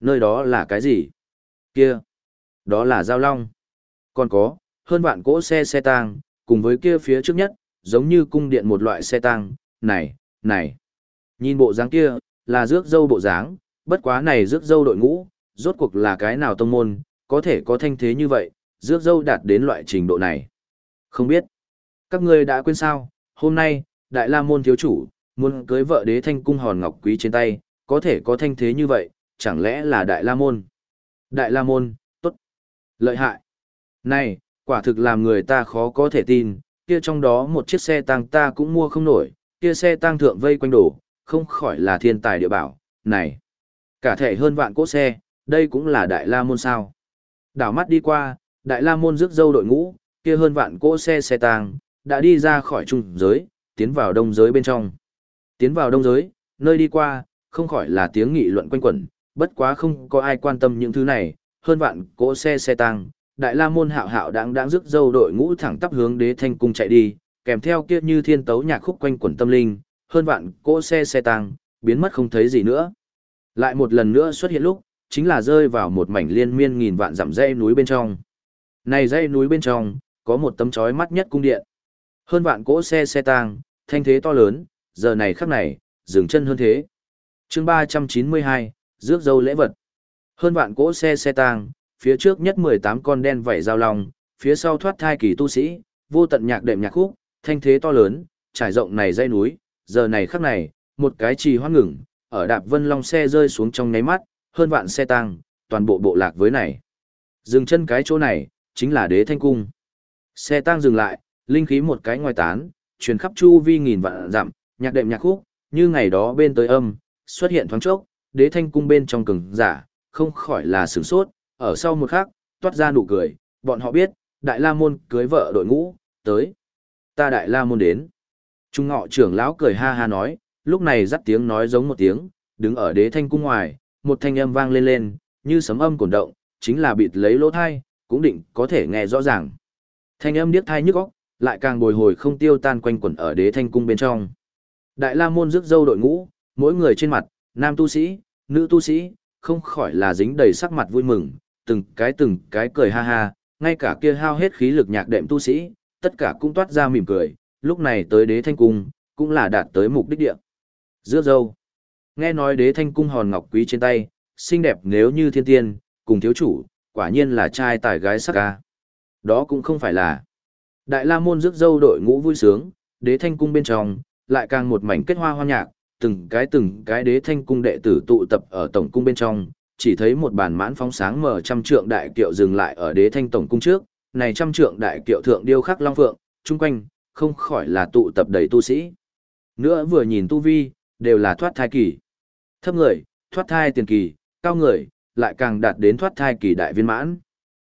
Nơi đó là cái gì? Kia. Đó là Giao Long. Còn có, hơn vạn cỗ xe xe tang, cùng với kia phía trước nhất, giống như cung điện một loại xe tang. Này, này. Nhìn bộ dáng kia, là rước dâu bộ dáng, bất quá này rước dâu đội ngũ, rốt cuộc là cái nào tông môn, có thể có thanh thế như vậy, rước dâu đạt đến loại trình độ này. Không biết. Các ngươi đã quên sao, hôm nay, Đại La Môn thiếu chủ, muốn cưới vợ đế thanh cung hòn ngọc quý trên tay, có thể có thanh thế như vậy, chẳng lẽ là Đại La Môn? Đại La Môn, tốt. Lợi hại. Này, quả thực làm người ta khó có thể tin, kia trong đó một chiếc xe tăng ta cũng mua không nổi, kia xe tăng thượng vây quanh đổ, không khỏi là thiên tài địa bảo, này. Cả thể hơn vạn cỗ xe, đây cũng là Đại La Môn sao. Đảo mắt đi qua, Đại La Môn rước dâu đội ngũ, kia hơn vạn cỗ xe xe tang, đã đi ra khỏi trung giới, tiến vào đông giới bên trong. Tiến vào đông giới, nơi đi qua, không khỏi là tiếng nghị luận quanh quẩn, bất quá không có ai quan tâm những thứ này, hơn vạn cỗ xe xe tăng, đại la môn hạo hạo đáng đáng rước dâu đội ngũ thẳng tắp hướng đế thanh cung chạy đi, kèm theo kia như thiên tấu nhạc khúc quanh quẩn tâm linh, hơn vạn cỗ xe xe tăng, biến mất không thấy gì nữa. Lại một lần nữa xuất hiện lúc, chính là rơi vào một mảnh liên miên nghìn vạn dặm dãy núi bên trong. Này dãy núi bên trong, có một tấm chói mắt nhất cung điện. Hơn vạn cỗ xe xe tang, thanh thế to lớn, giờ này khắc này, dừng chân hơn thế. chương 392, rước dâu lễ vật. Hơn vạn cỗ xe xe tang, phía trước nhất 18 con đen vảy giao long, phía sau thoát thai kỳ tu sĩ, vô tận nhạc đệm nhạc khúc, thanh thế to lớn, trải rộng này dây núi, giờ này khắc này, một cái trì hoang ngừng, ở đạp vân long xe rơi xuống trong nháy mắt, hơn vạn xe tang, toàn bộ bộ lạc với này. Dừng chân cái chỗ này, chính là đế thanh cung. Xe tang dừng lại, linh khí một cái ngoài tán, truyền khắp chu vi nghìn vạn dặm, nhạc đệm nhạc khúc, như ngày đó bên tới âm, xuất hiện thoáng chốc, đế thanh cung bên trong cường giả, không khỏi là sửng sốt, ở sau một khắc, toát ra nụ cười, bọn họ biết, đại la môn cưới vợ đội ngũ, tới. Ta đại la môn đến. Trung ngọ trưởng lão cười ha ha nói, lúc này dắt tiếng nói giống một tiếng, đứng ở đế thanh cung ngoài, một thanh âm vang lên lên, như sấm âm cổn động, chính là bịt lấy lỗ thai, cũng định có thể nghe rõ ràng. Thanh âm điếc thai nhức óc, lại càng bồi hồi không tiêu tan quanh quẩn ở đế thanh cung bên trong. Đại la môn rước dâu đội ngũ, mỗi người trên mặt, nam tu sĩ, nữ tu sĩ, không khỏi là dính đầy sắc mặt vui mừng, từng cái từng cái cười ha ha, ngay cả kia hao hết khí lực nhạc đệm tu sĩ, tất cả cũng toát ra mỉm cười, lúc này tới đế thanh cung, cũng là đạt tới mục đích địa. Rước dâu. Nghe nói đế thanh cung hòn ngọc quý trên tay, xinh đẹp nếu như thiên tiên, cùng thiếu chủ, quả nhiên là trai tài gái sắc ca. Đó cũng không phải là. Đại la môn rước dâu đội ngũ vui sướng, đế thanh cung bên trong, lại càng một mảnh kết hoa hoa nhạc, từng cái từng cái đế thanh cung đệ tử tụ tập ở tổng cung bên trong, chỉ thấy một bàn mãn phóng sáng mở trăm trượng đại kiệu dừng lại ở đế thanh tổng cung trước, này trăm trượng đại kiệu thượng điêu khắc long phượng, chung quanh, không khỏi là tụ tập đầy tu sĩ. Nữa vừa nhìn tu vi, đều là thoát thai kỳ. Thấp người, thoát thai tiền kỳ, cao người, lại càng đạt đến thoát thai kỳ đại viên mãn.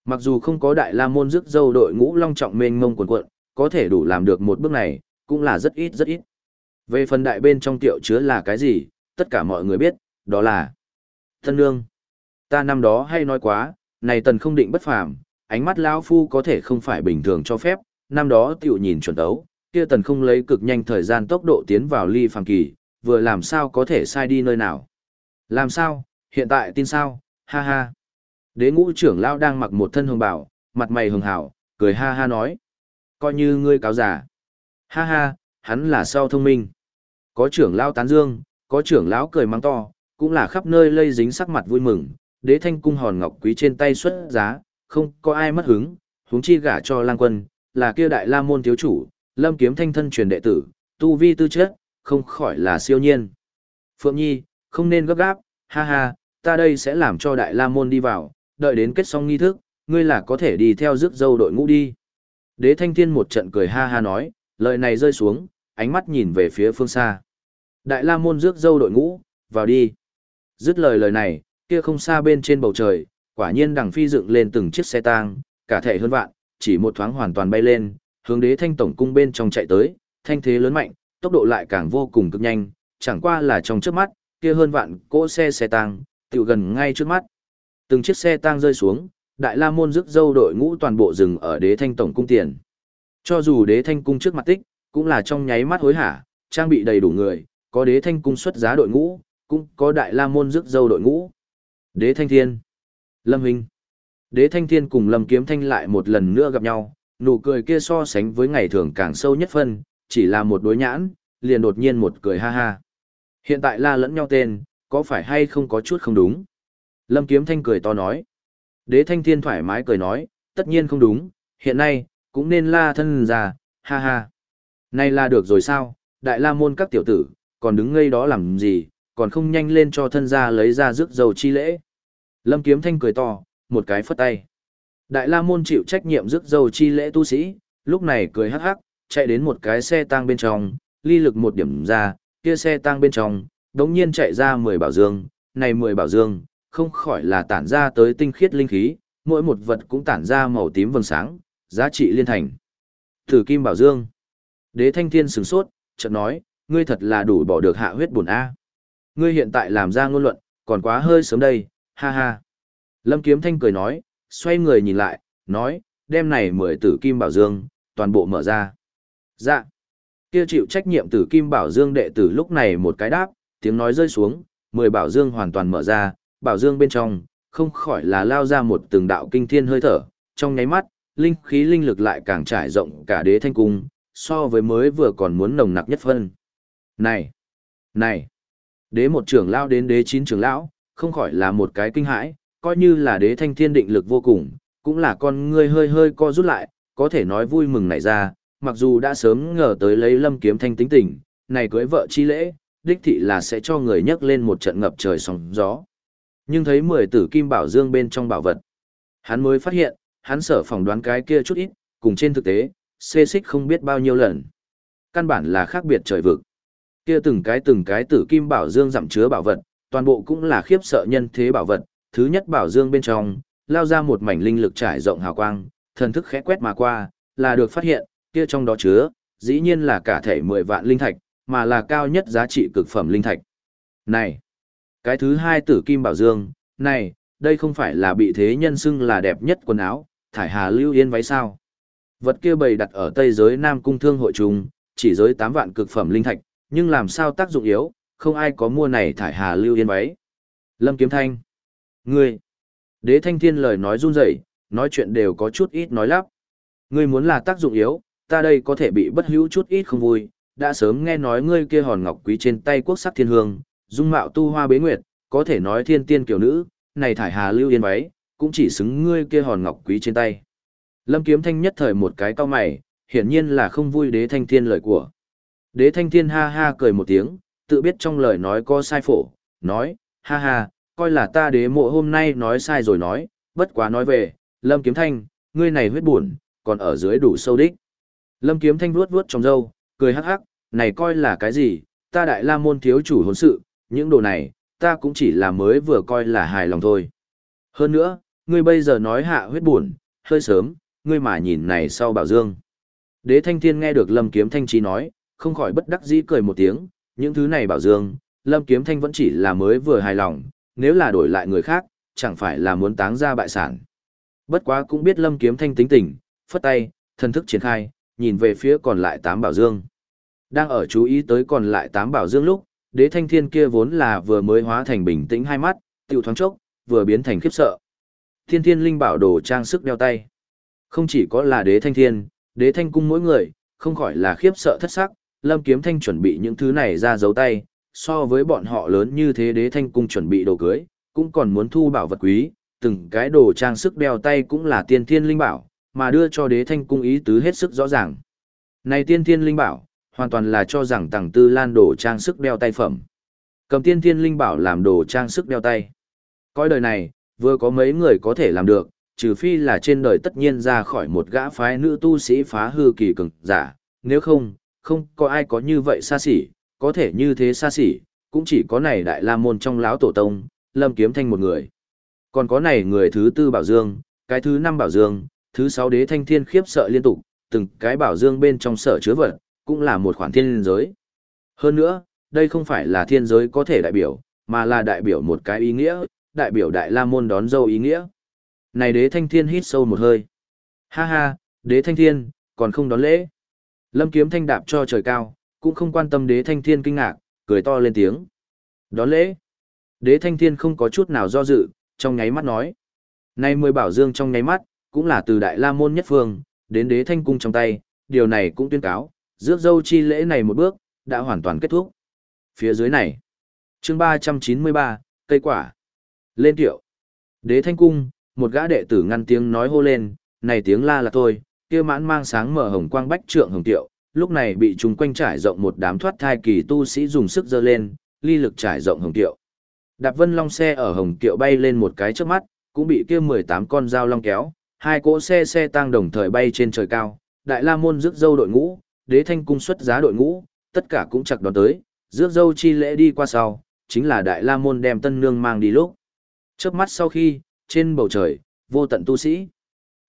Mặc dù không có đại la môn rước dâu đội ngũ long trọng mênh mông quần quận, có thể đủ làm được một bước này, cũng là rất ít rất ít. Về phần đại bên trong tiệu chứa là cái gì, tất cả mọi người biết, đó là thân nương. Ta năm đó hay nói quá, này tần không định bất phàm, ánh mắt lão phu có thể không phải bình thường cho phép, năm đó tiểu nhìn chuẩn đấu, kia tần không lấy cực nhanh thời gian tốc độ tiến vào ly phàm kỳ, vừa làm sao có thể sai đi nơi nào. Làm sao, hiện tại tin sao, ha ha. Đế ngũ trưởng lão đang mặc một thân hồng bảo, mặt mày hường hảo, cười ha ha nói. Coi như ngươi cáo giả. Ha ha, hắn là sao thông minh. Có trưởng lão tán dương, có trưởng lão cười mắng to, cũng là khắp nơi lây dính sắc mặt vui mừng, đế thanh cung hòn ngọc quý trên tay xuất giá, không có ai mất hứng, huống chi gả cho lang quân, là kia đại la môn thiếu chủ, lâm kiếm thanh thân truyền đệ tử, tu vi tư chất, không khỏi là siêu nhiên. Phượng Nhi, không nên gấp gáp, ha ha, ta đây sẽ làm cho đại la môn đi vào, đợi đến kết xong nghi thức, ngươi là có thể đi theo rước dâu đội ngũ đi. Đế thanh thiên một trận cười ha ha nói, lời này rơi xuống, ánh mắt nhìn về phía phương xa. Đại la môn rước dâu đội ngũ, vào đi. Dứt lời lời này, kia không xa bên trên bầu trời, quả nhiên đằng phi dựng lên từng chiếc xe tang, cả thể hơn vạn, chỉ một thoáng hoàn toàn bay lên, hướng đế thanh tổng cung bên trong chạy tới, thanh thế lớn mạnh, tốc độ lại càng vô cùng cực nhanh, chẳng qua là trong trước mắt, kia hơn vạn cỗ xe xe tang, tiểu gần ngay trước mắt. Từng chiếc xe tang rơi xuống, đại la môn rước dâu đội ngũ toàn bộ dừng ở đế thanh tổng cung tiền. Cho dù đế thanh cung trước mặt tích, cũng là trong nháy mắt hối hả, trang bị đầy đủ người, có đế thanh cung xuất giá đội ngũ, cũng có đại la môn rước dâu đội ngũ. Đế Thanh Thiên. Lâm Hình. Đế Thanh Thiên cùng Lâm Kiếm Thanh lại một lần nữa gặp nhau, nụ cười kia so sánh với ngày thường càng sâu nhất phân, chỉ là một đối nhãn, liền đột nhiên một cười ha ha. Hiện tại la lẫn nhau tên, có phải hay không có chút không đúng? Lâm Kiếm Thanh cười to nói. Đế Thanh Thiên thoải mái cười nói, tất nhiên không đúng, hiện nay, cũng nên la thân già, ha ha. nay là được rồi sao, đại la môn các tiểu tử, còn đứng ngây đó làm gì, còn không nhanh lên cho thân gia lấy ra rước dầu chi lễ. Lâm Kiếm Thanh cười to, một cái phất tay. Đại la môn chịu trách nhiệm rước dầu chi lễ tu sĩ, lúc này cười hắc hắc, chạy đến một cái xe tang bên trong, ly lực một điểm ra, kia xe tang bên trong, đống nhiên chạy ra 10 bảo dương, này 10 bảo dương, không khỏi là tản ra tới tinh khiết linh khí, mỗi một vật cũng tản ra màu tím vầng sáng, giá trị liên thành. Thử kim bảo dương. Đế thanh thiên sửng sốt, chợt nói, ngươi thật là đủ bỏ được hạ huyết buồn A. Ngươi hiện tại làm ra ngôn luận, còn quá hơi sớm đây, ha ha. Lâm kiếm thanh cười nói, xoay người nhìn lại, nói, đem này mười tử kim bảo dương, toàn bộ mở ra. Dạ. Kia chịu trách nhiệm tử kim bảo dương đệ tử lúc này một cái đáp, tiếng nói rơi xuống, mười bảo dương hoàn toàn mở ra, bảo dương bên trong, không khỏi là lao ra một từng đạo kinh thiên hơi thở, trong nháy mắt, linh khí linh lực lại càng trải rộng cả đế thanh cung, so với mới vừa còn muốn nồng nặc nhất phân. Này! Này! Đế một trưởng lão đến đế chín trưởng lão, không khỏi là một cái kinh hãi, coi như là đế thanh thiên định lực vô cùng, cũng là con ngươi hơi hơi co rút lại, có thể nói vui mừng này ra, mặc dù đã sớm ngờ tới lấy lâm kiếm thanh tính tình, này cưới vợ chi lễ, đích thị là sẽ cho người nhấc lên một trận ngập trời sóng gió. Nhưng thấy mười tử kim bảo dương bên trong bảo vật, hắn mới phát hiện, hắn sở phỏng đoán cái kia chút ít, cùng trên thực tế, xê xích không biết bao nhiêu lần. Căn bản là khác biệt trời vực. Kia từng cái từng cái tử kim bảo dương giảm chứa bảo vật, toàn bộ cũng là khiếp sợ nhân thế bảo vật. Thứ nhất bảo dương bên trong, lao ra một mảnh linh lực trải rộng hào quang, thần thức khẽ quét mà qua, là được phát hiện, kia trong đó chứa, dĩ nhiên là cả thể 10 vạn linh thạch, mà là cao nhất giá trị cực phẩm linh thạch. Này, cái thứ hai tử kim bảo dương, này, đây không phải là bị thế nhân xưng là đẹp nhất quần áo, thải hà lưu yên váy sao. Vật kia bày đặt ở tây giới Nam Cung Thương hội trùng, chỉ giới 8 vạn cực phẩm linh thạch, nhưng làm sao tác dụng yếu, không ai có mua này thải hà lưu yên váy. Lâm Kiếm Thanh. Ngươi. Đế Thanh Thiên lời nói run rẩy, nói chuyện đều có chút ít nói lắp. Ngươi muốn là tác dụng yếu, ta đây có thể bị bất hữu chút ít không vui, đã sớm nghe nói ngươi kia hòn ngọc quý trên tay quốc sắc thiên hương, dung mạo tu hoa bế nguyệt, có thể nói thiên tiên kiểu nữ, này thải hà lưu yên váy, cũng chỉ xứng ngươi kia hòn ngọc quý trên tay. Lâm Kiếm Thanh nhất thời một cái cao mày, hiển nhiên là không vui đế thanh thiên lời của. Đế thanh thiên ha ha cười một tiếng, tự biết trong lời nói có sai phổ, nói, ha ha, coi là ta đế mộ hôm nay nói sai rồi nói, bất quá nói về, Lâm Kiếm Thanh, ngươi này huyết buồn, còn ở dưới đủ sâu đích. Lâm Kiếm Thanh vuốt vuốt trong râu, cười hắc hắc, này coi là cái gì, ta đại la môn thiếu chủ hồn sự, những đồ này, ta cũng chỉ là mới vừa coi là hài lòng thôi. Hơn nữa, ngươi bây giờ nói hạ huyết buồn, hơi sớm, ngươi mà nhìn này sau bảo dương. Đế thanh thiên nghe được lâm kiếm thanh trí nói, không khỏi bất đắc dĩ cười một tiếng, những thứ này bảo dương, lâm kiếm thanh vẫn chỉ là mới vừa hài lòng, nếu là đổi lại người khác, chẳng phải là muốn táng ra bại sản. Bất quá cũng biết lâm kiếm thanh tính tình, phất tay, thân thức triển khai, nhìn về phía còn lại tám bảo dương. Đang ở chú ý tới còn lại tám bảo dương lúc, đế thanh thiên kia vốn là vừa mới hóa thành bình tĩnh hai mắt, tiêu thoáng chốc, vừa biến thành khiếp sợ. Thiên thiên linh bảo đồ trang sức đeo tay. Không chỉ có là đế thanh thiên, đế thanh cung mỗi người, không khỏi là khiếp sợ thất sắc, lâm kiếm thanh chuẩn bị những thứ này ra dấu tay, so với bọn họ lớn như thế đế thanh cung chuẩn bị đồ cưới, cũng còn muốn thu bảo vật quý, từng cái đồ trang sức đeo tay cũng là tiên thiên linh bảo, mà đưa cho đế thanh cung ý tứ hết sức rõ ràng. Này tiên thiên linh bảo, hoàn toàn là cho rằng tàng tư lan đồ trang sức đeo tay phẩm. Cầm tiên thiên linh bảo làm đồ trang sức đeo tay. Coi đời này, vừa có mấy người có thể làm được, trừ phi là trên đời tất nhiên ra khỏi một gã phái nữ tu sĩ phá hư kỳ cường giả, nếu không, không có ai có như vậy xa xỉ, có thể như thế xa xỉ, cũng chỉ có này đại la môn trong lão tổ tông, lâm kiếm thanh một người. Còn có này người thứ tư bảo dương, cái thứ năm bảo dương, thứ sáu đế thanh thiên khiếp sợ liên tục, từng cái bảo dương bên trong sở chứa vật, cũng là một khoản thiên giới. Hơn nữa, đây không phải là thiên giới có thể đại biểu, mà là đại biểu một cái ý nghĩa, đại biểu đại la môn đón dâu ý nghĩa. Này đế thanh thiên hít sâu một hơi. Ha ha, đế thanh thiên, còn không đón lễ. Lâm kiếm thanh đạp cho trời cao, cũng không quan tâm đế thanh thiên kinh ngạc, cười to lên tiếng. Đón lễ. Đế thanh thiên không có chút nào do dự, trong nháy mắt nói. Nay mười bảo dương trong nháy mắt, cũng là từ Đại La Môn nhất phương, đến đế thanh cung trong tay, điều này cũng tuyên cáo, rước dâu chi lễ này một bước, đã hoàn toàn kết thúc. Phía dưới này, chương 393, cây quả. Lên tiệu. Đế thanh cung, một gã đệ tử ngăn tiếng nói hô lên, này tiếng la là tôi, kia mãn mang sáng mở hồng quang bách trượng hồng tiệu, lúc này bị chúng quanh trải rộng một đám thoát thai kỳ tu sĩ dùng sức dơ lên, ly lực trải rộng hồng tiệu. Đạp vân long xe ở hồng tiệu bay lên một cái trước mắt, cũng bị kia 18 con dao long kéo, hai cỗ xe xe tăng đồng thời bay trên trời cao, đại la môn rước dâu đội ngũ, đế thanh cung xuất giá đội ngũ, tất cả cũng chặt đón tới, rước dâu chi lễ đi qua sau, chính là đại la môn đem tân nương mang đi lúc. Chớp mắt sau khi, trên bầu trời, vô tận tu sĩ.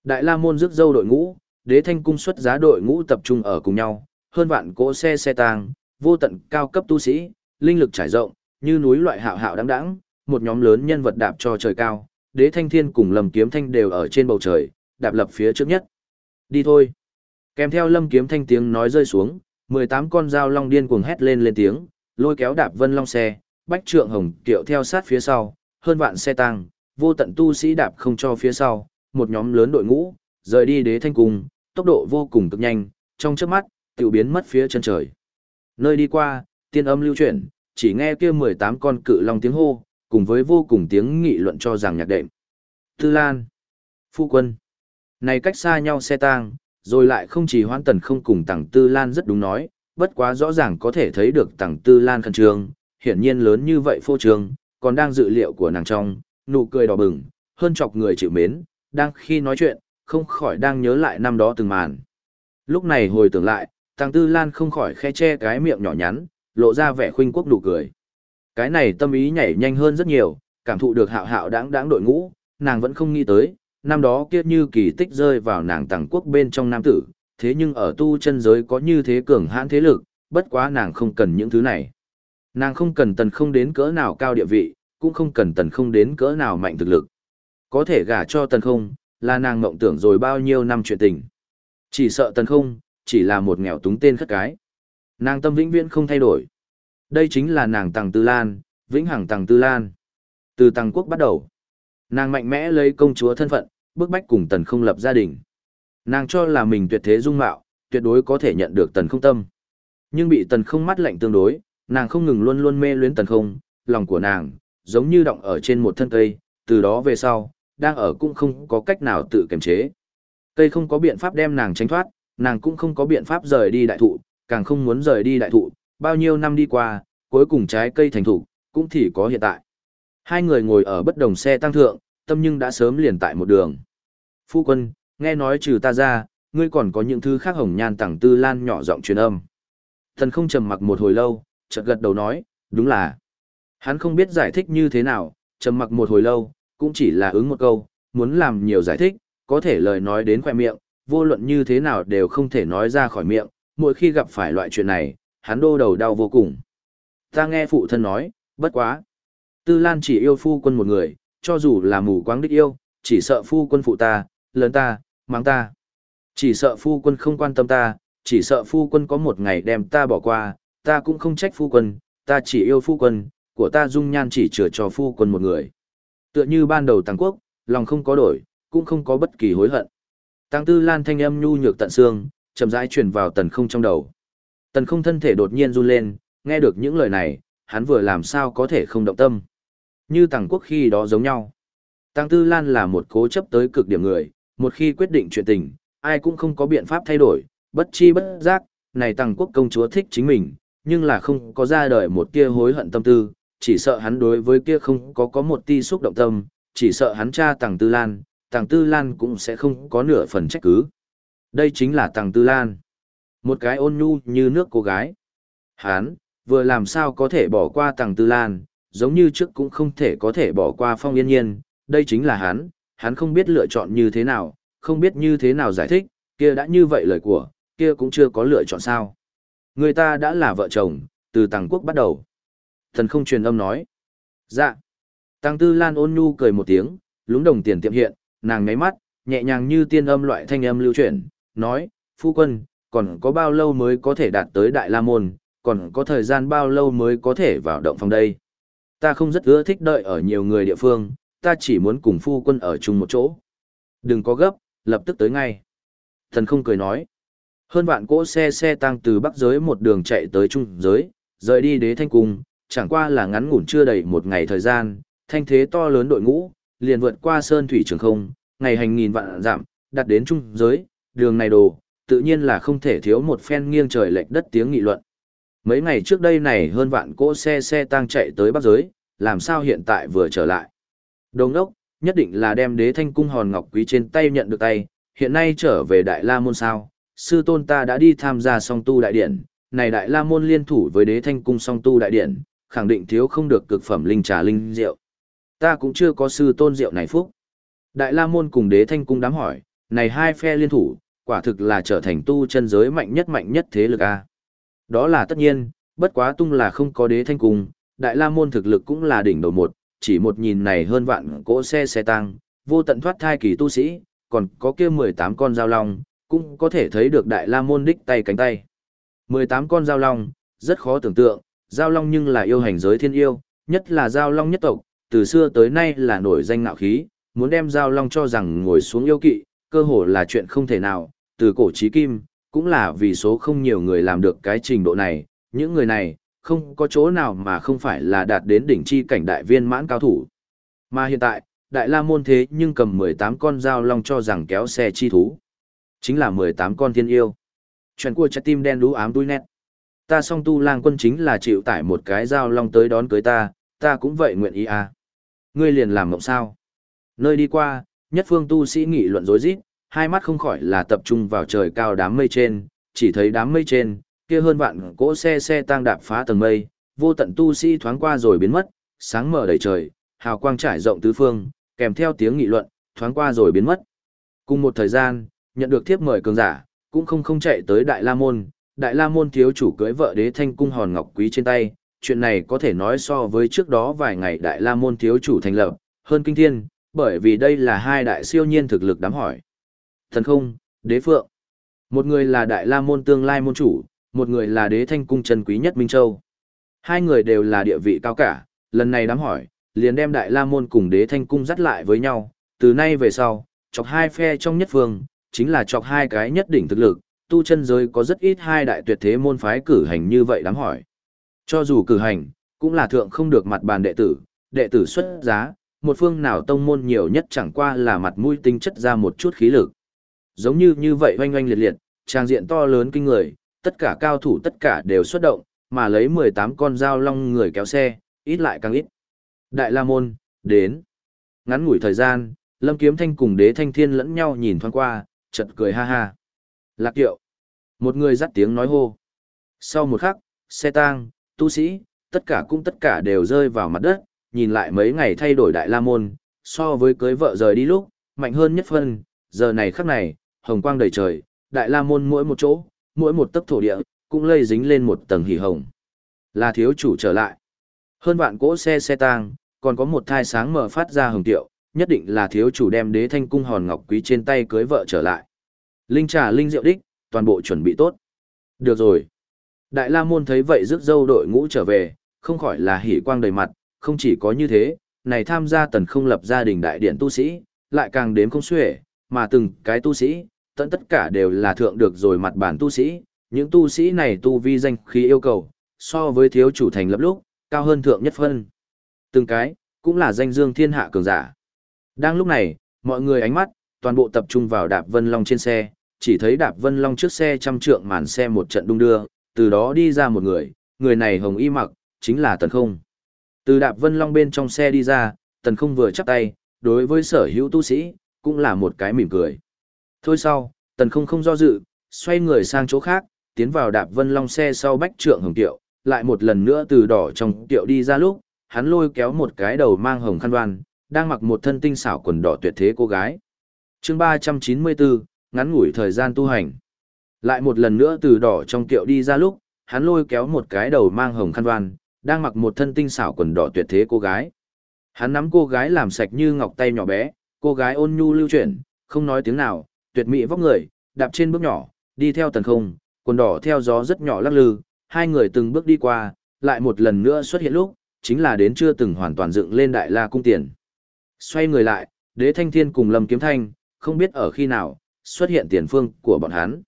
Đại la môn rước dâu đội ngũ, đế thanh cung xuất giá đội ngũ tập trung ở cùng nhau, hơn vạn cỗ xe xe tang, vô tận cao cấp tu sĩ, linh lực trải rộng, như núi loại hạo hạo đáng đáng, một nhóm lớn nhân vật đạp cho trời cao, đế thanh thiên cùng lâm kiếm thanh đều ở trên bầu trời, đạp lập phía trước nhất. Đi thôi. Kèm theo lâm kiếm thanh tiếng nói rơi xuống, 18 con dao long điên cuồng hét lên lên tiếng, lôi kéo đạp vân long xe, bách trượng hồng kiệu theo sát phía sau, hơn vạn xe tăng, vô tận tu sĩ đạp không cho phía sau, một nhóm lớn đội ngũ, rời đi đế thanh cung, tốc độ vô cùng cực nhanh, trong chớp mắt, tiểu biến mất phía chân trời. Nơi đi qua, tiên âm lưu chuyển, chỉ nghe kia 18 con cự long tiếng hô, cùng với vô cùng tiếng nghị luận cho rằng nhạc đệm. Tư Lan, Phu Quân, này cách xa nhau xe tang, rồi lại không chỉ hoãn tần không cùng tặng Tư Lan rất đúng nói, bất quá rõ ràng có thể thấy được tặng Tư Lan khẩn trương, hiển nhiên lớn như vậy phô trương, còn đang dự liệu của nàng trong, nụ cười đỏ bừng, hơn chọc người chịu mến, đang khi nói chuyện, không khỏi đang nhớ lại năm đó từng màn. Lúc này hồi tưởng lại, Tăng Tư Lan không khỏi khe che cái miệng nhỏ nhắn, lộ ra vẻ khuynh quốc đủ cười. Cái này tâm ý nhảy nhanh hơn rất nhiều, cảm thụ được hạo hạo đáng đáng đội ngũ, nàng vẫn không nghĩ tới, năm đó kia như kỳ tích rơi vào nàng tàng quốc bên trong nam tử, thế nhưng ở tu chân giới có như thế cường hãn thế lực, bất quá nàng không cần những thứ này. Nàng không cần tần không đến cỡ nào cao địa vị, cũng không cần tần không đến cỡ nào mạnh thực lực. Có thể gả cho tần không, là nàng mộng tưởng rồi bao nhiêu năm chuyện tình. Chỉ sợ tần không, chỉ là một nghèo túng tên khất cái. Nàng tâm vĩnh viễn không thay đổi. Đây chính là nàng Tằng Tư Lan, vĩnh hằng Tằng Tư Lan. Từ Tằng Quốc bắt đầu, nàng mạnh mẽ lấy công chúa thân phận, bước bách cùng tần không lập gia đình. Nàng cho là mình tuyệt thế dung mạo, tuyệt đối có thể nhận được tần không tâm. Nhưng bị tần không mắt lạnh tương đối, nàng không ngừng luôn luôn mê luyến tần không, lòng của nàng, giống như động ở trên một thân cây, từ đó về sau, đang ở cũng không có cách nào tự kiềm chế. Cây không có biện pháp đem nàng tránh thoát, nàng cũng không có biện pháp rời đi đại thụ, càng không muốn rời đi đại thụ, bao nhiêu năm đi qua, cuối cùng trái cây thành thụ, cũng thì có hiện tại. Hai người ngồi ở bất đồng xe tăng thượng, tâm nhưng đã sớm liền tại một đường. Phu quân, nghe nói trừ ta ra, ngươi còn có những thứ khác hồng nhan tảng tư lan nhỏ giọng truyền âm. Thần không trầm mặc một hồi lâu, chợt gật đầu nói, đúng là. Hắn không biết giải thích như thế nào, trầm mặc một hồi lâu, cũng chỉ là ứng một câu, muốn làm nhiều giải thích, có thể lời nói đến khoẻ miệng, vô luận như thế nào đều không thể nói ra khỏi miệng, mỗi khi gặp phải loại chuyện này, hắn đô đầu đau vô cùng. Ta nghe phụ thân nói, bất quá. Tư Lan chỉ yêu phu quân một người, cho dù là mù quáng đích yêu, chỉ sợ phu quân phụ ta, lớn ta, mang ta. Chỉ sợ phu quân không quan tâm ta, chỉ sợ phu quân có một ngày đem ta bỏ qua, ta cũng không trách phu quân, ta chỉ yêu phu quân, của ta dung nhan chỉ chừa cho phu quân một người. Tựa như ban đầu Tăng Quốc, lòng không có đổi, cũng không có bất kỳ hối hận. Tăng Tư Lan thanh âm nhu nhược tận xương, chậm rãi truyền vào tần không trong đầu. Tần không thân thể đột nhiên run lên, nghe được những lời này, hắn vừa làm sao có thể không động tâm. Như Tăng Quốc khi đó giống nhau. Tăng Tư Lan là một cố chấp tới cực điểm người, một khi quyết định chuyện tình, ai cũng không có biện pháp thay đổi, bất chi bất giác, này Tăng Quốc công chúa thích chính mình, nhưng là không có ra đời một tia hối hận tâm tư, chỉ sợ hắn đối với kia không có có một ti xúc động tâm, chỉ sợ hắn cha Tàng Tư Lan, Tàng Tư Lan cũng sẽ không có nửa phần trách cứ. Đây chính là Tàng Tư Lan. Một cái ôn nhu như nước cô gái. Hắn, vừa làm sao có thể bỏ qua Tàng Tư Lan, giống như trước cũng không thể có thể bỏ qua Phong Yên Nhiên, đây chính là hắn, hắn không biết lựa chọn như thế nào, không biết như thế nào giải thích, kia đã như vậy lời của, kia cũng chưa có lựa chọn sao. Người ta đã là vợ chồng, từ Tàng Quốc bắt đầu. Thần không truyền âm nói. Dạ. Tăng Tư Lan ôn nhu cười một tiếng, lúng đồng tiền tiệm hiện, nàng ngáy mắt, nhẹ nhàng như tiên âm loại thanh âm lưu chuyển, nói, phu quân, còn có bao lâu mới có thể đạt tới Đại La Môn, còn có thời gian bao lâu mới có thể vào động phòng đây. Ta không rất ưa thích đợi ở nhiều người địa phương, ta chỉ muốn cùng phu quân ở chung một chỗ. Đừng có gấp, lập tức tới ngay. Thần không cười nói. Hơn vạn cỗ xe xe tăng từ bắc giới một đường chạy tới trung giới, rời đi đế thanh cung, chẳng qua là ngắn ngủn chưa đầy một ngày thời gian, thanh thế to lớn đội ngũ, liền vượt qua sơn thủy trường không, ngày hành nghìn vạn giảm, đặt đến trung giới, đường này đồ, tự nhiên là không thể thiếu một phen nghiêng trời lệch đất tiếng nghị luận. Mấy ngày trước đây này hơn vạn cỗ xe xe tăng chạy tới bắc giới, làm sao hiện tại vừa trở lại. Đồng đốc, nhất định là đem đế thanh cung hòn ngọc quý trên tay nhận được tay, hiện nay trở về Đại La Môn sao, sư tôn ta đã đi tham gia song tu đại điển, này Đại La Môn liên thủ với đế thanh cung song tu đại điện, khẳng định thiếu không được cực phẩm linh trà linh rượu. Ta cũng chưa có sư tôn rượu này phúc. Đại La Môn cùng đế thanh cung đám hỏi, này hai phe liên thủ, quả thực là trở thành tu chân giới mạnh nhất mạnh nhất thế lực A. Đó là tất nhiên, bất quá tung là không có đế thanh cung, Đại La Môn thực lực cũng là đỉnh đầu một, chỉ một nhìn này hơn vạn cỗ xe xe tăng, vô tận thoát thai kỳ tu sĩ, còn có kia 18 con dao long, cũng có thể thấy được đại la môn đích tay cánh tay. 18 con dao long, rất khó tưởng tượng, Giao long nhưng là yêu hành giới thiên yêu, nhất là Giao long nhất tộc, từ xưa tới nay là nổi danh ngạo khí, muốn đem Giao long cho rằng ngồi xuống yêu kỵ, cơ hồ là chuyện không thể nào, từ cổ chí kim, cũng là vì số không nhiều người làm được cái trình độ này, những người này, không có chỗ nào mà không phải là đạt đến đỉnh chi cảnh đại viên mãn cao thủ. Mà hiện tại, đại la môn thế nhưng cầm 18 con dao long cho rằng kéo xe chi thú. Chính là 18 con thiên yêu. Chuyện của trái tim đen đú ám đuôi nét. Ta song tu lang quân chính là chịu tải một cái dao long tới đón cưới ta, ta cũng vậy nguyện ý à. Ngươi liền làm mộng sao. Nơi đi qua, nhất phương tu sĩ nghị luận rối rít, hai mắt không khỏi là tập trung vào trời cao đám mây trên, chỉ thấy đám mây trên, kia hơn vạn cỗ xe xe tăng đạp phá tầng mây, vô tận tu sĩ thoáng qua rồi biến mất, sáng mở đầy trời, hào quang trải rộng tứ phương, kèm theo tiếng nghị luận, thoáng qua rồi biến mất. Cùng một thời gian, nhận được thiếp mời cường giả, cũng không không chạy tới Đại La Môn, Đại La Môn thiếu chủ cưới vợ đế thanh cung hòn ngọc quý trên tay, chuyện này có thể nói so với trước đó vài ngày Đại La Môn thiếu chủ thành lập, hơn kinh thiên, bởi vì đây là hai đại siêu nhiên thực lực đám hỏi. Thần không, đế phượng. Một người là Đại La Môn tương lai môn chủ, một người là đế thanh cung chân quý nhất Minh Châu. Hai người đều là địa vị cao cả, lần này đám hỏi, liền đem Đại La Môn cùng đế thanh cung dắt lại với nhau, từ nay về sau, chọc hai phe trong nhất phương, chính là chọc hai cái nhất đỉnh thực lực, tu chân giới có rất ít hai đại tuyệt thế môn phái cử hành như vậy đám hỏi. Cho dù cử hành, cũng là thượng không được mặt bàn đệ tử, đệ tử xuất giá, một phương nào tông môn nhiều nhất chẳng qua là mặt mũi tinh chất ra một chút khí lực. Giống như như vậy oanh oanh liệt liệt, trang diện to lớn kinh người, tất cả cao thủ tất cả đều xuất động, mà lấy 18 con dao long người kéo xe, ít lại càng ít. Đại La Môn, đến. Ngắn ngủi thời gian, Lâm Kiếm Thanh cùng Đế Thanh Thiên lẫn nhau nhìn thoáng qua, chợt cười ha ha. Lạc Kiệu. Một người dắt tiếng nói hô. Sau một khắc, xe tang, tu sĩ, tất cả cũng tất cả đều rơi vào mặt đất, nhìn lại mấy ngày thay đổi Đại La Môn, so với cưới vợ rời đi lúc, mạnh hơn nhất phân, giờ này khắc này, hồng quang đầy trời, Đại La Môn mỗi một chỗ, mỗi một tấc thổ địa, cũng lây dính lên một tầng hỉ hồng. Là thiếu chủ trở lại. Hơn vạn cỗ xe xe tang, còn có một thai sáng mở phát ra hồng tiệu, nhất định là thiếu chủ đem đế thanh cung hòn ngọc quý trên tay cưới vợ trở lại. Linh trà linh rượu đích, toàn bộ chuẩn bị tốt. Được rồi. Đại La Môn thấy vậy rước dâu đội ngũ trở về, không khỏi là hỉ quang đầy mặt, không chỉ có như thế, này tham gia tần không lập gia đình đại điện tu sĩ, lại càng đếm không xuể, mà từng cái tu sĩ, tận tất cả đều là thượng được rồi mặt bản tu sĩ, những tu sĩ này tu vi danh khí yêu cầu, so với thiếu chủ thành lập lúc, cao hơn thượng nhất phân. Từng cái, cũng là danh dương thiên hạ cường giả. Đang lúc này, mọi người ánh mắt, toàn bộ tập trung vào đạp vân long trên xe, chỉ thấy đạp vân long trước xe trăm trượng màn xe một trận đung đưa, từ đó đi ra một người, người này hồng y mặc, chính là tần không. Từ đạp vân long bên trong xe đi ra, tần không vừa chắp tay, đối với sở hữu tu sĩ, cũng là một cái mỉm cười. Thôi sau, tần không không do dự, xoay người sang chỗ khác, tiến vào đạp vân long xe sau bách trượng hồng tiệu, lại một lần nữa từ đỏ trong tiệu đi ra lúc, hắn lôi kéo một cái đầu mang hồng khăn đoan, đang mặc một thân tinh xảo quần đỏ tuyệt thế cô gái. chương 394, ngắn ngủi thời gian tu hành. Lại một lần nữa từ đỏ trong kiệu đi ra lúc, hắn lôi kéo một cái đầu mang hồng khăn đoan, đang mặc một thân tinh xảo quần đỏ tuyệt thế cô gái. Hắn nắm cô gái làm sạch như ngọc tay nhỏ bé, cô gái ôn nhu lưu chuyển, không nói tiếng nào, tuyệt mỹ vóc người, đạp trên bước nhỏ, đi theo tần không, quần đỏ theo gió rất nhỏ lắc lư, hai người từng bước đi qua, lại một lần nữa xuất hiện lúc, chính là đến chưa từng hoàn toàn dựng lên đại la cung tiền. Xoay người lại, đế thanh thiên cùng lâm kiếm thanh, không biết ở khi nào, xuất hiện tiền phương của bọn hắn.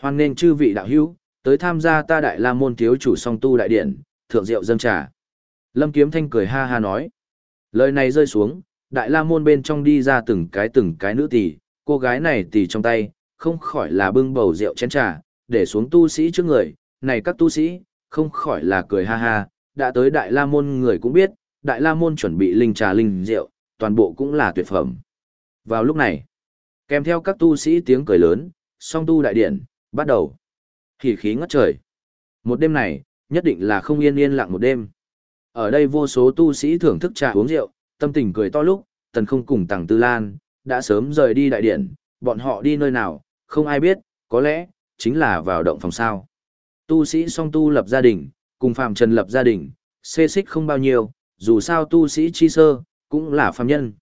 Hoan nên chư vị đạo hữu, tới tham gia ta đại la môn thiếu chủ song tu đại điện, thượng rượu dâng trà. Lâm kiếm thanh cười ha ha nói. Lời này rơi xuống, đại la môn bên trong đi ra từng cái từng cái nữ tỷ, cô gái này tỷ trong tay, không khỏi là bưng bầu rượu chén trà, để xuống tu sĩ trước người, này các tu sĩ, không khỏi là cười ha ha, đã tới đại la môn người cũng biết, đại la môn chuẩn bị linh trà linh rượu, toàn bộ cũng là tuyệt phẩm. Vào lúc này, kèm theo các tu sĩ tiếng cười lớn, song tu đại điện, bắt đầu. Hỉ khí ngất trời. Một đêm này, nhất định là không yên yên lặng một đêm. Ở đây vô số tu sĩ thưởng thức trà uống rượu, tâm tình cười to lúc, tần không cùng tàng tư lan, đã sớm rời đi đại điện, bọn họ đi nơi nào, không ai biết, có lẽ, chính là vào động phòng sao. Tu sĩ song tu lập gia đình, cùng phàm trần lập gia đình, xê xích không bao nhiêu, dù sao tu sĩ chi sơ, cũng là phàm nhân.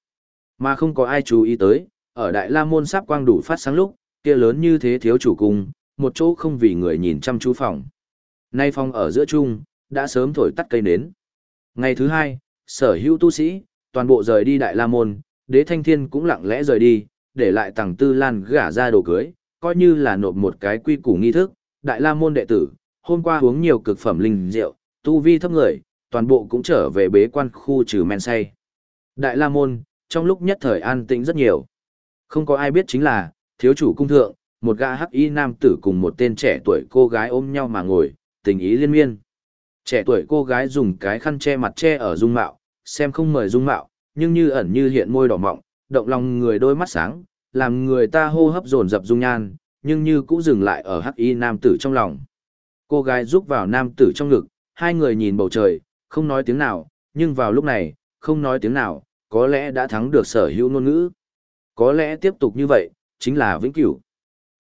Mà không có ai chú ý tới, ở Đại La Môn sắp quang đủ phát sáng lúc, kia lớn như thế thiếu chủ cung, một chỗ không vì người nhìn chăm chú phòng. Nay phòng ở giữa chung, đã sớm thổi tắt cây nến. Ngày thứ hai, sở hữu tu sĩ, toàn bộ rời đi Đại La Môn, đế thanh thiên cũng lặng lẽ rời đi, để lại tàng tư lan gả ra đồ cưới, coi như là nộp một cái quy củ nghi thức, Đại La Môn đệ tử, hôm qua uống nhiều cực phẩm linh rượu, tu vi thấp người, toàn bộ cũng trở về bế quan khu trừ men say. Đại La Môn, trong lúc nhất thời an tĩnh rất nhiều. Không có ai biết chính là, thiếu chủ cung thượng, một gã hắc y nam tử cùng một tên trẻ tuổi cô gái ôm nhau mà ngồi, tình ý liên miên. Trẻ tuổi cô gái dùng cái khăn che mặt che ở dung mạo, xem không mời dung mạo, nhưng như ẩn như hiện môi đỏ mọng, động lòng người đôi mắt sáng, làm người ta hô hấp dồn dập dung nhan, nhưng như cũng dừng lại ở hắc y nam tử trong lòng. Cô gái rúc vào nam tử trong ngực, hai người nhìn bầu trời, không nói tiếng nào, nhưng vào lúc này, không nói tiếng nào, có lẽ đã thắng được sở hữu ngôn ngữ. Có lẽ tiếp tục như vậy, chính là vĩnh cửu.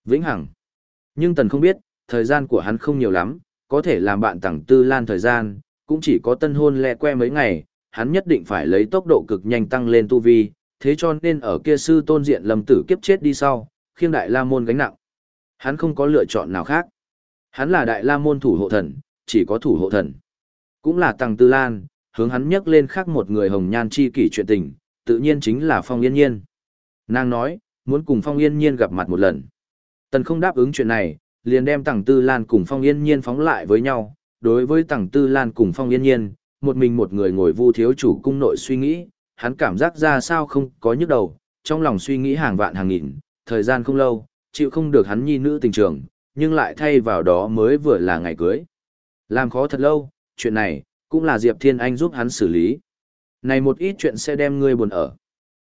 Vĩnh hằng. Nhưng tần không biết, thời gian của hắn không nhiều lắm, có thể làm bạn tặng tư lan thời gian, cũng chỉ có tân hôn lẹ que mấy ngày, hắn nhất định phải lấy tốc độ cực nhanh tăng lên tu vi, thế cho nên ở kia sư tôn diện lâm tử kiếp chết đi sau, khiêng đại la môn gánh nặng. Hắn không có lựa chọn nào khác. Hắn là đại la môn thủ hộ thần, chỉ có thủ hộ thần. Cũng là tăng tư lan, hướng hắn nhắc lên khác một người hồng nhan chi kỷ chuyện tình, tự nhiên chính là Phong Yên Nhiên. Nàng nói, muốn cùng Phong Yên Nhiên gặp mặt một lần. Tần không đáp ứng chuyện này, liền đem Tằng Tư Lan cùng Phong Yên Nhiên phóng lại với nhau. Đối với Tằng Tư Lan cùng Phong Yên Nhiên, một mình một người ngồi vu thiếu chủ cung nội suy nghĩ, hắn cảm giác ra sao không có nhức đầu, trong lòng suy nghĩ hàng vạn hàng nghìn, thời gian không lâu, chịu không được hắn nhi nữ tình trường, nhưng lại thay vào đó mới vừa là ngày cưới. Làm khó thật lâu, chuyện này, cũng là Diệp Thiên Anh giúp hắn xử lý. Này một ít chuyện sẽ đem ngươi buồn ở.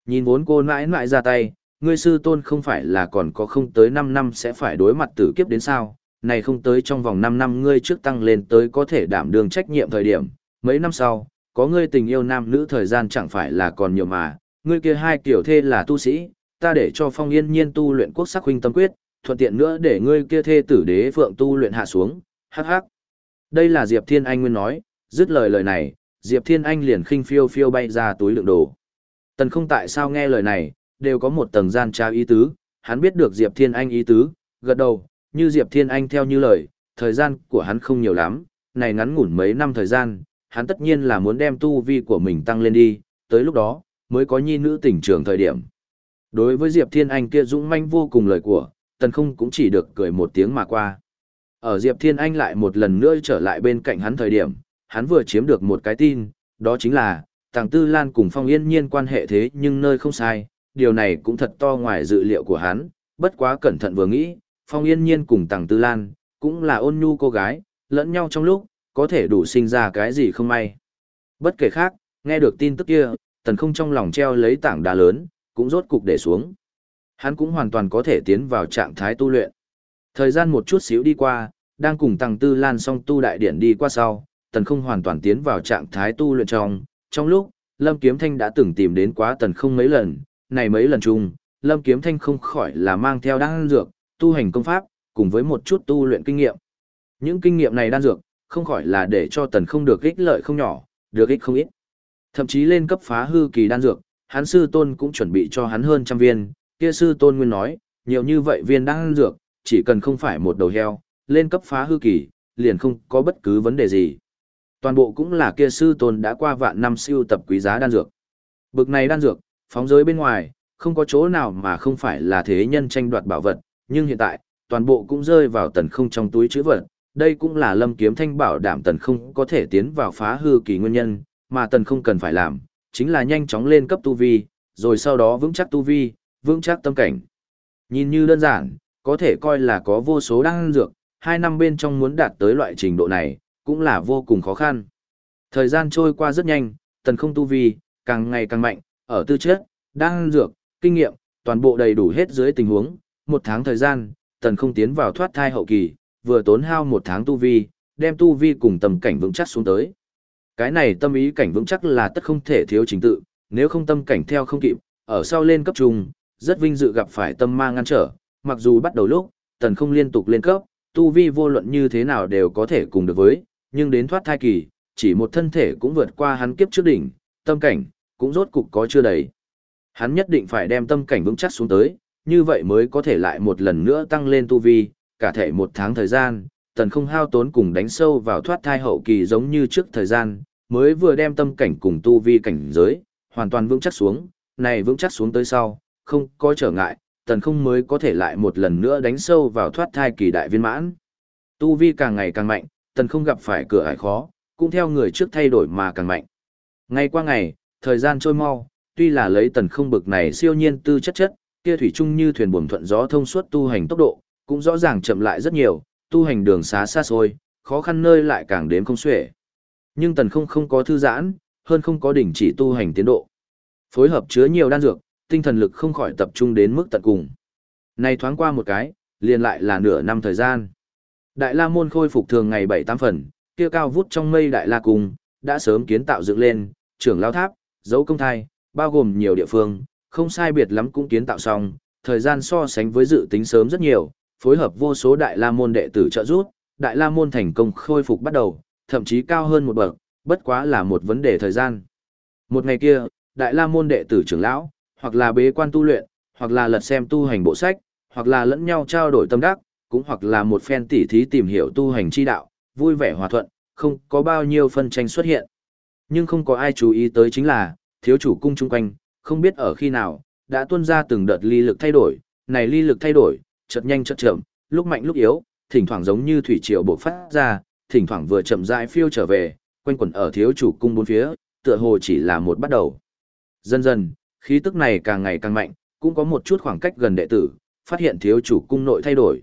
Nhìn vốn cô mãi mãi ra tay, ngươi sư tôn không phải là còn có không tới 5 năm sẽ phải đối mặt tử kiếp đến sao, này không tới trong vòng 5 năm ngươi trước tăng lên tới có thể đảm đương trách nhiệm thời điểm, mấy năm sau, có ngươi tình yêu nam nữ thời gian chẳng phải là còn nhiều mà, ngươi kia hai kiểu thê là tu sĩ, ta để cho phong yên nhiên tu luyện quốc sắc huynh tâm quyết, thuận tiện nữa để ngươi kia thê tử đế phượng tu luyện hạ xuống, hắc hắc. Đây là Diệp Thiên Anh Nguyên nói, dứt lời lời này, Diệp Thiên Anh liền khinh phiêu phiêu bay ra túi lượng đồ. Tần không tại sao nghe lời này, đều có một tầng gian trao ý tứ, hắn biết được Diệp Thiên Anh ý tứ, gật đầu, như Diệp Thiên Anh theo như lời, thời gian của hắn không nhiều lắm, này ngắn ngủn mấy năm thời gian, hắn tất nhiên là muốn đem tu vi của mình tăng lên đi, tới lúc đó, mới có nhi nữ tỉnh trường thời điểm. Đối với Diệp Thiên Anh kia dũng manh vô cùng lời của, tần không cũng chỉ được cười một tiếng mà qua. Ở Diệp Thiên Anh lại một lần nữa trở lại bên cạnh hắn thời điểm, hắn vừa chiếm được một cái tin, đó chính là, Tàng Tư Lan cùng Phong Yên Nhiên quan hệ thế nhưng nơi không sai, điều này cũng thật to ngoài dự liệu của hắn, bất quá cẩn thận vừa nghĩ, Phong Yên Nhiên cùng Tàng Tư Lan, cũng là ôn nhu cô gái, lẫn nhau trong lúc, có thể đủ sinh ra cái gì không may. Bất kể khác, nghe được tin tức kia, tần không trong lòng treo lấy tảng đá lớn, cũng rốt cục để xuống. Hắn cũng hoàn toàn có thể tiến vào trạng thái tu luyện. Thời gian một chút xíu đi qua, đang cùng Tàng Tư Lan song tu đại điển đi qua sau, tần không hoàn toàn tiến vào trạng thái tu luyện trong. Trong lúc, Lâm Kiếm Thanh đã từng tìm đến quá tần không mấy lần, này mấy lần chung, Lâm Kiếm Thanh không khỏi là mang theo đan dược, tu hành công pháp, cùng với một chút tu luyện kinh nghiệm. Những kinh nghiệm này đan dược, không khỏi là để cho tần không được ích lợi không nhỏ, được ích không ít. Thậm chí lên cấp phá hư kỳ đan dược, hắn sư tôn cũng chuẩn bị cho hắn hơn trăm viên, kia sư tôn nguyên nói, nhiều như vậy viên đan dược, chỉ cần không phải một đầu heo, lên cấp phá hư kỳ, liền không có bất cứ vấn đề gì. Toàn bộ cũng là kia sư tôn đã qua vạn năm siêu tập quý giá đan dược. Bực này đan dược, phóng giới bên ngoài, không có chỗ nào mà không phải là thế nhân tranh đoạt bảo vật, nhưng hiện tại, toàn bộ cũng rơi vào tần không trong túi chữ vật. Đây cũng là lâm kiếm thanh bảo đảm tần không có thể tiến vào phá hư kỳ nguyên nhân, mà tần không cần phải làm, chính là nhanh chóng lên cấp tu vi, rồi sau đó vững chắc tu vi, vững chắc tâm cảnh. Nhìn như đơn giản, có thể coi là có vô số đan dược, hai năm bên trong muốn đạt tới loại trình độ này, cũng là vô cùng khó khăn. Thời gian trôi qua rất nhanh, tần không tu vi, càng ngày càng mạnh, ở tư chất, đang dược, kinh nghiệm, toàn bộ đầy đủ hết dưới tình huống, một tháng thời gian, tần không tiến vào thoát thai hậu kỳ, vừa tốn hao một tháng tu vi, đem tu vi cùng tầm cảnh vững chắc xuống tới. Cái này tâm ý cảnh vững chắc là tất không thể thiếu chính tự, nếu không tâm cảnh theo không kịp, ở sau lên cấp trùng, rất vinh dự gặp phải tâm ma ngăn trở, mặc dù bắt đầu lúc, tần không liên tục lên cấp, tu vi vô luận như thế nào đều có thể cùng được với, nhưng đến thoát thai kỳ, chỉ một thân thể cũng vượt qua hắn kiếp trước đỉnh, tâm cảnh, cũng rốt cục có chưa đầy. Hắn nhất định phải đem tâm cảnh vững chắc xuống tới, như vậy mới có thể lại một lần nữa tăng lên tu vi, cả thể một tháng thời gian, tần không hao tốn cùng đánh sâu vào thoát thai hậu kỳ giống như trước thời gian, mới vừa đem tâm cảnh cùng tu vi cảnh giới, hoàn toàn vững chắc xuống, này vững chắc xuống tới sau, không có trở ngại, tần không mới có thể lại một lần nữa đánh sâu vào thoát thai kỳ đại viên mãn. Tu vi càng ngày càng mạnh, tần không gặp phải cửa ải khó, cũng theo người trước thay đổi mà càng mạnh. Ngày qua ngày, thời gian trôi mau, tuy là lấy tần không bực này siêu nhiên tư chất chất, kia thủy chung như thuyền buồm thuận gió thông suốt tu hành tốc độ, cũng rõ ràng chậm lại rất nhiều, tu hành đường xá xa xôi, khó khăn nơi lại càng đến không xuể. Nhưng tần không không có thư giãn, hơn không có đỉnh chỉ tu hành tiến độ. Phối hợp chứa nhiều đan dược, tinh thần lực không khỏi tập trung đến mức tận cùng. Này thoáng qua một cái, liền lại là nửa năm thời gian. Đại La Môn khôi phục thường ngày 7-8 phần, kia cao vút trong mây Đại La Cung, đã sớm kiến tạo dựng lên, trưởng lao tháp, dấu công thai, bao gồm nhiều địa phương, không sai biệt lắm cũng kiến tạo xong, thời gian so sánh với dự tính sớm rất nhiều, phối hợp vô số Đại La Môn đệ tử trợ giúp, Đại La Môn thành công khôi phục bắt đầu, thậm chí cao hơn một bậc, bất quá là một vấn đề thời gian. Một ngày kia, Đại La Môn đệ tử trưởng lão, hoặc là bế quan tu luyện, hoặc là lật xem tu hành bộ sách, hoặc là lẫn nhau trao đổi tâm đắc, cũng hoặc là một phen tỉ thí tìm hiểu tu hành chi đạo, vui vẻ hòa thuận, không có bao nhiêu phân tranh xuất hiện. Nhưng không có ai chú ý tới chính là, thiếu chủ cung chung quanh, không biết ở khi nào, đã tuôn ra từng đợt ly lực thay đổi, này ly lực thay đổi, chợt nhanh chợt chậm, lúc mạnh lúc yếu, thỉnh thoảng giống như thủy triều bộc phát ra, thỉnh thoảng vừa chậm rãi phiêu trở về, quanh quẩn ở thiếu chủ cung bốn phía, tựa hồ chỉ là một bắt đầu. Dần dần, khí tức này càng ngày càng mạnh, cũng có một chút khoảng cách gần đệ tử, phát hiện thiếu chủ cung nội thay đổi.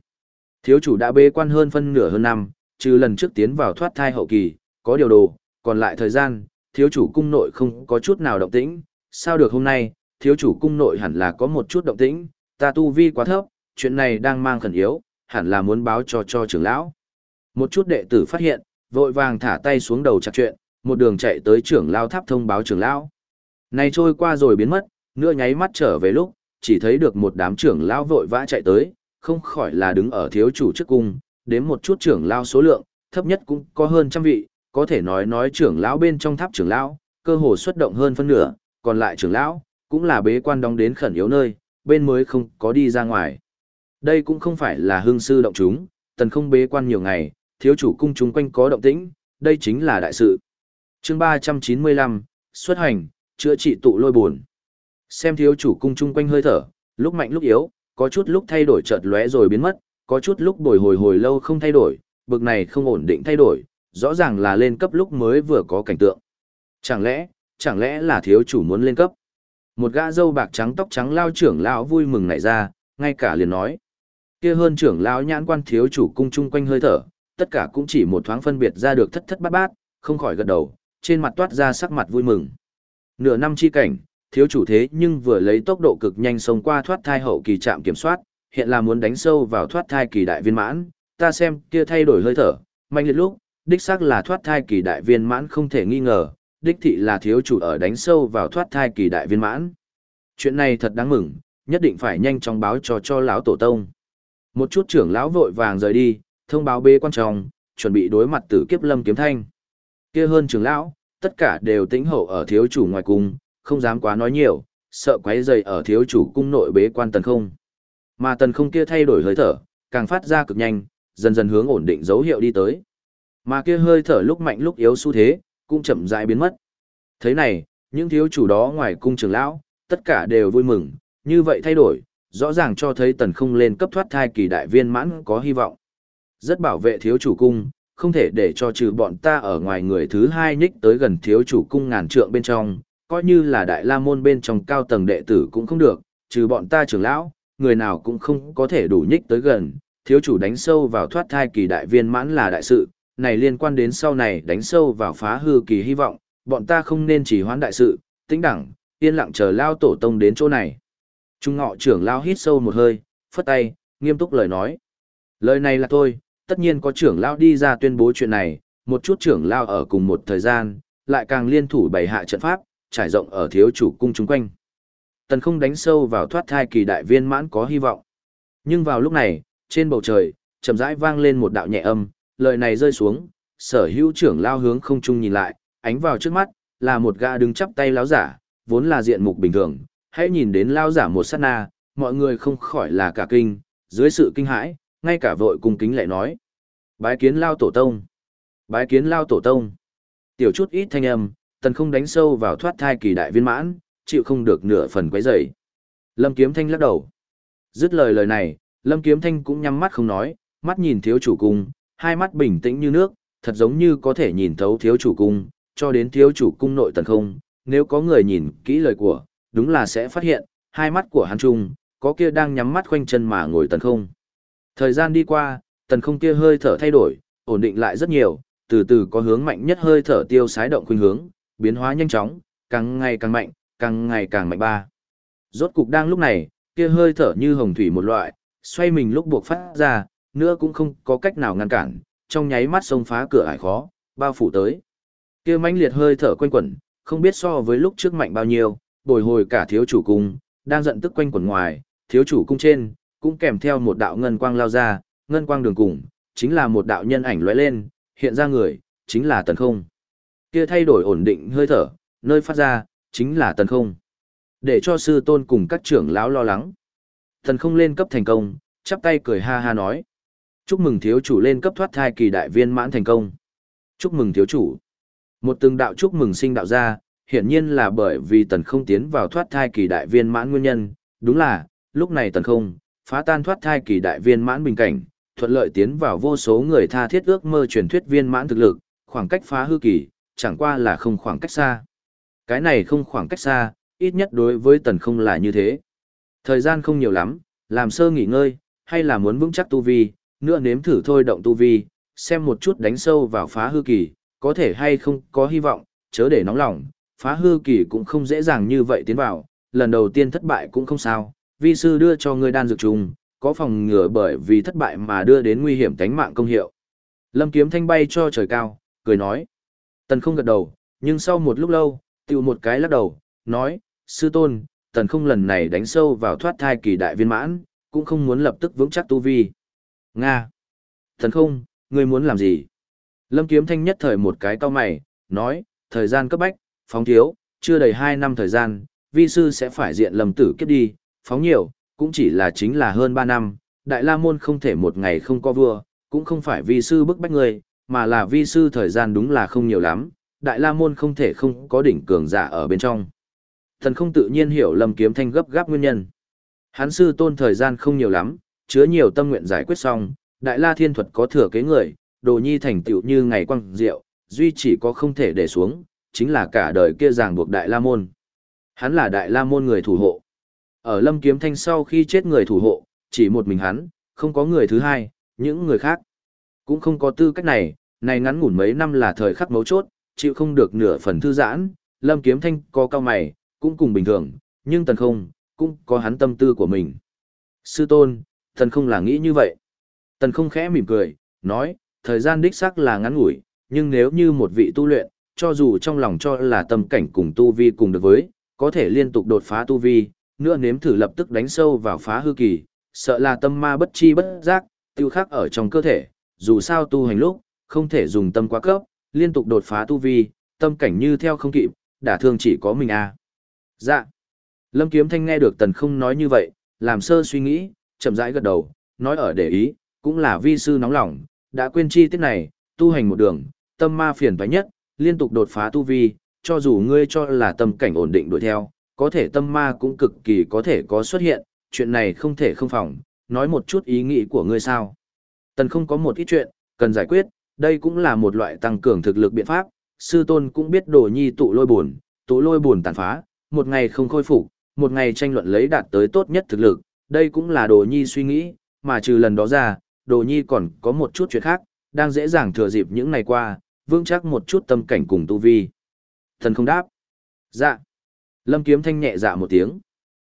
Thiếu chủ đã bế quan hơn phân nửa hơn năm, trừ lần trước tiến vào thoát thai hậu kỳ, có điều đồ, còn lại thời gian, thiếu chủ cung nội không có chút nào động tĩnh, sao được hôm nay, thiếu chủ cung nội hẳn là có một chút động tĩnh, ta tu vi quá thấp, chuyện này đang mang khẩn yếu, hẳn là muốn báo cho cho trưởng lão. Một chút đệ tử phát hiện, vội vàng thả tay xuống đầu chặt chuyện, một đường chạy tới trưởng lão tháp thông báo trưởng lão. Này trôi qua rồi biến mất, nửa nháy mắt trở về lúc, chỉ thấy được một đám trưởng lão vội vã chạy tới, không khỏi là đứng ở thiếu chủ trước cung, đến một chút trưởng lão số lượng, thấp nhất cũng có hơn trăm vị, có thể nói nói trưởng lão bên trong tháp trưởng lão, cơ hồ xuất động hơn phân nửa, còn lại trưởng lão, cũng là bế quan đóng đến khẩn yếu nơi, bên mới không có đi ra ngoài. Đây cũng không phải là hương sư động chúng, tần không bế quan nhiều ngày, thiếu chủ cung chúng quanh có động tĩnh, đây chính là đại sự. chương 395, xuất hành, chữa trị tụ lôi buồn. Xem thiếu chủ cung chung quanh hơi thở, lúc mạnh lúc yếu, có chút lúc thay đổi chợt lóe rồi biến mất, có chút lúc bồi hồi hồi lâu không thay đổi, bực này không ổn định thay đổi, rõ ràng là lên cấp lúc mới vừa có cảnh tượng. Chẳng lẽ, chẳng lẽ là thiếu chủ muốn lên cấp? Một gã dâu bạc trắng tóc trắng lao trưởng lão vui mừng nảy ra, ngay cả liền nói. Kia hơn trưởng lão nhãn quan thiếu chủ cung chung quanh hơi thở, tất cả cũng chỉ một thoáng phân biệt ra được thất thất bát bát, không khỏi gật đầu, trên mặt toát ra sắc mặt vui mừng. Nửa năm chi cảnh, thiếu chủ thế nhưng vừa lấy tốc độ cực nhanh xông qua thoát thai hậu kỳ trạm kiểm soát, hiện là muốn đánh sâu vào thoát thai kỳ đại viên mãn, ta xem kia thay đổi hơi thở, mạnh liệt lúc, đích xác là thoát thai kỳ đại viên mãn không thể nghi ngờ, đích thị là thiếu chủ ở đánh sâu vào thoát thai kỳ đại viên mãn. Chuyện này thật đáng mừng, nhất định phải nhanh chóng báo cho cho lão tổ tông. Một chút trưởng lão vội vàng rời đi, thông báo bê quan trọng, chuẩn bị đối mặt tử kiếp lâm kiếm thanh. Kia hơn trưởng lão, tất cả đều tĩnh hậu ở thiếu chủ ngoài cung, không dám quá nói nhiều, sợ quấy rầy ở thiếu chủ cung nội bế quan tần không. Mà tần không kia thay đổi hơi thở, càng phát ra cực nhanh, dần dần hướng ổn định dấu hiệu đi tới. Mà kia hơi thở lúc mạnh lúc yếu xu thế, cũng chậm rãi biến mất. Thế này, những thiếu chủ đó ngoài cung trưởng lão, tất cả đều vui mừng, như vậy thay đổi, rõ ràng cho thấy tần không lên cấp thoát thai kỳ đại viên mãn có hy vọng. Rất bảo vệ thiếu chủ cung, không thể để cho trừ bọn ta ở ngoài người thứ hai nhích tới gần thiếu chủ cung ngàn trượng bên trong, coi như là đại la môn bên trong cao tầng đệ tử cũng không được, trừ bọn ta trưởng lão, người nào cũng không có thể đủ nhích tới gần, thiếu chủ đánh sâu vào thoát thai kỳ đại viên mãn là đại sự, này liên quan đến sau này đánh sâu vào phá hư kỳ hy vọng, bọn ta không nên chỉ hoãn đại sự, tĩnh đẳng, yên lặng chờ lao tổ tông đến chỗ này. Trung ngọ trưởng lao hít sâu một hơi, phất tay, nghiêm túc lời nói. Lời này là tôi, tất nhiên có trưởng lao đi ra tuyên bố chuyện này, một chút trưởng lao ở cùng một thời gian, lại càng liên thủ bày hạ trận pháp, trải rộng ở thiếu chủ cung chúng quanh. Tần không đánh sâu vào thoát thai kỳ đại viên mãn có hy vọng. Nhưng vào lúc này, trên bầu trời, chậm rãi vang lên một đạo nhẹ âm, lời này rơi xuống, sở hữu trưởng lao hướng không trung nhìn lại, ánh vào trước mắt, là một gã đứng chắp tay láo giả, vốn là diện mục bình thường, hãy nhìn đến lao giả một sát na, mọi người không khỏi là cả kinh, dưới sự kinh hãi, ngay cả vội cung kính lại nói. Bái kiến lao tổ tông. Bái kiến lao tổ tông. Tiểu chút ít thanh âm, tần không đánh sâu vào thoát thai kỳ đại viên mãn, chịu không được nửa phần quấy rầy. Lâm Kiếm Thanh lắc đầu. Dứt lời lời này, Lâm Kiếm Thanh cũng nhắm mắt không nói, mắt nhìn thiếu chủ cung, hai mắt bình tĩnh như nước, thật giống như có thể nhìn thấu thiếu chủ cung, cho đến thiếu chủ cung nội tần không, nếu có người nhìn kỹ lời của, đúng là sẽ phát hiện, hai mắt của hắn trung, có kia đang nhắm mắt khoanh chân mà ngồi tần không. Thời gian đi qua, tần không kia hơi thở thay đổi, ổn định lại rất nhiều, từ từ có hướng mạnh nhất hơi thở tiêu sái động khuynh hướng, biến hóa nhanh chóng, càng ngày càng mạnh, càng ngày càng mạnh ba. Rốt cục đang lúc này, kia hơi thở như hồng thủy một loại, xoay mình lúc buộc phát ra, nữa cũng không có cách nào ngăn cản, trong nháy mắt xông phá cửa ải khó, bao phủ tới. Kia mãnh liệt hơi thở quanh quẩn, không biết so với lúc trước mạnh bao nhiêu, bồi hồi cả thiếu chủ cung, đang giận tức quanh quẩn ngoài, thiếu chủ cung trên, cũng kèm theo một đạo ngân quang lao ra, ngân quang đường cùng, chính là một đạo nhân ảnh lóe lên, hiện ra người, chính là tần không. Kia thay đổi ổn định hơi thở, nơi phát ra, chính là tần không. Để cho sư tôn cùng các trưởng lão lo lắng. Tần không lên cấp thành công, chắp tay cười ha ha nói. Chúc mừng thiếu chủ lên cấp thoát thai kỳ đại viên mãn thành công. Chúc mừng thiếu chủ. Một từng đạo chúc mừng sinh đạo ra, hiển nhiên là bởi vì tần không tiến vào thoát thai kỳ đại viên mãn nguyên nhân. Đúng là, lúc này tần không, phá tan thoát thai kỳ đại viên mãn bình cảnh, thuận lợi tiến vào vô số người tha thiết ước mơ truyền thuyết viên mãn thực lực, khoảng cách phá hư kỳ, chẳng qua là không khoảng cách xa. Cái này không khoảng cách xa, ít nhất đối với tần không là như thế. Thời gian không nhiều lắm, làm sơ nghỉ ngơi, hay là muốn vững chắc tu vi, nữa nếm thử thôi động tu vi, xem một chút đánh sâu vào phá hư kỳ, có thể hay không có hy vọng, chớ để nóng lòng, phá hư kỳ cũng không dễ dàng như vậy tiến vào, lần đầu tiên thất bại cũng không sao, vi sư đưa cho ngươi đan dược trùng, có phòng ngừa bởi vì thất bại mà đưa đến nguy hiểm tánh mạng công hiệu. Lâm kiếm thanh bay cho trời cao, cười nói. Tần không gật đầu, nhưng sau một lúc lâu, tiêu một cái lắc đầu, nói, sư tôn, tần không lần này đánh sâu vào thoát thai kỳ đại viên mãn, cũng không muốn lập tức vững chắc tu vi. Nga! Tần không, ngươi muốn làm gì? Lâm kiếm thanh nhất thời một cái cao mày, nói, thời gian cấp bách, phóng thiếu, chưa đầy hai năm thời gian, vi sư sẽ phải diện lầm tử kiếp đi, phóng nhiều, cũng chỉ là chính là hơn ba năm, đại la môn không thể một ngày không có vua, cũng không phải vi sư bức bách người, mà là vi sư thời gian đúng là không nhiều lắm, đại la môn không thể không có đỉnh cường giả ở bên trong. Thần không tự nhiên hiểu lâm kiếm thanh gấp gáp nguyên nhân. Hắn sư tôn thời gian không nhiều lắm, chứa nhiều tâm nguyện giải quyết xong, đại la thiên thuật có thừa kế người, đồ nhi thành tựu như ngày quang diệu, duy chỉ có không thể để xuống, chính là cả đời kia ràng buộc đại la môn. Hắn là đại la môn người thủ hộ. Ở lâm kiếm thanh sau khi chết người thủ hộ, chỉ một mình hắn, không có người thứ hai, những người khác. Cũng không có tư cách này, này ngắn ngủn mấy năm là thời khắc mấu chốt, chịu không được nửa phần thư giãn, lâm kiếm thanh có cao mày, cũng cùng bình thường, nhưng tần không, cũng có hắn tâm tư của mình. Sư tôn, tần không là nghĩ như vậy. Tần không khẽ mỉm cười, nói, thời gian đích xác là ngắn ngủi, nhưng nếu như một vị tu luyện, cho dù trong lòng cho là tâm cảnh cùng tu vi cùng được với, có thể liên tục đột phá tu vi, nữa nếm thử lập tức đánh sâu vào phá hư kỳ, sợ là tâm ma bất chi bất giác, tiêu khắc ở trong cơ thể, dù sao tu hành lúc, không thể dùng tâm quá cấp, liên tục đột phá tu vi, tâm cảnh như theo không kịp, đả thương chỉ có mình a. À. Dạ. Lâm Kiếm Thanh nghe được Tần không nói như vậy, làm sơ suy nghĩ, chậm rãi gật đầu, nói ở để ý, cũng là vi sư nóng lòng, đã quên chi tiết này, tu hành một đường, tâm ma phiền toái nhất, liên tục đột phá tu vi, cho dù ngươi cho là tâm cảnh ổn định đuổi theo, có thể tâm ma cũng cực kỳ có thể có xuất hiện, chuyện này không thể không phòng, nói một chút ý nghĩ của ngươi sao. Tần không có một ít chuyện, cần giải quyết, đây cũng là một loại tăng cường thực lực biện pháp, sư tôn cũng biết đồ nhi tụ lôi buồn, tụ lôi buồn tàn phá, một ngày không khôi phục, một ngày tranh luận lấy đạt tới tốt nhất thực lực, đây cũng là đồ nhi suy nghĩ, mà trừ lần đó ra, đồ nhi còn có một chút chuyện khác, đang dễ dàng thừa dịp những ngày qua, vững chắc một chút tâm cảnh cùng tu vi. Thần không đáp. Dạ. Lâm kiếm thanh nhẹ dạ một tiếng.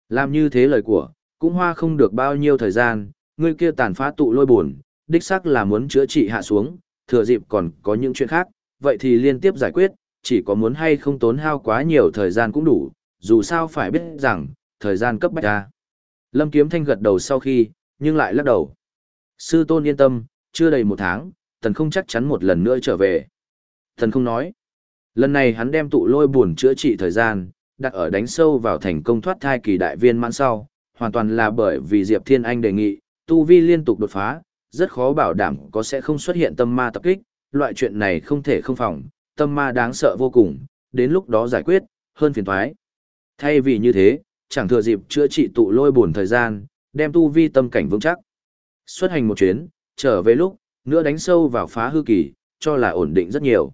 Làm như thế lời của, cũng hoa không được bao nhiêu thời gian, người kia tàn phá tụ lôi buồn, đích xác là muốn chữa trị hạ xuống, thừa dịp còn có những chuyện khác, vậy thì liên tiếp giải quyết, chỉ có muốn hay không tốn hao quá nhiều thời gian cũng đủ, dù sao phải biết rằng, thời gian cấp bách ra. Lâm Kiếm Thanh gật đầu sau khi, nhưng lại lắc đầu. Sư tôn yên tâm, chưa đầy một tháng, thần không chắc chắn một lần nữa trở về. Thần không nói. Lần này hắn đem tụ lôi buồn chữa trị thời gian, đặt ở đánh sâu vào thành công thoát thai kỳ đại viên mãn sau, hoàn toàn là bởi vì Diệp Thiên Anh đề nghị, tu vi liên tục đột phá, rất khó bảo đảm có sẽ không xuất hiện tâm ma tập kích, loại chuyện này không thể không phòng, tâm ma đáng sợ vô cùng, đến lúc đó giải quyết, hơn phiền thoái. Thay vì như thế, chẳng thừa dịp chữa trị tụ lôi buồn thời gian, đem tu vi tâm cảnh vững chắc. Xuất hành một chuyến, trở về lúc, nữa đánh sâu vào phá hư kỳ, cho là ổn định rất nhiều.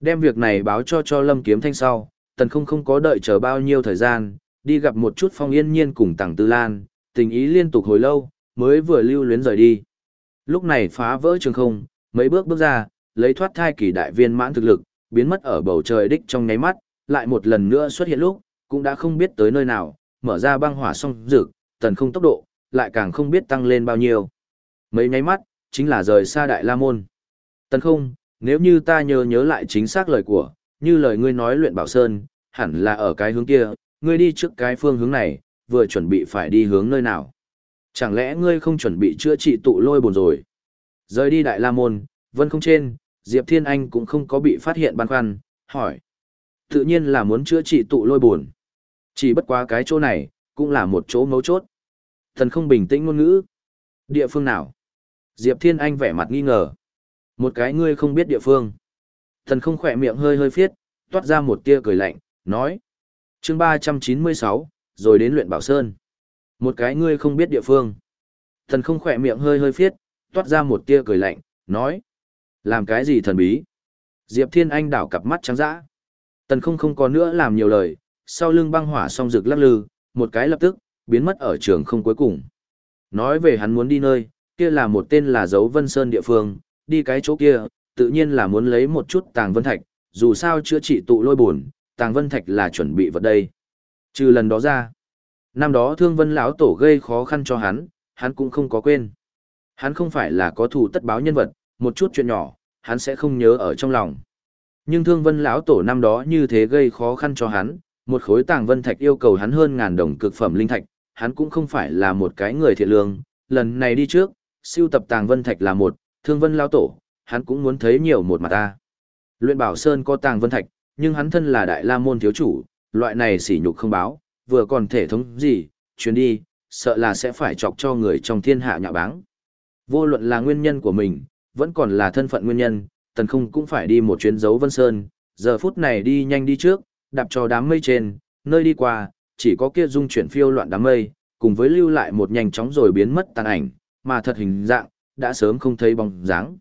Đem việc này báo cho cho Lâm Kiếm Thanh sau, tần không không có đợi chờ bao nhiêu thời gian, đi gặp một chút phong yên nhiên cùng tàng tư lan, tình ý liên tục hồi lâu, mới vừa lưu luyến rời đi. Lúc này phá vỡ trường không, mấy bước bước ra, lấy thoát thai kỳ đại viên mãn thực lực, biến mất ở bầu trời đích trong nháy mắt, lại một lần nữa xuất hiện lúc, cũng đã không biết tới nơi nào, mở ra băng hỏa song rực, tần không tốc độ, lại càng không biết tăng lên bao nhiêu. Mấy nháy mắt, chính là rời xa đại la môn. Tần không, nếu như ta nhớ nhớ lại chính xác lời của, như lời ngươi nói luyện bảo sơn, hẳn là ở cái hướng kia, ngươi đi trước cái phương hướng này, vừa chuẩn bị phải đi hướng nơi nào. Chẳng lẽ ngươi không chuẩn bị chữa trị tụ lôi buồn rồi? Rời đi đại la môn, vân không trên, Diệp Thiên Anh cũng không có bị phát hiện băn khoăn, hỏi. Tự nhiên là muốn chữa trị tụ lôi buồn. Chỉ bất quá cái chỗ này, cũng là một chỗ mấu chốt. Thần không bình tĩnh ngôn ngữ. Địa phương nào? Diệp Thiên Anh vẻ mặt nghi ngờ. Một cái ngươi không biết địa phương. Thần không khỏe miệng hơi hơi phiết, toát ra một tia cười lạnh, nói. chương ba trăm chín mươi sáu, rồi đến luyện bảo sơn. Một cái ngươi không biết địa phương. Thần không khỏe miệng hơi hơi phiết, toát ra một tia cười lạnh, nói. Làm cái gì thần bí? Diệp Thiên Anh đảo cặp mắt trắng dã. Tần không không có nữa làm nhiều lời, sau lưng băng hỏa song rực lắc lư, một cái lập tức, biến mất ở trường không cuối cùng. Nói về hắn muốn đi nơi, kia là một tên là dấu Vân Sơn địa phương, đi cái chỗ kia, tự nhiên là muốn lấy một chút tàng vân thạch, dù sao chữa trị tụ lôi buồn, tàng vân thạch là chuẩn bị vật đây. Trừ lần đó ra, năm đó thương vân lão tổ gây khó khăn cho hắn, hắn cũng không có quên. Hắn không phải là có thù tất báo nhân vật, một chút chuyện nhỏ, hắn sẽ không nhớ ở trong lòng. Nhưng thương vân lão tổ năm đó như thế gây khó khăn cho hắn, một khối tàng vân thạch yêu cầu hắn hơn ngàn đồng cực phẩm linh thạch, hắn cũng không phải là một cái người thiện lương, lần này đi trước, siêu tập tàng vân thạch là một, thương vân lão tổ, hắn cũng muốn thấy nhiều một mặt ta. Luyện bảo sơn có tàng vân thạch, nhưng hắn thân là đại la môn thiếu chủ, loại này sỉ nhục không báo, vừa còn thể thống gì, chuyến đi, sợ là sẽ phải chọc cho người trong thiên hạ nhạ báng. Vô luận là nguyên nhân của mình, vẫn còn là thân phận nguyên nhân, tần không cũng phải đi một chuyến dấu vân sơn, giờ phút này đi nhanh đi trước, đạp cho đám mây trên, nơi đi qua, chỉ có kia dung chuyển phiêu loạn đám mây, cùng với lưu lại một nhanh chóng rồi biến mất tàn ảnh, mà thật hình dạng, đã sớm không thấy bóng dáng.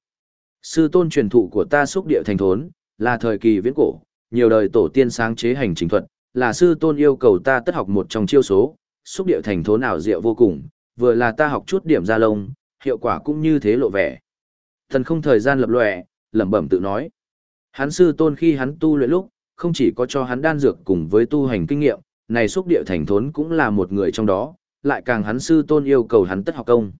Sư tôn truyền thụ của ta xúc địa thành thốn, là thời kỳ viễn cổ, nhiều đời tổ tiên sáng chế hành trình thuật, là sư tôn yêu cầu ta tất học một trong chiêu số, xúc địa thành thốn nào diệu vô cùng, vừa là ta học chút điểm ra lông, hiệu quả cũng như thế lộ vẻ. Thần không thời gian lập lòe, lẩm bẩm tự nói. Hắn sư tôn khi hắn tu luyện lúc, không chỉ có cho hắn đan dược cùng với tu hành kinh nghiệm, này xúc địa thành thốn cũng là một người trong đó, lại càng hắn sư tôn yêu cầu hắn tất học công.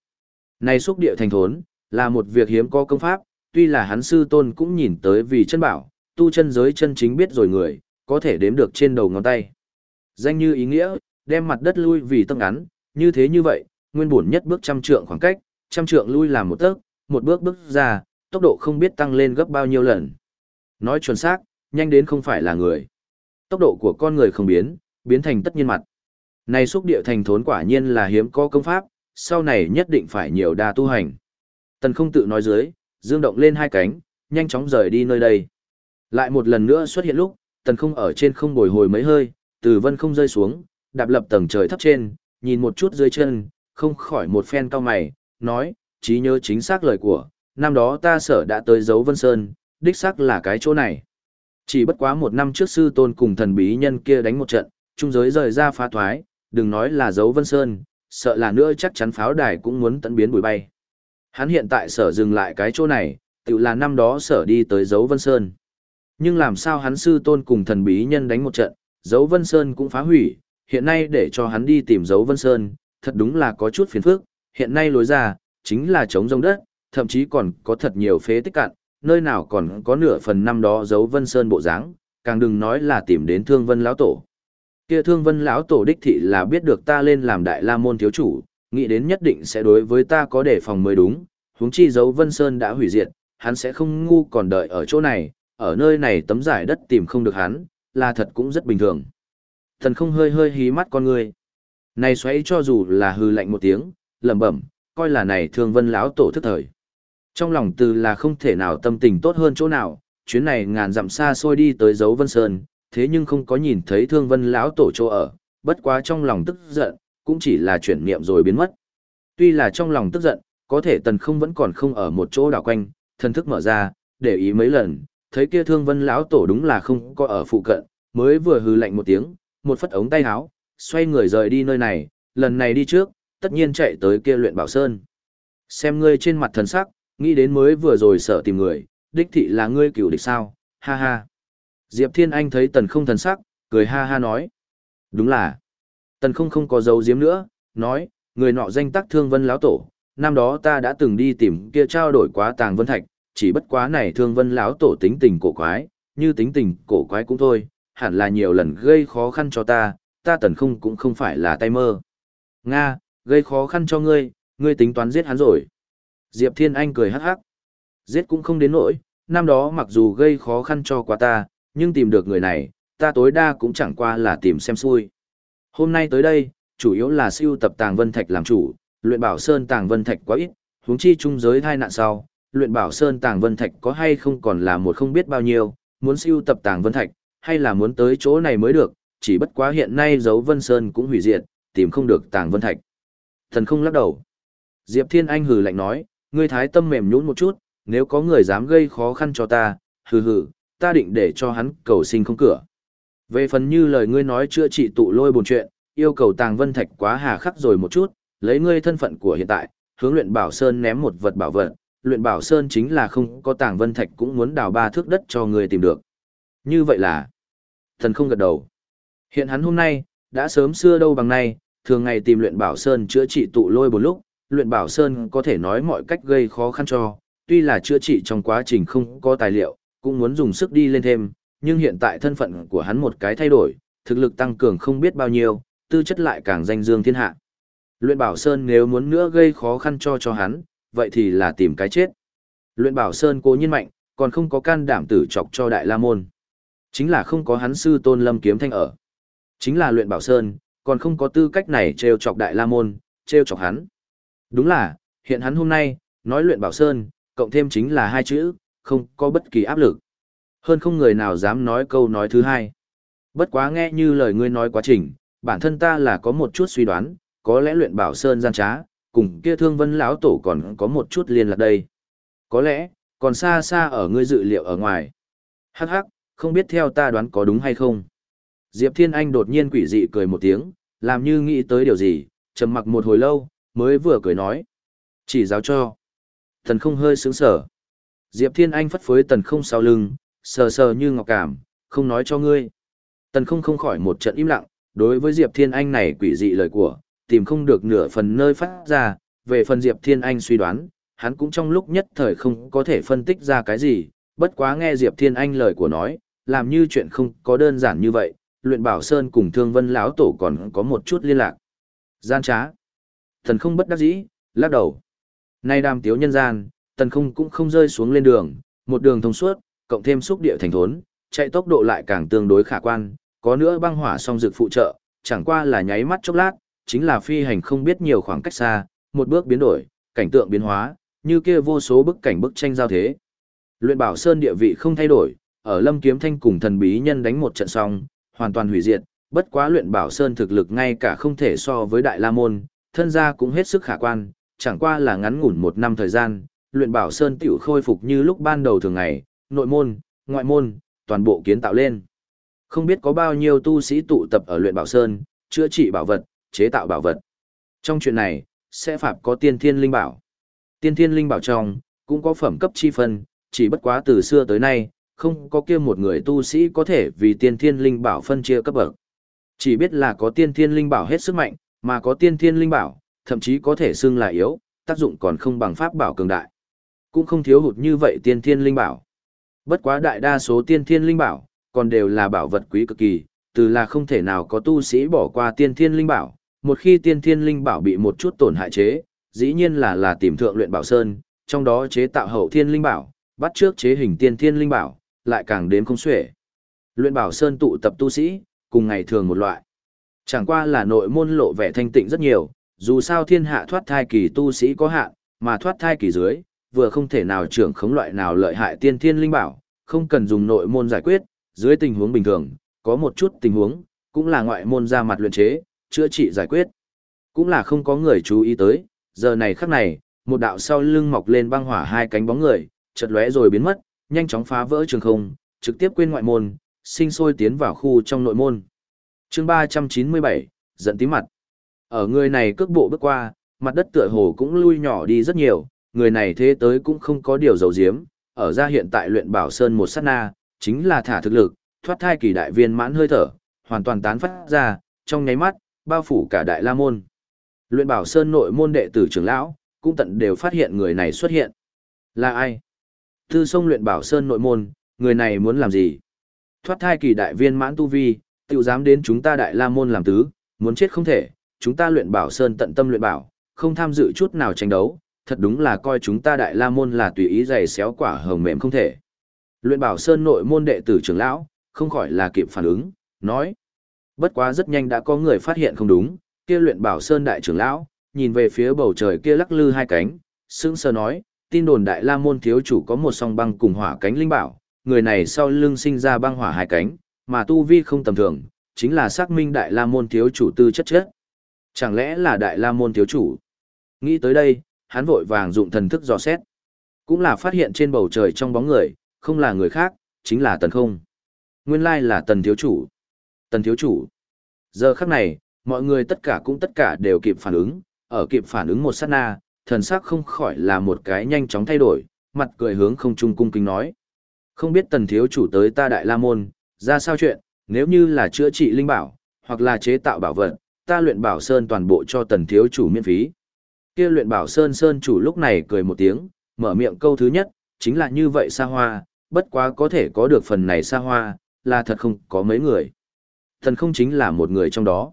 Này xúc địa thành thốn, là một việc hiếm có công pháp, tuy là hắn sư tôn cũng nhìn tới vì chân bảo, tu chân giới chân chính biết rồi người, có thể đếm được trên đầu ngón tay. Danh như ý nghĩa, đem mặt đất lui vì tầng ngắn, như thế như vậy, nguyên bổn nhất bước trăm trượng khoảng cách, trăm trượng lui làm một tấc, một bước bước ra, tốc độ không biết tăng lên gấp bao nhiêu lần. Nói chuẩn xác, nhanh đến không phải là người. Tốc độ của con người không biến, biến thành tất nhiên mặt. Này xúc địa thành thốn quả nhiên là hiếm có công pháp, sau này nhất định phải nhiều đa tu hành. Tần không tự nói dưới, dương động lên hai cánh, nhanh chóng rời đi nơi đây. Lại một lần nữa xuất hiện lúc, tần không ở trên không bồi hồi mấy hơi, từ vân không rơi xuống, đạp lập tầng trời thấp trên, nhìn một chút dưới chân, không khỏi một phen cao mày, nói, trí nhớ chính xác lời của, năm đó ta sở đã tới dấu Vân Sơn, đích xác là cái chỗ này. Chỉ bất quá một năm trước sư tôn cùng thần bí nhân kia đánh một trận, trung giới rời ra phá thoái, đừng nói là dấu Vân Sơn, sợ là nữa chắc chắn pháo đài cũng muốn tận biến bụi bay. Hắn hiện tại sở dừng lại cái chỗ này, tự là năm đó sở đi tới dấu Vân Sơn. Nhưng làm sao hắn sư tôn cùng thần bí nhân đánh một trận, dấu Vân Sơn cũng phá hủy, hiện nay để cho hắn đi tìm dấu Vân Sơn, thật đúng là có chút phiền phức, hiện nay lối ra, chính là trống rông đất, thậm chí còn có thật nhiều phế tích cạn, nơi nào còn có nửa phần năm đó dấu Vân Sơn bộ dáng, càng đừng nói là tìm đến Thương Vân lão tổ. Kia Thương Vân lão tổ đích thị là biết được ta lên làm Đại La môn thiếu chủ, nghĩ đến nhất định sẽ đối với ta có đề phòng mới đúng, huống chi dấu Vân Sơn đã hủy diệt, hắn sẽ không ngu còn đợi ở chỗ này, ở nơi này tấm giải đất tìm không được hắn, là thật cũng rất bình thường. Thần không hơi hơi hí mắt con người. Này xoáy cho dù là hư lạnh một tiếng, lẩm bẩm, coi là này thương vân lão tổ thức thời. Trong lòng từ là không thể nào tâm tình tốt hơn chỗ nào, chuyến này ngàn dặm xa xôi đi tới dấu vân sơn, thế nhưng không có nhìn thấy thương vân lão tổ chỗ ở, bất quá trong lòng tức giận, cũng chỉ là chuyển niệm rồi biến mất. Tuy là trong lòng tức giận, có thể tần không vẫn còn không ở một chỗ đảo quanh, thân thức mở ra, để ý mấy lần, thấy kia thương vân lão tổ đúng là không có ở phụ cận, mới vừa hư lạnh một tiếng, một phất ống tay áo, xoay người rời đi nơi này, lần này đi trước, tất nhiên chạy tới kia luyện bảo sơn. Xem ngươi trên mặt thần sắc, nghĩ đến mới vừa rồi sợ tìm người, đích thị là ngươi cửu địch sao, ha ha. Diệp Thiên Anh thấy tần không thần sắc, cười ha ha nói. Đúng là, tần không không có dấu diếm nữa, nói, người nọ danh tắc thương vân lão tổ, năm đó ta đã từng đi tìm kia trao đổi quá tàng vân thạch, chỉ bất quá này thương vân lão tổ tính tình cổ quái, như tính tình cổ quái cũng thôi, hẳn là nhiều lần gây khó khăn cho ta, ta tần không cũng không phải là tay mơ. Nga, gây khó khăn cho ngươi, ngươi tính toán giết hắn rồi. Diệp Thiên Anh cười hắc hắc. Giết cũng không đến nỗi, năm đó mặc dù gây khó khăn cho quá ta, nhưng tìm được người này, ta tối đa cũng chẳng qua là tìm xem xui. Hôm nay tới đây, chủ yếu là siêu tập tàng vân thạch làm chủ, luyện bảo sơn tàng vân thạch quá ít, huống chi trung giới thai nạn sau, luyện bảo sơn tàng vân thạch có hay không còn là một không biết bao nhiêu, muốn siêu tập tàng vân thạch, hay là muốn tới chỗ này mới được, chỉ bất quá hiện nay dấu vân sơn cũng hủy diệt, tìm không được tàng vân thạch. Thần không lắc đầu. Diệp Thiên Anh hừ lạnh nói, ngươi thái tâm mềm nhũn một chút, nếu có người dám gây khó khăn cho ta, hừ hừ, ta định để cho hắn cầu sinh không cửa. Về phần như lời ngươi nói chữa trị tụ lôi buồn chuyện, yêu cầu tàng vân thạch quá hà khắc rồi một chút, lấy ngươi thân phận của hiện tại, hướng luyện bảo sơn ném một vật bảo vật, luyện bảo sơn chính là không có tàng vân thạch cũng muốn đào ba thước đất cho người tìm được. Như vậy là, thần không gật đầu. Hiện hắn hôm nay, đã sớm xưa đâu bằng nay, thường ngày tìm luyện bảo sơn chữa trị tụ lôi một lúc, luyện bảo sơn có thể nói mọi cách gây khó khăn cho, tuy là chữa trị trong quá trình không có tài liệu, cũng muốn dùng sức đi lên thêm, nhưng hiện tại thân phận của hắn một cái thay đổi, thực lực tăng cường không biết bao nhiêu, tư chất lại càng danh dương thiên hạ. Luyện bảo sơn nếu muốn nữa gây khó khăn cho cho hắn, vậy thì là tìm cái chết. Luyện bảo sơn cố nhiên mạnh, còn không có can đảm tử chọc cho đại la môn. Chính là không có hắn sư tôn lâm kiếm thanh ở. Chính là luyện bảo sơn, còn không có tư cách này trêu chọc đại la môn, trêu chọc hắn. Đúng là, hiện hắn hôm nay, nói luyện bảo sơn, cộng thêm chính là hai chữ, không có bất kỳ áp lực. Hơn không người nào dám nói câu nói thứ hai. Bất quá nghe như lời ngươi nói quá trình, bản thân ta là có một chút suy đoán, có lẽ luyện bảo sơn gian trá, cùng kia thương vân lão tổ còn có một chút liên lạc đây. Có lẽ, còn xa xa ở ngươi dự liệu ở ngoài. Hắc hắc, không biết theo ta đoán có đúng hay không. Diệp Thiên Anh đột nhiên quỷ dị cười một tiếng, làm như nghĩ tới điều gì, trầm mặc một hồi lâu, mới vừa cười nói. Chỉ giáo cho. Thần không hơi sướng sở. Diệp Thiên Anh phất phới tần không sau lưng, sờ sờ như ngọc cảm, không nói cho ngươi. Tần không không khỏi một trận im lặng, đối với Diệp Thiên Anh này quỷ dị lời của, tìm không được nửa phần nơi phát ra, về phần Diệp Thiên Anh suy đoán, hắn cũng trong lúc nhất thời không có thể phân tích ra cái gì, bất quá nghe Diệp Thiên Anh lời của nói, làm như chuyện không có đơn giản như vậy, luyện bảo sơn cùng thương vân lão tổ còn có một chút liên lạc. Gian trá. Thần không bất đắc dĩ, lắc đầu. Nay đàm tiếu nhân gian, tần không cũng không rơi xuống lên đường, một đường thông suốt, cộng thêm xúc địa thành thốn, chạy tốc độ lại càng tương đối khả quan, có nữa băng hỏa song dược phụ trợ, chẳng qua là nháy mắt chốc lát, chính là phi hành không biết nhiều khoảng cách xa, một bước biến đổi, cảnh tượng biến hóa, như kia vô số bức cảnh bức tranh giao thế. Luyện Bảo Sơn địa vị không thay đổi, ở Lâm Kiếm Thanh cùng thần bí nhân đánh một trận xong, hoàn toàn hủy diệt, Bất quá luyện bảo sơn thực lực ngay cả không thể so với Đại La Môn, thân gia cũng hết sức khả quan, chẳng qua là ngắn ngủn một năm thời gian, luyện bảo sơn tiểu khôi phục như lúc ban đầu thường ngày, nội môn, ngoại môn, toàn bộ kiến tạo lên. Không biết có bao nhiêu tu sĩ tụ tập ở luyện bảo sơn, chữa trị bảo vật, chế tạo bảo vật. Trong chuyện này, sẽ phạm có tiên thiên linh bảo. Tiên thiên linh bảo trong, cũng có phẩm cấp chi phân, chỉ bất quá từ xưa tới nay, không có kia một người tu sĩ có thể vì tiên thiên linh bảo phân chia cấp bậc. Chỉ biết là có tiên thiên linh bảo hết sức mạnh, mà có tiên thiên linh bảo, thậm chí có thể xưng là yếu, tác dụng còn không bằng pháp bảo cường đại. Cũng không thiếu hụt như vậy tiên thiên linh bảo. Bất quá đại đa số tiên thiên linh bảo, còn đều là bảo vật quý cực kỳ, từ là không thể nào có tu sĩ bỏ qua tiên thiên linh bảo. Một khi tiên thiên linh bảo bị một chút tổn hại chế, dĩ nhiên là là tìm thượng luyện bảo sơn, trong đó chế tạo hậu thiên linh bảo, bắt trước chế hình tiên thiên linh bảo, lại càng đếm không xuể. Luyện bảo sơn tụ tập tu sĩ, cùng ngày thường một loại. Chẳng qua là nội môn lộ vẻ thanh tịnh rất nhiều, dù sao thiên hạ thoát thai kỳ tu sĩ có hạn, mà thoát thai kỳ dưới, vừa không thể nào trưởng khống loại nào lợi hại tiên thiên linh bảo, không cần dùng nội môn giải quyết, dưới tình huống bình thường, có một chút tình huống, cũng là ngoại môn ra mặt luyện chế, chữa trị giải quyết. Cũng là không có người chú ý tới, giờ này khắc này, một đạo sau lưng mọc lên băng hỏa hai cánh bóng người, chợt lóe rồi biến mất, nhanh chóng phá vỡ trường không, trực tiếp quên ngoại môn, sinh sôi tiến vào khu trong nội môn. Chương 397, giận tím mặt. Ở người này cước bộ bước qua, mặt đất tựa hồ cũng lui nhỏ đi rất nhiều, người này thế tới cũng không có điều dầu diếm, ở ra hiện tại luyện bảo sơn một sát na, chính là thả thực lực, thoát thai kỳ đại viên mãn hơi thở, hoàn toàn tán phát ra, trong nháy mắt, bao phủ cả đại la môn. Luyện bảo sơn nội môn đệ tử trưởng lão, cũng tận đều phát hiện người này xuất hiện. Là ai? Tư sông luyện bảo sơn nội môn, người này muốn làm gì? Thoát thai kỳ đại viên mãn tu vi, tiểu dám đến chúng ta đại la môn làm tứ, muốn chết không thể, chúng ta luyện bảo sơn tận tâm luyện bảo, không tham dự chút nào tranh đấu, thật đúng là coi chúng ta đại la môn là tùy ý giày xéo quả hồng mềm không thể. Luyện bảo sơn nội môn đệ tử trưởng lão, không khỏi là kịp phản ứng, nói. Bất quá rất nhanh đã có người phát hiện không đúng, kia luyện bảo sơn đại trưởng lão, nhìn về phía bầu trời kia lắc lư hai cánh, sững sờ nói, tin đồn đại la môn thiếu chủ có một song băng cùng hỏa cánh linh bảo, người này sau lưng sinh ra băng hỏa hai cánh, mà tu vi không tầm thường, chính là xác minh đại la môn thiếu chủ tư chất chất. Chẳng lẽ là đại la môn thiếu chủ? Nghĩ tới đây, hắn vội vàng dụng thần thức dò xét. Cũng là phát hiện trên bầu trời trong bóng người, không là người khác, chính là tần không. Nguyên lai là tần thiếu chủ. Tần thiếu chủ. Giờ khắc này, mọi người tất cả cũng tất cả đều kịp phản ứng, ở kịp phản ứng một sát na, thần sắc không khỏi là một cái nhanh chóng thay đổi, mặt cười hướng không trung cung kính nói. Không biết tần thiếu chủ tới ta đại la môn, ra sao chuyện, nếu như là chữa trị linh bảo, hoặc là chế tạo bảo vật, ta luyện bảo sơn toàn bộ cho tần thiếu chủ miễn phí. Kia luyện bảo sơn sơn chủ lúc này cười một tiếng, mở miệng câu thứ nhất, chính là như vậy xa hoa, bất quá có thể có được phần này xa hoa, là thật không có mấy người. Thần không chính là một người trong đó.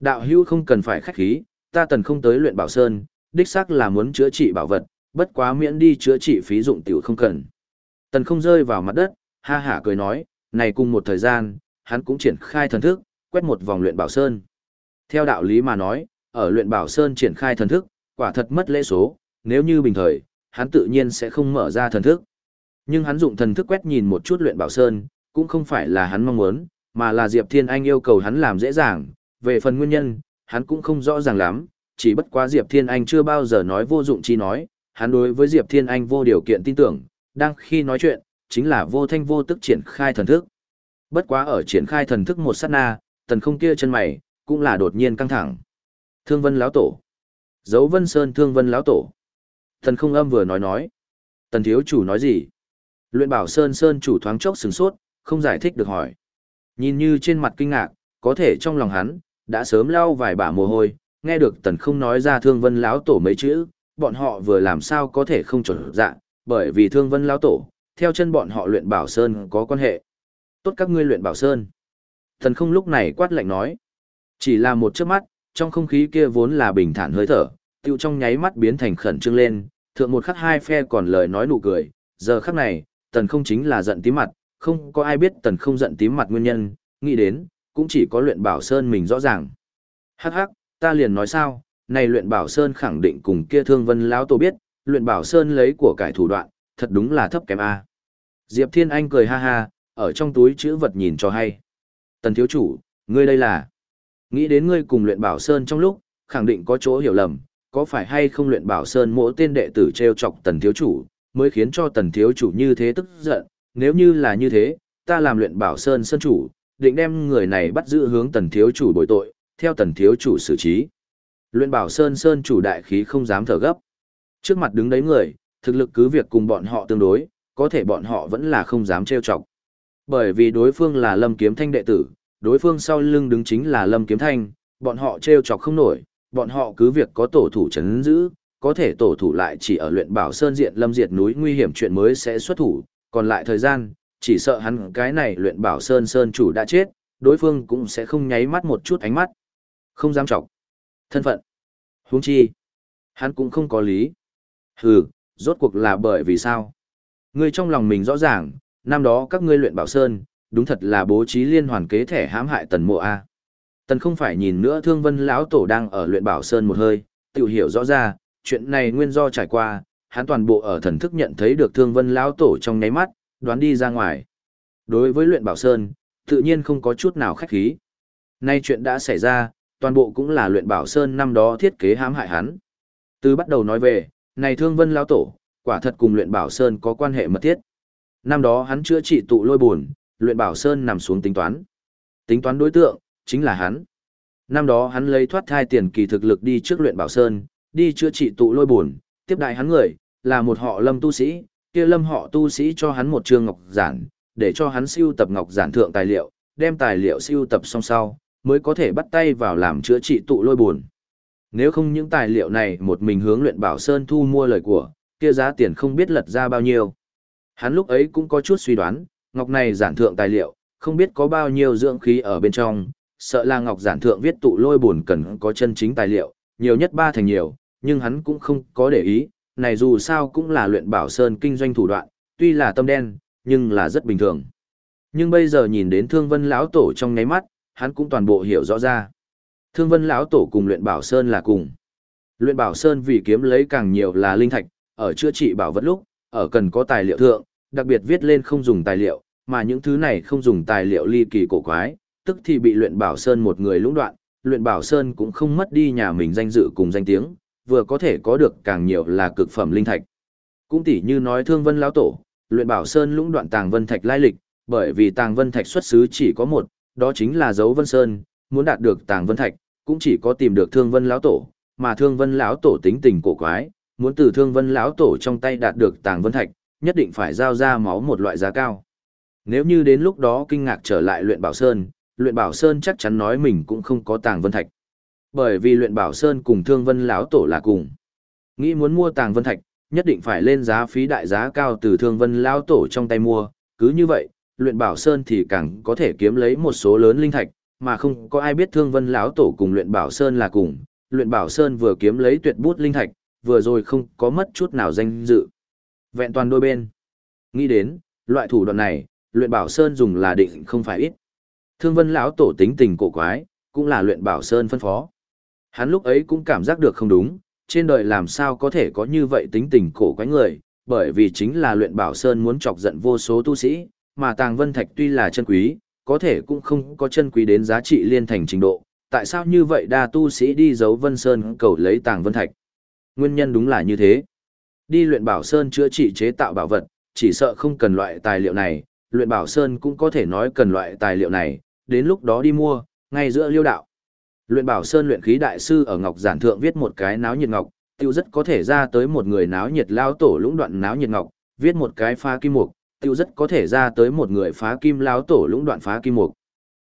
Đạo hữu không cần phải khách khí, ta tần không tới luyện bảo sơn, đích xác là muốn chữa trị bảo vật, bất quá miễn đi chữa trị phí dụng tiểu không cần. Tần không rơi vào mặt đất, ha hả cười nói, này cùng một thời gian, hắn cũng triển khai thần thức, quét một vòng luyện bảo sơn. Theo đạo lý mà nói, ở luyện bảo sơn triển khai thần thức, quả thật mất lễ số, nếu như bình thời, hắn tự nhiên sẽ không mở ra thần thức. Nhưng hắn dụng thần thức quét nhìn một chút luyện bảo sơn, cũng không phải là hắn mong muốn, mà là Diệp Thiên Anh yêu cầu hắn làm dễ dàng, về phần nguyên nhân, hắn cũng không rõ ràng lắm, chỉ bất quá Diệp Thiên Anh chưa bao giờ nói vô dụng chi nói, hắn đối với Diệp Thiên Anh vô điều kiện tin tưởng, đang khi nói chuyện, chính là vô thanh vô tức triển khai thần thức. Bất quá ở triển khai thần thức một sát na, tần không kia chân mày, cũng là đột nhiên căng thẳng. Thương Vân lão tổ. Dấu Vân Sơn Thương Vân lão tổ. Tần không âm vừa nói nói. Tần thiếu chủ nói gì? Luyện bảo Sơn Sơn chủ thoáng chốc sừng sốt, không giải thích được hỏi. Nhìn như trên mặt kinh ngạc, có thể trong lòng hắn, đã sớm lau vài bả mồ hôi, nghe được tần không nói ra thương vân lão tổ mấy chữ, bọn họ vừa làm sao có thể không chuẩn dạ, bởi vì thương vân lão tổ, theo chân bọn họ luyện bảo sơn có quan hệ. Tốt các ngươi luyện bảo sơn. Tần không lúc này quát lạnh nói. Chỉ là một chớp mắt, trong không khí kia vốn là bình thản hơi thở, tiêu trong nháy mắt biến thành khẩn trương lên, thượng một khắc hai phe còn lời nói nụ cười, giờ khắc này, tần không chính là giận tí mặt, không có ai biết tần không giận tím mặt nguyên nhân, nghĩ đến, cũng chỉ có luyện bảo sơn mình rõ ràng. Hắc hắc, ta liền nói sao, này luyện bảo sơn khẳng định cùng kia thương vân lão tổ biết, luyện bảo sơn lấy của cải thủ đoạn, thật đúng là thấp kém a. Diệp Thiên Anh cười ha ha, ở trong túi chữ vật nhìn cho hay. Tần thiếu chủ, Ngươi đây là, nghĩ đến ngươi cùng luyện bảo sơn trong lúc, khẳng định có chỗ hiểu lầm, có phải hay không luyện bảo sơn mỗi tên đệ tử treo chọc tần thiếu chủ, mới khiến cho tần thiếu chủ như thế tức giận, nếu như là như thế, ta làm luyện bảo sơn sơn chủ, định đem người này bắt giữ hướng tần thiếu chủ bồi tội, theo tần thiếu chủ xử trí. Luyện bảo sơn sơn chủ đại khí không dám thở gấp. Trước mặt đứng đấy người, thực lực cứ việc cùng bọn họ tương đối, có thể bọn họ vẫn là không dám trêu chọc. Bởi vì đối phương là Lâm Kiếm Thanh đệ tử, đối phương sau lưng đứng chính là Lâm Kiếm Thanh, bọn họ trêu chọc không nổi, bọn họ cứ việc có tổ thủ chấn giữ, có thể tổ thủ lại chỉ ở luyện bảo sơn diện Lâm Diệt núi nguy hiểm chuyện mới sẽ xuất thủ, còn lại thời gian, chỉ sợ hắn cái này luyện bảo sơn sơn chủ đã chết, đối phương cũng sẽ không nháy mắt một chút ánh mắt. Không dám chọc. Thân phận. Huống chi. Hắn cũng không có lý. Hừ, rốt cuộc là bởi vì sao? Ngươi trong lòng mình rõ ràng, năm đó các ngươi luyện bảo sơn, đúng thật là bố trí liên hoàn kế thể hãm hại tần mộ A. Tần không phải nhìn nữa thương vân lão tổ đang ở luyện bảo sơn một hơi, tự hiểu rõ ra, chuyện này nguyên do trải qua, hắn toàn bộ ở thần thức nhận thấy được thương vân lão tổ trong nháy mắt, đoán đi ra ngoài. Đối với luyện bảo sơn, tự nhiên không có chút nào khách khí. Nay chuyện đã xảy ra, toàn bộ cũng là luyện bảo sơn năm đó thiết kế hãm hại hắn. Từ bắt đầu nói về, này thương vân lão tổ, quả thật cùng luyện bảo sơn có quan hệ mật thiết. Năm đó hắn chữa trị tụ lôi buồn, luyện bảo sơn nằm xuống tính toán. Tính toán đối tượng, chính là hắn. Năm đó hắn lấy thoát thai tiền kỳ thực lực đi trước luyện bảo sơn, đi chữa trị tụ lôi buồn, tiếp đại hắn người, là một họ lâm tu sĩ, kia lâm họ tu sĩ cho hắn một trường ngọc giản, để cho hắn siêu tập ngọc giản thượng tài liệu, đem tài liệu siêu tập xong sau, mới có thể bắt tay vào làm chữa trị tụ lôi buồn. Nếu không những tài liệu này một mình hướng luyện bảo sơn thu mua lời của, kia giá tiền không biết lật ra bao nhiêu. Hắn lúc ấy cũng có chút suy đoán, ngọc này giản thượng tài liệu, không biết có bao nhiêu dưỡng khí ở bên trong, sợ là ngọc giản thượng viết tụ lôi buồn cần có chân chính tài liệu, nhiều nhất ba thành nhiều, nhưng hắn cũng không có để ý, này dù sao cũng là luyện bảo sơn kinh doanh thủ đoạn, tuy là tâm đen, nhưng là rất bình thường. Nhưng bây giờ nhìn đến Thương Vân lão tổ trong ngáy mắt, hắn cũng toàn bộ hiểu rõ ra. Thương Vân lão tổ cùng luyện bảo sơn là cùng. Luyện bảo sơn vì kiếm lấy càng nhiều là linh thạch, ở chữa trị bảo vật lúc, ở cần có tài liệu thượng, đặc biệt viết lên không dùng tài liệu, mà những thứ này không dùng tài liệu ly kỳ cổ quái, tức thì bị luyện bảo sơn một người lũng đoạn, luyện bảo sơn cũng không mất đi nhà mình danh dự cùng danh tiếng, vừa có thể có được càng nhiều là cực phẩm linh thạch. Cũng tỉ như nói thương vân lão tổ, luyện bảo sơn lũng đoạn tàng vân thạch lai lịch, bởi vì tàng vân thạch xuất xứ chỉ có một, đó chính là dấu vân sơn, muốn đạt được tàng vân thạch, cũng chỉ có tìm được thương vân lão tổ, mà thương vân lão tổ tính tình cổ quái, muốn từ thương vân lão tổ trong tay đạt được tàng vân thạch, nhất định phải giao ra máu một loại giá cao. Nếu như đến lúc đó kinh ngạc trở lại luyện bảo sơn, luyện bảo sơn chắc chắn nói mình cũng không có tàng vân thạch. Bởi vì luyện bảo sơn cùng thương vân lão tổ là cùng. Nghĩ muốn mua tàng vân thạch, nhất định phải lên giá phí đại giá cao từ thương vân lão tổ trong tay mua, cứ như vậy, luyện bảo sơn thì càng có thể kiếm lấy một số lớn linh thạch, mà không có ai biết thương vân lão tổ cùng luyện bảo sơn là cùng. Luyện bảo sơn vừa kiếm lấy tuyệt bút linh thạch, vừa rồi không có mất chút nào danh dự. Vẹn toàn đôi bên. Nghĩ đến, loại thủ đoạn này, luyện bảo sơn dùng là định không phải ít. Thương vân lão tổ tính tình cổ quái, cũng là luyện bảo sơn phân phó. Hắn lúc ấy cũng cảm giác được không đúng, trên đời làm sao có thể có như vậy tính tình cổ quái người, bởi vì chính là luyện bảo sơn muốn chọc giận vô số tu sĩ, mà tàng vân thạch tuy là chân quý, có thể cũng không có chân quý đến giá trị liên thành trình độ. Tại sao như vậy đa tu sĩ đi giấu vân sơn cầu lấy tàng vân thạch? Nguyên nhân đúng là như thế. Đi luyện bảo sơn chữa trị chế tạo bảo vật, chỉ sợ không cần loại tài liệu này, luyện bảo sơn cũng có thể nói cần loại tài liệu này, đến lúc đó đi mua, ngay giữa liêu đạo. Luyện bảo sơn luyện khí đại sư ở ngọc giản thượng viết một cái náo nhiệt ngọc, tiêu rất có thể ra tới một người náo nhiệt lao tổ lũng đoạn náo nhiệt ngọc, viết một cái phá kim mục, tiêu rất có thể ra tới một người phá kim lao tổ lũng đoạn phá kim mục.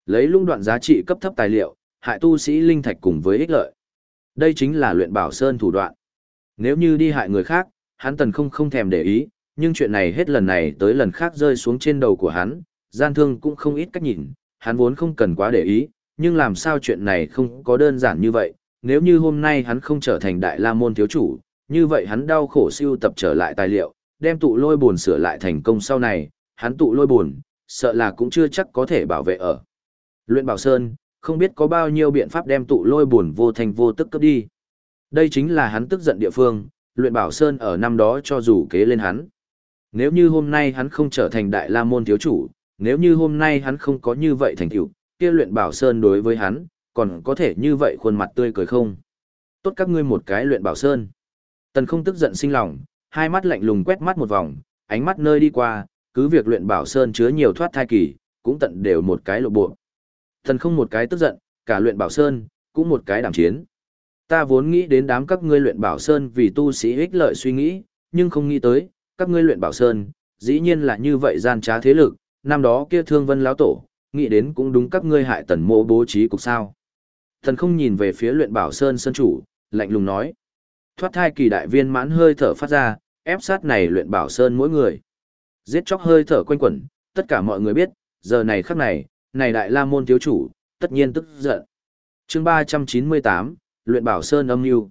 Lấy lũng đoạn giá trị cấp thấp tài liệu, hại tu sĩ linh thạch cùng với ích lợi. Đây chính là luyện bảo sơn thủ đoạn. Nếu như đi hại người khác, hắn tần không không thèm để ý, nhưng chuyện này hết lần này tới lần khác rơi xuống trên đầu của hắn, gian thương cũng không ít cách nhìn, hắn vốn không cần quá để ý, nhưng làm sao chuyện này không có đơn giản như vậy, nếu như hôm nay hắn không trở thành đại la môn thiếu chủ, như vậy hắn đau khổ siêu tập trở lại tài liệu, đem tụ lôi buồn sửa lại thành công sau này, hắn tụ lôi buồn, sợ là cũng chưa chắc có thể bảo vệ ở. Luyện Bảo Sơn, không biết có bao nhiêu biện pháp đem tụ lôi buồn vô thành vô tức cấp đi. Đây chính là hắn tức giận địa phương, luyện bảo sơn ở năm đó cho dù kế lên hắn. Nếu như hôm nay hắn không trở thành đại la môn thiếu chủ, nếu như hôm nay hắn không có như vậy thành tựu, kia luyện bảo sơn đối với hắn, còn có thể như vậy khuôn mặt tươi cười không? Tốt các ngươi một cái luyện bảo sơn. Tần không tức giận sinh lòng, hai mắt lạnh lùng quét mắt một vòng, ánh mắt nơi đi qua, cứ việc luyện bảo sơn chứa nhiều thoát thai kỳ, cũng tận đều một cái lộ bộ. Tần không một cái tức giận, cả luyện bảo sơn, cũng một cái đảm chiến. Ta vốn nghĩ đến đám các ngươi luyện bảo sơn vì tu sĩ ích lợi suy nghĩ, nhưng không nghĩ tới, các ngươi luyện bảo sơn, dĩ nhiên là như vậy gian trá thế lực, năm đó kia thương vân lão tổ, nghĩ đến cũng đúng các ngươi hại tần mộ bố trí cục sao. Thần không nhìn về phía luyện bảo sơn sơn chủ, lạnh lùng nói. Thoát thai kỳ đại viên mãn hơi thở phát ra, ép sát này luyện bảo sơn mỗi người. Giết chóc hơi thở quanh quẩn, tất cả mọi người biết, giờ này khắc này, này đại la môn thiếu chủ, tất nhiên tức giận. chương 398, luyện bảo sơn âm mưu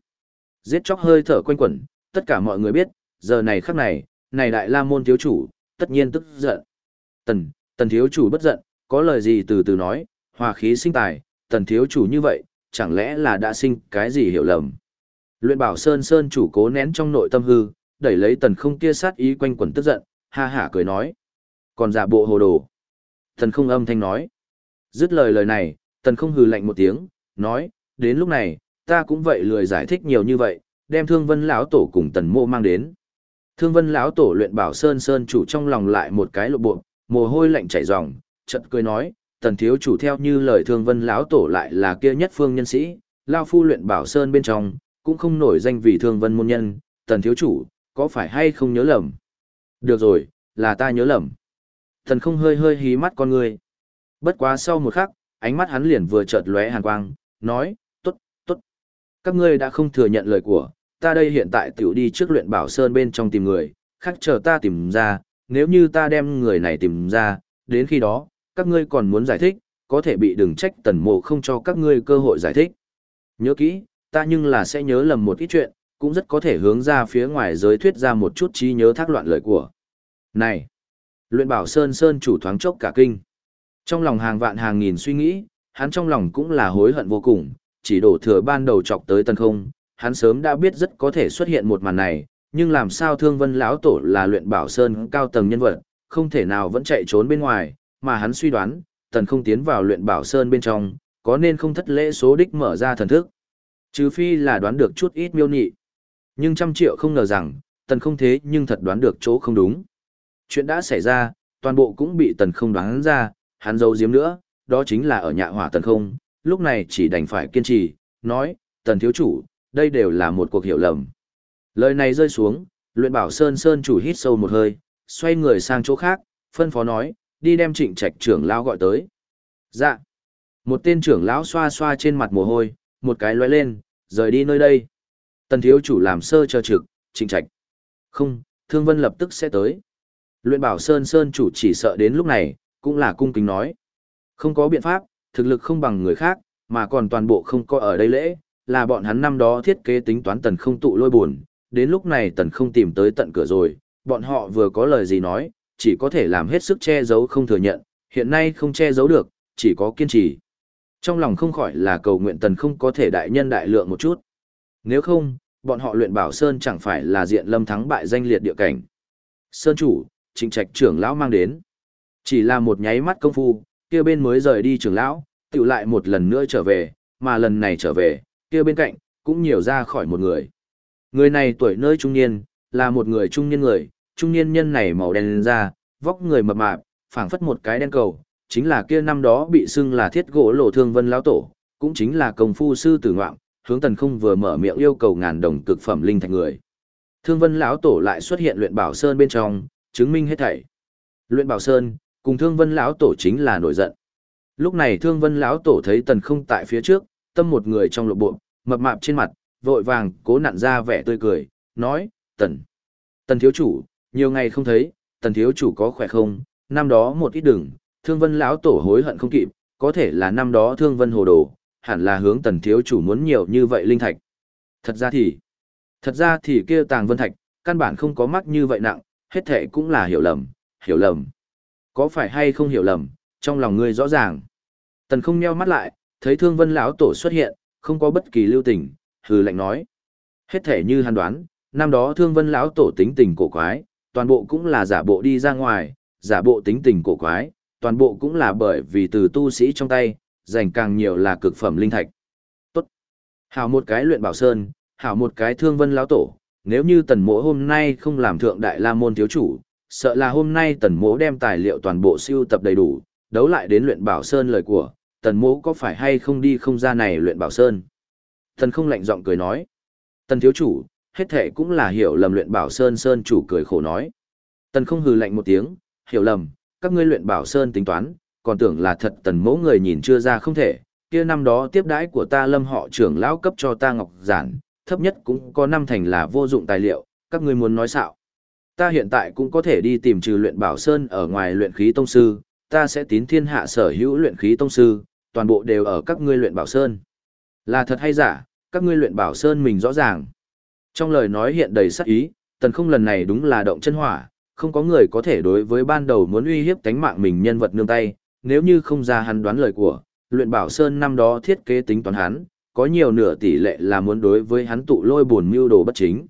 Giết chóc hơi thở quanh quẩn, tất cả mọi người biết, giờ này khắc này, này đại la môn thiếu chủ, tất nhiên tức giận. Tần, tần thiếu chủ bất giận, có lời gì từ từ nói, hòa khí sinh tài, tần thiếu chủ như vậy, chẳng lẽ là đã sinh cái gì hiểu lầm. Luyện bảo sơn sơn chủ cố nén trong nội tâm hư, đẩy lấy tần không kia sát ý quanh quẩn tức giận, ha hả cười nói. Còn giả bộ hồ đồ. Tần không âm thanh nói. Dứt lời lời này, tần không hừ lạnh một tiếng, nói, đến lúc này, ta cũng vậy lười giải thích nhiều như vậy, đem thương vân lão tổ cùng tần mô mang đến. Thương vân lão tổ luyện bảo sơn sơn chủ trong lòng lại một cái lộ bộ, mồ hôi lạnh chảy ròng, chợt cười nói, tần thiếu chủ theo như lời thương vân lão tổ lại là kia nhất phương nhân sĩ, lao phu luyện bảo sơn bên trong, cũng không nổi danh vì thương vân môn nhân, tần thiếu chủ, có phải hay không nhớ lầm? Được rồi, là ta nhớ lầm. thần không hơi hơi hí mắt con người. Bất quá sau một khắc, ánh mắt hắn liền vừa chợt lóe hàn quang, nói, tốt, tốt. Các ngươi đã không thừa nhận lời của, ta đây hiện tại tiểu đi trước luyện bảo sơn bên trong tìm người, khác chờ ta tìm ra, nếu như ta đem người này tìm ra, đến khi đó, các ngươi còn muốn giải thích, có thể bị đừng trách tần mộ không cho các ngươi cơ hội giải thích. Nhớ kỹ, ta nhưng là sẽ nhớ lầm một ít chuyện, cũng rất có thể hướng ra phía ngoài giới thuyết ra một chút trí nhớ thác loạn lời của. Này! Luyện bảo Sơn Sơn chủ thoáng chốc cả kinh. Trong lòng hàng vạn hàng nghìn suy nghĩ, hắn trong lòng cũng là hối hận vô cùng, chỉ đổ thừa ban đầu chọc tới tần không, hắn sớm đã biết rất có thể xuất hiện một màn này, nhưng làm sao thương vân lão tổ là luyện bảo Sơn cao tầng nhân vật, không thể nào vẫn chạy trốn bên ngoài, mà hắn suy đoán, tần không tiến vào luyện bảo sơn bên trong, có nên không thất lễ số đích mở ra thần thức. Trừ phi là đoán được chút ít miêu nhị. Nhưng trăm triệu không ngờ rằng, tần không thế nhưng thật đoán được chỗ không đúng. Chuyện đã xảy ra, toàn bộ cũng bị tần không đoán ra, hắn giấu giếm nữa, đó chính là ở nhạ hỏa tần không, lúc này chỉ đành phải kiên trì, nói, tần thiếu chủ, đây đều là một cuộc hiểu lầm. Lời này rơi xuống, luyện bảo sơn sơn chủ hít sâu một hơi, xoay người sang chỗ khác, phân phó nói, đi đem trịnh trạch trưởng lão gọi tới. Dạ. Một tên trưởng lão xoa xoa trên mặt mồ hôi, một cái lóe lên, rời đi nơi đây. Tần thiếu chủ làm sơ cho trực, trịnh trạch. Không, thương vân lập tức sẽ tới. Luyện bảo Sơn Sơn chủ chỉ sợ đến lúc này, cũng là cung kính nói. Không có biện pháp, thực lực không bằng người khác, mà còn toàn bộ không có ở đây lễ, là bọn hắn năm đó thiết kế tính toán tần không tụ lôi buồn, đến lúc này tần không tìm tới tận cửa rồi, bọn họ vừa có lời gì nói, chỉ có thể làm hết sức che giấu không thừa nhận, hiện nay không che giấu được, chỉ có kiên trì. Trong lòng không khỏi là cầu nguyện tần không có thể đại nhân đại lượng một chút. Nếu không, bọn họ luyện bảo Sơn chẳng phải là diện lâm thắng bại danh liệt địa cảnh. Sơn chủ, trịnh trạch trưởng lão mang đến. Chỉ là một nháy mắt công phu, kia bên mới rời đi trưởng lão, tự lại một lần nữa trở về, mà lần này trở về, kia bên cạnh, cũng nhiều ra khỏi một người. Người này tuổi nơi trung niên, là một người trung niên người, trung niên nhân này màu đen lên da, vóc người mập mạp, phảng phất một cái đen cầu, chính là kia năm đó bị xưng là thiết gỗ lộ thương vân lão tổ, cũng chính là công phu sư tử ngoạm, hướng tần không vừa mở miệng yêu cầu ngàn đồng cực phẩm linh thạch người. Thương vân lão tổ lại xuất hiện luyện bảo sơn bên trong, chứng minh hết thảy. Luyện bảo sơn, cùng thương vân lão tổ chính là nổi giận. Lúc này thương vân lão tổ thấy tần không tại phía trước, tâm một người trong lộ bộ, mập mạp trên mặt, vội vàng cố nặn ra vẻ tươi cười, nói, tần, tần thiếu chủ, nhiều ngày không thấy, tần thiếu chủ có khỏe không, năm đó một ít đừng, thương vân lão tổ hối hận không kịp, có thể là năm đó thương vân hồ đồ, hẳn là hướng tần thiếu chủ muốn nhiều như vậy linh thạch. Thật ra thì, thật ra thì kia tàng vân thạch, căn bản không có mắc như vậy nặng, hết thệ cũng là hiểu lầm, hiểu lầm. Có phải hay không hiểu lầm, trong lòng ngươi rõ ràng. Tần không nheo mắt lại, thấy thương vân lão tổ xuất hiện, không có bất kỳ lưu tình, hừ lạnh nói. Hết thể như hắn đoán, năm đó thương vân lão tổ tính tình cổ quái, toàn bộ cũng là giả bộ đi ra ngoài, giả bộ tính tình cổ quái, toàn bộ cũng là bởi vì từ tu sĩ trong tay, dành càng nhiều là cực phẩm linh thạch. Tốt. Hảo một cái luyện bảo sơn, hảo một cái thương vân lão tổ, nếu như tần mỗ hôm nay không làm thượng đại la môn thiếu chủ, sợ là hôm nay tần mỗ đem tài liệu toàn bộ siêu tập đầy đủ, đấu lại đến luyện bảo sơn lời của, tần mỗ có phải hay không đi không ra này luyện bảo sơn. Tần không lạnh giọng cười nói. Tần thiếu chủ, hết thể cũng là hiểu lầm luyện bảo sơn sơn chủ cười khổ nói. Tần không hừ lạnh một tiếng, hiểu lầm, các ngươi luyện bảo sơn tính toán, còn tưởng là thật tần mỗ người nhìn chưa ra không thể, kia năm đó tiếp đãi của ta lâm họ trưởng lão cấp cho ta ngọc giản, thấp nhất cũng có năm thành là vô dụng tài liệu, các ngươi muốn nói xạo. Ta hiện tại cũng có thể đi tìm trừ luyện bảo sơn ở ngoài luyện khí tông sư, ta sẽ tín thiên hạ sở hữu luyện khí tông sư, toàn bộ đều ở các ngươi luyện bảo sơn. Là thật hay giả, các ngươi luyện bảo sơn mình rõ ràng. Trong lời nói hiện đầy sắc ý, tần không lần này đúng là động chân hỏa, không có người có thể đối với ban đầu muốn uy hiếp tánh mạng mình nhân vật nương tay, nếu như không ra hắn đoán lời của, luyện bảo sơn năm đó thiết kế tính toán hắn, có nhiều nửa tỷ lệ là muốn đối với hắn tụ lôi buồn mưu đồ bất chính.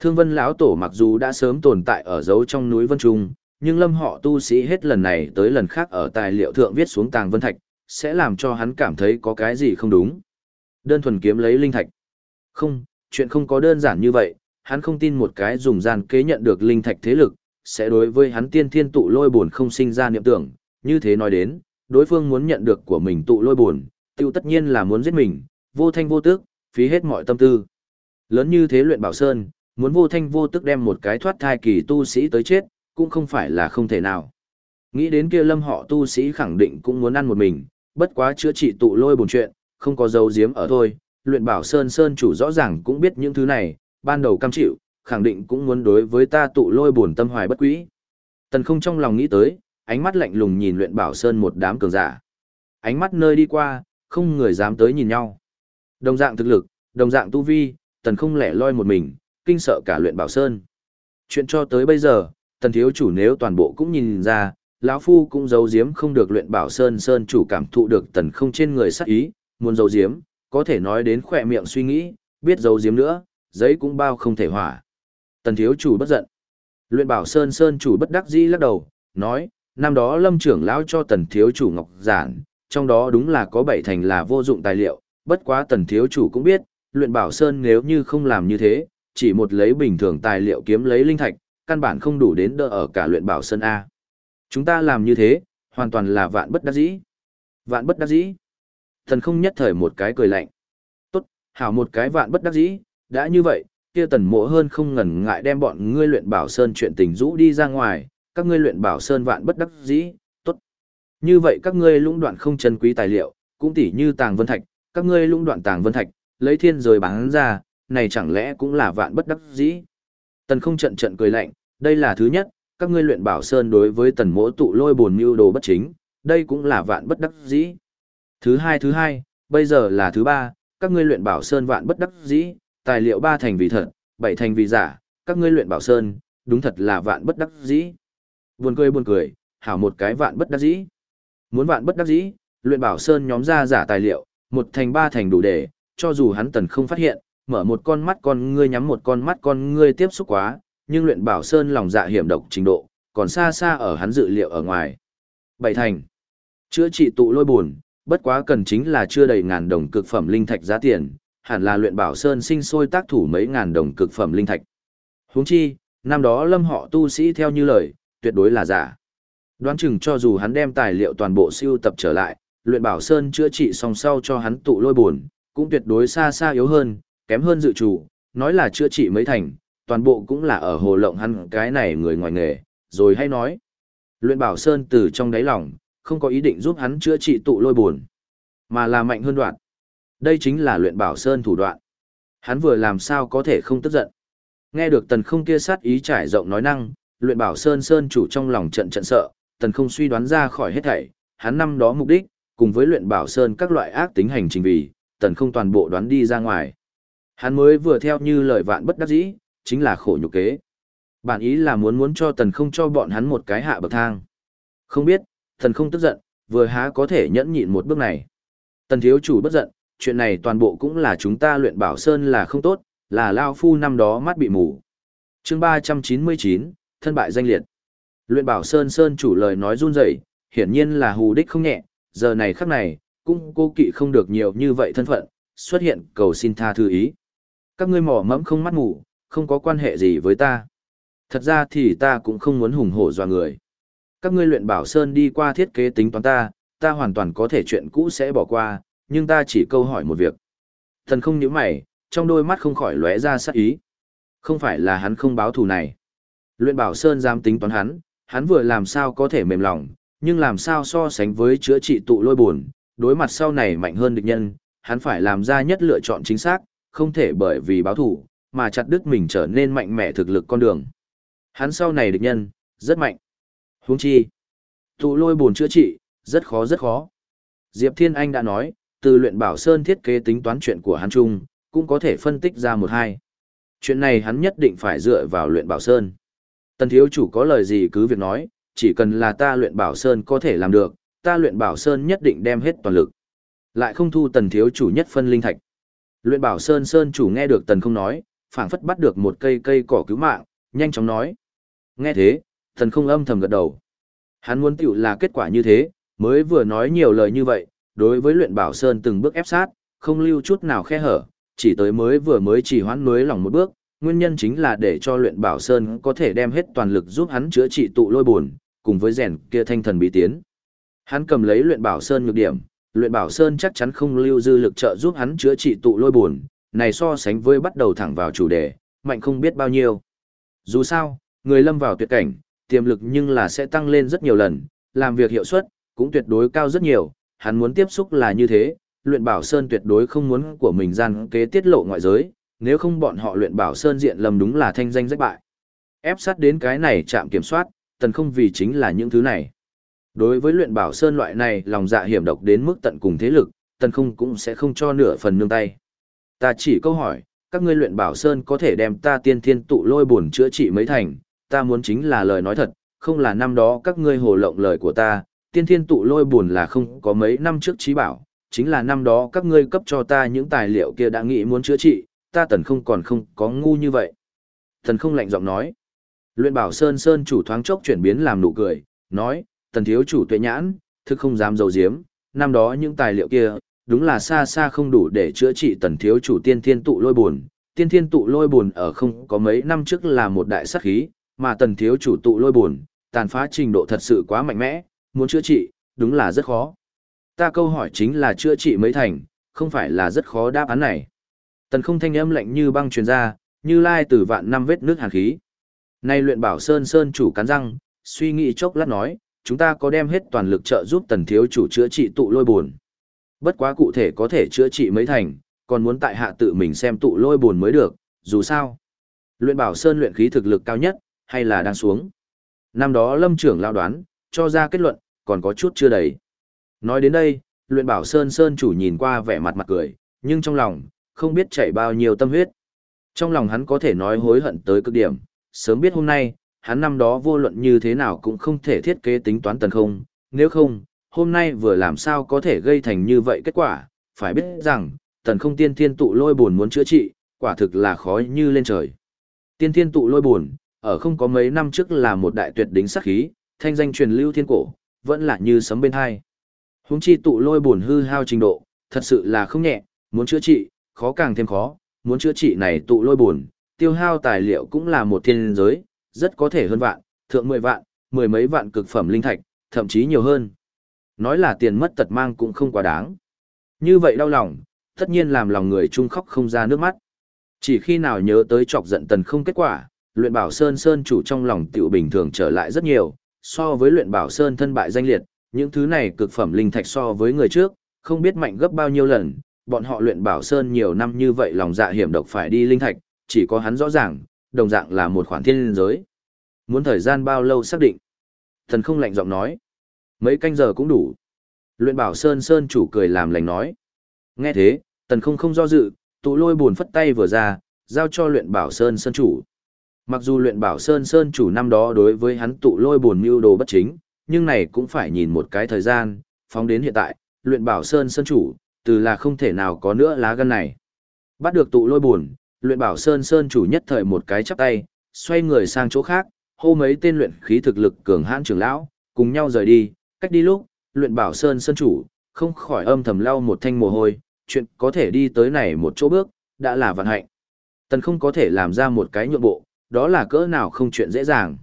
Thương Vân lão tổ mặc dù đã sớm tồn tại ở dấu trong núi Vân Trung, nhưng lâm họ tu sĩ hết lần này tới lần khác ở tài liệu thượng viết xuống tàng vân thạch, sẽ làm cho hắn cảm thấy có cái gì không đúng. Đơn thuần kiếm lấy linh thạch. Không, chuyện không có đơn giản như vậy, hắn không tin một cái dùng gian kế nhận được linh thạch thế lực, sẽ đối với hắn tiên thiên tụ lôi buồn không sinh ra niệm tưởng, như thế nói đến, đối phương muốn nhận được của mình tụ lôi buồn, tiêu tất nhiên là muốn giết mình, vô thanh vô tức, phí hết mọi tâm tư. Lớn như thế luyện bảo sơn, muốn vô thanh vô tức đem một cái thoát thai kỳ tu sĩ tới chết, cũng không phải là không thể nào. Nghĩ đến kia lâm họ tu sĩ khẳng định cũng muốn ăn một mình, bất quá chữa trị tụ lôi buồn chuyện, không có dấu diếm ở thôi, luyện bảo sơn sơn chủ rõ ràng cũng biết những thứ này, ban đầu cam chịu, khẳng định cũng muốn đối với ta tụ lôi buồn tâm hoài bất quý. Tần không trong lòng nghĩ tới, ánh mắt lạnh lùng nhìn luyện bảo sơn một đám cường giả. Ánh mắt nơi đi qua, không người dám tới nhìn nhau. Đồng dạng thực lực, đồng dạng tu vi, tần không lẻ loi một mình, kinh sợ cả luyện bảo sơn. Chuyện cho tới bây giờ, tần thiếu chủ nếu toàn bộ cũng nhìn ra, lão phu cũng giấu giếm không được luyện bảo sơn sơn chủ cảm thụ được tần không trên người sắc ý, muốn giấu giếm, có thể nói đến khỏe miệng suy nghĩ, biết giấu giếm nữa, giấy cũng bao không thể hỏa. Tần thiếu chủ bất giận. Luyện bảo sơn sơn chủ bất đắc dĩ lắc đầu, nói, năm đó lâm trưởng lão cho tần thiếu chủ ngọc giản, trong đó đúng là có bảy thành là vô dụng tài liệu, bất quá tần thiếu chủ cũng biết, luyện bảo sơn nếu như không làm như thế, chỉ một lấy bình thường tài liệu kiếm lấy linh thạch, căn bản không đủ đến đỡ ở cả luyện bảo sơn A. Chúng ta làm như thế, hoàn toàn là vạn bất đắc dĩ. Vạn bất đắc dĩ. Thần không nhất thời một cái cười lạnh. Tốt, hảo một cái vạn bất đắc dĩ, đã như vậy, kia tần mộ hơn không ngần ngại đem bọn ngươi luyện bảo sơn chuyện tình rũ đi ra ngoài, các ngươi luyện bảo sơn vạn bất đắc dĩ, tốt. Như vậy các ngươi lũng đoạn không chân quý tài liệu, cũng tỉ như tàng vân thạch, các ngươi lũng đoạn tàng vân thạch, lấy thiên rồi bán ra, này chẳng lẽ cũng là vạn bất đắc dĩ. Tần không trận trận cười lạnh, đây là thứ nhất, các ngươi luyện bảo sơn đối với tần mỗ tụ lôi buồn mưu đồ bất chính, đây cũng là vạn bất đắc dĩ. Thứ hai thứ hai, bây giờ là thứ ba, các ngươi luyện bảo sơn vạn bất đắc dĩ, tài liệu ba thành vì thật, bảy thành vì giả, các ngươi luyện bảo sơn, đúng thật là vạn bất đắc dĩ. Buồn cười buồn cười, hảo một cái vạn bất đắc dĩ. Muốn vạn bất đắc dĩ, luyện bảo sơn nhóm ra giả tài liệu, một thành ba thành đủ để, cho dù hắn tần không phát hiện, mở một con mắt con ngươi nhắm một con mắt con ngươi tiếp xúc quá, nhưng luyện bảo sơn lòng dạ hiểm độc trình độ, còn xa xa ở hắn dự liệu ở ngoài. Bảy thành. Chữa trị tụ lôi buồn, bất quá cần chính là chưa đầy ngàn đồng cực phẩm linh thạch giá tiền, hẳn là luyện bảo sơn sinh sôi tác thủ mấy ngàn đồng cực phẩm linh thạch. Huống chi, năm đó lâm họ tu sĩ theo như lời, tuyệt đối là giả. Đoán chừng cho dù hắn đem tài liệu toàn bộ siêu tập trở lại, luyện bảo sơn chữa trị song sau cho hắn tụ lôi buồn, cũng tuyệt đối xa xa yếu hơn, kém hơn dự chủ, nói là chữa trị mấy thành, toàn bộ cũng là ở hồ lộng hắn cái này người ngoài nghề, rồi hay nói. Luyện bảo sơn từ trong đáy lòng, không có ý định giúp hắn chữa trị tụ lôi buồn, mà là mạnh hơn đoạn. Đây chính là luyện bảo sơn thủ đoạn. Hắn vừa làm sao có thể không tức giận. Nghe được tần không kia sát ý trải rộng nói năng, luyện bảo sơn sơn chủ trong lòng trận trận sợ, tần không suy đoán ra khỏi hết thảy, hắn năm đó mục đích, cùng với luyện bảo sơn các loại ác tính hành trình vì, tần không toàn bộ đoán đi ra ngoài. Hắn mới vừa theo như lời vạn bất đắc dĩ, chính là khổ nhục kế. Bản ý là muốn muốn cho tần không cho bọn hắn một cái hạ bậc thang. Không biết, tần không tức giận, vừa há có thể nhẫn nhịn một bước này. Tần thiếu chủ bất giận, chuyện này toàn bộ cũng là chúng ta luyện bảo sơn là không tốt, là Lao Phu năm đó mắt bị mù. chương 399, thân bại danh liệt. Luyện bảo sơn sơn chủ lời nói run rẩy hiển nhiên là hù đích không nhẹ, giờ này khắc này, cũng cô kỵ không được nhiều như vậy thân phận, xuất hiện cầu xin tha thư ý. Các ngươi mỏ mẫm không mắt mù, không có quan hệ gì với ta. Thật ra thì ta cũng không muốn hùng hổ dọa người. Các ngươi luyện bảo sơn đi qua thiết kế tính toán ta, ta hoàn toàn có thể chuyện cũ sẽ bỏ qua, nhưng ta chỉ câu hỏi một việc. Thần không nhíu mày, trong đôi mắt không khỏi lóe ra sát ý. Không phải là hắn không báo thù này. Luyện bảo sơn dám tính toán hắn, hắn vừa làm sao có thể mềm lòng, nhưng làm sao so sánh với chữa trị tụ lôi buồn, đối mặt sau này mạnh hơn địch nhân, hắn phải làm ra nhất lựa chọn chính xác, không thể bởi vì báo thù mà chặt đứt mình trở nên mạnh mẽ thực lực con đường. Hắn sau này địch nhân, rất mạnh. Huống chi, tụ lôi bổn chữa trị, rất khó rất khó. Diệp Thiên Anh đã nói, từ luyện bảo sơn thiết kế tính toán chuyện của hắn chung, cũng có thể phân tích ra một hai. Chuyện này hắn nhất định phải dựa vào luyện bảo sơn. Tần thiếu chủ có lời gì cứ việc nói, chỉ cần là ta luyện bảo sơn có thể làm được, ta luyện bảo sơn nhất định đem hết toàn lực. Lại không thu tần thiếu chủ nhất phân linh thạch. Luyện bảo sơn sơn chủ nghe được tần không nói, phảng phất bắt được một cây cây cỏ cứu mạng, nhanh chóng nói. Nghe thế, Thần không âm thầm gật đầu. Hắn muốn tiểu là kết quả như thế, mới vừa nói nhiều lời như vậy, đối với luyện bảo sơn từng bước ép sát, không lưu chút nào khe hở, chỉ tới mới vừa mới chỉ hoãn nuối lòng một bước, nguyên nhân chính là để cho luyện bảo sơn có thể đem hết toàn lực giúp hắn chữa trị tụ lôi buồn, cùng với rèn kia thanh thần bí tiến. Hắn cầm lấy luyện bảo sơn nhược điểm, luyện bảo sơn chắc chắn không lưu dư lực trợ giúp hắn chữa trị tụ lôi buồn, này so sánh với bắt đầu thẳng vào chủ đề, mạnh không biết bao nhiêu. Dù sao, người lâm vào tuyệt cảnh, tiềm lực nhưng là sẽ tăng lên rất nhiều lần, làm việc hiệu suất cũng tuyệt đối cao rất nhiều, hắn muốn tiếp xúc là như thế, luyện bảo sơn tuyệt đối không muốn của mình gian kế tiết lộ ngoại giới, nếu không bọn họ luyện bảo sơn diện lầm đúng là thanh danh rách bại. Ép sát đến cái này chạm kiểm soát, tần không vì chính là những thứ này. Đối với luyện bảo sơn loại này lòng dạ hiểm độc đến mức tận cùng thế lực, tần không cũng sẽ không cho nửa phần nương tay. Ta chỉ câu hỏi, các ngươi luyện bảo sơn có thể đem ta tiên thiên tụ lôi buồn chữa trị mấy thành, ta muốn chính là lời nói thật, không là năm đó các ngươi hồ lộng lời của ta, tiên thiên tụ lôi buồn là không có mấy năm trước trí bảo, chính là năm đó các ngươi cấp cho ta những tài liệu kia đã nghĩ muốn chữa trị, ta tần không còn không có ngu như vậy. Tần không lạnh giọng nói. Luyện bảo Sơn Sơn chủ thoáng chốc chuyển biến làm nụ cười, nói, tần thiếu chủ tuệ nhãn, thực không dám dầu diếm, năm đó những tài liệu kia, đúng là xa xa không đủ để chữa trị tần thiếu chủ tiên thiên tụ lôi buồn. Tiên thiên tụ lôi buồn ở không có mấy năm trước là một đại sát khí, mà tần thiếu chủ tụ lôi buồn, tàn phá trình độ thật sự quá mạnh mẽ, muốn chữa trị, đúng là rất khó. Ta câu hỏi chính là chữa trị mấy thành, không phải là rất khó đáp án này. Tần không thanh âm lạnh như băng truyền ra, như lai từ vạn năm vết nước hàn khí. Nay luyện bảo sơn sơn chủ cắn răng, suy nghĩ chốc lát nói, chúng ta có đem hết toàn lực trợ giúp tần thiếu chủ chữa trị tụ lôi buồn. Bất quá cụ thể có thể chữa trị mấy thành, còn muốn tại hạ tự mình xem tụ lôi buồn mới được, dù sao. Luyện bảo sơn luyện khí thực lực cao nhất, hay là đang xuống. Năm đó lâm trưởng lao đoán, cho ra kết luận, còn có chút chưa đầy. Nói đến đây, luyện bảo sơn sơn chủ nhìn qua vẻ mặt mặt cười, nhưng trong lòng, không biết chảy bao nhiêu tâm huyết. Trong lòng hắn có thể nói hối hận tới cực điểm, sớm biết hôm nay, hắn năm đó vô luận như thế nào cũng không thể thiết kế tính toán tần không, nếu không, hôm nay vừa làm sao có thể gây thành như vậy kết quả, phải biết rằng, tần không tiên thiên tụ lôi buồn muốn chữa trị, quả thực là khó như lên trời. Tiên thiên tụ lôi buồn, ở không có mấy năm trước là một đại tuyệt đỉnh sắc khí, thanh danh truyền lưu thiên cổ, vẫn là như sấm bên hai. Húng chi tụ lôi buồn hư hao trình độ, thật sự là không nhẹ, muốn chữa trị, khó càng thêm khó, muốn chữa trị này tụ lôi buồn, tiêu hao tài liệu cũng là một thiên giới, rất có thể hơn vạn, thượng mười vạn, mười mấy vạn cực phẩm linh thạch, thậm chí nhiều hơn. Nói là tiền mất tật mang cũng không quá đáng. Như vậy đau lòng, tất nhiên làm lòng người trung khóc không ra nước mắt. Chỉ khi nào nhớ tới chọc giận tần không kết quả, luyện bảo sơn sơn chủ trong lòng tiểu bình thường trở lại rất nhiều, so với luyện bảo sơn thân bại danh liệt, những thứ này cực phẩm linh thạch so với người trước, không biết mạnh gấp bao nhiêu lần, bọn họ luyện bảo sơn nhiều năm như vậy lòng dạ hiểm độc phải đi linh thạch, chỉ có hắn rõ ràng, đồng dạng là một khoản thiên linh giới. Muốn thời gian bao lâu xác định? Thần không lạnh giọng nói. Mấy canh giờ cũng đủ. Luyện bảo sơn sơn chủ cười làm lành nói. Nghe thế, tần không không do dự, tụ lôi buồn phất tay vừa ra, giao cho luyện bảo sơn sơn chủ. Mặc dù luyện bảo sơn sơn chủ năm đó đối với hắn tụ lôi buồn mưu đồ bất chính, nhưng này cũng phải nhìn một cái thời gian, phóng đến hiện tại, luyện bảo sơn sơn chủ, từ là không thể nào có nữa lá gân này. Bắt được tụ lôi buồn, luyện bảo sơn sơn chủ nhất thời một cái chắp tay, xoay người sang chỗ khác, hô mấy tên luyện khí thực lực cường hãn trưởng lão, cùng nhau rời đi, Cách đi lúc, luyện bảo sơn sơn chủ, không khỏi âm thầm lau một thanh mồ hôi, chuyện có thể đi tới này một chỗ bước, đã là vận hạnh. Tần không có thể làm ra một cái nhượng bộ, đó là cỡ nào không chuyện dễ dàng.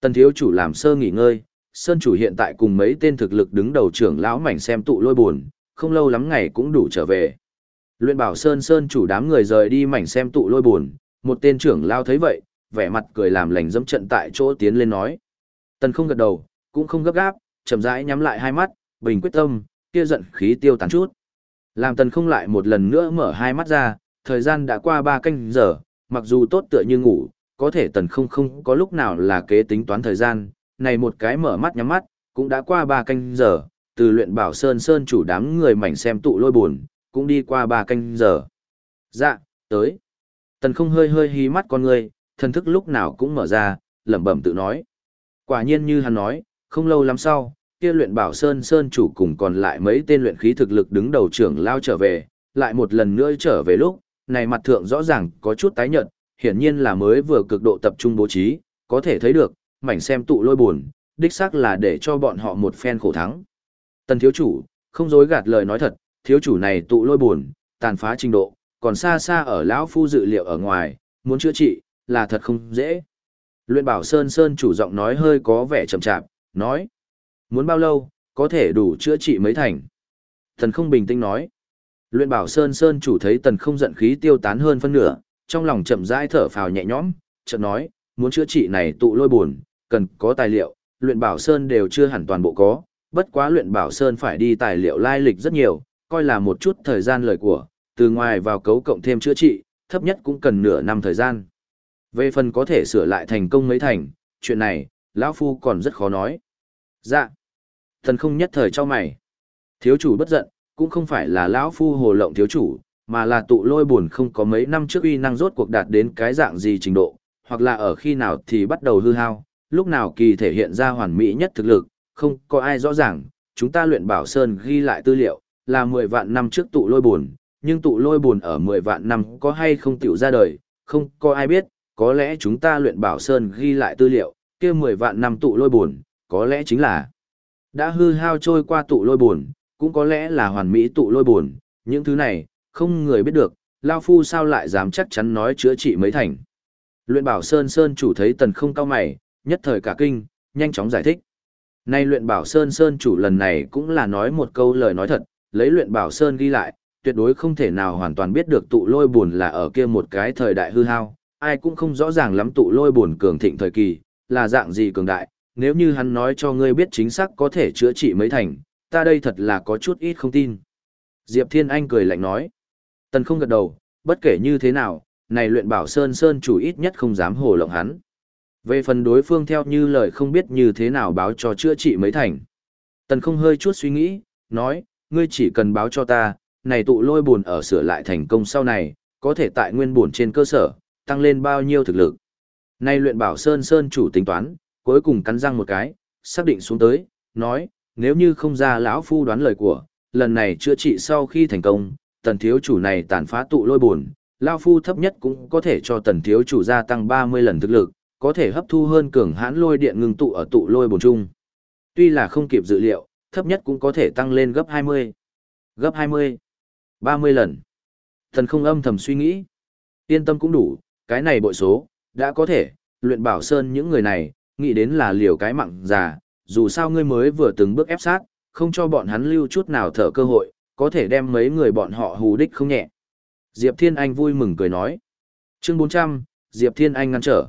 Tần thiếu chủ làm sơ nghỉ ngơi, sơn chủ hiện tại cùng mấy tên thực lực đứng đầu trưởng lão mảnh xem tụ lôi buồn, không lâu lắm ngày cũng đủ trở về. Luyện bảo sơn sơn chủ đám người rời đi mảnh xem tụ lôi buồn, một tên trưởng lao thấy vậy, vẻ mặt cười làm lành dẫm trận tại chỗ tiến lên nói. Tần không gật đầu, cũng không gấp gáp, chậm rãi nhắm lại hai mắt, bình quyết tâm, kia giận khí tiêu tán chút. Làm tần không lại một lần nữa mở hai mắt ra, thời gian đã qua ba canh giờ, mặc dù tốt tựa như ngủ, có thể tần không không có lúc nào là kế tính toán thời gian, này một cái mở mắt nhắm mắt, cũng đã qua ba canh giờ, từ luyện bảo sơn sơn chủ đám người mảnh xem tụ lôi buồn, cũng đi qua ba canh giờ. Dạ, tới. Tần không hơi hơi hí mắt con người, thần thức lúc nào cũng mở ra, lẩm bẩm tự nói. Quả nhiên như hắn nói, không lâu lắm sau, kia luyện bảo sơn sơn chủ cùng còn lại mấy tên luyện khí thực lực đứng đầu trưởng lao trở về, lại một lần nữa trở về lúc, này mặt thượng rõ ràng có chút tái nhợt, hiển nhiên là mới vừa cực độ tập trung bố trí, có thể thấy được, mảnh xem tụ lôi buồn, đích xác là để cho bọn họ một phen khổ thắng. Tần thiếu chủ, không dối gạt lời nói thật, thiếu chủ này tụ lôi buồn, tàn phá trình độ, còn xa xa ở lão phu dự liệu ở ngoài, muốn chữa trị, là thật không dễ. Luyện bảo Sơn Sơn chủ giọng nói hơi có vẻ chậm chạp, nói. Muốn bao lâu, có thể đủ chữa trị mấy thành. Thần không bình tĩnh nói. Luyện bảo Sơn Sơn chủ thấy tần không giận khí tiêu tán hơn phân nửa, trong lòng chậm rãi thở phào nhẹ nhõm, chợt nói, muốn chữa trị này tụ lôi buồn, cần có tài liệu, luyện bảo Sơn đều chưa hẳn toàn bộ có, bất quá luyện bảo Sơn phải đi tài liệu lai lịch rất nhiều, coi là một chút thời gian lời của, từ ngoài vào cấu cộng thêm chữa trị, thấp nhất cũng cần nửa năm thời gian. Về phần có thể sửa lại thành công mấy thành, chuyện này, lão Phu còn rất khó nói. Dạ. Thần không nhất thời cho mày. Thiếu chủ bất giận, cũng không phải là lão Phu hồ lộng thiếu chủ, mà là tụ lôi buồn không có mấy năm trước uy năng rốt cuộc đạt đến cái dạng gì trình độ, hoặc là ở khi nào thì bắt đầu hư hao, lúc nào kỳ thể hiện ra hoàn mỹ nhất thực lực, không có ai rõ ràng, chúng ta luyện bảo sơn ghi lại tư liệu, là 10 vạn năm trước tụ lôi buồn, nhưng tụ lôi buồn ở 10 vạn năm có hay không tiểu ra đời, không có ai biết, có lẽ chúng ta luyện bảo sơn ghi lại tư liệu, kia 10 vạn năm tụ lôi buồn, có lẽ chính là đã hư hao trôi qua tụ lôi buồn, cũng có lẽ là hoàn mỹ tụ lôi buồn, những thứ này, không người biết được, Lao Phu sao lại dám chắc chắn nói chữa trị mấy thành. Luyện bảo Sơn Sơn chủ thấy tần không cao mày, nhất thời cả kinh, nhanh chóng giải thích. Nay luyện bảo Sơn Sơn chủ lần này cũng là nói một câu lời nói thật, lấy luyện bảo Sơn ghi lại, tuyệt đối không thể nào hoàn toàn biết được tụ lôi buồn là ở kia một cái thời đại hư hao, ai cũng không rõ ràng lắm tụ lôi buồn cường thịnh thời kỳ, là dạng gì cường đại, nếu như hắn nói cho ngươi biết chính xác có thể chữa trị mấy thành, ta đây thật là có chút ít không tin. Diệp Thiên Anh cười lạnh nói, tần không gật đầu, bất kể như thế nào, này luyện bảo Sơn Sơn chủ ít nhất không dám hồ lộng hắn. Về phần đối phương theo như lời không biết như thế nào báo cho chữa trị mấy thành. Tần không hơi chút suy nghĩ, nói, ngươi chỉ cần báo cho ta, này tụ lôi buồn ở sửa lại thành công sau này, có thể tại nguyên buồn trên cơ sở, tăng lên bao nhiêu thực lực. Nay luyện bảo Sơn Sơn chủ tính toán, cuối cùng cắn răng một cái, xác định xuống tới, nói, nếu như không ra lão phu đoán lời của, lần này chữa trị sau khi thành công, tần thiếu chủ này tàn phá tụ lôi buồn, lao phu thấp nhất cũng có thể cho tần thiếu chủ gia tăng 30 lần thực lực, có thể hấp thu hơn cường hãn lôi điện ngưng tụ ở tụ lôi bổn chung. Tuy là không kịp dự liệu, thấp nhất cũng có thể tăng lên gấp 20. Gấp 20. 30 lần. Thần không âm thầm suy nghĩ. Yên tâm cũng đủ, cái này bội số, đã có thể, luyện bảo sơn những người này, nghĩ đến là liều cái mặn già, dù sao ngươi mới vừa từng bước ép sát, không cho bọn hắn lưu chút nào thở cơ hội, có thể đem mấy người bọn họ hù đích không nhẹ. Diệp Thiên Anh vui mừng cười nói. Chương 400, Diệp Thiên Anh ngăn trở.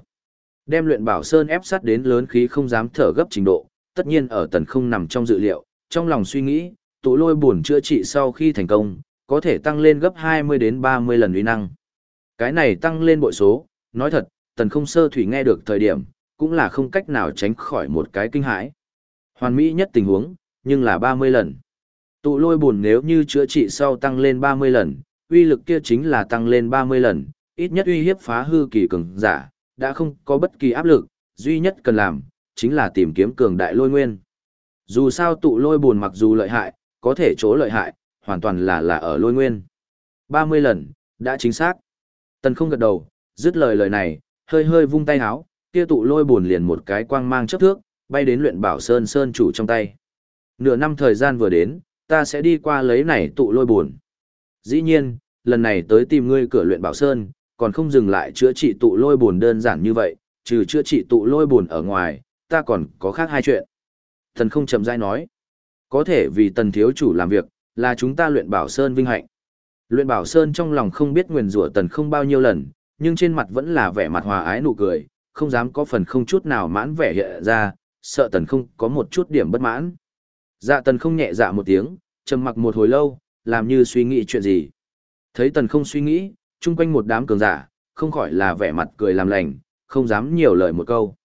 Đem luyện bảo sơn ép sát đến lớn khí không dám thở gấp trình độ, tất nhiên ở tần không nằm trong dự liệu, trong lòng suy nghĩ, tụ lôi buồn chữa trị sau khi thành công, có thể tăng lên gấp 20 đến 30 lần uy năng. Cái này tăng lên bội số, nói thật, tần không sơ thủy nghe được thời điểm, cũng là không cách nào tránh khỏi một cái kinh hãi. Hoàn mỹ nhất tình huống, nhưng là 30 lần. Tụ lôi bùn nếu như chữa trị sau tăng lên 30 lần, uy lực kia chính là tăng lên 30 lần, ít nhất uy hiếp phá hư kỳ cường giả, đã không có bất kỳ áp lực, duy nhất cần làm, chính là tìm kiếm cường đại lôi nguyên. Dù sao tụ lôi bùn mặc dù lợi hại, có thể chỗ lợi hại, hoàn toàn là là ở lôi nguyên. 30 lần, đã chính xác. Tần không gật đầu, dứt lời lời này, hơi hơi vung tay háo, kia tụ lôi bùn liền một cái quang mang chấp thước, bay đến luyện bảo sơn sơn chủ trong tay. Nửa năm thời gian vừa đến, ta sẽ đi qua lấy này tụ lôi buồn. Dĩ nhiên, lần này tới tìm ngươi cửa luyện bảo sơn, còn không dừng lại chữa trị tụ lôi buồn đơn giản như vậy, trừ chữa trị tụ lôi buồn ở ngoài, ta còn có khác hai chuyện. Thần không chậm rãi nói, có thể vì tần thiếu chủ làm việc, là chúng ta luyện bảo sơn vinh hạnh. Luyện bảo sơn trong lòng không biết nguyền rủa tần không bao nhiêu lần, nhưng trên mặt vẫn là vẻ mặt hòa ái nụ cười, không dám có phần không chút nào mãn vẻ hiện ra, sợ tần không có một chút điểm bất mãn. Dạ tần không nhẹ dạ một tiếng, trầm mặc một hồi lâu, làm như suy nghĩ chuyện gì. Thấy tần không suy nghĩ, chung quanh một đám cường giả, không khỏi là vẻ mặt cười làm lành, không dám nhiều lời một câu.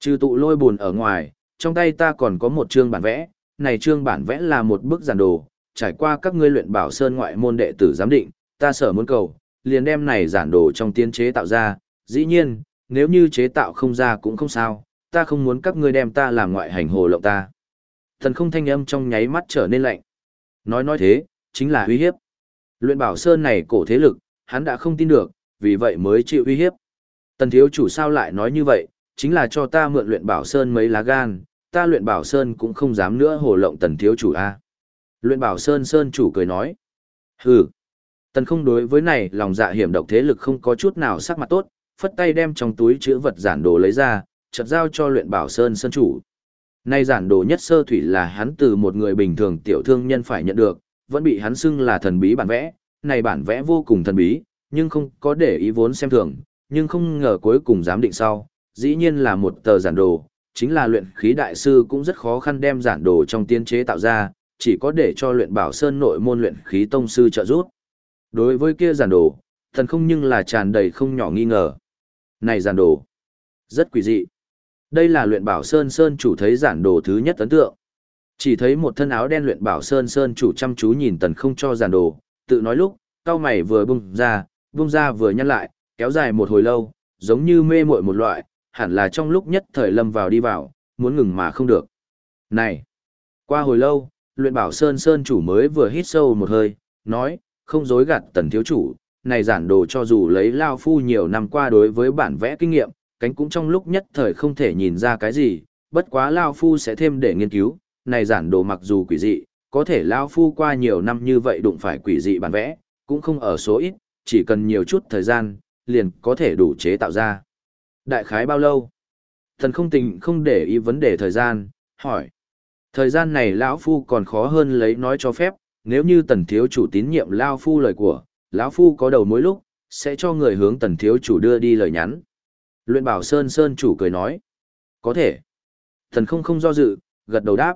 Trừ tụ lôi buồn ở ngoài, trong tay ta còn có một chương bản vẽ, này chương bản vẽ là một bức giản đồ, trải qua các ngươi luyện bảo sơn ngoại môn đệ tử giám định, ta sở muốn cầu, liền đem này giản đồ trong tiên chế tạo ra, dĩ nhiên, nếu như chế tạo không ra cũng không sao, ta không muốn các ngươi đem ta làm ngoại hành hồ lộng ta. Thần không thanh âm trong nháy mắt trở nên lạnh. Nói nói thế, chính là uy hiếp. Luyện bảo sơn này cổ thế lực, hắn đã không tin được, vì vậy mới chịu uy hiếp. Tần thiếu chủ sao lại nói như vậy, chính là cho ta mượn luyện bảo sơn mấy lá gan, ta luyện bảo sơn cũng không dám nữa hồ lộng tần thiếu chủ a. Luyện bảo sơn sơn chủ cười nói. Hừ. Tần không đối với này lòng dạ hiểm độc thế lực không có chút nào sắc mặt tốt, phất tay đem trong túi chữ vật giản đồ lấy ra, chật giao cho luyện bảo sơn sơn chủ. Nay giản đồ nhất sơ thủy là hắn từ một người bình thường tiểu thương nhân phải nhận được, vẫn bị hắn xưng là thần bí bản vẽ, này bản vẽ vô cùng thần bí, nhưng không có để ý vốn xem thường, nhưng không ngờ cuối cùng dám định sau, dĩ nhiên là một tờ giản đồ, chính là luyện khí đại sư cũng rất khó khăn đem giản đồ trong tiên chế tạo ra, chỉ có để cho luyện bảo sơn nội môn luyện khí tông sư trợ giúp. Đối với kia giản đồ, thần không nhưng là tràn đầy không nhỏ nghi ngờ. Này giản đồ, rất quỷ dị. Đây là luyện bảo sơn sơn chủ thấy giản đồ thứ nhất ấn tượng. Chỉ thấy một thân áo đen luyện bảo sơn sơn chủ chăm chú nhìn tần không cho giản đồ, tự nói lúc, cao mày vừa bung ra, bung ra vừa nhăn lại, kéo dài một hồi lâu, giống như mê muội một loại, hẳn là trong lúc nhất thời lâm vào đi vào, muốn ngừng mà không được. Này! Qua hồi lâu, luyện bảo sơn sơn chủ mới vừa hít sâu một hơi, nói, không dối gạt tần thiếu chủ, này giản đồ cho dù lấy lao phu nhiều năm qua đối với bản vẽ kinh nghiệm, cánh cũng trong lúc nhất thời không thể nhìn ra cái gì, bất quá lao phu sẽ thêm để nghiên cứu, này giản đồ mặc dù quỷ dị, có thể lao phu qua nhiều năm như vậy đụng phải quỷ dị bản vẽ, cũng không ở số ít, chỉ cần nhiều chút thời gian, liền có thể đủ chế tạo ra. Đại khái bao lâu? Thần không tình không để ý vấn đề thời gian, hỏi. Thời gian này lão phu còn khó hơn lấy nói cho phép, nếu như tần thiếu chủ tín nhiệm lao phu lời của, lão phu có đầu mối lúc, sẽ cho người hướng tần thiếu chủ đưa đi lời nhắn. Luyện bảo Sơn Sơn chủ cười nói. Có thể. Thần không không do dự, gật đầu đáp.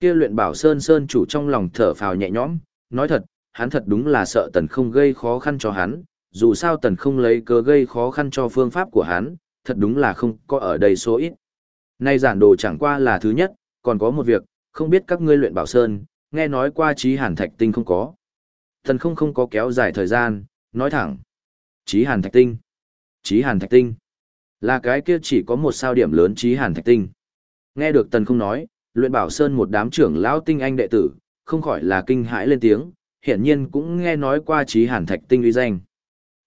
Kia luyện bảo Sơn Sơn chủ trong lòng thở phào nhẹ nhõm, nói thật, hắn thật đúng là sợ tần không gây khó khăn cho hắn, dù sao tần không lấy cớ gây khó khăn cho phương pháp của hắn, thật đúng là không có ở đây số ít. Nay giản đồ chẳng qua là thứ nhất, còn có một việc, không biết các ngươi luyện bảo sơn, nghe nói qua trí hàn thạch tinh không có. Tần không không có kéo dài thời gian, nói thẳng. Trí hàn thạch tinh. Trí hàn thạch tinh. Là cái kia chỉ có một sao điểm lớn trí hàn thạch tinh. Nghe được tần không nói, luyện bảo sơn một đám trưởng lão tinh anh đệ tử, không khỏi là kinh hãi lên tiếng, hiển nhiên cũng nghe nói qua trí hàn thạch tinh uy danh.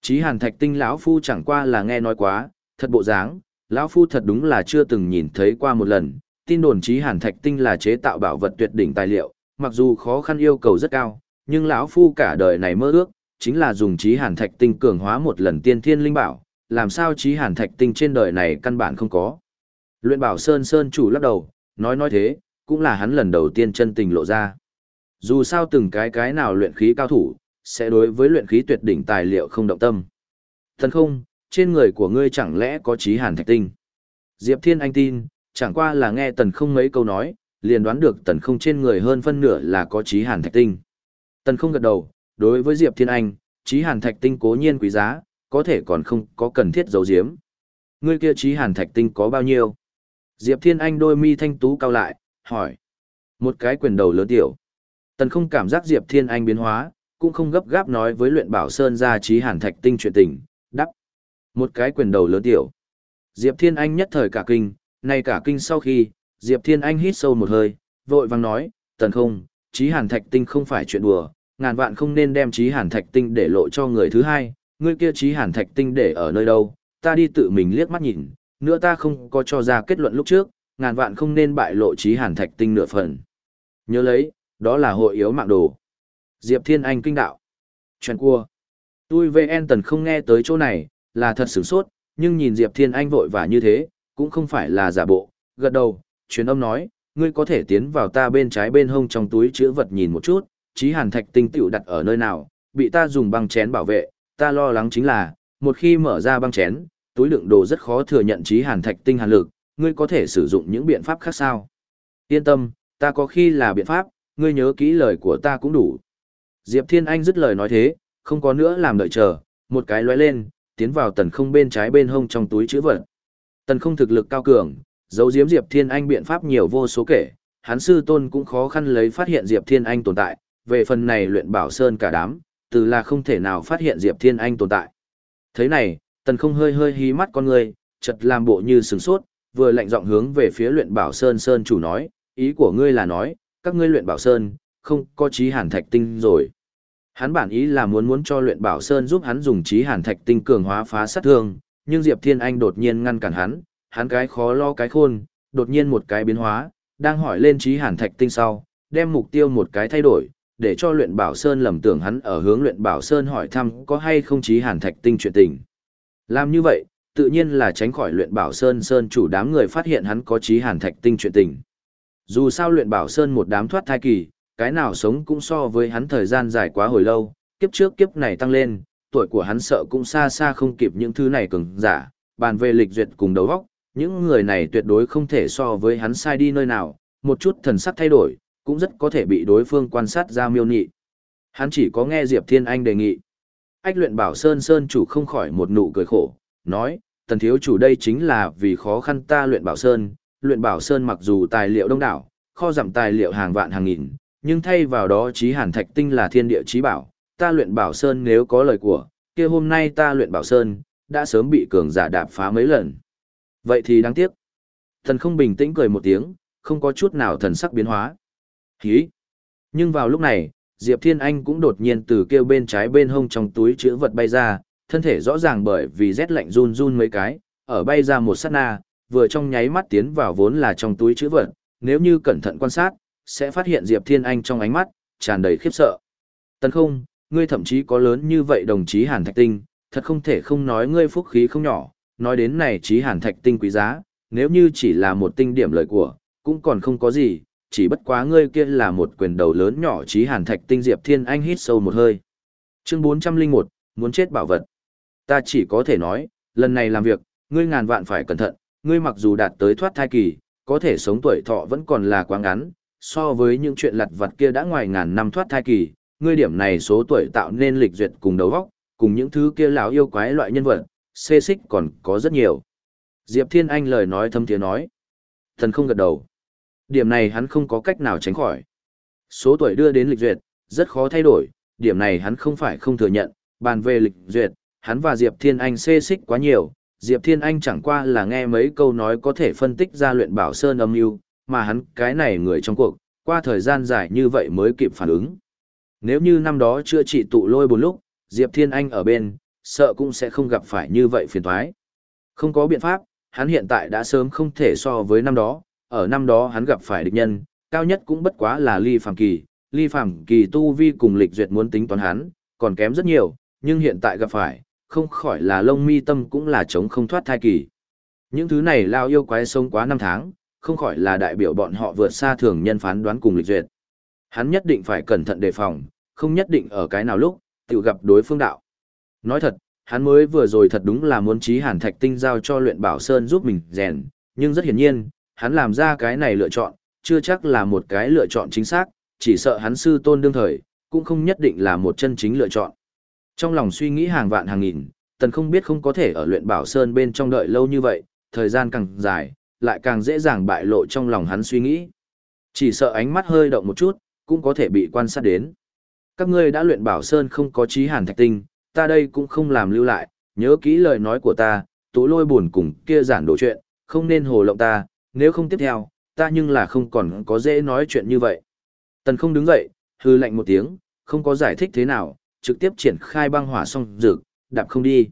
Trí hàn thạch tinh lão phu chẳng qua là nghe nói quá, thật bộ dáng, lão phu thật đúng là chưa từng nhìn thấy qua một lần. Tin đồn trí hàn thạch tinh là chế tạo bảo vật tuyệt đỉnh tài liệu, mặc dù khó khăn yêu cầu rất cao, nhưng lão phu cả đời này mơ ước, chính là dùng trí hàn thạch tinh cường hóa một lần tiên thiên linh bảo, làm sao trí hàn thạch tinh trên đời này căn bản không có. Luyện bảo Sơn Sơn chủ lắc đầu, nói nói thế, cũng là hắn lần đầu tiên chân tình lộ ra. Dù sao từng cái cái nào luyện khí cao thủ, sẽ đối với luyện khí tuyệt đỉnh tài liệu không động tâm. Thần không, trên người của ngươi chẳng lẽ có trí hàn thạch tinh? Diệp Thiên Anh tin, chẳng qua là nghe tần không mấy câu nói, liền đoán được tần không trên người hơn phân nửa là có trí hàn thạch tinh. Tần không gật đầu, đối với Diệp Thiên Anh, trí hàn thạch tinh cố nhiên quý giá, có thể còn không có cần thiết giấu giếm. Ngươi kia trí hàn thạch tinh có bao nhiêu? Diệp Thiên Anh đôi mi thanh tú cao lại, hỏi. Một cái quyền đầu lớn tiểu. Tần không cảm giác Diệp Thiên Anh biến hóa, cũng không gấp gáp nói với luyện bảo sơn ra trí hàn thạch tinh chuyện tình, đắc. Một cái quyền đầu lớn tiểu. Diệp Thiên Anh nhất thời cả kinh, nay cả kinh sau khi, Diệp Thiên Anh hít sâu một hơi, vội vàng nói, tần không, trí hàn thạch tinh không phải chuyện đùa, ngàn vạn không nên đem trí hàn thạch tinh để lộ cho người thứ hai, Ngươi kia trí hàn thạch tinh để ở nơi đâu, ta đi tự mình liếc mắt nhìn, nữa ta không có cho ra kết luận lúc trước, ngàn vạn không nên bại lộ trí hàn thạch tinh nửa phần. Nhớ lấy, đó là hội yếu mạng đồ. Diệp Thiên Anh kinh đạo. Chuyện cua. Tôi VN tần không nghe tới chỗ này, là thật sửng sốt, nhưng nhìn Diệp Thiên Anh vội vã như thế, cũng không phải là giả bộ, gật đầu, truyền âm nói, ngươi có thể tiến vào ta bên trái bên hông trong túi chứa vật nhìn một chút, trí hàn thạch tinh tiểu đặt ở nơi nào, bị ta dùng băng chén bảo vệ, ta lo lắng chính là, một khi mở ra băng chén, túi đựng đồ rất khó thừa nhận chí hàn thạch tinh hàn lực, ngươi có thể sử dụng những biện pháp khác sao? Yên tâm, ta có khi là biện pháp, ngươi nhớ kỹ lời của ta cũng đủ. Diệp Thiên Anh dứt lời nói thế, không có nữa làm đợi chờ, một cái lóe lên, tiến vào tần không bên trái bên hông trong túi chữ vật. Tần không thực lực cao cường, giấu diếm Diệp Thiên Anh biện pháp nhiều vô số kể, hắn sư tôn cũng khó khăn lấy phát hiện Diệp Thiên Anh tồn tại, về phần này luyện bảo sơn cả đám, từ là không thể nào phát hiện Diệp Thiên Anh tồn tại. Thế này, tần không hơi hơi hí mắt con người, chật làm bộ như sừng sốt, vừa lạnh giọng hướng về phía luyện bảo sơn sơn chủ nói, ý của ngươi là nói, các ngươi luyện bảo sơn, không có trí hàn thạch tinh rồi. Hắn bản ý là muốn muốn cho luyện bảo sơn giúp hắn dùng trí hàn thạch tinh cường hóa phá sát thương, nhưng Diệp Thiên Anh đột nhiên ngăn cản hắn, hắn cái khó lo cái khôn, đột nhiên một cái biến hóa, đang hỏi lên trí hàn thạch tinh sau, đem mục tiêu một cái thay đổi, để cho luyện bảo sơn lầm tưởng hắn ở hướng luyện bảo sơn hỏi thăm có hay không trí hàn thạch tinh chuyện tình. Làm như vậy, tự nhiên là tránh khỏi luyện bảo sơn sơn chủ đám người phát hiện hắn có trí hàn thạch tinh chuyện tình. Dù sao luyện bảo sơn một đám thoát thai kỳ, cái nào sống cũng so với hắn thời gian dài quá hồi lâu, kiếp trước kiếp này tăng lên, tuổi của hắn sợ cũng xa xa không kịp những thứ này cường giả, bàn về lịch duyệt cùng đấu vóc, những người này tuyệt đối không thể so với hắn sai đi nơi nào, một chút thần sắc thay đổi, cũng rất có thể bị đối phương quan sát ra miêu nhị. Hắn chỉ có nghe Diệp Thiên Anh đề nghị. Ách luyện bảo Sơn Sơn chủ không khỏi một nụ cười khổ, nói, tần thiếu chủ đây chính là vì khó khăn ta luyện bảo Sơn, luyện bảo Sơn mặc dù tài liệu đông đảo, kho giảm tài liệu hàng vạn hàng nghìn, nhưng thay vào đó trí hàn thạch tinh là thiên địa trí bảo, ta luyện bảo Sơn nếu có lời của, kia hôm nay ta luyện bảo Sơn, đã sớm bị cường giả đạp phá mấy lần. Vậy thì đáng tiếc. Thần không bình tĩnh cười một tiếng, không có chút nào thần sắc biến hóa. Hí! Nhưng vào lúc này, Diệp Thiên Anh cũng đột nhiên từ kêu bên trái bên hông trong túi chữ vật bay ra, thân thể rõ ràng bởi vì rét lạnh run run mấy cái, ở bay ra một sát na, vừa trong nháy mắt tiến vào vốn là trong túi chữ vật, nếu như cẩn thận quan sát, sẽ phát hiện Diệp Thiên Anh trong ánh mắt, tràn đầy khiếp sợ. Tần không, ngươi thậm chí có lớn như vậy đồng chí Hàn Thạch Tinh, thật không thể không nói ngươi phúc khí không nhỏ, nói đến này chí Hàn Thạch Tinh quý giá, nếu như chỉ là một tinh điểm lời của, cũng còn không có gì, chỉ bất quá ngươi kia là một quyền đầu lớn nhỏ chí Hàn Thạch Tinh Diệp Thiên Anh hít sâu một hơi. Chương 401, muốn chết bảo vật. Ta chỉ có thể nói, lần này làm việc, ngươi ngàn vạn phải cẩn thận, ngươi mặc dù đạt tới thoát thai kỳ, có thể sống tuổi thọ vẫn còn là quá ngắn, so với những chuyện lặt vặt kia đã ngoài ngàn năm thoát thai kỳ, ngươi điểm này số tuổi tạo nên lịch duyệt cùng đầu óc, cùng những thứ kia lão yêu quái loại nhân vật, xê xích còn có rất nhiều. Diệp Thiên Anh lời nói thâm tiếng nói. Thần không gật đầu. Điểm này hắn không có cách nào tránh khỏi. Số tuổi đưa đến lịch duyệt, rất khó thay đổi, điểm này hắn không phải không thừa nhận, bàn về lịch duyệt, hắn và Diệp Thiên Anh xê xích quá nhiều, Diệp Thiên Anh chẳng qua là nghe mấy câu nói có thể phân tích ra luyện bảo sơn âm mưu, mà hắn cái này người trong cuộc, qua thời gian dài như vậy mới kịp phản ứng. Nếu như năm đó chưa trị tụ lôi bốn lúc, Diệp Thiên Anh ở bên, sợ cũng sẽ không gặp phải như vậy phiền toái. Không có biện pháp, hắn hiện tại đã sớm không thể so với năm đó, ở năm đó hắn gặp phải địch nhân, cao nhất cũng bất quá là Ly Phàm Kỳ, Ly Phàm Kỳ tu vi cùng lịch duyệt muốn tính toán hắn, còn kém rất nhiều, nhưng hiện tại gặp phải, không khỏi là lông mi tâm cũng là chống không thoát thai kỳ. Những thứ này lao yêu quái sống quá năm tháng, không khỏi là đại biểu bọn họ vượt xa thường nhân phán đoán cùng lịch duyệt. Hắn nhất định phải cẩn thận đề phòng, không nhất định ở cái nào lúc, tự gặp đối phương đạo. Nói thật, hắn mới vừa rồi thật đúng là muốn trí hàn thạch tinh giao cho luyện bảo sơn giúp mình rèn, nhưng rất hiển nhiên, hắn làm ra cái này lựa chọn, chưa chắc là một cái lựa chọn chính xác, chỉ sợ hắn sư tôn đương thời, cũng không nhất định là một chân chính lựa chọn. Trong lòng suy nghĩ hàng vạn hàng nghìn, tần không biết không có thể ở luyện bảo sơn bên trong đợi lâu như vậy, thời gian càng dài, lại càng dễ dàng bại lộ trong lòng hắn suy nghĩ. Chỉ sợ ánh mắt hơi động một chút, cũng có thể bị quan sát đến. Các ngươi đã luyện bảo sơn không có trí hàn thạch tinh, ta đây cũng không làm lưu lại, nhớ kỹ lời nói của ta, tú lôi buồn cùng kia giản đổ chuyện, không nên hồ lộng ta, nếu không tiếp theo, ta nhưng là không còn có dễ nói chuyện như vậy. Tần không đứng dậy, hư lạnh một tiếng, không có giải thích thế nào, trực tiếp triển khai băng hỏa song rực, đạp không đi.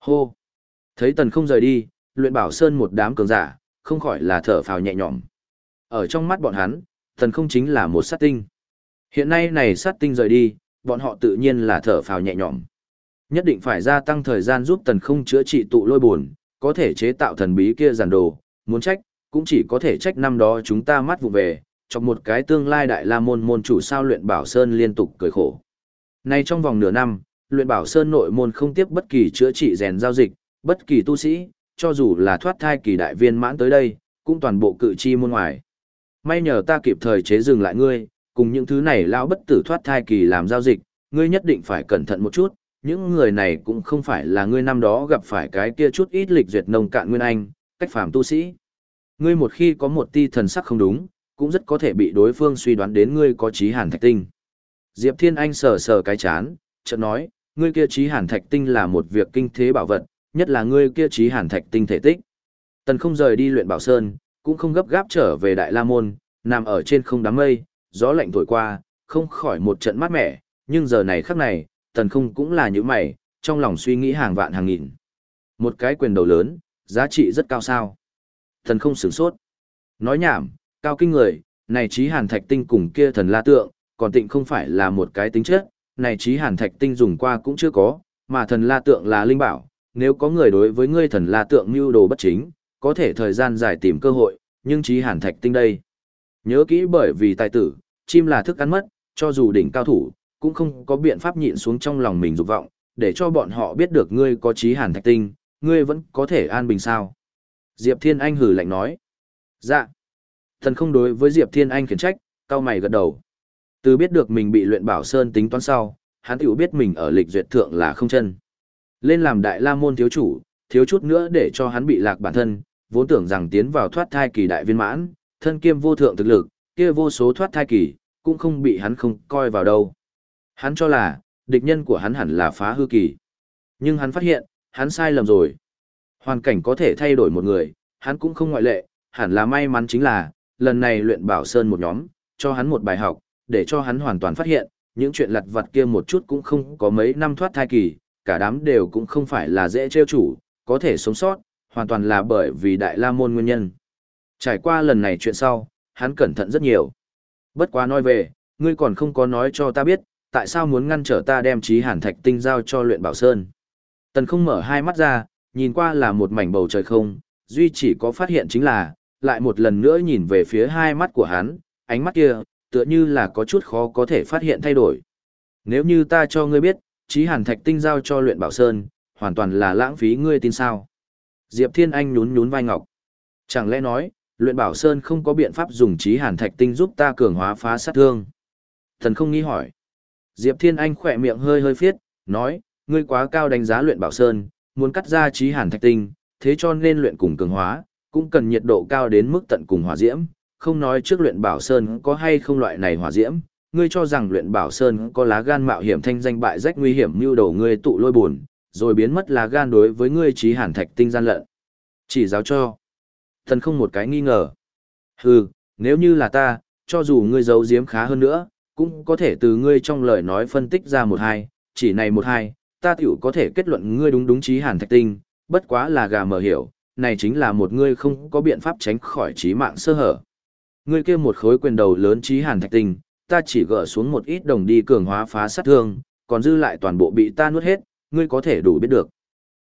Hô! Thấy tần không rời đi, luyện bảo sơn một đám cường giả, không khỏi là thở phào nhẹ nhõm. Ở trong mắt bọn hắn, tần không chính là một sát tinh. Hiện nay này sát tinh rời đi, bọn họ tự nhiên là thở phào nhẹ nhõm. Nhất định phải gia tăng thời gian giúp tần không chữa trị tụ lôi buồn, có thể chế tạo thần bí kia giản đồ, muốn trách, cũng chỉ có thể trách năm đó chúng ta mắt vụ về, trong một cái tương lai đại la môn môn chủ sao luyện bảo sơn liên tục cười khổ. Nay trong vòng nửa năm, luyện bảo sơn nội môn không tiếp bất kỳ chữa trị rèn giao dịch, bất kỳ tu sĩ, cho dù là thoát thai kỳ đại viên mãn tới đây, cũng toàn bộ cự chi môn ngoài. May nhờ ta kịp thời chế dừng lại ngươi, cùng những thứ này lão bất tử thoát thai kỳ làm giao dịch, ngươi nhất định phải cẩn thận một chút, những người này cũng không phải là ngươi năm đó gặp phải cái kia chút ít lịch duyệt nông cạn nguyên anh, cách phàm tu sĩ. Ngươi một khi có một ti thần sắc không đúng, cũng rất có thể bị đối phương suy đoán đến ngươi có trí hàn thạch tinh. Diệp Thiên Anh sờ sờ cái chán, chợt nói, ngươi kia trí hàn thạch tinh là một việc kinh thế bảo vật, nhất là ngươi kia trí hàn thạch tinh thể tích. Tần không rời đi luyện bảo sơn, cũng không gấp gáp trở về Đại La Môn, nằm ở trên không đám mây, gió lạnh thổi qua, không khỏi một trận mát mẻ, nhưng giờ này khắc này, tần không cũng là những mày, trong lòng suy nghĩ hàng vạn hàng nghìn. Một cái quyền đầu lớn, giá trị rất cao sao. Thần không sửng sốt. Nói nhảm, cao kinh người, này trí hàn thạch tinh cùng kia thần la tượng, còn tịnh không phải là một cái tính chất, này trí hàn thạch tinh dùng qua cũng chưa có, mà thần la tượng là linh bảo, nếu có người đối với ngươi thần la tượng mưu đồ bất chính, có thể thời gian dài tìm cơ hội, nhưng trí hàn thạch tinh đây. Nhớ kỹ bởi vì tài tử, chim là thức ăn mất, cho dù đỉnh cao thủ, cũng không có biện pháp nhịn xuống trong lòng mình dục vọng, để cho bọn họ biết được ngươi có trí hàn thạch tinh, ngươi vẫn có thể an bình sao. Diệp Thiên Anh hử lạnh nói. Dạ. Thần không đối với Diệp Thiên Anh khiển trách, cao mày gật đầu. Từ biết được mình bị luyện bảo sơn tính toán sau, hắn tiểu biết mình ở lịch duyệt thượng là không chân. Lên làm đại la môn thiếu chủ, thiếu chút nữa để cho hắn bị lạc bản thân, vốn tưởng rằng tiến vào thoát thai kỳ đại viên mãn, thân kiêm vô thượng thực lực, kia vô số thoát thai kỳ, cũng không bị hắn không coi vào đâu. Hắn cho là, địch nhân của hắn hẳn là phá hư kỳ. Nhưng hắn phát hiện, hắn sai lầm rồi. Hoàn cảnh có thể thay đổi một người, hắn cũng không ngoại lệ, hẳn là may mắn chính là, lần này luyện bảo sơn một nhóm, cho hắn một bài học, để cho hắn hoàn toàn phát hiện, những chuyện lặt vặt kia một chút cũng không có mấy năm thoát thai kỳ, cả đám đều cũng không phải là dễ trêu chủ, có thể sống sót, hoàn toàn là bởi vì đại la môn nguyên nhân. Trải qua lần này chuyện sau, hắn cẩn thận rất nhiều. Bất quá nói về, ngươi còn không có nói cho ta biết, tại sao muốn ngăn trở ta đem trí hàn thạch tinh giao cho luyện bảo sơn. Tần không mở hai mắt ra, nhìn qua là một mảnh bầu trời không, duy chỉ có phát hiện chính là, lại một lần nữa nhìn về phía hai mắt của hắn, ánh mắt kia, tựa như là có chút khó có thể phát hiện thay đổi. Nếu như ta cho ngươi biết, trí hàn thạch tinh giao cho luyện bảo sơn, hoàn toàn là lãng phí ngươi tin sao. Diệp Thiên Anh nhún nhún vai ngọc. Chẳng lẽ nói, luyện bảo sơn không có biện pháp dùng trí hàn thạch tinh giúp ta cường hóa phá sát thương? Thần không nghĩ hỏi. Diệp Thiên Anh khỏe miệng hơi hơi phiết, nói, ngươi quá cao đánh giá luyện bảo sơn, muốn cắt ra trí hàn thạch tinh, thế cho nên luyện cùng cường hóa, cũng cần nhiệt độ cao đến mức tận cùng hỏa diễm, không nói trước luyện bảo sơn có hay không loại này hỏa diễm, ngươi cho rằng luyện bảo sơn có lá gan mạo hiểm thanh danh bại rách nguy hiểm mưu đầu ngươi tụ lôi buồn, rồi biến mất lá gan đối với ngươi trí hàn thạch tinh gian lận. Chỉ giáo cho. Thần không một cái nghi ngờ. Hừ, nếu như là ta, cho dù ngươi giấu giếm khá hơn nữa, cũng có thể từ ngươi trong lời nói phân tích ra một hai, chỉ này một hai, ta tiểu có thể kết luận ngươi đúng đúng trí hàn thạch tinh, bất quá là gà mở hiểu, này chính là một ngươi không có biện pháp tránh khỏi trí mạng sơ hở. Ngươi kia một khối quyền đầu lớn trí hàn thạch tinh, ta chỉ gỡ xuống một ít đồng đi cường hóa phá sát thương, còn dư lại toàn bộ bị ta nuốt hết, ngươi có thể đủ biết được.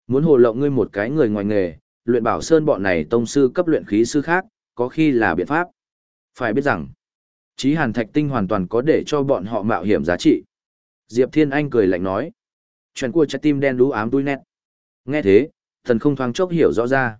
Muốn hồ lộng ngươi một cái người ngoài nghề, luyện bảo sơn bọn này tông sư cấp luyện khí sư khác, có khi là biện pháp. Phải biết rằng, trí hàn thạch tinh hoàn toàn có để cho bọn họ mạo hiểm giá trị. Diệp Thiên Anh cười lạnh nói. Chuyện của trái tim đen đú ám đuôi nét. Nghe thế, thần không thoáng chốc hiểu rõ ra.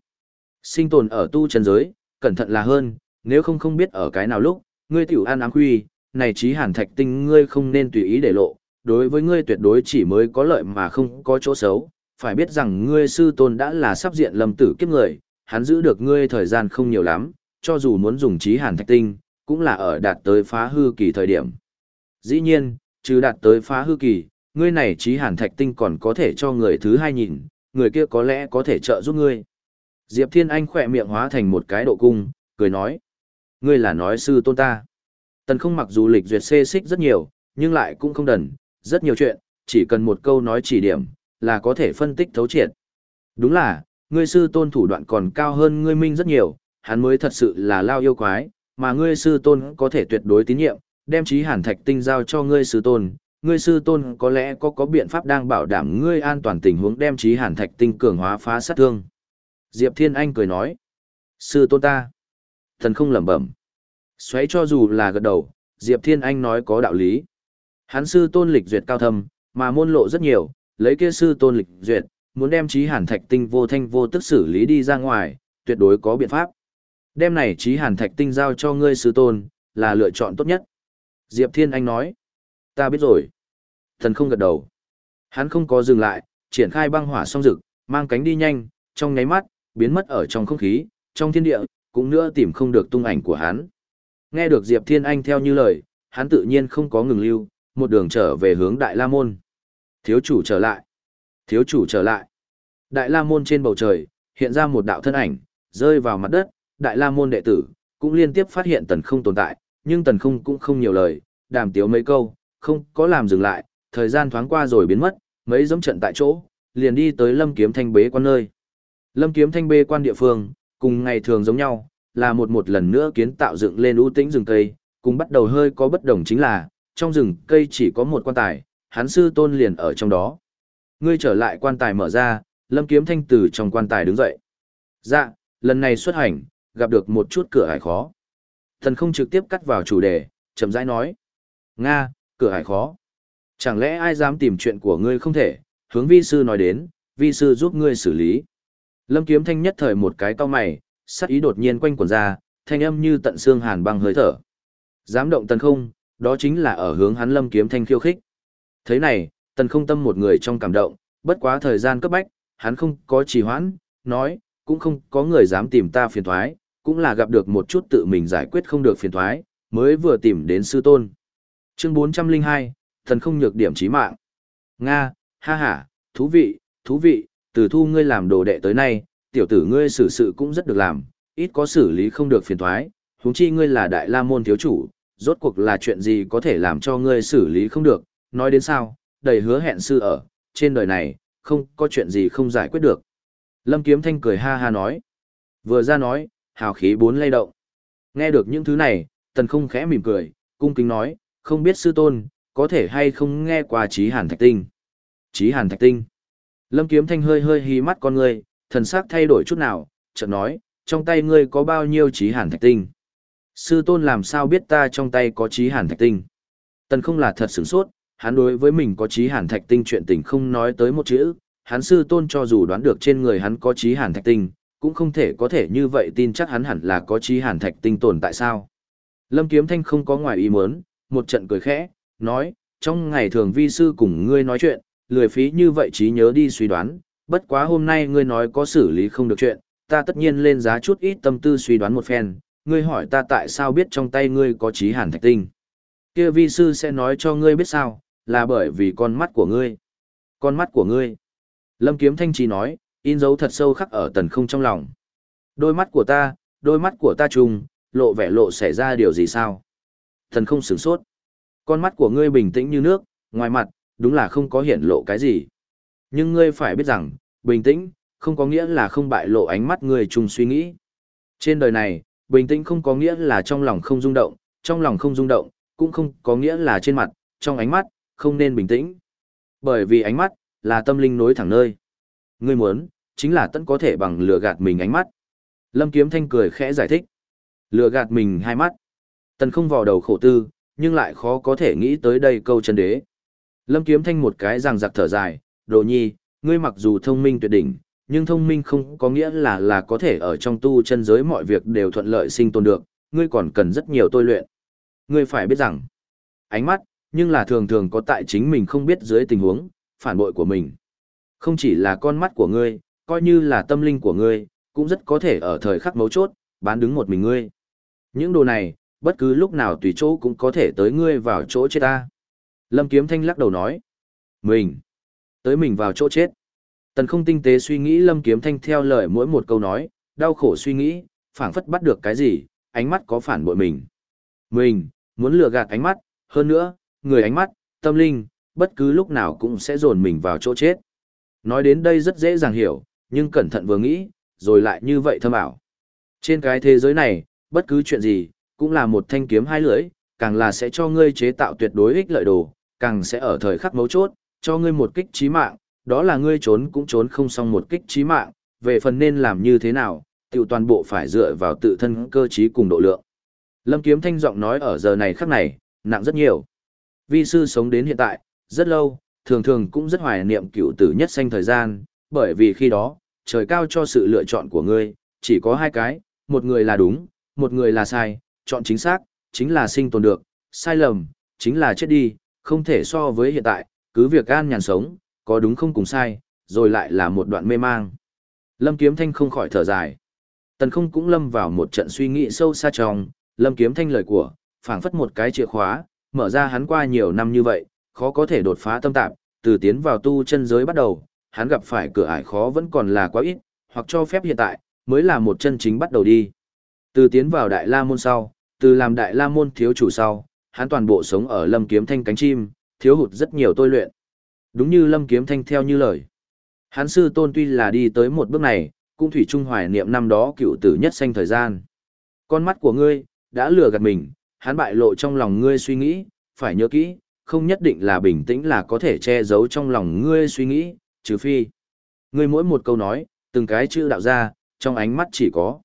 Sinh tồn ở tu chân giới, cẩn thận là hơn, nếu không không biết ở cái nào lúc, ngươi tiểu an ám quy, này trí hàn thạch tinh ngươi không nên tùy ý để lộ, đối với ngươi tuyệt đối chỉ mới có lợi mà không có chỗ xấu, phải biết rằng ngươi sư tôn đã là sắp diện lâm tử kiếp người, hắn giữ được ngươi thời gian không nhiều lắm, cho dù muốn dùng trí hàn thạch tinh, cũng là ở đạt tới phá hư kỳ thời điểm. Dĩ nhiên, trừ đạt tới phá hư kỳ, ngươi này trí hàn thạch tinh còn có thể cho người thứ hai nhìn, người kia có lẽ có thể trợ giúp ngươi. Diệp Thiên Anh khỏe miệng hóa thành một cái độ cung, cười nói. Ngươi là nói sư tôn ta. Tần không mặc dù lịch duyệt xê xích rất nhiều, nhưng lại cũng không đần, rất nhiều chuyện, chỉ cần một câu nói chỉ điểm, là có thể phân tích thấu triệt. Đúng là, ngươi sư tôn thủ đoạn còn cao hơn ngươi minh rất nhiều, hắn mới thật sự là lao yêu quái, mà ngươi sư tôn có thể tuyệt đối tín nhiệm, đem trí hàn thạch tinh giao cho ngươi sư tôn, ngươi sư tôn có lẽ có có biện pháp đang bảo đảm ngươi an toàn tình huống đem trí hàn thạch tinh cường hóa phá sát thương. Diệp Thiên Anh cười nói, sư tôn ta, thần không lẩm bẩm. Xoáy cho dù là gật đầu, Diệp Thiên Anh nói có đạo lý. Hắn sư tôn lịch duyệt cao thâm, mà môn lộ rất nhiều, lấy kia sư tôn lịch duyệt, muốn đem trí hàn thạch tinh vô thanh vô tức xử lý đi ra ngoài, tuyệt đối có biện pháp. Đem này trí hàn thạch tinh giao cho ngươi sư tôn, là lựa chọn tốt nhất. Diệp Thiên Anh nói, ta biết rồi. Thần không gật đầu. Hắn không có dừng lại, triển khai băng hỏa song rực, mang cánh đi nhanh, trong nháy mắt, biến mất ở trong không khí, trong thiên địa, cũng nữa tìm không được tung ảnh của hắn. Nghe được Diệp Thiên Anh theo như lời, hắn tự nhiên không có ngừng lưu, một đường trở về hướng Đại La Môn. Thiếu chủ trở lại. Thiếu chủ trở lại. Đại La Môn trên bầu trời, hiện ra một đạo thân ảnh, rơi vào mặt đất, Đại La Môn đệ tử, cũng liên tiếp phát hiện tần không tồn tại, nhưng tần không cũng không nhiều lời, đàm tiếu mấy câu, không có làm dừng lại, thời gian thoáng qua rồi biến mất, mấy giống trận tại chỗ, liền đi tới lâm kiếm thanh bế quan nơi. Lâm kiếm thanh bế quan địa phương, cùng ngày thường giống nhau, là một một lần nữa kiến tạo dựng lên ưu tĩnh rừng cây, cùng bắt đầu hơi có bất đồng chính là, trong rừng cây chỉ có một quan tài, hắn sư tôn liền ở trong đó. Ngươi trở lại quan tài mở ra, lâm kiếm thanh từ trong quan tài đứng dậy. Dạ, lần này xuất hành, gặp được một chút cửa hải khó. Thần không trực tiếp cắt vào chủ đề, chậm rãi nói. Nga, cửa hải khó. Chẳng lẽ ai dám tìm chuyện của ngươi không thể, hướng vi sư nói đến, vi sư giúp ngươi xử lý. Lâm kiếm thanh nhất thời một cái to mày, sắc ý đột nhiên quanh quần ra, thanh âm như tận xương hàn băng hơi thở. Dám động tần không, đó chính là ở hướng hắn lâm kiếm thanh khiêu khích. Thế này, tần không tâm một người trong cảm động, bất quá thời gian cấp bách, hắn không có trì hoãn, nói, cũng không có người dám tìm ta phiền thoái, cũng là gặp được một chút tự mình giải quyết không được phiền thoái, mới vừa tìm đến sư tôn. Chương 402, thần không nhược điểm chí mạng. Nga, ha ha, thú vị, thú vị, từ thu ngươi làm đồ đệ tới nay, tiểu tử ngươi xử sự cũng rất được làm, ít có xử lý không được phiền thoái, huống chi ngươi là đại la môn thiếu chủ, rốt cuộc là chuyện gì có thể làm cho ngươi xử lý không được, nói đến sao, đầy hứa hẹn sư ở, trên đời này, không có chuyện gì không giải quyết được. Lâm Kiếm Thanh cười ha ha nói. Vừa ra nói, hào khí bốn lay động. Nghe được những thứ này, tần không khẽ mỉm cười, cung kính nói, không biết sư tôn, có thể hay không nghe qua trí hàn thạch tinh. Trí hàn thạch tinh. Lâm Kiếm Thanh hơi hơi hí mắt con ngươi, thần sắc thay đổi chút nào, chợt nói, trong tay ngươi có bao nhiêu trí hàn thạch tinh. Sư tôn làm sao biết ta trong tay có trí hàn thạch tinh. Tần không là thật sửng sốt, hắn đối với mình có trí hàn thạch tinh chuyện tình không nói tới một chữ, hắn sư tôn cho dù đoán được trên người hắn có trí hàn thạch tinh, cũng không thể có thể như vậy tin chắc hắn hẳn là có trí hàn thạch tinh tồn tại sao. Lâm Kiếm Thanh không có ngoài ý muốn, một trận cười khẽ, nói, trong ngày thường vi sư cùng ngươi nói chuyện, lười phí như vậy trí nhớ đi suy đoán, bất quá hôm nay ngươi nói có xử lý không được chuyện, ta tất nhiên lên giá chút ít tâm tư suy đoán một phen, ngươi hỏi ta tại sao biết trong tay ngươi có trí hàn thạch tinh. Kia vi sư sẽ nói cho ngươi biết sao, là bởi vì con mắt của ngươi. Con mắt của ngươi. Lâm Kiếm Thanh Trì nói, in dấu thật sâu khắc ở tần không trong lòng. Đôi mắt của ta, đôi mắt của ta trùng, lộ vẻ lộ xảy ra điều gì sao? Tần không sửng sốt. Con mắt của ngươi bình tĩnh như nước, ngoài mặt, đúng là không có hiện lộ cái gì. Nhưng ngươi phải biết rằng, bình tĩnh, không có nghĩa là không bại lộ ánh mắt ngươi chung suy nghĩ. Trên đời này, bình tĩnh không có nghĩa là trong lòng không rung động, trong lòng không rung động, cũng không có nghĩa là trên mặt, trong ánh mắt, không nên bình tĩnh. Bởi vì ánh mắt, là tâm linh nối thẳng nơi. Ngươi muốn, chính là tận có thể bằng lừa gạt mình ánh mắt. Lâm Kiếm Thanh cười khẽ giải thích. Lừa gạt mình hai mắt. Tần không vào đầu khổ tư, nhưng lại khó có thể nghĩ tới đây câu chân đế. Lâm Kiếm Thanh một cái ràng giặc thở dài, đồ nhi, ngươi mặc dù thông minh tuyệt đỉnh, nhưng thông minh không có nghĩa là là có thể ở trong tu chân giới mọi việc đều thuận lợi sinh tồn được, ngươi còn cần rất nhiều tôi luyện. Ngươi phải biết rằng, ánh mắt, nhưng là thường thường có tại chính mình không biết dưới tình huống, phản bội của mình. Không chỉ là con mắt của ngươi, coi như là tâm linh của ngươi, cũng rất có thể ở thời khắc mấu chốt, bán đứng một mình ngươi. Những đồ này, bất cứ lúc nào tùy chỗ cũng có thể tới ngươi vào chỗ chết ta. Lâm Kiếm Thanh lắc đầu nói. Mình. Tới mình vào chỗ chết. Tần không tinh tế suy nghĩ Lâm Kiếm Thanh theo lời mỗi một câu nói, đau khổ suy nghĩ, phảng phất bắt được cái gì, ánh mắt có phản bội mình. Mình, muốn lừa gạt ánh mắt, hơn nữa, người ánh mắt, tâm linh, bất cứ lúc nào cũng sẽ dồn mình vào chỗ chết. Nói đến đây rất dễ dàng hiểu, nhưng cẩn thận vừa nghĩ, rồi lại như vậy thâm ảo. Trên cái thế giới này, bất cứ chuyện gì, cũng là một thanh kiếm hai lưỡi, càng là sẽ cho ngươi chế tạo tuyệt đối ích lợi đồ, càng sẽ ở thời khắc mấu chốt, cho ngươi một kích chí mạng, đó là ngươi trốn cũng trốn không xong một kích chí mạng, về phần nên làm như thế nào, tiểu toàn bộ phải dựa vào tự thân cơ trí cùng độ lượng. Lâm Kiếm Thanh giọng nói ở giờ này khắc này, nặng rất nhiều. Vi sư sống đến hiện tại, rất lâu, thường thường cũng rất hoài niệm cựu tử nhất sanh thời gian, bởi vì khi đó, trời cao cho sự lựa chọn của ngươi, chỉ có hai cái, một người là đúng, một người là sai, chọn chính xác, chính là sinh tồn được, sai lầm, chính là chết đi, không thể so với hiện tại, cứ việc an nhàn sống, có đúng không cùng sai, rồi lại là một đoạn mê mang. Lâm Kiếm Thanh không khỏi thở dài. Tần không cũng lâm vào một trận suy nghĩ sâu xa trong, Lâm Kiếm Thanh lời của, phảng phất một cái chìa khóa, mở ra hắn qua nhiều năm như vậy, khó có thể đột phá tâm tạp, từ tiến vào tu chân giới bắt đầu, hắn gặp phải cửa ải khó vẫn còn là quá ít, hoặc cho phép hiện tại, mới là một chân chính bắt đầu đi. Từ tiến vào Đại La Môn sau, từ làm Đại La Môn thiếu chủ sau, hắn toàn bộ sống ở Lâm Kiếm Thanh cánh chim, thiếu hụt rất nhiều tôi luyện. Đúng như Lâm Kiếm Thanh theo như lời. Hắn sư tôn tuy là đi tới một bước này, cũng thủy trung hoài niệm năm đó cựu tử nhất sanh thời gian. Con mắt của ngươi, đã lừa gạt mình, hắn bại lộ trong lòng ngươi suy nghĩ, phải nhớ kỹ, không nhất định là bình tĩnh là có thể che giấu trong lòng ngươi suy nghĩ, trừ phi. Ngươi mỗi một câu nói, từng cái chữ đạo ra, trong ánh mắt chỉ có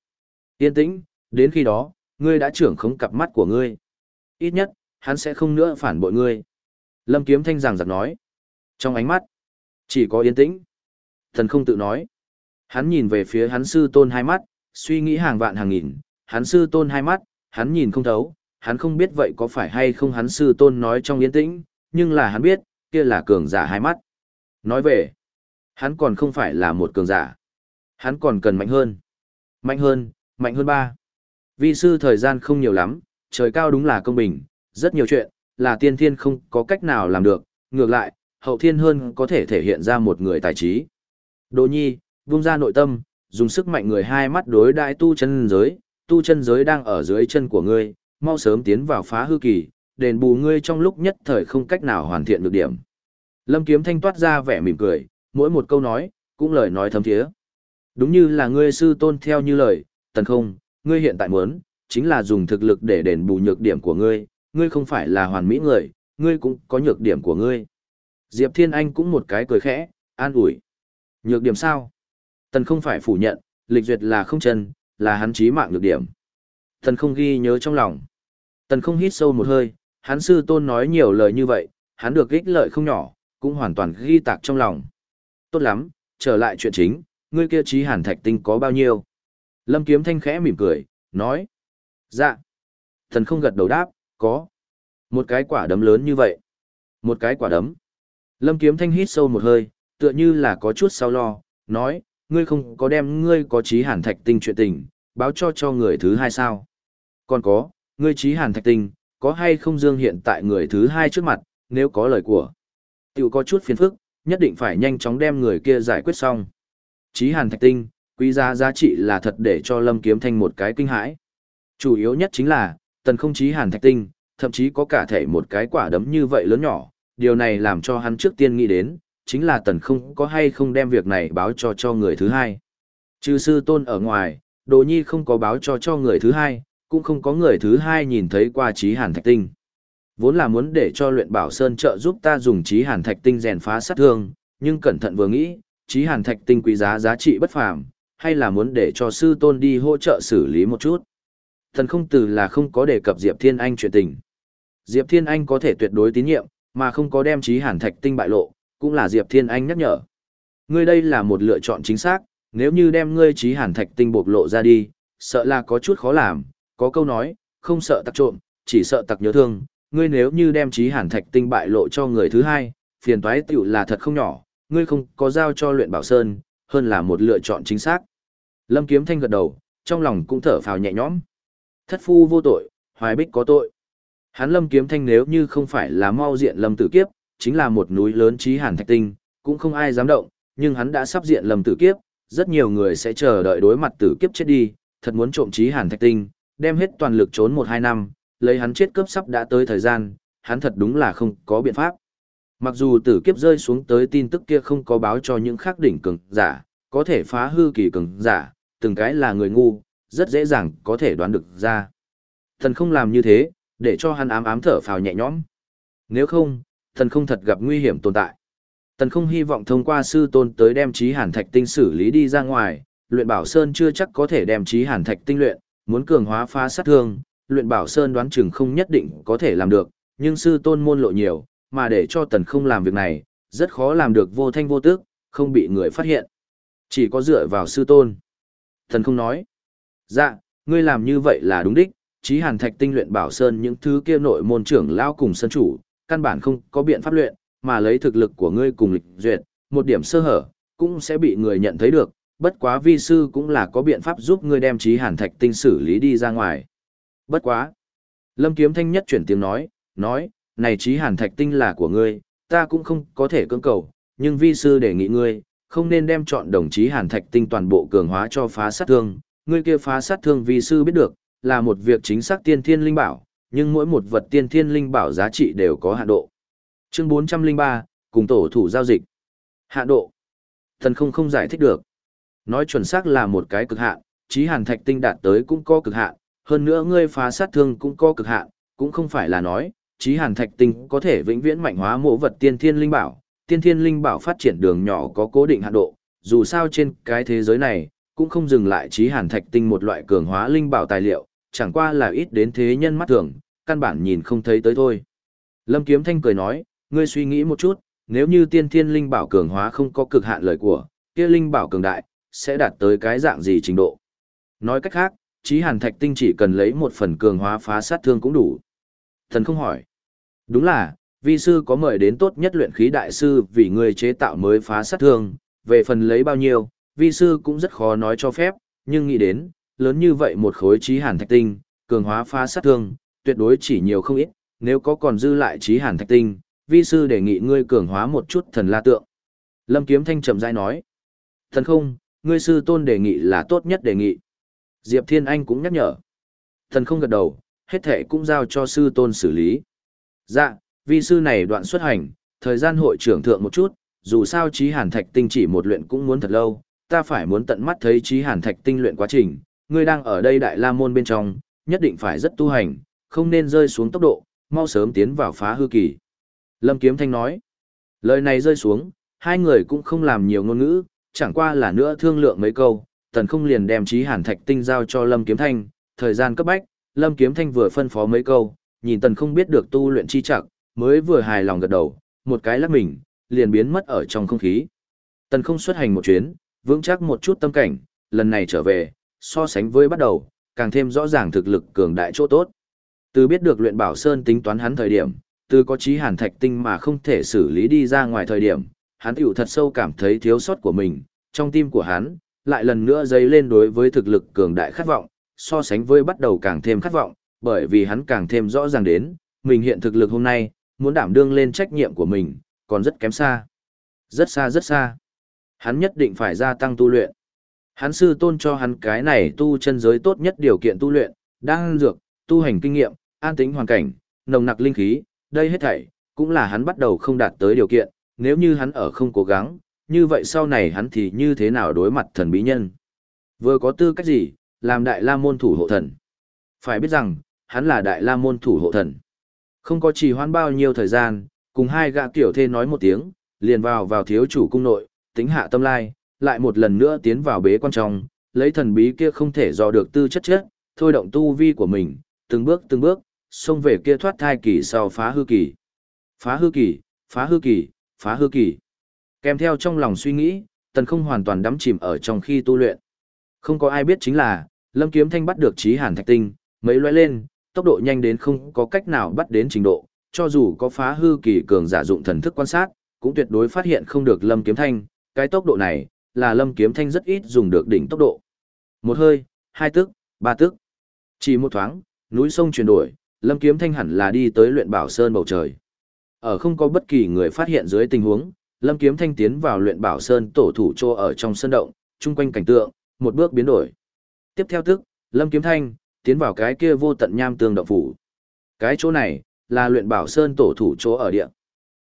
yên tĩnh, đến khi đó, ngươi đã trưởng khống cặp mắt của ngươi. Ít nhất, hắn sẽ không nữa phản bội ngươi. Lâm Kiếm Thanh giảng giặc nói. Trong ánh mắt, chỉ có yên tĩnh. Thần không tự nói. Hắn nhìn về phía hắn sư tôn hai mắt, suy nghĩ hàng vạn hàng nghìn, hắn sư tôn hai mắt, hắn nhìn không thấu, hắn không biết vậy có phải hay không hắn sư tôn nói trong yên tĩnh, nhưng là hắn biết, kia là cường giả hai mắt. Nói về, hắn còn không phải là một cường giả. Hắn còn cần mạnh hơn. Mạnh hơn, mạnh hơn ba. Vi sư thời gian không nhiều lắm, trời cao đúng là công bình, rất nhiều chuyện, là tiên thiên không có cách nào làm được, ngược lại, hậu thiên hơn có thể thể hiện ra một người tài trí. Đỗ nhi, vung ra nội tâm, dùng sức mạnh người hai mắt đối đại tu chân giới, tu chân giới đang ở dưới chân của ngươi, mau sớm tiến vào phá hư kỳ, đền bù ngươi trong lúc nhất thời không cách nào hoàn thiện được điểm. Lâm Kiếm Thanh toát ra vẻ mỉm cười, mỗi một câu nói, cũng lời nói thấm thiế. Đúng như là ngươi sư tôn theo như lời, tần không, ngươi hiện tại muốn, chính là dùng thực lực để đền bù nhược điểm của ngươi, ngươi không phải là hoàn mỹ người, ngươi cũng có nhược điểm của ngươi. Diệp Thiên Anh cũng một cái cười khẽ, an ủi. Nhược điểm sao? Tần không phải phủ nhận, lịch duyệt là không chân, là hắn chí mạng nhược điểm. Tần không ghi nhớ trong lòng. Tần không hít sâu một hơi, hắn sư tôn nói nhiều lời như vậy, hắn được ích lợi không nhỏ, cũng hoàn toàn ghi tạc trong lòng. Tốt lắm, trở lại chuyện chính, ngươi kia trí hàn thạch tinh có bao nhiêu? Lâm kiếm thanh khẽ mỉm cười, nói. Dạ. Thần không gật đầu đáp, có. Một cái quả đấm lớn như vậy. Một cái quả đấm. Lâm kiếm thanh hít sâu một hơi, tựa như là có chút sao lo, nói, ngươi không có đem ngươi có trí hàn thạch tinh chuyện tình, báo cho cho người thứ hai sao. Còn có, ngươi trí hàn thạch tinh, có hay không dương hiện tại người thứ hai trước mặt, nếu có lời của. Tiểu có chút phiền phức, nhất định phải nhanh chóng đem người kia giải quyết xong. Trí hàn thạch tinh, quý giá giá trị là thật để cho lâm kiếm thanh một cái kinh hãi. Chủ yếu nhất chính là, tần không chí hàn thạch tinh, thậm chí có cả thể một cái quả đấm như vậy lớn nhỏ, điều này làm cho hắn trước tiên nghĩ đến, chính là tần không có hay không đem việc này báo cho cho người thứ hai. Trừ sư tôn ở ngoài, đồ nhi không có báo cho cho người thứ hai, cũng không có người thứ hai nhìn thấy qua trí hàn thạch tinh. Vốn là muốn để cho luyện bảo sơn trợ giúp ta dùng trí hàn thạch tinh rèn phá sát thương, nhưng cẩn thận vừa nghĩ, trí hàn thạch tinh quý giá giá trị bất phàm, hay là muốn để cho sư tôn đi hỗ trợ xử lý một chút. Thần không từ là không có đề cập Diệp Thiên Anh chuyện tình. Diệp Thiên Anh có thể tuyệt đối tín nhiệm, mà không có đem trí hàn thạch tinh bại lộ, cũng là Diệp Thiên Anh nhắc nhở. Ngươi đây là một lựa chọn chính xác, nếu như đem ngươi trí hàn thạch tinh bộc lộ ra đi, sợ là có chút khó làm, có câu nói, không sợ tặc trộm, chỉ sợ tặc nhớ thương, ngươi nếu như đem trí hàn thạch tinh bại lộ cho người thứ hai, phiền toái tiểu là thật không nhỏ, ngươi không có giao cho luyện bảo sơn, hơn là một lựa chọn chính xác. Lâm Kiếm Thanh gật đầu, trong lòng cũng thở phào nhẹ nhõm. Thất phu vô tội, hoài bích có tội. Hắn Lâm Kiếm Thanh nếu như không phải là mau diện Lâm Tử Kiếp, chính là một núi lớn trí hàn thạch tinh, cũng không ai dám động, nhưng hắn đã sắp diện Lâm Tử Kiếp, rất nhiều người sẽ chờ đợi đối mặt Tử Kiếp chết đi, thật muốn trộm trí hàn thạch tinh, đem hết toàn lực trốn một hai năm, lấy hắn chết cướp sắp đã tới thời gian, hắn thật đúng là không có biện pháp. Mặc dù tử kiếp rơi xuống tới tin tức kia không có báo cho những khác đỉnh cường giả, có thể phá hư kỳ cường giả, từng cái là người ngu, rất dễ dàng có thể đoán được ra. Thần không làm như thế, để cho hắn ám ám thở phào nhẹ nhõm. Nếu không, thần không thật gặp nguy hiểm tồn tại. Thần không hy vọng thông qua sư tôn tới đem trí hàn thạch tinh xử lý đi ra ngoài, luyện bảo sơn chưa chắc có thể đem trí hàn thạch tinh luyện, muốn cường hóa phá sát thương, luyện bảo sơn đoán chừng không nhất định có thể làm được, nhưng sư tôn môn lộ nhiều, mà để cho tần không làm việc này, rất khó làm được vô thanh vô tức, không bị người phát hiện. Chỉ có dựa vào sư tôn. Thần không nói. Dạ, ngươi làm như vậy là đúng đích, Chí hàn thạch tinh luyện bảo sơn những thứ kia nội môn trưởng lao cùng sân chủ, căn bản không có biện pháp luyện, mà lấy thực lực của ngươi cùng lịch duyệt, một điểm sơ hở, cũng sẽ bị người nhận thấy được, bất quá vi sư cũng là có biện pháp giúp ngươi đem Chí hàn thạch tinh xử lý đi ra ngoài. Bất quá. Lâm Kiếm Thanh nhất chuyển tiếng nói, nói, này Chí hàn thạch tinh là của ngươi, ta cũng không có thể cưỡng cầu, nhưng vi sư đề nghị ngươi, không nên đem chọn đồng chí hàn thạch tinh toàn bộ cường hóa cho phá sát thương, ngươi kia phá sát thương vi sư biết được, là một việc chính xác tiên thiên linh bảo, nhưng mỗi một vật tiên thiên linh bảo giá trị đều có hạn độ. Chương 403, cùng tổ thủ giao dịch. Hạn độ. Thần không không giải thích được. Nói chuẩn xác là một cái cực hạn, chí hàn thạch tinh đạt tới cũng có cực hạn, hơn nữa ngươi phá sát thương cũng có cực hạn, cũng không phải là nói, chí hàn thạch tinh có thể vĩnh viễn mạnh hóa mộ vật tiên thiên linh bảo, tiên thiên linh bảo phát triển đường nhỏ có cố định hạn độ, dù sao trên cái thế giới này, cũng không dừng lại chí hàn thạch tinh một loại cường hóa linh bảo tài liệu, chẳng qua là ít đến thế nhân mắt thường, căn bản nhìn không thấy tới thôi. Lâm Kiếm Thanh cười nói, ngươi suy nghĩ một chút, nếu như tiên thiên linh bảo cường hóa không có cực hạn lời của, kia linh bảo cường đại, sẽ đạt tới cái dạng gì trình độ. Nói cách khác, chí hàn thạch tinh chỉ cần lấy một phần cường hóa phá sát thương cũng đủ. Thần không hỏi. Đúng là, vi sư có mời đến tốt nhất luyện khí đại sư vì người chế tạo mới phá sát thương, về phần lấy bao nhiêu, vi sư cũng rất khó nói cho phép, nhưng nghĩ đến, lớn như vậy một khối trí hàn thạch tinh, cường hóa phá sát thương, tuyệt đối chỉ nhiều không ít, nếu có còn dư lại trí hàn thạch tinh, vi sư đề nghị ngươi cường hóa một chút thần la tượng. Lâm Kiếm Thanh chậm rãi nói, thần không, ngươi sư tôn đề nghị là tốt nhất đề nghị. Diệp Thiên Anh cũng nhắc nhở. Thần không gật đầu, hết thể cũng giao cho sư tôn xử lý. Dạ, vi sư này đoạn xuất hành, thời gian hội trưởng thượng một chút, dù sao trí hàn thạch tinh chỉ một luyện cũng muốn thật lâu, ta phải muốn tận mắt thấy trí hàn thạch tinh luyện quá trình, ngươi đang ở đây đại la môn bên trong, nhất định phải rất tu hành, không nên rơi xuống tốc độ, mau sớm tiến vào phá hư kỳ. Lâm Kiếm Thanh nói, lời này rơi xuống, hai người cũng không làm nhiều ngôn ngữ, chẳng qua là nữa thương lượng mấy câu, tần không liền đem trí hàn thạch tinh giao cho Lâm Kiếm Thanh, thời gian cấp bách, Lâm Kiếm Thanh vừa phân phó mấy câu, nhìn tần không biết được tu luyện chi chặt, mới vừa hài lòng gật đầu, một cái lắc mình, liền biến mất ở trong không khí. Tần không xuất hành một chuyến, vững chắc một chút tâm cảnh, lần này trở về, so sánh với bắt đầu, càng thêm rõ ràng thực lực cường đại chỗ tốt. Từ biết được luyện bảo sơn tính toán hắn thời điểm, từ có trí hàn thạch tinh mà không thể xử lý đi ra ngoài thời điểm, hắn tiểu thật sâu cảm thấy thiếu sót của mình, trong tim của hắn, lại lần nữa dấy lên đối với thực lực cường đại khát vọng, so sánh với bắt đầu càng thêm khát vọng, bởi vì hắn càng thêm rõ ràng đến, mình hiện thực lực hôm nay, muốn đảm đương lên trách nhiệm của mình, còn rất kém xa. Rất xa rất xa. Hắn nhất định phải gia tăng tu luyện. Hắn sư tôn cho hắn cái này tu chân giới tốt nhất điều kiện tu luyện, đang dược, tu hành kinh nghiệm, an tĩnh hoàn cảnh, nồng nặc linh khí, đây hết thảy, cũng là hắn bắt đầu không đạt tới điều kiện, nếu như hắn ở không cố gắng, như vậy sau này hắn thì như thế nào đối mặt thần bí nhân. Vừa có tư cách gì, làm đại la môn thủ hộ thần. Phải biết rằng, hắn là đại la môn thủ hộ thần. Không có trì hoãn bao nhiêu thời gian, cùng hai gã tiểu thê nói một tiếng, liền vào vào thiếu chủ cung nội, tính hạ tâm lai, lại một lần nữa tiến vào bế quan trong, lấy thần bí kia không thể dò được tư chất chất, thôi động tu vi của mình, từng bước từng bước, xông về kia thoát thai kỳ sau phá hư kỳ. Phá hư kỳ, phá hư kỳ, phá hư kỳ. Kèm theo trong lòng suy nghĩ, tần không hoàn toàn đắm chìm ở trong khi tu luyện. Không có ai biết chính là, Lâm Kiếm Thanh bắt được trí hàn thạch tinh, mấy loe lên, tốc độ nhanh đến không có cách nào bắt đến trình độ, cho dù có phá hư kỳ cường giả dụng thần thức quan sát, cũng tuyệt đối phát hiện không được Lâm Kiếm Thanh, cái tốc độ này, là Lâm Kiếm Thanh rất ít dùng được đỉnh tốc độ. Một hơi, hai tức, ba tức. Chỉ một thoáng, núi sông chuyển đổi, Lâm Kiếm Thanh hẳn là đi tới luyện bảo sơn bầu trời. Ở không có bất kỳ người phát hiện dưới tình huống, Lâm Kiếm Thanh tiến vào luyện bảo sơn tổ thủ trô ở trong sơn động, chung quanh cảnh tượng, một bước biến đổi. Tiếp theo tức, Lâm Kiếm Thanh, tiến vào cái kia vô tận nham tương động phủ. Cái chỗ này, là luyện bảo sơn tổ thủ chỗ ở địa.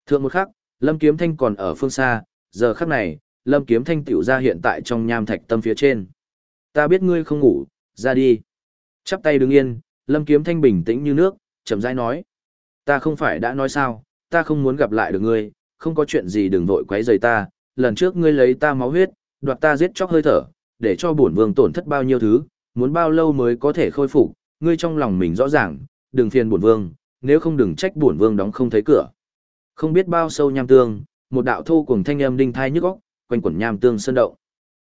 Thượng một khắc, Lâm Kiếm Thanh còn ở phương xa, giờ khắc này, Lâm Kiếm Thanh tiểu ra hiện tại trong nham thạch tâm phía trên. Ta biết ngươi không ngủ, ra đi. Chắp tay đứng yên, Lâm Kiếm Thanh bình tĩnh như nước, chậm rãi nói. Ta không phải đã nói sao, ta không muốn gặp lại được ngươi, không có chuyện gì đừng vội quấy rầy ta, lần trước ngươi lấy ta máu huyết, đoạt ta giết chóc hơi thở, để cho bổn vương tổn thất bao nhiêu thứ, muốn bao lâu mới có thể khôi phục, ngươi trong lòng mình rõ ràng, đừng phiền bổn vương, nếu không đừng trách bổn vương đóng không thấy cửa. Không biết bao sâu nham tương, một đạo thô cùng thanh âm đinh thai nhức óc, quanh quẩn nham tương sơn động.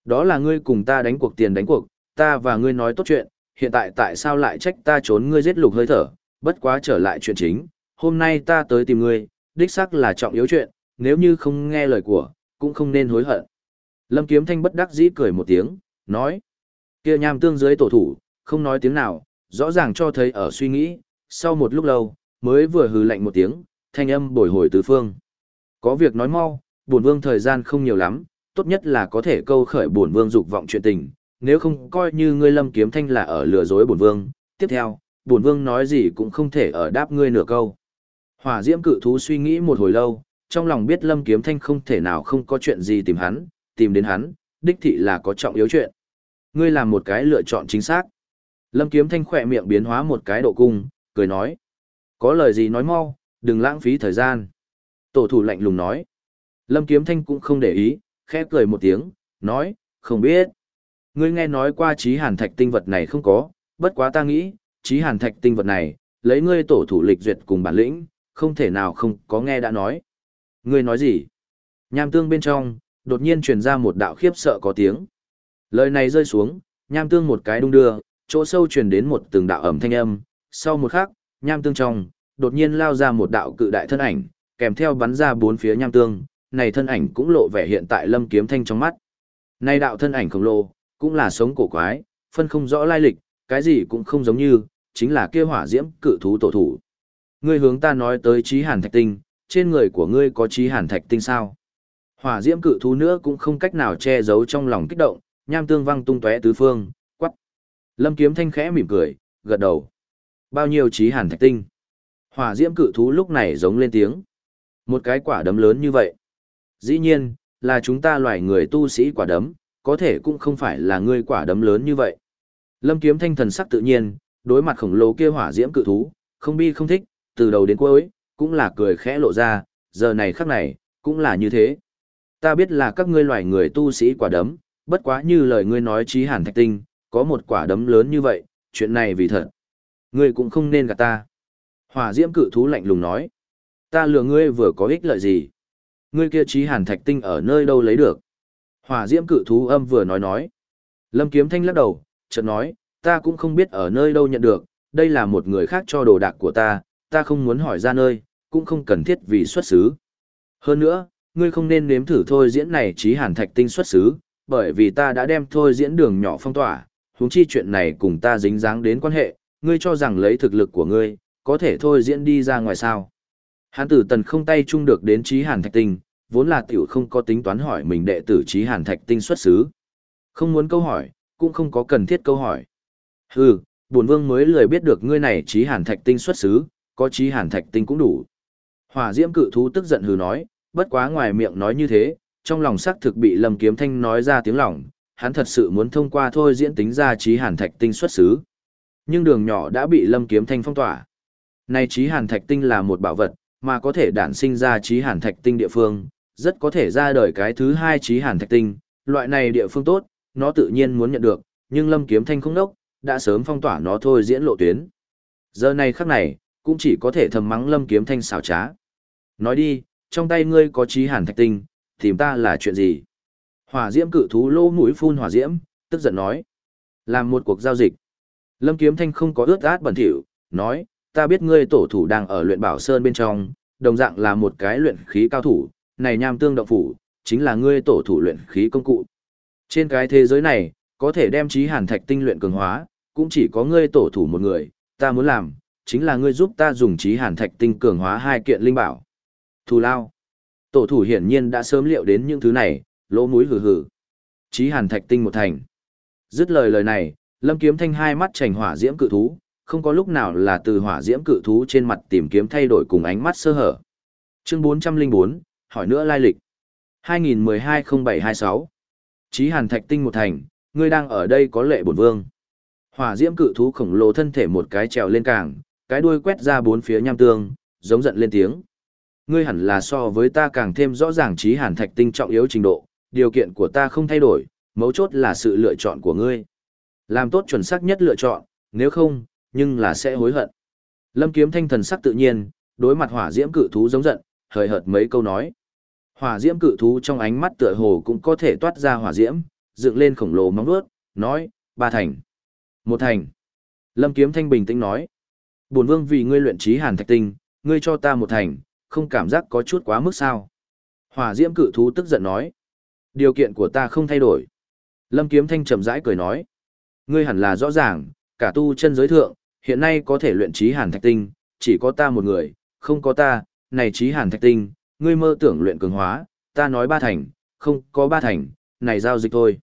Đó là ngươi cùng ta đánh cuộc tiền đánh cuộc, ta và ngươi nói tốt chuyện, hiện tại tại sao lại trách ta trốn ngươi giết lục hơi thở, bất quá trở lại chuyện chính, hôm nay ta tới tìm ngươi, đích xác là trọng yếu chuyện, nếu như không nghe lời của, cũng không nên hối hận. Lâm Kiếm Thanh bất đắc dĩ cười một tiếng, nói, kia nham tương dưới tổ thủ, không nói tiếng nào, rõ ràng cho thấy ở suy nghĩ, sau một lúc lâu, mới vừa hừ lạnh một tiếng, thanh âm bồi hồi tứ phương. Có việc nói mau, bổn vương thời gian không nhiều lắm, tốt nhất là có thể câu khởi bổn vương dục vọng chuyện tình, nếu không coi như ngươi Lâm Kiếm Thanh là ở lừa dối bổn vương, tiếp theo, bổn vương nói gì cũng không thể ở đáp ngươi nửa câu. Hỏa Diễm cự thú suy nghĩ một hồi lâu, trong lòng biết Lâm Kiếm Thanh không thể nào không có chuyện gì tìm hắn, tìm đến hắn, đích thị là có trọng yếu chuyện. Ngươi làm một cái lựa chọn chính xác. Lâm Kiếm Thanh khỏe miệng biến hóa một cái độ cung, cười nói. Có lời gì nói mau, đừng lãng phí thời gian. Tổ thủ lạnh lùng nói. Lâm Kiếm Thanh cũng không để ý, khẽ cười một tiếng, nói, không biết. Ngươi nghe nói qua trí hàn thạch tinh vật này không có, bất quá ta nghĩ, trí hàn thạch tinh vật này, lấy ngươi tổ thủ lịch duyệt cùng bản lĩnh, không thể nào không có nghe đã nói. Ngươi nói gì? Nham tương bên trong, đột nhiên truyền ra một đạo khiếp sợ có tiếng. Lời này rơi xuống, nham tương một cái đung đưa, chỗ sâu truyền đến một từng đạo ẩm thanh âm, sau một khắc, nham tương trong, đột nhiên lao ra một đạo cự đại thân ảnh, kèm theo bắn ra bốn phía nham tương, này thân ảnh cũng lộ vẻ hiện tại Lâm Kiếm Thanh trong mắt. Này đạo thân ảnh khổng lồ, cũng là sống cổ quái, phân không rõ lai lịch, cái gì cũng không giống như, chính là kia hỏa diễm cự thú tổ thủ. Ngươi hướng ta nói tới trí hàn thạch tinh, trên người của ngươi có trí hàn thạch tinh sao? Hỏa diễm cự thú nữa cũng không cách nào che giấu trong lòng kích động, nham tương văng tung tóe tứ phương, quắc. Lâm Kiếm Thanh khẽ mỉm cười, gật đầu. Bao nhiêu trí hàn thạch tinh? Hỏa diễm cự thú lúc này giống lên tiếng. Một cái quả đấm lớn như vậy. Dĩ nhiên, là chúng ta loài người tu sĩ quả đấm, có thể cũng không phải là ngươi quả đấm lớn như vậy. Lâm Kiếm Thanh thần sắc tự nhiên, đối mặt khổng lồ kia hỏa diễm cự thú, không bi không thích, từ đầu đến cuối, cũng là cười khẽ lộ ra, giờ này khắc này, cũng là như thế. Ta biết là các ngươi loài người tu sĩ quả đấm, bất quá như lời ngươi nói trí hàn thạch tinh, có một quả đấm lớn như vậy, chuyện này vì thật. Ngươi cũng không nên gạt ta. Hỏa diễm cự thú lạnh lùng nói. Ta lừa ngươi vừa có ích lợi gì? Ngươi kia trí hàn thạch tinh ở nơi đâu lấy được? Hỏa diễm cự thú âm vừa nói nói. Lâm kiếm thanh lắc đầu, chợt nói, ta cũng không biết ở nơi đâu nhận được, đây là một người khác cho đồ đạc của ta, ta không muốn hỏi ra nơi, cũng không cần thiết vì xuất xứ. Hơn nữa, ngươi không nên nếm thử thôi diễn này trí hàn thạch tinh xuất xứ, bởi vì ta đã đem thôi diễn đường nhỏ phong tỏa, huống chi chuyện này cùng ta dính dáng đến quan hệ, ngươi cho rằng lấy thực lực của ngươi, có thể thôi diễn đi ra ngoài sao. Hán tử tần không tay chung được đến trí hàn thạch tinh, vốn là tiểu không có tính toán hỏi mình đệ tử trí hàn thạch tinh xuất xứ. Không muốn câu hỏi, cũng không có cần thiết câu hỏi. Hừ, bổn vương mới lười biết được ngươi này trí hàn thạch tinh xuất xứ, có trí hàn thạch tinh cũng đủ. Hỏa diễm cự thú tức giận hừ nói, bất quá ngoài miệng nói như thế, trong lòng xác thực bị Lâm Kiếm Thanh nói ra tiếng lòng, hắn thật sự muốn thông qua thôi diễn tính ra trí hàn thạch tinh xuất xứ. Nhưng đường nhỏ đã bị Lâm Kiếm Thanh phong tỏa. Nay trí hàn thạch tinh là một bảo vật, mà có thể đản sinh ra trí hàn thạch tinh địa phương, rất có thể ra đời cái thứ hai trí hàn thạch tinh, loại này địa phương tốt, nó tự nhiên muốn nhận được, nhưng Lâm Kiếm Thanh không đốc, đã sớm phong tỏa nó thôi diễn lộ tuyến. Giờ này khắc này, cũng chỉ có thể thầm mắng Lâm Kiếm Thanh xảo trá. Nói đi, trong tay ngươi có trí hàn thạch tinh, tìm ta là chuyện gì? Hỏa diễm cự thú lô mũi phun hỏa diễm, tức giận nói. Làm một cuộc giao dịch. Lâm Kiếm Thanh không có ướt át bẩn thỉu, nói, ta biết ngươi tổ thủ đang ở luyện bảo sơn bên trong, đồng dạng là một cái luyện khí cao thủ, này nham tương động phủ, chính là ngươi tổ thủ luyện khí công cụ. Trên cái thế giới này, có thể đem trí hàn thạch tinh luyện cường hóa, cũng chỉ có ngươi tổ thủ một người, ta muốn làm, chính là ngươi giúp ta dùng trí hàn thạch tinh cường hóa hai kiện linh bảo. Thù lao. Tổ thủ hiển nhiên đã sớm liệu đến những thứ này, lỗ mũi hừ hừ. chí hàn thạch tinh một thành. Dứt lời lời này, lâm kiếm thanh hai mắt trành hỏa diễm cự thú, không có lúc nào là từ hỏa diễm cự thú trên mặt tìm kiếm thay đổi cùng ánh mắt sơ hở. Chương 404, hỏi nữa lai lịch. 2012-0726 Chí hàn thạch tinh một thành, ngươi đang ở đây có lệ bổn vương. Hỏa diễm cự thú khổng lồ thân thể một cái trèo lên càng, cái đuôi quét ra bốn phía nham tương, giống giận lên tiếng. Ngươi hẳn là so với ta càng thêm rõ ràng trí hàn thạch tinh trọng yếu trình độ, điều kiện của ta không thay đổi, mấu chốt là sự lựa chọn của ngươi. Làm tốt chuẩn xác nhất lựa chọn, nếu không, nhưng là sẽ hối hận. Lâm Kiếm Thanh thần sắc tự nhiên, đối mặt hỏa diễm cự thú giống giận, hời hợt mấy câu nói. Hỏa diễm cự thú trong ánh mắt tựa hồ cũng có thể toát ra hỏa diễm, dựng lên khổng lồ móng vuốt, nói, ba thành. Một thành. Lâm Kiếm Thanh bình tĩnh nói. Bổn vương vì ngươi luyện trí hàn thạch tinh, ngươi cho ta một thành, không cảm giác có chút quá mức sao. Hỏa diễm cự thú tức giận nói. Điều kiện của ta không thay đổi. Lâm Kiếm Thanh trầm rãi cười nói. Ngươi hẳn là rõ ràng, cả tu chân giới thượng, hiện nay có thể luyện trí hàn thạch tinh, chỉ có ta một người, không có ta, này trí hàn thạch tinh, ngươi mơ tưởng luyện cường hóa, ta nói ba thành, không có ba thành, này giao dịch thôi.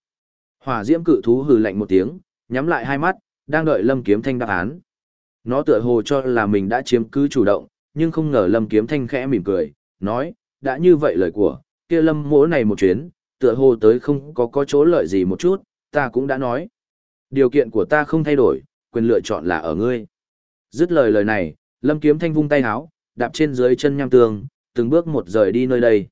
Hỏa diễm cự thú hừ lạnh một tiếng, nhắm lại hai mắt, đang đợi Lâm Kiếm Thanh đáp án. Nó tựa hồ cho là mình đã chiếm cứ chủ động, nhưng không ngờ Lâm Kiếm Thanh khẽ mỉm cười, nói, đã như vậy lời của, kia Lâm mỗ này một chuyến, tựa hồ tới không có có chỗ lợi gì một chút, ta cũng đã nói. Điều kiện của ta không thay đổi, quyền lựa chọn là ở ngươi. Dứt lời lời này, Lâm Kiếm Thanh vung tay háo, đạp trên dưới chân nham tường, từng bước một rời đi nơi đây.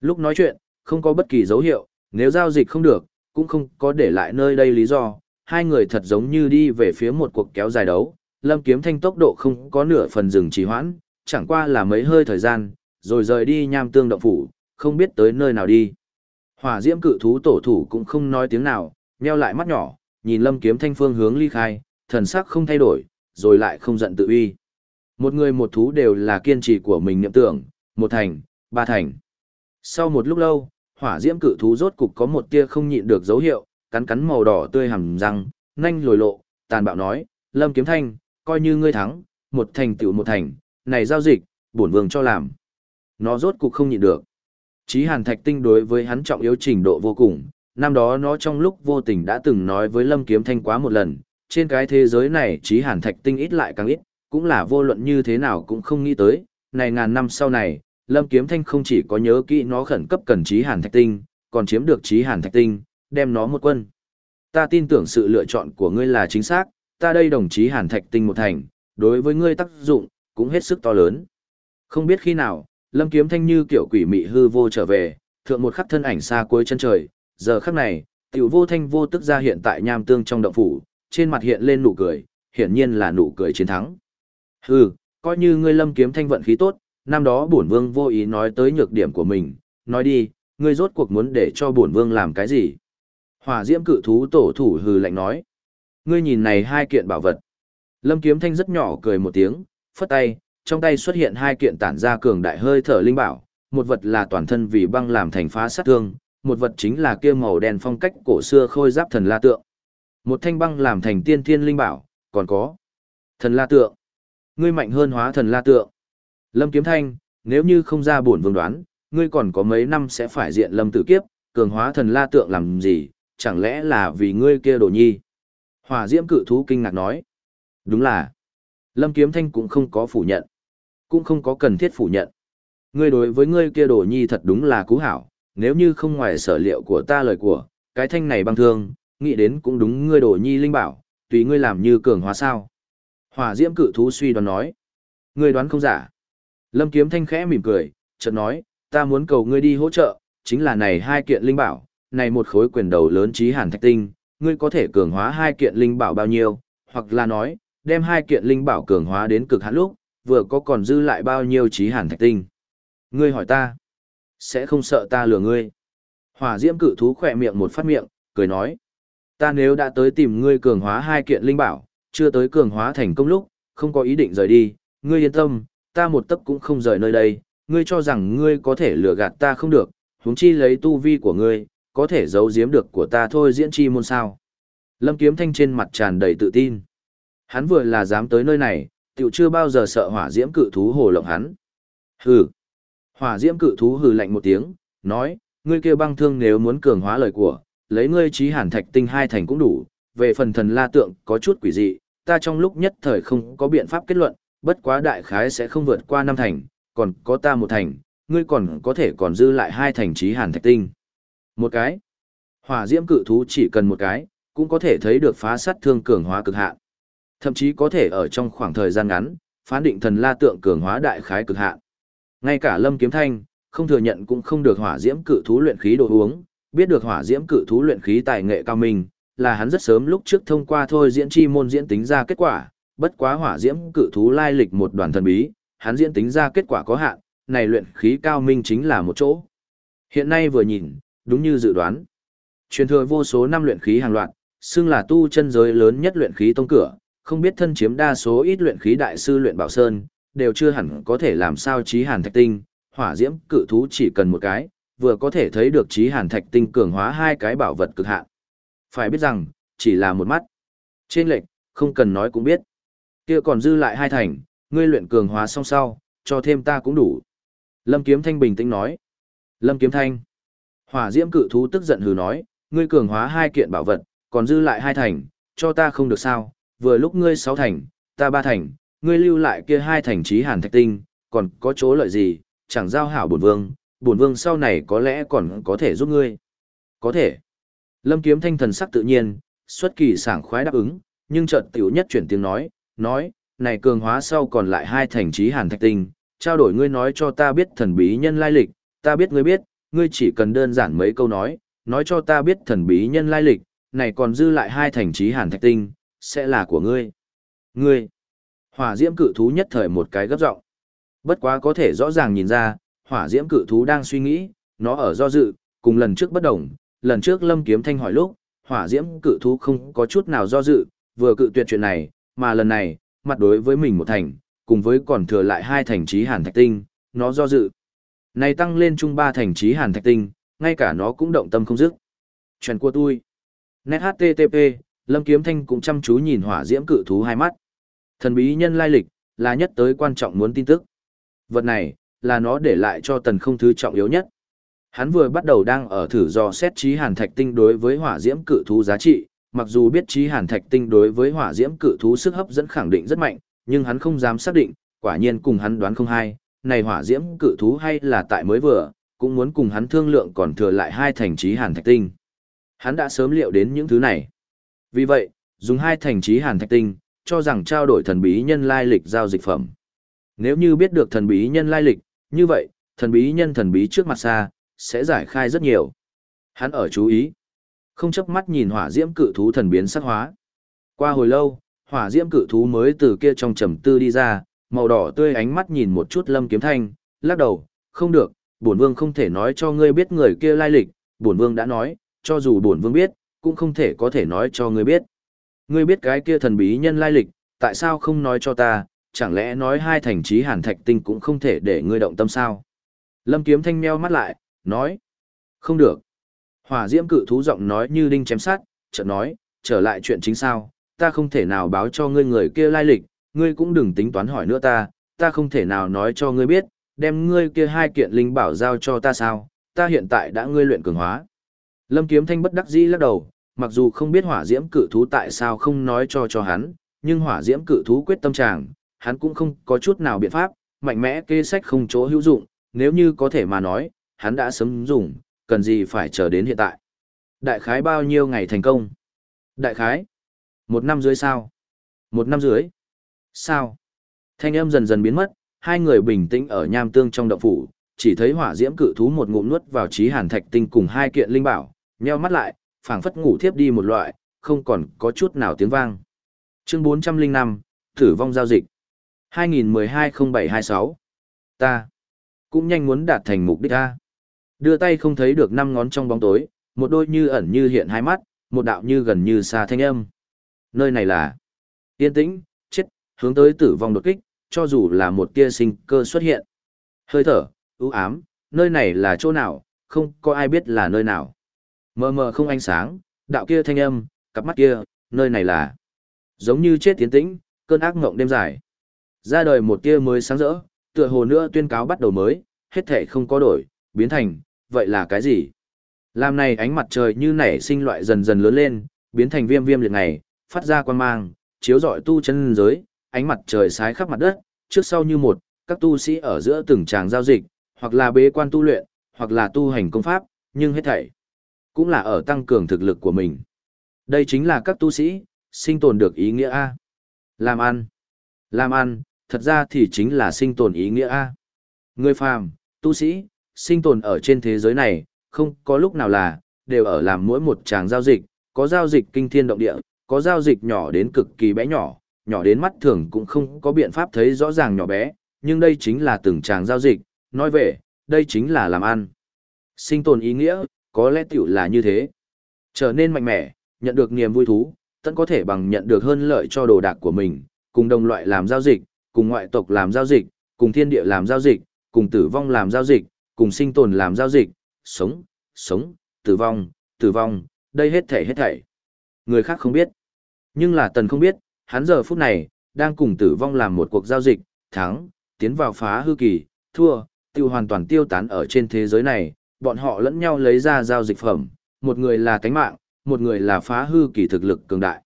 Lúc nói chuyện, không có bất kỳ dấu hiệu, nếu giao dịch không được, cũng không có để lại nơi đây lý do, hai người thật giống như đi về phía một cuộc kéo dài đấu, Lâm Kiếm Thanh tốc độ không có nửa phần dừng trì hoãn, chẳng qua là mấy hơi thời gian, rồi rời đi nham tương động phủ, không biết tới nơi nào đi. Hỏa diễm cự thú tổ thủ cũng không nói tiếng nào, nheo lại mắt nhỏ, nhìn Lâm Kiếm Thanh phương hướng ly khai, thần sắc không thay đổi, rồi lại không giận tự uy. Một người một thú đều là kiên trì của mình niệm tưởng, một thành, ba thành. Sau một lúc lâu, hỏa diễm cự thú rốt cục có một tia không nhịn được dấu hiệu, cắn cắn màu đỏ tươi hầm răng, nhanh lồi lộ, tàn bạo nói, Lâm Kiếm Thanh, coi như ngươi thắng, một thành tựu một thành, này giao dịch, bổn vương cho làm. Nó rốt cục không nhịn được. Chí Hàn Thạch Tinh đối với hắn trọng yếu trình độ vô cùng, năm đó nó trong lúc vô tình đã từng nói với Lâm Kiếm Thanh quá một lần, trên cái thế giới này Chí Hàn Thạch Tinh ít lại càng ít, cũng là vô luận như thế nào cũng không nghĩ tới, này ngàn năm sau này, Lâm Kiếm Thanh không chỉ có nhớ kỹ nó khẩn cấp cần Chí Hàn Thạch Tinh, còn chiếm được Chí Hàn Thạch Tinh, đem nó một quân. Ta tin tưởng sự lựa chọn của ngươi là chính xác, ta đây đồng chí Hàn Thạch Tinh một thành, đối với ngươi tác dụng, cũng hết sức to lớn. Không biết khi nào, Lâm Kiếm Thanh như kiểu quỷ mị hư vô trở về, thượng một khắc thân ảnh xa cuối chân trời, giờ khắc này, tiểu vô thanh vô tức ra hiện tại nham tương trong động phủ, trên mặt hiện lên nụ cười, hiển nhiên là nụ cười chiến thắng. Hừ, coi như ngươi Lâm Kiếm Thanh vận khí tốt, năm đó bổn vương vô ý nói tới nhược điểm của mình, nói đi, ngươi rốt cuộc muốn để cho bổn vương làm cái gì? Hỏa diễm cự thú tổ thủ hừ lạnh nói. Ngươi nhìn này hai kiện bảo vật. Lâm Kiếm Thanh rất nhỏ cười một tiếng, phất tay, trong tay xuất hiện hai kiện tản ra cường đại hơi thở linh bảo, một vật là toàn thân vì băng làm thành phá sát thương, một vật chính là kia màu đen phong cách cổ xưa khôi giáp thần la tượng. Một thanh băng làm thành tiên thiên linh bảo, còn có thần la tượng. Ngươi mạnh hơn hóa thần la tượng. Lâm Kiếm Thanh, nếu như không ra bổn vương đoán, ngươi còn có mấy năm sẽ phải diện lâm tử kiếp, cường hóa thần la tượng làm gì, chẳng lẽ là vì ngươi kia đồ nhi. Hỏa diễm cự thú kinh ngạc nói. Đúng là. Lâm Kiếm Thanh cũng không có phủ nhận. Cũng không có cần thiết phủ nhận. Ngươi đối với ngươi kia đồ nhi thật đúng là cú hảo, nếu như không ngoài sở liệu của ta lời của, cái thanh này băng thương, nghĩ đến cũng đúng ngươi đồ nhi linh bảo, tùy ngươi làm như cường hóa sao. Hỏa diễm cự thú suy đoán nói. Ngươi đoán không giả. Lâm Kiếm Thanh khẽ mỉm cười, chợt nói, ta muốn cầu ngươi đi hỗ trợ, chính là này hai kiện linh bảo, này một khối quyền đầu lớn trí hàn thạch tinh, ngươi có thể cường hóa hai kiện linh bảo bao nhiêu, hoặc là nói, đem hai kiện linh bảo cường hóa đến cực hạn lúc, vừa có còn dư lại bao nhiêu trí hàn thạch tinh. Ngươi hỏi ta, sẽ không sợ ta lừa ngươi. Hỏa diễm cự thú khỏe miệng một phát miệng, cười nói, ta nếu đã tới tìm ngươi cường hóa hai kiện linh bảo, chưa tới cường hóa thành công lúc, không có ý định rời đi, ngươi yên tâm, ta một tấc cũng không rời nơi đây, ngươi cho rằng ngươi có thể lừa gạt ta không được, huống chi lấy tu vi của ngươi, có thể giấu giếm được của ta thôi diễn chi môn sao. Lâm Kiếm Thanh trên mặt tràn đầy tự tin. Hắn vừa là dám tới nơi này, tiểu chưa bao giờ sợ hỏa diễm cự thú hồ lộng hắn. Hừ. Hỏa diễm cự thú hừ lạnh một tiếng, nói, ngươi kia băng thương nếu muốn cường hóa lời của, lấy ngươi trí hàn thạch tinh hai thành cũng đủ, về phần thần la tượng có chút quỷ dị, ta trong lúc nhất thời không có biện pháp kết luận, bất quá đại khái sẽ không vượt qua năm thành, còn có ta một thành, ngươi còn có thể còn dư lại hai thành trí hàn thạch tinh. Một cái. Hỏa diễm cự thú chỉ cần một cái, cũng có thể thấy được phá sát thương cường hóa cực hạn. Thậm chí có thể ở trong khoảng thời gian ngắn, phán định thần la tượng cường hóa đại khái cực hạn. Ngay cả Lâm Kiếm Thanh, không thừa nhận cũng không được hỏa diễm cự thú luyện khí đồ uống, biết được hỏa diễm cự thú luyện khí tài nghệ cao minh, là hắn rất sớm lúc trước thông qua thôi diễn chi môn diễn tính ra kết quả, bất quá hỏa diễm cự thú lai lịch một đoàn thần bí, hắn diễn tính ra kết quả có hạn, này luyện khí cao minh chính là một chỗ. Hiện nay vừa nhìn, đúng như dự đoán. Truyền thừa vô số năm luyện khí hàng loạt, xưng là tu chân giới lớn nhất luyện khí tông cửa, không biết thân chiếm đa số ít luyện khí đại sư luyện bảo sơn, đều chưa hẳn có thể làm sao trí hàn thạch tinh, hỏa diễm cự thú chỉ cần một cái, vừa có thể thấy được trí hàn thạch tinh cường hóa hai cái bảo vật cực hạn. Phải biết rằng, chỉ là một mắt. Trên lệnh, không cần nói cũng biết. kia còn dư lại hai thành, ngươi luyện cường hóa xong sau, cho thêm ta cũng đủ. Lâm Kiếm Thanh bình tĩnh nói. Lâm Kiếm Thanh. Hỏa diễm cự thú tức giận hừ nói, ngươi cường hóa hai kiện bảo vật, còn dư lại hai thành, cho ta không được sao, vừa lúc ngươi sáu thành, ta ba thành, ngươi lưu lại kia hai thành trí hàn thạch tinh, còn có chỗ lợi gì, chẳng giao hảo bổn vương, bổn vương sau này có lẽ còn có thể giúp ngươi. Có thể. Lâm Kiếm Thanh thần sắc tự nhiên, xuất kỳ sảng khoái đáp ứng, nhưng chợt tiểu nhất chuyển tiếng nói, nói, này cường hóa sau còn lại hai thành trí hàn thạch tinh, trao đổi ngươi nói cho ta biết thần bí nhân lai lịch, ta biết ngươi biết, ngươi chỉ cần đơn giản mấy câu nói, nói cho ta biết thần bí nhân lai lịch, này còn dư lại hai thành trí hàn thạch tinh, sẽ là của ngươi. Ngươi, hỏa diễm cự thú nhất thời một cái gấp giọng Bất quá có thể rõ ràng nhìn ra, hỏa diễm cự thú đang suy nghĩ, nó ở do dự, cùng lần trước bất đồng, lần trước lâm kiếm thanh hỏi lúc, hỏa diễm cự thú không có chút nào do dự, vừa cự tuyệt chuyện này, mà lần này, mặt đối với mình một thành, cùng với còn thừa lại hai thành trí hàn thạch tinh, nó do dự. Này tăng lên chung ba thành trí hàn thạch tinh, ngay cả nó cũng động tâm không dứt. Chuyện của tôi. Net HTTP, Lâm Kiếm Thanh cũng chăm chú nhìn hỏa diễm cự thú hai mắt. Thần bí nhân lai lịch, là nhất tới quan trọng muốn tin tức. Vật này, là nó để lại cho tần không thứ trọng yếu nhất. Hắn vừa bắt đầu đang ở thử dò xét trí hàn thạch tinh đối với hỏa diễm cự thú giá trị, mặc dù biết trí hàn thạch tinh đối với hỏa diễm cự thú sức hấp dẫn khẳng định rất mạnh, nhưng hắn không dám xác định, quả nhiên cùng hắn đoán không hay, này hỏa diễm cự thú hay là tại mới vừa, cũng muốn cùng hắn thương lượng còn thừa lại hai thành trí hàn thạch tinh. Hắn đã sớm liệu đến những thứ này. Vì vậy, dùng hai thành trí hàn thạch tinh, cho rằng trao đổi thần bí nhân lai lịch giao dịch phẩm. Nếu như biết được thần bí nhân lai lịch, như vậy, thần bí nhân thần bí trước mặt xa, sẽ giải khai rất nhiều. Hắn ở chú ý, không chấp mắt nhìn hỏa diễm cự thú thần biến sắc hóa. Qua hồi lâu, hỏa diễm cự thú mới từ kia trong trầm tư đi ra, màu đỏ tươi ánh mắt nhìn một chút lâm kiếm thanh, lắc đầu, không được, bổn vương không thể nói cho ngươi biết người kia lai lịch, bổn vương đã nói, cho dù bổn vương biết, cũng không thể có thể nói cho ngươi biết. Ngươi biết cái kia thần bí nhân lai lịch, tại sao không nói cho ta, chẳng lẽ nói hai thành trí hàn thạch tinh cũng không thể để ngươi động tâm sao? Lâm kiếm thanh meo mắt lại, nói, không được. Hỏa diễm cự thú giọng nói như đinh chém sát, chợt nói, trở lại chuyện chính sao, ta không thể nào báo cho ngươi người kia lai lịch, ngươi cũng đừng tính toán hỏi nữa ta, ta không thể nào nói cho ngươi biết, đem ngươi kia hai kiện linh bảo giao cho ta sao, ta hiện tại đã ngươi luyện cường hóa. Lâm Kiếm Thanh bất đắc dĩ lắc đầu, mặc dù không biết hỏa diễm cự thú tại sao không nói cho cho hắn, nhưng hỏa diễm cự thú quyết tâm chàng, hắn cũng không có chút nào biện pháp, mạnh mẽ kê sách không chỗ hữu dụng, nếu như có thể mà nói, hắn đã sớm dùng, cần gì phải chờ đến hiện tại. Đại khái bao nhiêu ngày thành công? Đại khái? Một năm dưới sao? Một năm dưới? Sao? Thanh âm dần dần biến mất, hai người bình tĩnh ở nham tương trong động phủ, chỉ thấy hỏa diễm cự thú một ngụm nuốt vào trí hàn thạch tinh cùng hai kiện linh bảo, nheo mắt lại, phảng phất ngủ thiếp đi một loại, không còn có chút nào tiếng vang. Chương 405, Thử vong giao dịch. 2012-0726. Ta cũng nhanh muốn đạt thành mục đích ta. Đưa tay không thấy được năm ngón trong bóng tối, một đôi như ẩn như hiện hai mắt, một đạo như gần như xa thanh âm. Nơi này là yên tĩnh, chết, hướng tới tử vong đột kích, cho dù là một tia sinh cơ xuất hiện. Hơi thở, ưu ám, nơi này là chỗ nào, không có ai biết là nơi nào. Mờ mờ không ánh sáng, đạo kia thanh âm, cặp mắt kia, nơi này là giống như chết tiến tĩnh, cơn ác ngộng đêm dài. Ra đời một tia mới sáng rỡ, tựa hồ nữa tuyên cáo bắt đầu mới, hết thể không có đổi, biến thành, vậy là cái gì? Làm này ánh mặt trời như nảy sinh loại dần dần lớn lên, biến thành viêm viêm liệt ngày, phát ra quan mang, chiếu rọi tu chân giới, ánh mặt trời sái khắp mặt đất, trước sau như một, các tu sĩ ở giữa từng tràng giao dịch, hoặc là bế quan tu luyện, hoặc là tu hành công pháp, nhưng hết thảy cũng là ở tăng cường thực lực của mình. Đây chính là các tu sĩ, sinh tồn được ý nghĩa A. Làm ăn. Làm ăn, thật ra thì chính là sinh tồn ý nghĩa A. Người phàm, tu sĩ, sinh tồn ở trên thế giới này, không có lúc nào là, đều ở làm mỗi một tràng giao dịch, có giao dịch kinh thiên động địa, có giao dịch nhỏ đến cực kỳ bé nhỏ, nhỏ đến mắt thường cũng không có biện pháp thấy rõ ràng nhỏ bé, nhưng đây chính là từng tràng giao dịch, nói về, đây chính là làm ăn. Sinh tồn ý nghĩa, có lẽ tiểu là như thế. Trở nên mạnh mẽ, nhận được niềm vui thú, tận có thể bằng nhận được hơn lợi cho đồ đạc của mình, cùng đồng loại làm giao dịch, cùng ngoại tộc làm giao dịch, cùng thiên địa làm giao dịch, cùng tử vong làm giao dịch, cùng sinh tồn làm giao dịch, sống, sống, tử vong, tử vong, đây hết thảy hết thảy. Người khác không biết. Nhưng là tần không biết, hắn giờ phút này, đang cùng tử vong làm một cuộc giao dịch, thắng, tiến vào phá hư kỳ, thua, tiêu hoàn toàn tiêu tán ở trên thế giới này, bọn họ lẫn nhau lấy ra giao dịch phẩm, một người là cánh mạng, một người là phá hư kỳ thực lực cường đại.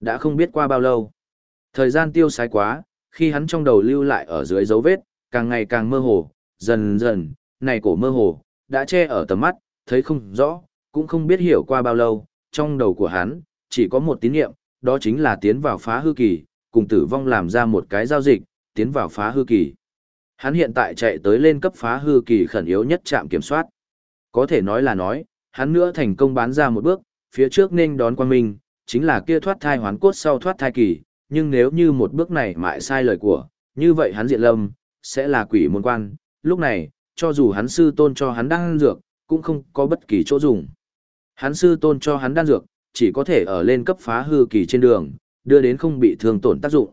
Đã không biết qua bao lâu. Thời gian tiêu sái quá, khi hắn trong đầu lưu lại ở dưới dấu vết, càng ngày càng mơ hồ, dần dần, này cổ mơ hồ, đã che ở tầm mắt, thấy không rõ, cũng không biết hiểu qua bao lâu, trong đầu của hắn, chỉ có một tín niệm, đó chính là tiến vào phá hư kỳ, cùng tử vong làm ra một cái giao dịch, tiến vào phá hư kỳ. Hắn hiện tại chạy tới lên cấp phá hư kỳ khẩn yếu nhất trạm kiểm soát. Có thể nói là nói, hắn nữa thành công bán ra một bước, phía trước nên đón quan minh, chính là kia thoát thai hoán cốt sau thoát thai kỳ, nhưng nếu như một bước này mại sai lời của, như vậy hắn diện lâm, sẽ là quỷ môn quan, lúc này, cho dù hắn sư tôn cho hắn đan dược, cũng không có bất kỳ chỗ dùng. Hắn sư tôn cho hắn đan dược, chỉ có thể ở lên cấp phá hư kỳ trên đường, đưa đến không bị thương tổn tác dụng.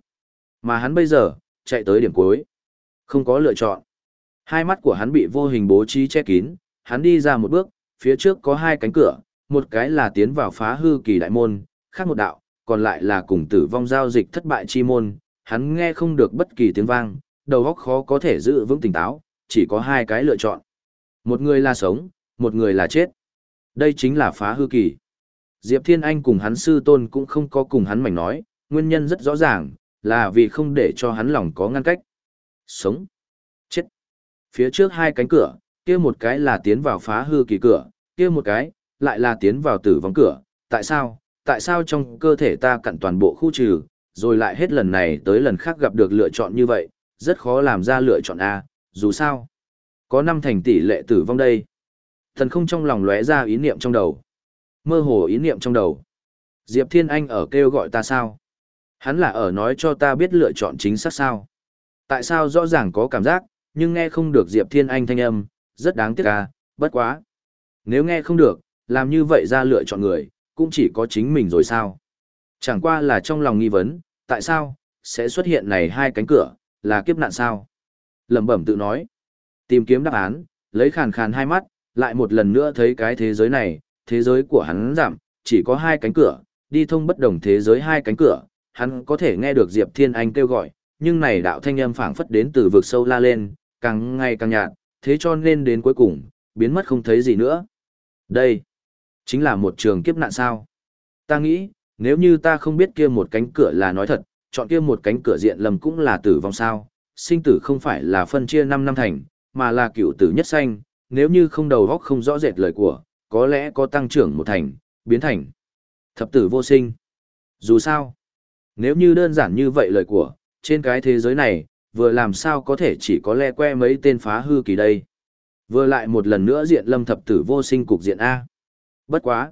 Mà hắn bây giờ, chạy tới điểm cuối. Không có lựa chọn. Hai mắt của hắn bị vô hình bố trí che kín, hắn đi ra một bước, phía trước có hai cánh cửa, một cái là tiến vào phá hư kỳ đại môn, khác một đạo, còn lại là cùng tử vong giao dịch thất bại chi môn, hắn nghe không được bất kỳ tiếng vang, đầu óc khó có thể giữ vững tỉnh táo, chỉ có hai cái lựa chọn. Một người là sống, một người là chết. Đây chính là phá hư kỳ. Diệp Thiên Anh cùng hắn sư tôn cũng không có cùng hắn mảnh nói, nguyên nhân rất rõ ràng, là vì không để cho hắn lòng có ngăn cách. Sống. Chết. Phía trước hai cánh cửa, kia một cái là tiến vào phá hư kỳ cửa, kia một cái, lại là tiến vào tử vong cửa. Tại sao? Tại sao trong cơ thể ta cặn toàn bộ khu trừ, rồi lại hết lần này tới lần khác gặp được lựa chọn như vậy, rất khó làm ra lựa chọn A, dù sao. Có năm thành tỷ lệ tử vong đây. Thần không trong lòng lóe ra ý niệm trong đầu. Mơ hồ ý niệm trong đầu. Diệp Thiên Anh ở kêu gọi ta sao? Hắn là ở nói cho ta biết lựa chọn chính xác sao? Tại sao rõ ràng có cảm giác, nhưng nghe không được Diệp Thiên Anh thanh âm, rất đáng tiếc à, bất quá. Nếu nghe không được, làm như vậy ra lựa chọn người, cũng chỉ có chính mình rồi sao? Chẳng qua là trong lòng nghi vấn, tại sao, sẽ xuất hiện này hai cánh cửa, là kiếp nạn sao? Lẩm bẩm tự nói. Tìm kiếm đáp án, lấy khàn khàn hai mắt, lại một lần nữa thấy cái thế giới này, thế giới của hắn giảm, chỉ có hai cánh cửa, đi thông bất đồng thế giới hai cánh cửa, hắn có thể nghe được Diệp Thiên Anh kêu gọi, nhưng này đạo thanh âm phảng phất đến từ vực sâu la lên, càng ngày càng nhạt, thế cho nên đến cuối cùng, biến mất không thấy gì nữa. Đây, chính là một trường kiếp nạn sao. Ta nghĩ, nếu như ta không biết kia một cánh cửa là nói thật, chọn kia một cánh cửa diện lầm cũng là tử vong sao, sinh tử không phải là phân chia 5 năm thành, mà là cựu tử nhất sanh, nếu như không đầu góc không rõ rệt lời của, có lẽ có tăng trưởng một thành, biến thành thập tử vô sinh. Dù sao, nếu như đơn giản như vậy lời của, trên cái thế giới này, vừa làm sao có thể chỉ có le que mấy tên phá hư kỳ đây. Vừa lại một lần nữa diện lâm thập tử vô sinh cục diện A. Bất quá.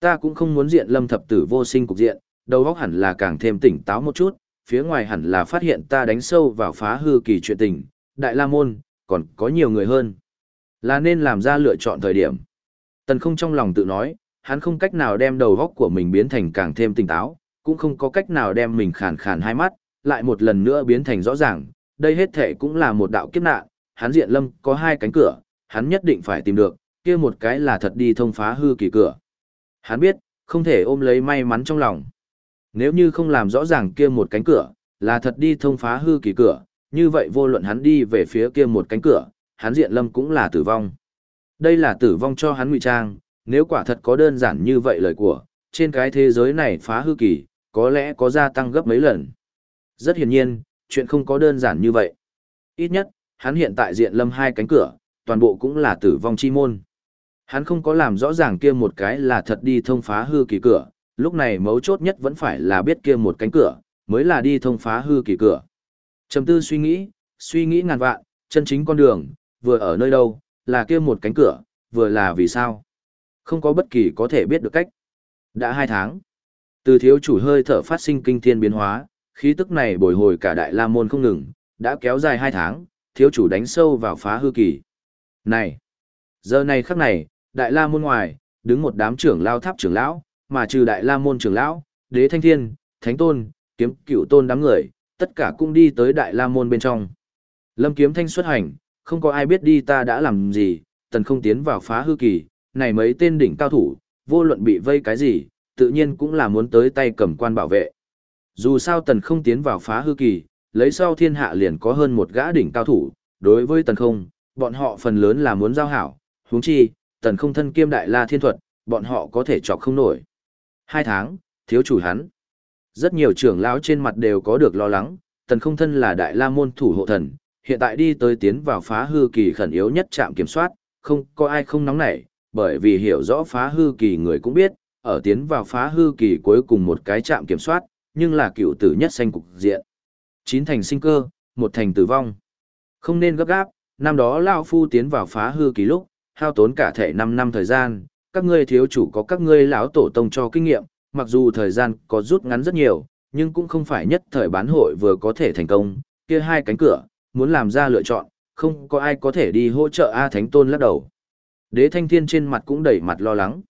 Ta cũng không muốn diện lâm thập tử vô sinh cục diện, đầu óc hẳn là càng thêm tỉnh táo một chút, phía ngoài hẳn là phát hiện ta đánh sâu vào phá hư kỳ chuyện tình, đại la môn, còn có nhiều người hơn. Là nên làm ra lựa chọn thời điểm. Tần không trong lòng tự nói, hắn không cách nào đem đầu óc của mình biến thành càng thêm tỉnh táo, cũng không có cách nào đem mình khàn khàn hai mắt, lại một lần nữa biến thành rõ ràng, đây hết thể cũng là một đạo kiếp nạn, hắn diện lâm có hai cánh cửa, hắn nhất định phải tìm được, kia một cái là thật đi thông phá hư kỳ cửa. Hắn biết, không thể ôm lấy may mắn trong lòng. Nếu như không làm rõ ràng kia một cánh cửa, là thật đi thông phá hư kỳ cửa, như vậy vô luận hắn đi về phía kia một cánh cửa, hắn diện lâm cũng là tử vong. Đây là tử vong cho hắn ngụy trang, nếu quả thật có đơn giản như vậy lời của, trên cái thế giới này phá hư kỳ, có lẽ có gia tăng gấp mấy lần. Rất hiển nhiên, chuyện không có đơn giản như vậy. Ít nhất, hắn hiện tại diện lâm hai cánh cửa, toàn bộ cũng là tử vong chi môn. Hắn không có làm rõ ràng kia một cái là thật đi thông phá hư kỳ cửa, lúc này mấu chốt nhất vẫn phải là biết kia một cánh cửa, mới là đi thông phá hư kỳ cửa. Trầm tư suy nghĩ, suy nghĩ ngàn vạn, chân chính con đường, vừa ở nơi đâu, là kia một cánh cửa, vừa là vì sao. Không có bất kỳ có thể biết được cách. Đã hai tháng, từ thiếu chủ hơi thở phát sinh kinh thiên biến hóa, khí tức này bồi hồi cả đại la môn không ngừng, đã kéo dài hai tháng, thiếu chủ đánh sâu vào phá hư kỳ. Này! Giờ này khắc này, đại la môn ngoài, đứng một đám trưởng lao tháp trưởng lão, mà trừ đại la môn trưởng lão, đế thanh thiên, thánh tôn, kiếm cựu tôn đám người, tất cả cũng đi tới đại la môn bên trong. Lâm kiếm thanh xuất hành, không có ai biết đi ta đã làm gì, tần không tiến vào phá hư kỳ, này mấy tên đỉnh cao thủ, vô luận bị vây cái gì, tự nhiên cũng là muốn tới tay cầm quan bảo vệ. Dù sao tần không tiến vào phá hư kỳ, lấy sau thiên hạ liền có hơn một gã đỉnh cao thủ, đối với tần không, bọn họ phần lớn là muốn giao hảo, huống chi, tần không thân kiêm đại la thiên thuật, bọn họ có thể chọc không nổi. Hai tháng, thiếu chủ hắn. Rất nhiều trưởng lão trên mặt đều có được lo lắng, tần không thân là đại la môn thủ hộ thần, hiện tại đi tới tiến vào phá hư kỳ khẩn yếu nhất trạm kiểm soát, không có ai không nóng nảy, bởi vì hiểu rõ phá hư kỳ người cũng biết, ở tiến vào phá hư kỳ cuối cùng một cái trạm kiểm soát, nhưng là cựu tử nhất xanh cục diện. Chín thành sinh cơ, một thành tử vong. Không nên gấp gáp, năm đó Lao Phu tiến vào phá hư kỳ lúc, hao tốn cả thể 5 năm thời gian, các ngươi thiếu chủ có các ngươi lão tổ tông cho kinh nghiệm, mặc dù thời gian có rút ngắn rất nhiều, nhưng cũng không phải nhất thời bán hội vừa có thể thành công, kia hai cánh cửa, muốn làm ra lựa chọn, không có ai có thể đi hỗ trợ A Thánh Tôn lắc đầu. Đế Thanh Thiên trên mặt cũng đầy mặt lo lắng.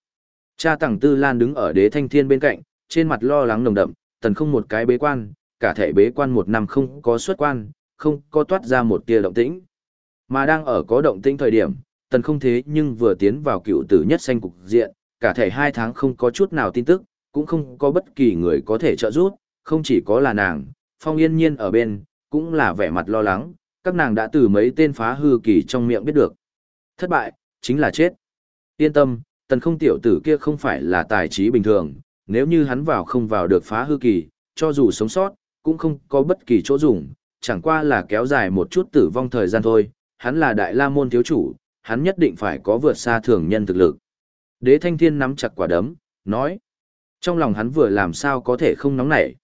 Cha Tằng Tư Lan đứng ở Đế Thanh Thiên bên cạnh, trên mặt lo lắng nồng đậm, tần không một cái bế quan, cả thể bế quan một năm không có xuất quan, không có toát ra một tia động tĩnh. Mà đang ở có động tĩnh thời điểm, tần không thế nhưng vừa tiến vào cựu tử nhất xanh cục diện, cả thể hai tháng không có chút nào tin tức, cũng không có bất kỳ người có thể trợ giúp, không chỉ có là nàng, phong yên nhiên ở bên, cũng là vẻ mặt lo lắng, các nàng đã từ mấy tên phá hư kỳ trong miệng biết được. Thất bại, chính là chết. Yên tâm, tần không tiểu tử kia không phải là tài trí bình thường, nếu như hắn vào không vào được phá hư kỳ, cho dù sống sót, cũng không có bất kỳ chỗ dùng, chẳng qua là kéo dài một chút tử vong thời gian thôi, hắn là đại la môn thiếu chủ, hắn nhất định phải có vượt xa thường nhân thực lực. Đế thanh thiên nắm chặt quả đấm, nói. Trong lòng hắn vừa làm sao có thể không nóng nảy.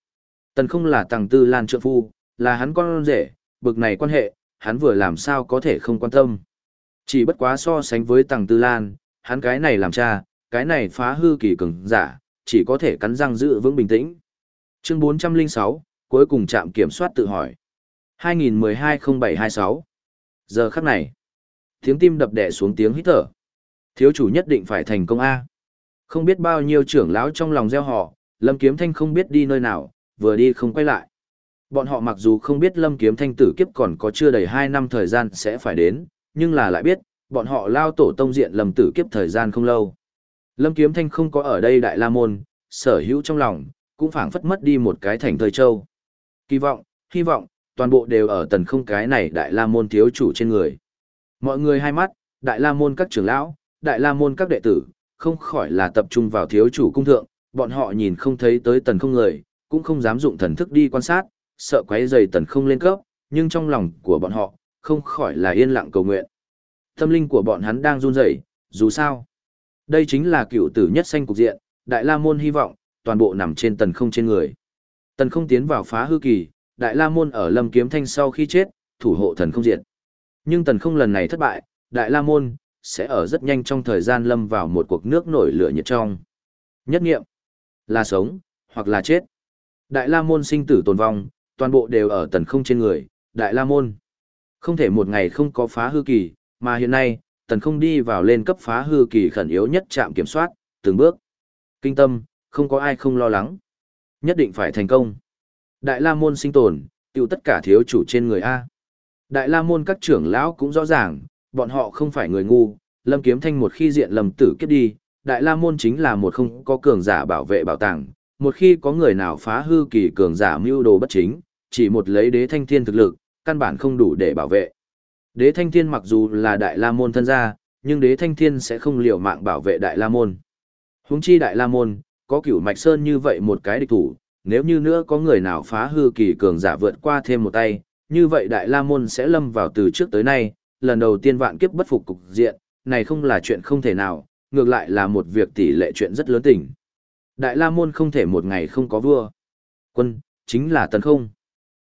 Tần không là tàng tư lan trượng phu, là hắn con rể, bực này quan hệ, hắn vừa làm sao có thể không quan tâm. Chỉ bất quá so sánh với tàng tư lan, hắn cái này làm cha, cái này phá hư kỳ cường giả, chỉ có thể cắn răng giữ vững bình tĩnh. Chương 406, cuối cùng trạm kiểm soát tự hỏi. 2012-0726. Giờ khắc này, tiếng tim đập đẻ xuống tiếng hít thở. Thiếu chủ nhất định phải thành công A. Không biết bao nhiêu trưởng lão trong lòng gieo họ, Lâm Kiếm Thanh không biết đi nơi nào, vừa đi không quay lại. Bọn họ mặc dù không biết Lâm Kiếm Thanh tử kiếp còn có chưa đầy 2 năm thời gian sẽ phải đến, nhưng là lại biết, bọn họ lao tổ tông diện Lâm tử kiếp thời gian không lâu. Lâm Kiếm Thanh không có ở đây Đại La Môn, sở hữu trong lòng, cũng phảng phất mất đi một cái thành thời châu. Kỳ vọng, hy vọng, toàn bộ đều ở tần không cái này Đại La Môn thiếu chủ trên người. Mọi người hai mắt, Đại La Môn các trưởng lão, Đại La Môn các đệ tử, không khỏi là tập trung vào thiếu chủ cung thượng, bọn họ nhìn không thấy tới tần không người, cũng không dám dụng thần thức đi quan sát, sợ quấy rầy tần không lên cấp, nhưng trong lòng của bọn họ, không khỏi là yên lặng cầu nguyện. Tâm linh của bọn hắn đang run rẩy, dù sao. Đây chính là cựu tử nhất sanh cục diện, Đại La Môn hy vọng, toàn bộ nằm trên tần không trên người. Tần không tiến vào phá hư kỳ, Đại La Môn ở Lâm Kiếm Thanh sau khi chết, thủ hộ thần không diện. Nhưng tần không lần này thất bại, Đại La Môn, sẽ ở rất nhanh trong thời gian lâm vào một cuộc nước nổi lửa nhiệt trong. Nhất nghiệm, là sống, hoặc là chết. Đại La Môn sinh tử tồn vong, toàn bộ đều ở tần không trên người, Đại La Môn. Không thể một ngày không có phá hư kỳ, mà hiện nay, tần không đi vào lên cấp phá hư kỳ khẩn yếu nhất trạm kiểm soát, từng bước. Kinh tâm, không có ai không lo lắng. Nhất định phải thành công. Đại La Môn sinh tồn, tiêu tất cả thiếu chủ trên người A. Đại La Môn các trưởng lão cũng rõ ràng, bọn họ không phải người ngu, Lâm Kiếm Thanh một khi diện lầm tử kiếp đi, Đại La Môn chính là một không có cường giả bảo vệ bảo tàng, một khi có người nào phá hư kỳ cường giả mưu đồ bất chính, chỉ một lấy đế thanh thiên thực lực, căn bản không đủ để bảo vệ. Đế thanh thiên mặc dù là Đại La Môn thân gia, nhưng đế thanh thiên sẽ không liều mạng bảo vệ Đại La Môn. Huống chi Đại La Môn, có cửu mạch sơn như vậy một cái địch thủ, nếu như nữa có người nào phá hư kỳ cường giả vượt qua thêm một tay, như vậy Đại La Môn sẽ lâm vào từ trước tới nay, lần đầu tiên vạn kiếp bất phục cục diện, này không là chuyện không thể nào, ngược lại là một việc tỷ lệ chuyện rất lớn tỉnh. Đại La Môn không thể một ngày không có vua. Quân, chính là tần không.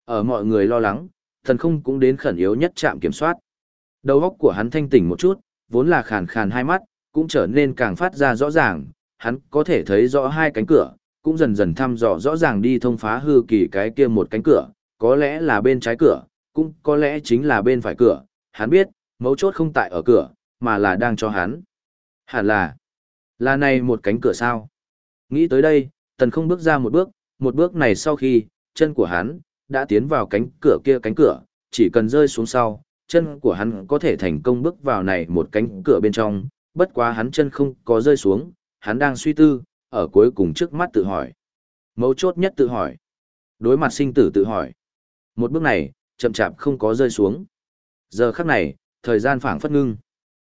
Ở mọi người lo lắng, Thần không cũng đến khẩn yếu nhất trạm kiểm soát. Đầu óc của hắn thanh tỉnh một chút, vốn là khàn khàn hai mắt, cũng trở nên càng phát ra rõ ràng, hắn có thể thấy rõ hai cánh cửa, cũng dần dần thăm dò rõ ràng đi thông phá hư kỳ cái kia một cánh cửa, có lẽ là bên trái cửa, cũng có lẽ chính là bên phải cửa, hắn biết, mấu chốt không tại ở cửa, mà là đang cho hắn. Hẳn là, là này một cánh cửa sao. Nghĩ tới đây, tần không bước ra một bước, một bước này sau khi, chân của hắn, đã tiến vào cánh cửa kia cánh cửa, chỉ cần rơi xuống sau, chân của hắn có thể thành công bước vào này một cánh cửa bên trong, bất quá hắn chân không có rơi xuống, hắn đang suy tư, ở cuối cùng trước mắt tự hỏi. Mấu chốt nhất tự hỏi. Đối mặt sinh tử tự hỏi. Một bước này, chậm chạp không có rơi xuống. Giờ khắc này, thời gian phảng phất ngưng.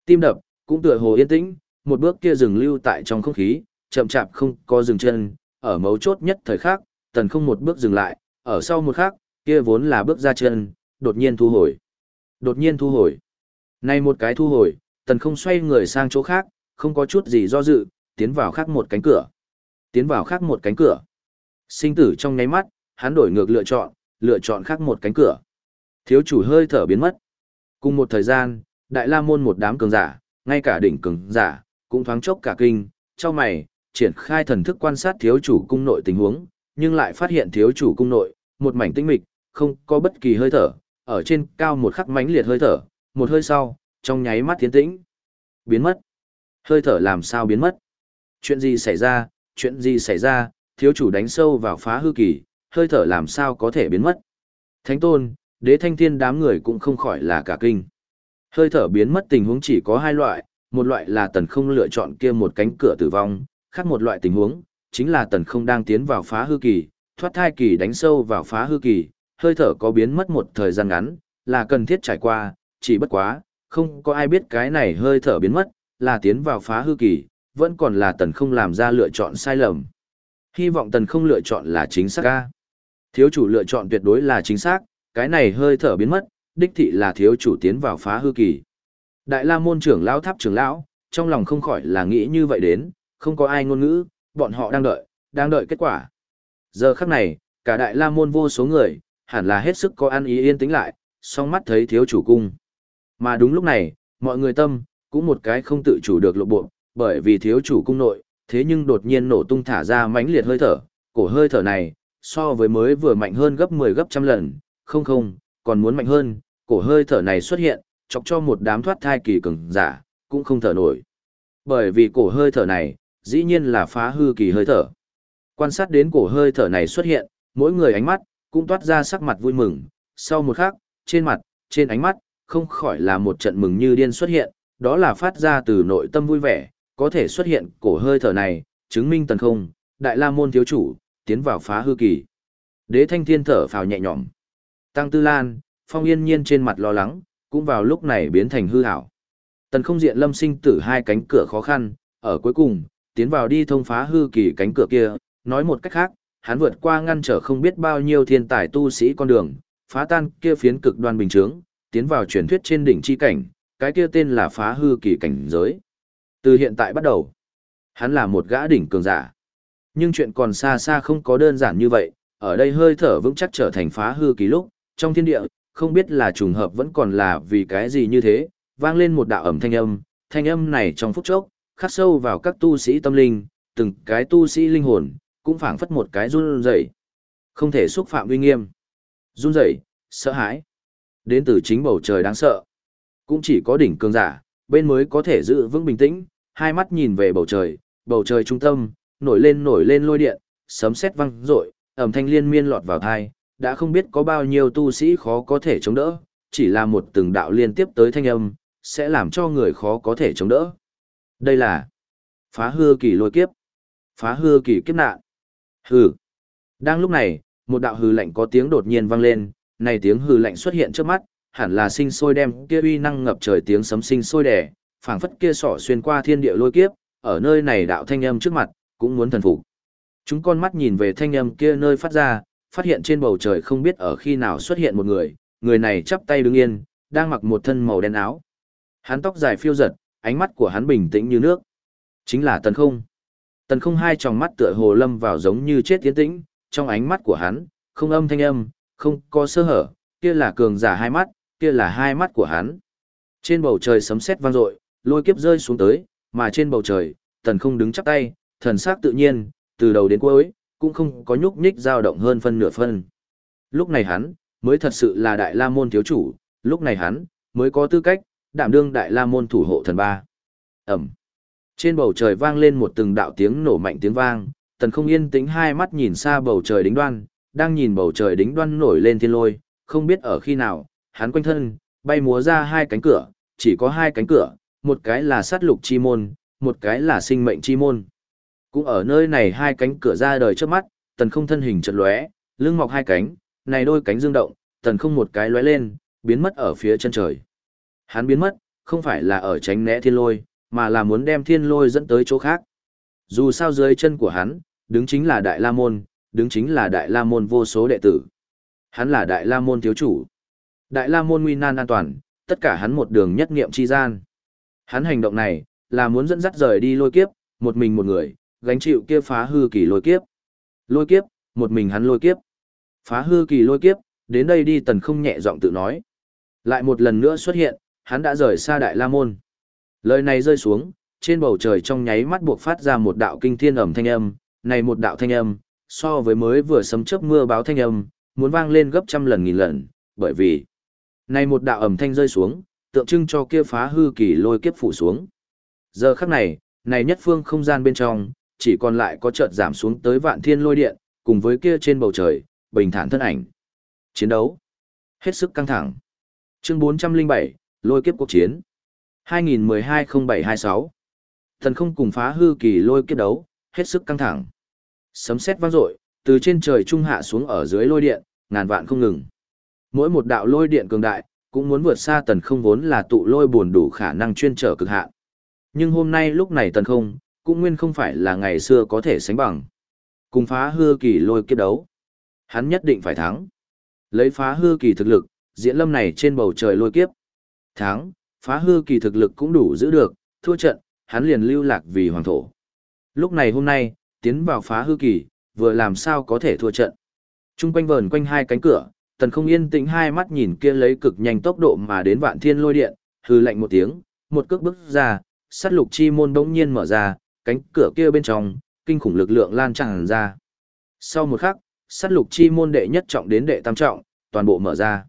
Tim đập, cũng tựa hồ yên tĩnh, một bước kia dừng lưu tại trong không khí, chậm chạp không có dừng chân, ở mấu chốt nhất thời khắc, tần không một bước dừng lại, ở sau một khắc, kia vốn là bước ra chân, đột nhiên thu hồi. Đột nhiên thu hồi. Này một cái thu hồi, tần không xoay người sang chỗ khác, không có chút gì do dự, tiến vào khác một cánh cửa. Tiến vào khác một cánh cửa. Sinh tử trong nháy mắt, hắn đổi ngược lựa chọn, lựa chọn khác một cánh cửa. Thiếu chủ hơi thở biến mất. Cùng một thời gian, đại la môn một đám cường giả, ngay cả đỉnh cường giả, cũng thoáng chốc cả kinh, cho mày, triển khai thần thức quan sát thiếu chủ cung nội tình huống, nhưng lại phát hiện thiếu chủ cung nội, một mảnh tĩnh mịch, không có bất kỳ hơi thở, ở trên cao một khắc mãnh liệt hơi thở, một hơi sau, trong nháy mắt tiến tĩnh, biến mất. Hơi thở làm sao biến mất? Chuyện gì xảy ra, chuyện gì xảy ra, thiếu chủ đánh sâu vào phá hư kỳ, hơi thở làm sao có thể biến mất? Thánh tôn, đế thanh thiên đám người cũng không khỏi là cả kinh. Hơi thở biến mất tình huống chỉ có hai loại, một loại là tần không lựa chọn kia một cánh cửa tử vong, khác một loại tình huống, chính là tần không đang tiến vào phá hư kỳ, thoát thai kỳ đánh sâu vào phá hư kỳ, hơi thở có biến mất một thời gian ngắn, là cần thiết trải qua, chỉ bất quá, không có ai biết cái này hơi thở biến mất, là tiến vào phá hư kỳ, vẫn còn là tần không làm ra lựa chọn sai lầm. Hy vọng tần không lựa chọn là chính xác ca. Thiếu chủ lựa chọn tuyệt đối là chính xác, cái này hơi thở biến mất, đích thị là thiếu chủ tiến vào phá hư kỳ. Đại la môn trưởng lão tháp trưởng lão, trong lòng không khỏi là nghĩ như vậy đến, không có ai ngôn ngữ, bọn họ đang đợi, đang đợi kết quả. Giờ khắc này, cả đại la môn vô số người, hẳn là hết sức có ăn ý yên tĩnh lại, song mắt thấy thiếu chủ cung. Mà đúng lúc này, mọi người tâm, cũng một cái không tự chủ được lộ bộ, bởi vì thiếu chủ cung nội, thế nhưng đột nhiên nổ tung thả ra mãnh liệt hơi thở, cổ hơi thở này, so với mới vừa mạnh hơn gấp 10 gấp trăm lần, không không, còn muốn mạnh hơn, cổ hơi thở này xuất hiện, chọc cho một đám thoát thai kỳ cường giả, cũng không thở nổi. Bởi vì cổ hơi thở này, dĩ nhiên là phá hư kỳ hơi thở. Quan sát đến cổ hơi thở này xuất hiện, mỗi người ánh mắt, cũng toát ra sắc mặt vui mừng, sau một khắc, trên mặt, trên ánh mắt, không khỏi là một trận mừng như điên xuất hiện, đó là phát ra từ nội tâm vui vẻ, có thể xuất hiện cổ hơi thở này, chứng minh tần không, đại la môn thiếu chủ, tiến vào phá hư kỳ. Đế thanh thiên thở phào nhẹ nhõm. Tăng tư lan, phong yên nhiên trên mặt lo lắng, cũng vào lúc này biến thành hư hảo. Tần không diện lâm sinh tử hai cánh cửa khó khăn, ở cuối cùng, tiến vào đi thông phá hư kỳ cánh cửa kia, nói một cách khác, hắn vượt qua ngăn trở không biết bao nhiêu thiên tài tu sĩ con đường, phá tan kia phiến cực đoan bình chướng, tiến vào truyền thuyết trên đỉnh chi cảnh, cái kia tên là phá hư kỳ cảnh giới. Từ hiện tại bắt đầu, hắn là một gã đỉnh cường giả. Nhưng chuyện còn xa xa không có đơn giản như vậy, ở đây hơi thở vững chắc trở thành phá hư kỳ lúc, trong thiên địa, không biết là trùng hợp vẫn còn là vì cái gì như thế, vang lên một đạo ẩm thanh âm, thanh âm này trong phút chốc, khắc sâu vào các tu sĩ tâm linh, từng cái tu sĩ linh hồn, cũng phảng phất một cái run rẩy. Không thể xúc phạm uy nghiêm. Run rẩy, sợ hãi. Đến từ chính bầu trời đáng sợ. Cũng chỉ có đỉnh cường giả, bên mới có thể giữ vững bình tĩnh, hai mắt nhìn về bầu trời, bầu trời trung tâm, nổi lên nổi lên lôi điện, sấm sét vang rội, ẩm thanh liên miên lọt vào thai, đã không biết có bao nhiêu tu sĩ khó có thể chống đỡ, chỉ là một từng đạo liên tiếp tới thanh âm, sẽ làm cho người khó có thể chống đỡ. Đây là phá hư kỳ lôi kiếp, phá hư kỳ kiếp nạn. Hừ. Đang lúc này, một đạo hừ lạnh có tiếng đột nhiên vang lên, này tiếng hừ lạnh xuất hiện trước mắt, hẳn là sinh sôi đem kia uy năng ngập trời tiếng sấm sinh sôi đẻ, phảng phất kia sỏ xuyên qua thiên địa lôi kiếp, ở nơi này đạo thanh âm trước mặt, cũng muốn thần phục. Chúng con mắt nhìn về thanh âm kia nơi phát ra, phát hiện trên bầu trời không biết ở khi nào xuất hiện một người, người này chắp tay đứng yên, đang mặc một thân màu đen áo. Hắn tóc dài phiêu giật, ánh mắt của hắn bình tĩnh như nước. Chính là Tần Không. Tần không hai tròng mắt tựa hồ lâm vào giống như chết tiến tĩnh, trong ánh mắt của hắn, không âm thanh âm, không có sơ hở, kia là cường giả hai mắt, kia là hai mắt của hắn. Trên bầu trời sấm sét vang dội, lôi kiếp rơi xuống tới, mà trên bầu trời, tần không đứng chắp tay, thần sắc tự nhiên, từ đầu đến cuối, cũng không có nhúc nhích dao động hơn phân nửa phân. Lúc này hắn, mới thật sự là đại la môn thiếu chủ, lúc này hắn, mới có tư cách, đảm đương đại la môn thủ hộ thần ba. Ẩm. Trên bầu trời vang lên một từng đạo tiếng nổ mạnh tiếng vang, tần không yên tĩnh hai mắt nhìn xa bầu trời đính đoan, đang nhìn bầu trời đính đoan nổi lên thiên lôi, không biết ở khi nào, hắn quanh thân, bay múa ra hai cánh cửa, chỉ có hai cánh cửa, một cái là sát lục chi môn, một cái là sinh mệnh chi môn. Cũng ở nơi này hai cánh cửa ra đời trước mắt, tần không thân hình chật lóe, lưng mọc hai cánh, này đôi cánh dương động, tần không một cái lóe lên, biến mất ở phía chân trời. Hắn biến mất, không phải là ở tránh né thiên lôi, mà là muốn đem thiên lôi dẫn tới chỗ khác. Dù sao dưới chân của hắn, đứng chính là Đại La Môn, đứng chính là Đại La Môn vô số đệ tử. Hắn là Đại La Môn thiếu chủ. Đại La Môn nguy nan an toàn, tất cả hắn một đường nhất nghiệm chi gian. Hắn hành động này, là muốn dẫn dắt rời đi lôi kiếp, một mình một người, gánh chịu kia phá hư kỳ lôi kiếp. Lôi kiếp, một mình hắn lôi kiếp. Phá hư kỳ lôi kiếp, đến đây đi tần không nhẹ giọng tự nói. Lại một lần nữa xuất hiện, hắn đã rời xa Đại La Môn. Lời này rơi xuống, trên bầu trời trong nháy mắt buộc phát ra một đạo kinh thiên ẩm thanh âm, này một đạo thanh âm, so với mới vừa sấm chớp mưa báo thanh âm, muốn vang lên gấp trăm lần nghìn lần, bởi vì này một đạo ẩm thanh rơi xuống, tượng trưng cho kia phá hư kỳ lôi kiếp phủ xuống. Giờ khắc này, này nhất phương không gian bên trong, chỉ còn lại có chợt giảm xuống tới vạn thiên lôi điện, cùng với kia trên bầu trời, bình thản thân ảnh. Chiến đấu. Hết sức căng thẳng. Chương 407, lôi kiếp cuộc chiến. 2012-0726. Thần không cùng phá hư kỳ lôi kiếp đấu, hết sức căng thẳng. Sấm sét vang dội, từ trên trời trung hạ xuống ở dưới lôi điện, ngàn vạn không ngừng. Mỗi một đạo lôi điện cường đại, cũng muốn vượt xa tần không vốn là tụ lôi buồn đủ khả năng chuyên trở cực hạn. Nhưng hôm nay lúc này tần không, cũng nguyên không phải là ngày xưa có thể sánh bằng. Cùng phá hư kỳ lôi kiếp đấu. Hắn nhất định phải thắng. Lấy phá hư kỳ thực lực, diễn lâm này trên bầu trời lôi kiếp. Thắng, phá hư kỳ thực lực cũng đủ giữ được, thua trận, hắn liền lưu lạc vì hoàng thổ. Lúc này hôm nay, tiến vào phá hư kỳ, vừa làm sao có thể thua trận. Trung quanh vờn quanh hai cánh cửa, tần không yên tĩnh hai mắt nhìn kia lấy cực nhanh tốc độ mà đến vạn thiên lôi điện, hư lạnh một tiếng, một cước bước ra, sát lục chi môn bỗng nhiên mở ra, cánh cửa kia bên trong, kinh khủng lực lượng lan tràn ra. Sau một khắc, sát lục chi môn đệ nhất trọng đến đệ tam trọng, toàn bộ mở ra.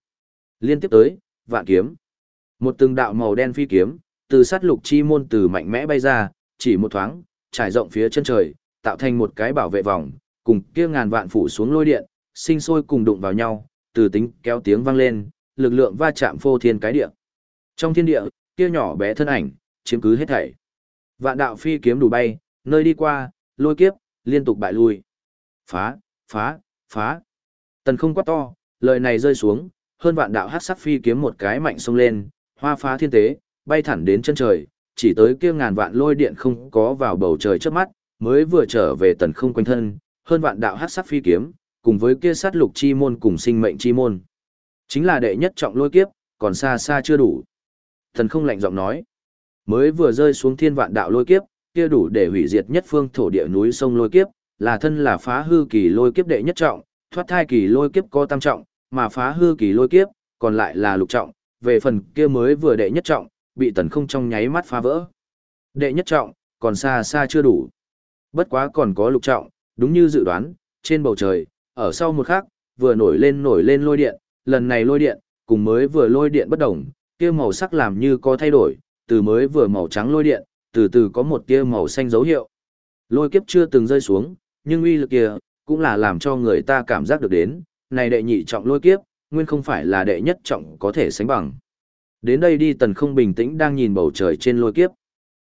Liên tiếp tới, vạn kiếm. Một từng đạo màu đen phi kiếm, từ sát lục chi môn từ mạnh mẽ bay ra, chỉ một thoáng, trải rộng phía chân trời, tạo thành một cái bảo vệ vòng, cùng kia ngàn vạn phủ xuống lôi điện, sinh sôi cùng đụng vào nhau, từ tính kéo tiếng vang lên, lực lượng va chạm phô thiên cái địa. Trong thiên địa, kia nhỏ bé thân ảnh, chiếm cứ hết thảy. Vạn đạo phi kiếm đủ bay, nơi đi qua, lôi kiếp, liên tục bại lui. Phá, phá, phá. Tần không quát to, lời này rơi xuống, hơn vạn đạo hát sắc phi kiếm một cái mạnh xông lên, hoa phá thiên tế, bay thẳng đến chân trời, chỉ tới kia ngàn vạn lôi điện không có vào bầu trời trước mắt, mới vừa trở về tần không quanh thân, hơn vạn đạo hát sắc phi kiếm, cùng với kia sát lục chi môn cùng sinh mệnh chi môn. Chính là đệ nhất trọng lôi kiếp, còn xa xa chưa đủ. Thần không lạnh giọng nói, mới vừa rơi xuống thiên vạn đạo lôi kiếp, kia đủ để hủy diệt nhất phương thổ địa núi sông lôi kiếp, là thân là phá hư kỳ lôi kiếp đệ nhất trọng, thoát thai kỳ lôi kiếp có tam trọng, mà phá hư kỳ lôi kiếp, còn lại là lục trọng, về phần kia mới vừa đệ nhất trọng, bị tần không trong nháy mắt phá vỡ. Đệ nhất trọng, còn xa xa chưa đủ. Bất quá còn có lục trọng, đúng như dự đoán, trên bầu trời, ở sau một khắc, vừa nổi lên nổi lên lôi điện, lần này lôi điện, cùng mới vừa lôi điện bất đồng, kia màu sắc làm như có thay đổi, từ mới vừa màu trắng lôi điện, từ từ có một tia màu xanh dấu hiệu. Lôi kiếp chưa từng rơi xuống, nhưng uy lực kia, cũng là làm cho người ta cảm giác được đến, này đệ nhị trọng lôi kiếp, nguyên không phải là đệ nhất trọng có thể sánh bằng. Đến đây đi tần không bình tĩnh đang nhìn bầu trời trên lôi kiếp.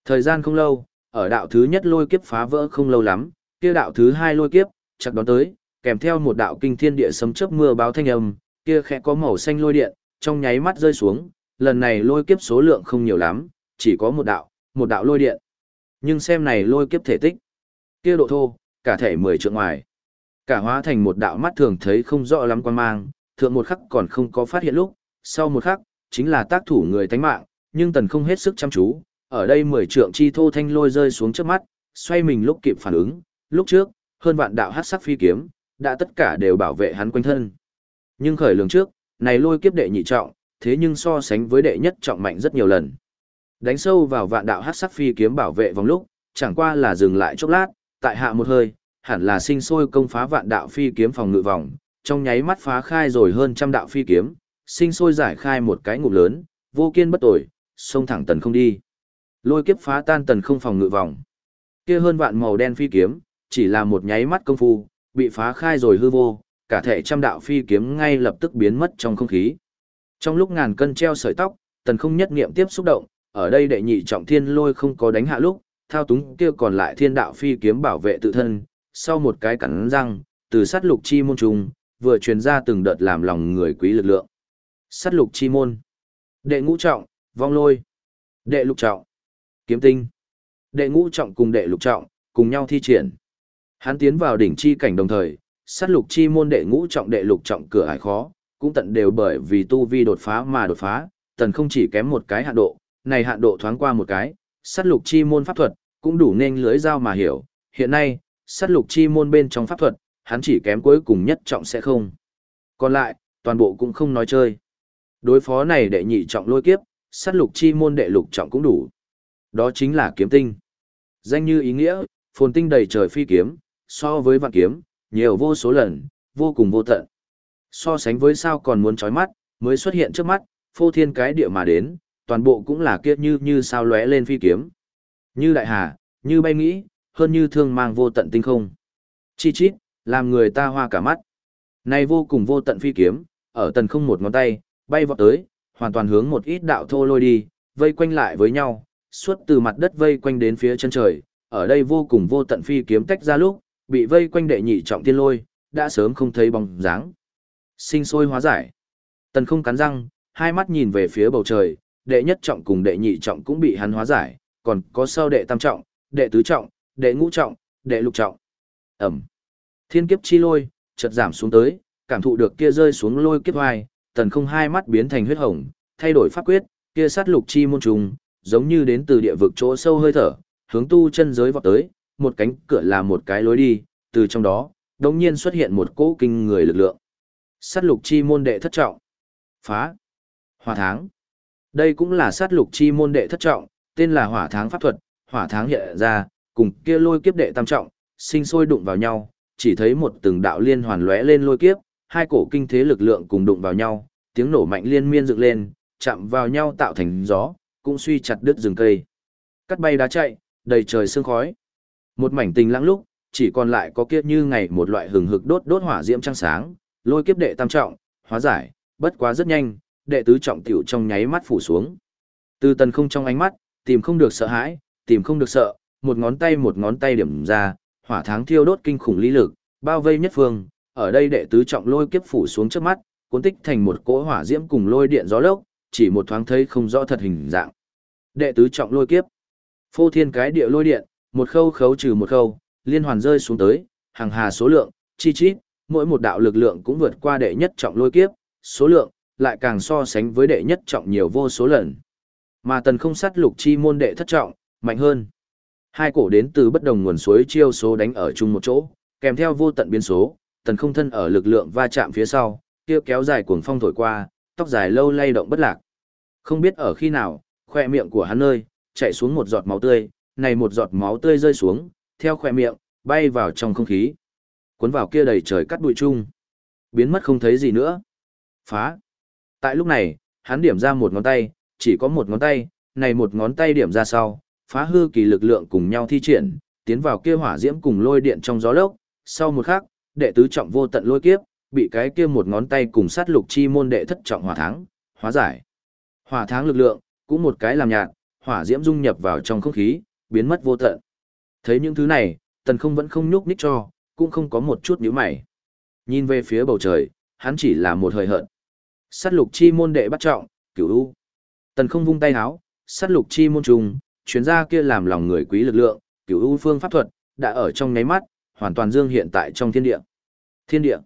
Thời gian không lâu, ở đạo thứ nhất lôi kiếp phá vỡ không lâu lắm, kia đạo thứ hai lôi kiếp, chặt đón tới, kèm theo một đạo kinh thiên địa sấm chớp mưa báo thanh âm, kia khẽ có màu xanh lôi điện, trong nháy mắt rơi xuống, lần này lôi kiếp số lượng không nhiều lắm, chỉ có một đạo, một đạo lôi điện. Nhưng xem này lôi kiếp thể tích, kia độ thô, cả thể mười trượng ngoài. Cả hóa thành một đạo mắt thường thấy không rõ lắm quan mang, thượng một khắc còn không có phát hiện lúc, sau một khắc, chính là tác thủ người tánh mạng, nhưng tần không hết sức chăm chú, ở đây mười trượng chi thô thanh lôi rơi xuống trước mắt, xoay mình lúc kịp phản ứng, lúc trước, hơn vạn đạo hắc sắc phi kiếm, đã tất cả đều bảo vệ hắn quanh thân. Nhưng khởi lường trước, này lôi kiếp đệ nhị trọng, thế nhưng so sánh với đệ nhất trọng mạnh rất nhiều lần. Đánh sâu vào vạn đạo hắc sắc phi kiếm bảo vệ vòng lúc, chẳng qua là dừng lại chốc lát, tại hạ một hơi, hẳn là sinh sôi công phá vạn đạo phi kiếm phòng ngự vòng, trong nháy mắt phá khai rồi hơn trăm đạo phi kiếm, sinh sôi giải khai một cái ngụm lớn, vô kiên bất tội, xông thẳng tần không đi. Lôi kiếp phá tan tần không phòng ngự vòng. Kia hơn vạn màu đen phi kiếm, chỉ là một nháy mắt công phu, bị phá khai rồi hư vô, cả thể trăm đạo phi kiếm ngay lập tức biến mất trong không khí. Trong lúc ngàn cân treo sợi tóc, tần không nhất niệm tiếp xúc động, ở đây đệ nhị trọng thiên lôi không có đánh hạ lúc, thao túng kia còn lại thiên đạo phi kiếm bảo vệ tự thân, sau một cái cắn răng, từ sát lục chi môn trùng, vừa truyền ra từng đợt làm lòng người quý lực lượng. Sát lục chi môn. Đệ ngũ trọng, vong lôi. Đệ lục trọng, kiếm tinh. Đệ ngũ trọng cùng đệ lục trọng, cùng nhau thi triển. Hắn tiến vào đỉnh chi cảnh đồng thời, sát lục chi môn đệ ngũ trọng đệ lục trọng cửa ải khó, cũng tận đều bởi vì tu vi đột phá mà đột phá, tần không chỉ kém một cái hạn độ, này hạn độ thoáng qua một cái, sát lục chi môn pháp thuật, cũng đủ nên lưới dao mà hiểu, hiện nay, sát lục chi môn bên trong pháp thuật, hắn chỉ kém cuối cùng nhất trọng sẽ không. Còn lại, toàn bộ cũng không nói chơi. Đối phó này đệ nhị trọng lôi kiếp, sát lục chi môn đệ lục trọng cũng đủ. Đó chính là kiếm tinh. Danh như ý nghĩa, phồn tinh đầy trời phi kiếm, so với vạn kiếm, nhiều vô số lần, vô cùng vô tận. So sánh với sao còn muốn chói mắt, mới xuất hiện trước mắt, phô thiên cái địa mà đến, toàn bộ cũng là kiếp như như sao lóe lên phi kiếm. Như đại hà, như bay nghĩ, hơn như thương mang vô tận tinh không. Chi chít, làm người ta hoa cả mắt. Này vô cùng vô tận phi kiếm, ở tần không một ngón tay, bay vọt tới, hoàn toàn hướng một ít đạo thô lôi đi, vây quanh lại với nhau, suốt từ mặt đất vây quanh đến phía chân trời, ở đây vô cùng vô tận phi kiếm tách ra lúc, bị vây quanh đệ nhị trọng tiên lôi, đã sớm không thấy bóng dáng. Sinh sôi hóa giải. Tần không cắn răng, hai mắt nhìn về phía bầu trời, đệ nhất trọng cùng đệ nhị trọng cũng bị hắn hóa giải, còn có sau đệ tam trọng, đệ tứ trọng, đệ ngũ trọng, đệ lục trọng. Ẩm. Thiên kiếp chi lôi, chợt giảm xuống tới, cảm thụ được kia rơi xuống lôi kiếp hoài, tần không hai mắt biến thành huyết hồng, thay đổi pháp quyết, kia sát lục chi môn trùng, giống như đến từ địa vực chỗ sâu hơi thở, hướng tu chân giới vọt tới, một cánh cửa là một cái lối đi, từ trong đó, đột nhiên xuất hiện một cỗ kinh người lực lượng. Sát lục chi môn đệ thất trọng. Phá. Hỏa tháng. Đây cũng là sát lục chi môn đệ thất trọng, tên là hỏa tháng pháp thuật, hỏa tháng hiện ra, cùng kia lôi kiếp đệ tam trọng, sinh sôi đụng vào nhau, chỉ thấy một từng đạo liên hoàn lóe lên lôi kiếp, hai cổ kinh thế lực lượng cùng đụng vào nhau, tiếng nổ mạnh liên miên dựng lên, chạm vào nhau tạo thành gió, cũng suy chặt đứt rừng cây. Cắt bay đá chạy, đầy trời sương khói. Một mảnh tình lãng lúc, chỉ còn lại có kiếp như ngày một loại hừng hực đốt đốt hỏa diễm trăng sáng, lôi kiếp đệ tam trọng, hóa giải, bất quá rất nhanh, đệ tứ trọng tiểu trong nháy mắt phủ xuống. Từ tần không trong ánh mắt, tìm không được sợ hãi, tìm không được sợ, một ngón tay một ngón tay điểm ra, hỏa tháng thiêu đốt kinh khủng lý lực, bao vây nhất phương, ở đây đệ tứ trọng lôi kiếp phủ xuống trước mắt, cuốn tích thành một cỗ hỏa diễm cùng lôi điện gió lốc, chỉ một thoáng thấy không rõ thật hình dạng. Đệ tứ trọng lôi kiếp. Phô thiên cái địa lôi điện, một khâu khấu trừ một khâu, liên hoàn rơi xuống tới, hàng hà số lượng, chi chít, mỗi một đạo lực lượng cũng vượt qua đệ nhất trọng lôi kiếp, số lượng lại càng so sánh với đệ nhất trọng nhiều vô số lần. Mà tần không sát lục chi môn đệ thất trọng, mạnh hơn. Hai cổ đến từ bất đồng nguồn suối chiêu số đánh ở chung một chỗ, kèm theo vô tận biến số, tần không thân ở lực lượng va chạm phía sau, kia kéo dài cuồng phong thổi qua, tóc dài lâu lay động bất lạc. Không biết ở khi nào, khoe miệng của hắn nơi, chạy xuống một giọt máu tươi, này một giọt máu tươi rơi xuống, theo khoe miệng, bay vào trong không khí. Cuốn vào kia đầy trời cắt bụi chung. Biến mất không thấy gì nữa. Phá. Tại lúc này, hắn điểm ra một ngón tay, chỉ có một ngón tay, này một ngón tay điểm ra sau, phá hư kỳ lực lượng cùng nhau thi triển, tiến vào kia hỏa diễm cùng lôi điện trong gió lốc, sau một khắc, đệ tứ trọng vô tận lôi kiếp, bị cái kia một ngón tay cùng sát lục chi môn đệ thất trọng hỏa tháng, hóa giải. Hỏa tháng lực lượng, cũng một cái làm nhạt, hỏa diễm dung nhập vào trong không khí, biến mất vô tận. Thấy những thứ này, tần không vẫn không nhúc nhích cho, cũng không có một chút nhíu mày. Nhìn về phía bầu trời, hắn chỉ là một hơi hận. Sát lục chi môn đệ bắt trọng, cửu u. Tần không vung tay háo, sát lục chi môn trùng, chuyến ra kia làm lòng người quý lực lượng, cửu u phương pháp thuật, đã ở trong nháy mắt, hoàn toàn dương hiện tại trong thiên địa. Thiên địa.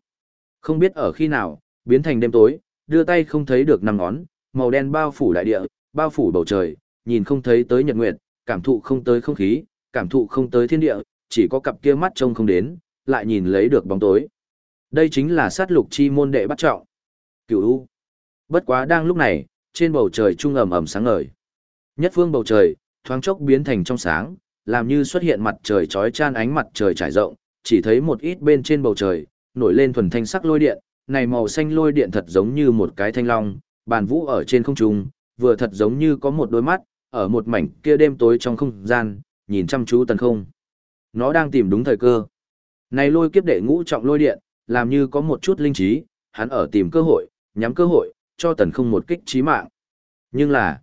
Không biết ở khi nào, biến thành đêm tối, đưa tay không thấy được năm ngón, màu đen bao phủ đại địa, bao phủ bầu trời, nhìn không thấy tới nhật nguyệt, cảm thụ không tới không khí, cảm thụ không tới thiên địa, chỉ có cặp kia mắt trông không đến, lại nhìn lấy được bóng tối. Đây chính là sát lục chi môn đệ bắt trọng. Cửu U. Bất quá đang lúc này, trên bầu trời trung ầm ầm sáng ngời. Nhất phương bầu trời, thoáng chốc biến thành trong sáng, làm như xuất hiện mặt trời chói chan ánh mặt trời trải rộng, chỉ thấy một ít bên trên bầu trời, nổi lên thuần thanh sắc lôi điện, này màu xanh lôi điện thật giống như một cái thanh long, bàn vũ ở trên không trung, vừa thật giống như có một đôi mắt, ở một mảnh kia đêm tối trong không gian, nhìn chăm chú tần không. Nó đang tìm đúng thời cơ. Này lôi kiếp đệ ngũ trọng lôi điện, làm như có một chút linh trí, hắn ở tìm cơ hội, nhắm cơ hội, cho tần không một kích trí mạng. Nhưng là,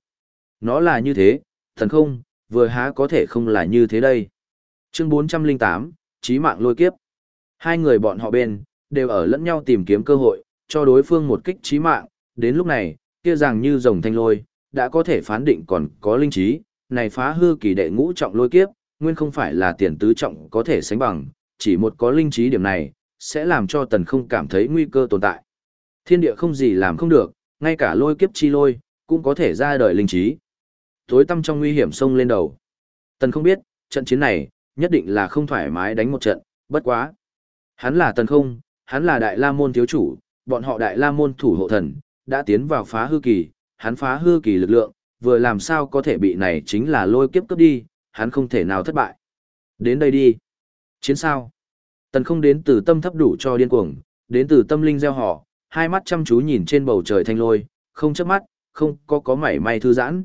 nó là như thế, Thần không, vừa há có thể không là như thế đây. Chương 408, trí mạng lôi kiếp. Hai người bọn họ bên, đều ở lẫn nhau tìm kiếm cơ hội, cho đối phương một kích trí mạng, đến lúc này, kia rằng như rồng thanh lôi, đã có thể phán định còn có linh trí, này phá hư kỳ đệ ngũ trọng lôi kiếp, nguyên không phải là tiền tứ trọng có thể sánh bằng, chỉ một có linh trí điểm này, sẽ làm cho tần không cảm thấy nguy cơ tồn tại. Thiên địa không gì làm không được, ngay cả lôi kiếp chi lôi, cũng có thể ra đời linh trí. Tối tâm trong nguy hiểm sông lên đầu. Tần không biết, trận chiến này, nhất định là không thoải mái đánh một trận, bất quá. Hắn là tần không, hắn là đại la môn thiếu chủ, bọn họ đại la môn thủ hộ thần, đã tiến vào phá hư kỳ, hắn phá hư kỳ lực lượng, vừa làm sao có thể bị này chính là lôi kiếp cướp đi, hắn không thể nào thất bại. Đến đây đi. Chiến sao? Tần không đến từ tâm thấp đủ cho điên cuồng, đến từ tâm linh gieo họ, hai mắt chăm chú nhìn trên bầu trời thanh lôi, không chớp mắt, không có có mảy may thư giãn.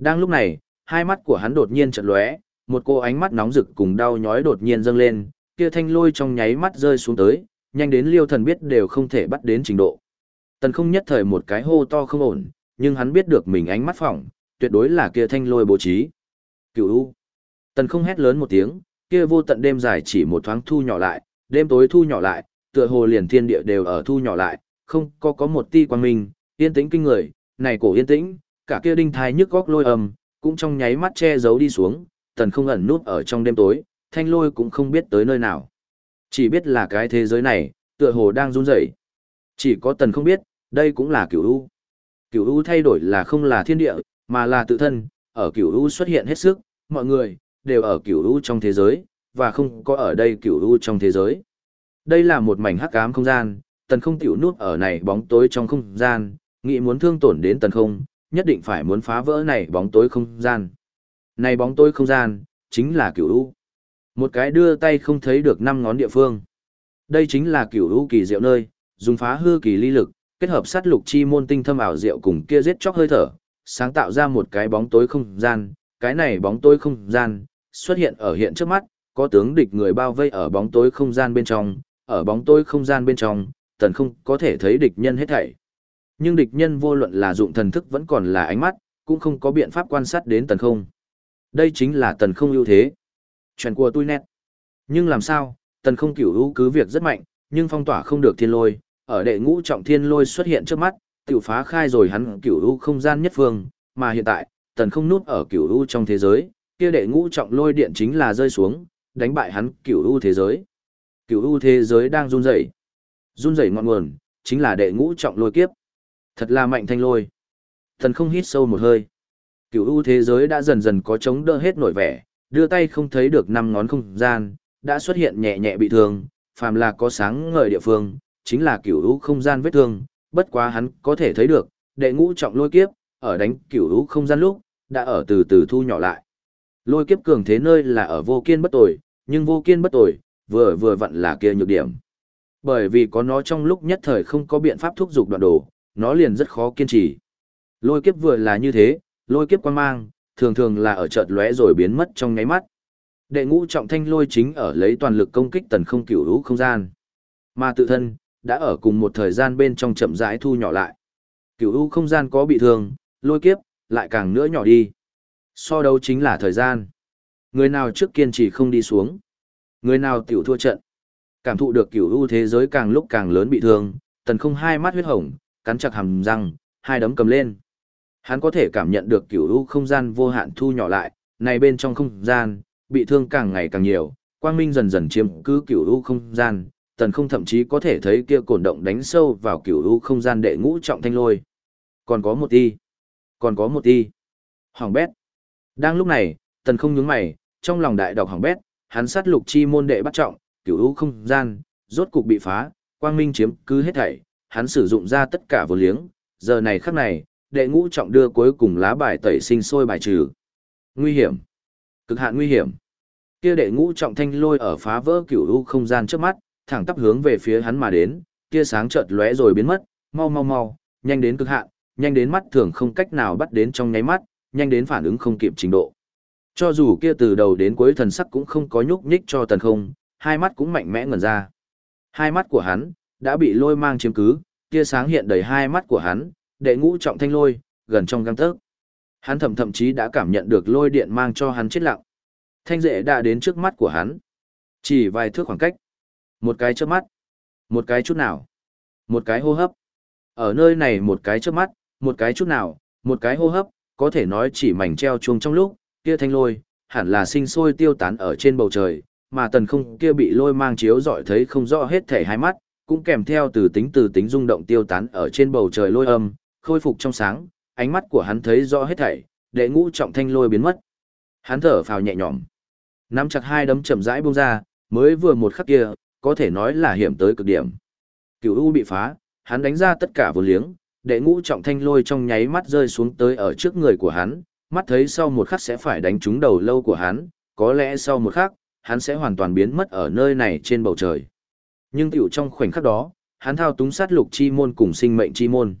Đang lúc này, hai mắt của hắn đột nhiên chợt lóe, một cô ánh mắt nóng rực cùng đau nhói đột nhiên dâng lên, kia thanh lôi trong nháy mắt rơi xuống tới, nhanh đến liêu thần biết đều không thể bắt đến trình độ. Tần không nhất thời một cái hô to không ổn, nhưng hắn biết được mình ánh mắt phỏng, tuyệt đối là kia thanh lôi bố trí. Cửu U. Tần không hét lớn một tiếng, kia vô tận đêm dài chỉ một thoáng thu nhỏ lại, đêm tối thu nhỏ lại, tựa hồ liền thiên địa đều ở thu nhỏ lại, không có có một ti quang minh, yên tĩnh kinh người, này cổ yên tĩnh, cả kia đinh thai nhức góc lôi ầm, cũng trong nháy mắt che giấu đi xuống, tần không ẩn nút ở trong đêm tối, thanh lôi cũng không biết tới nơi nào. Chỉ biết là cái thế giới này, tựa hồ đang run rẩy. Chỉ có tần không biết, đây cũng là cửu u. Cửu u thay đổi là không là thiên địa, mà là tự thân, ở cửu u xuất hiện hết sức, mọi người, đều ở cửu u trong thế giới, và không có ở đây cửu u trong thế giới. Đây là một mảnh hắc ám không gian, tần không tiểu nút ở này bóng tối trong không gian, nghĩ muốn thương tổn đến tần không, nhất định phải muốn phá vỡ này bóng tối không gian. Này bóng tối không gian, chính là cửu u. Một cái đưa tay không thấy được năm ngón địa phương. Đây chính là cửu u kỳ diệu nơi, dùng phá hư kỳ ly lực, kết hợp sát lục chi môn tinh thâm ảo diệu cùng kia giết chóc hơi thở, sáng tạo ra một cái bóng tối không gian, cái này bóng tối không gian xuất hiện ở hiện trước mắt, có tướng địch người bao vây ở bóng tối không gian bên trong, ở bóng tối không gian bên trong, tần không có thể thấy địch nhân hết thảy. Nhưng địch nhân vô luận là dụng thần thức vẫn còn là ánh mắt, cũng không có biện pháp quan sát đến tần không. Đây chính là tần không ưu thế. Chuyện của tôi nét. Nhưng làm sao, tần không cửu ưu cứ việc rất mạnh, nhưng phong tỏa không được thiên lôi, ở đệ ngũ trọng thiên lôi xuất hiện trước mắt, tiểu phá khai rồi hắn cửu ưu không gian nhất phương, mà hiện tại, tần không nút ở cửu ưu trong thế giới, kia đệ ngũ trọng lôi điện chính là rơi xuống, đánh bại hắn cửu ưu thế giới. Cửu ưu thế giới đang run rẩy. Run rẩy ngọn nguồn, chính là đệ ngũ trọng lôi kiếp. Thật là mạnh thanh lôi. thần không hít sâu một hơi. Cửu ưu thế giới đã dần dần có chống đỡ hết nổi vẻ, đưa tay không thấy được năm ngón không gian, đã xuất hiện nhẹ nhẹ bị thương, phàm là có sáng ngời địa phương, chính là cửu ưu không gian vết thương, bất quá hắn có thể thấy được, đệ ngũ trọng lôi kiếp, ở đánh cửu ưu không gian lúc, đã ở từ từ thu nhỏ lại. Lôi kiếp cường thế nơi là ở vô kiên bất tồi nhưng vô kiên bất tồi vừa vừa vặn là kia nhược điểm. Bởi vì có nó trong lúc nhất thời không có biện pháp thúc giục đoạn đồ, nó liền rất khó kiên trì. Lôi kiếp vừa là như thế, lôi kiếp quan mang, thường thường là ở chợt lóe rồi biến mất trong nháy mắt. Đệ ngũ trọng thanh lôi chính ở lấy toàn lực công kích tần không cửu hữu không gian. Mà tự thân, đã ở cùng một thời gian bên trong chậm rãi thu nhỏ lại. Cửu hữu không gian có bị thương, lôi kiếp, lại càng nữa nhỏ đi. So đấu chính là thời gian. Người nào trước kiên trì không đi xuống. Người nào tiểu thua trận. Cảm thụ được cửu hữu thế giới càng lúc càng lớn bị thương, tần không hai mắt huyết hồng, cắn chặt hàm răng, hai đấm cầm lên. Hắn có thể cảm nhận được cửu u không gian vô hạn thu nhỏ lại, này bên trong không gian, bị thương càng ngày càng nhiều, quang minh dần dần chiếm cứ cửu u không gian, tần không thậm chí có thể thấy kia cổn động đánh sâu vào cửu u không gian đệ ngũ trọng thanh lôi. Còn có một ti, còn có một ti. Hoàng bét. Đang lúc này, tần không nhướng mày, trong lòng đại đọc hoàng bét, hắn sát lục chi môn đệ bắt trọng, cửu u không gian, rốt cục bị phá, quang minh chiếm cứ hết thảy, hắn sử dụng ra tất cả vô liếng, giờ này khắc này, đệ ngũ trọng đưa cuối cùng lá bài tẩy sinh sôi bài trừ. Nguy hiểm, cực hạn nguy hiểm. Kia đệ ngũ trọng thanh lôi ở phá vỡ cửu u không gian trước mắt, thẳng tắp hướng về phía hắn mà đến, kia sáng chợt lóe rồi biến mất, mau mau mau, nhanh đến cực hạn, nhanh đến mắt thường không cách nào bắt đến trong nháy mắt, nhanh đến phản ứng không kịp trình độ. Cho dù kia từ đầu đến cuối thần sắc cũng không có nhúc nhích cho tần không, hai mắt cũng mạnh mẽ ngẩn ra. Hai mắt của hắn, đã bị lôi mang chiếm cứ, kia sáng hiện đầy hai mắt của hắn, đệ ngũ trọng thanh lôi, gần trong găng tớc. Hắn thậm thậm chí đã cảm nhận được lôi điện mang cho hắn chết lặng. Thanh dệ đã đến trước mắt của hắn. Chỉ vài thước khoảng cách. Một cái trước mắt. Một cái chút nào. Một cái hô hấp. Ở nơi này một cái trước mắt, một cái chút nào, một cái hô hấp, có thể nói chỉ mảnh treo chuông trong lúc, kia thanh lôi, hẳn là sinh sôi tiêu tán ở trên bầu trời, mà tần không kia bị lôi mang chiếu dọi thấy không rõ hết thể hai mắt, cũng kèm theo từ tính từ tính rung động tiêu tán ở trên bầu trời lôi âm, khôi phục trong sáng, ánh mắt của hắn thấy rõ hết thảy, đệ ngũ trọng thanh lôi biến mất. Hắn thở phào nhẹ nhõm. Nắm chặt hai đấm chậm rãi buông ra, mới vừa một khắc kia, có thể nói là hiểm tới cực điểm. Cửu U bị phá, hắn đánh ra tất cả vô liếng, đệ ngũ trọng thanh lôi trong nháy mắt rơi xuống tới ở trước người của hắn, mắt thấy sau một khắc sẽ phải đánh trúng đầu lâu của hắn, có lẽ sau một khắc, hắn sẽ hoàn toàn biến mất ở nơi này trên bầu trời. Nhưng tiểu trong khoảnh khắc đó, hắn thao túng sát lục chi môn cùng sinh mệnh chi môn.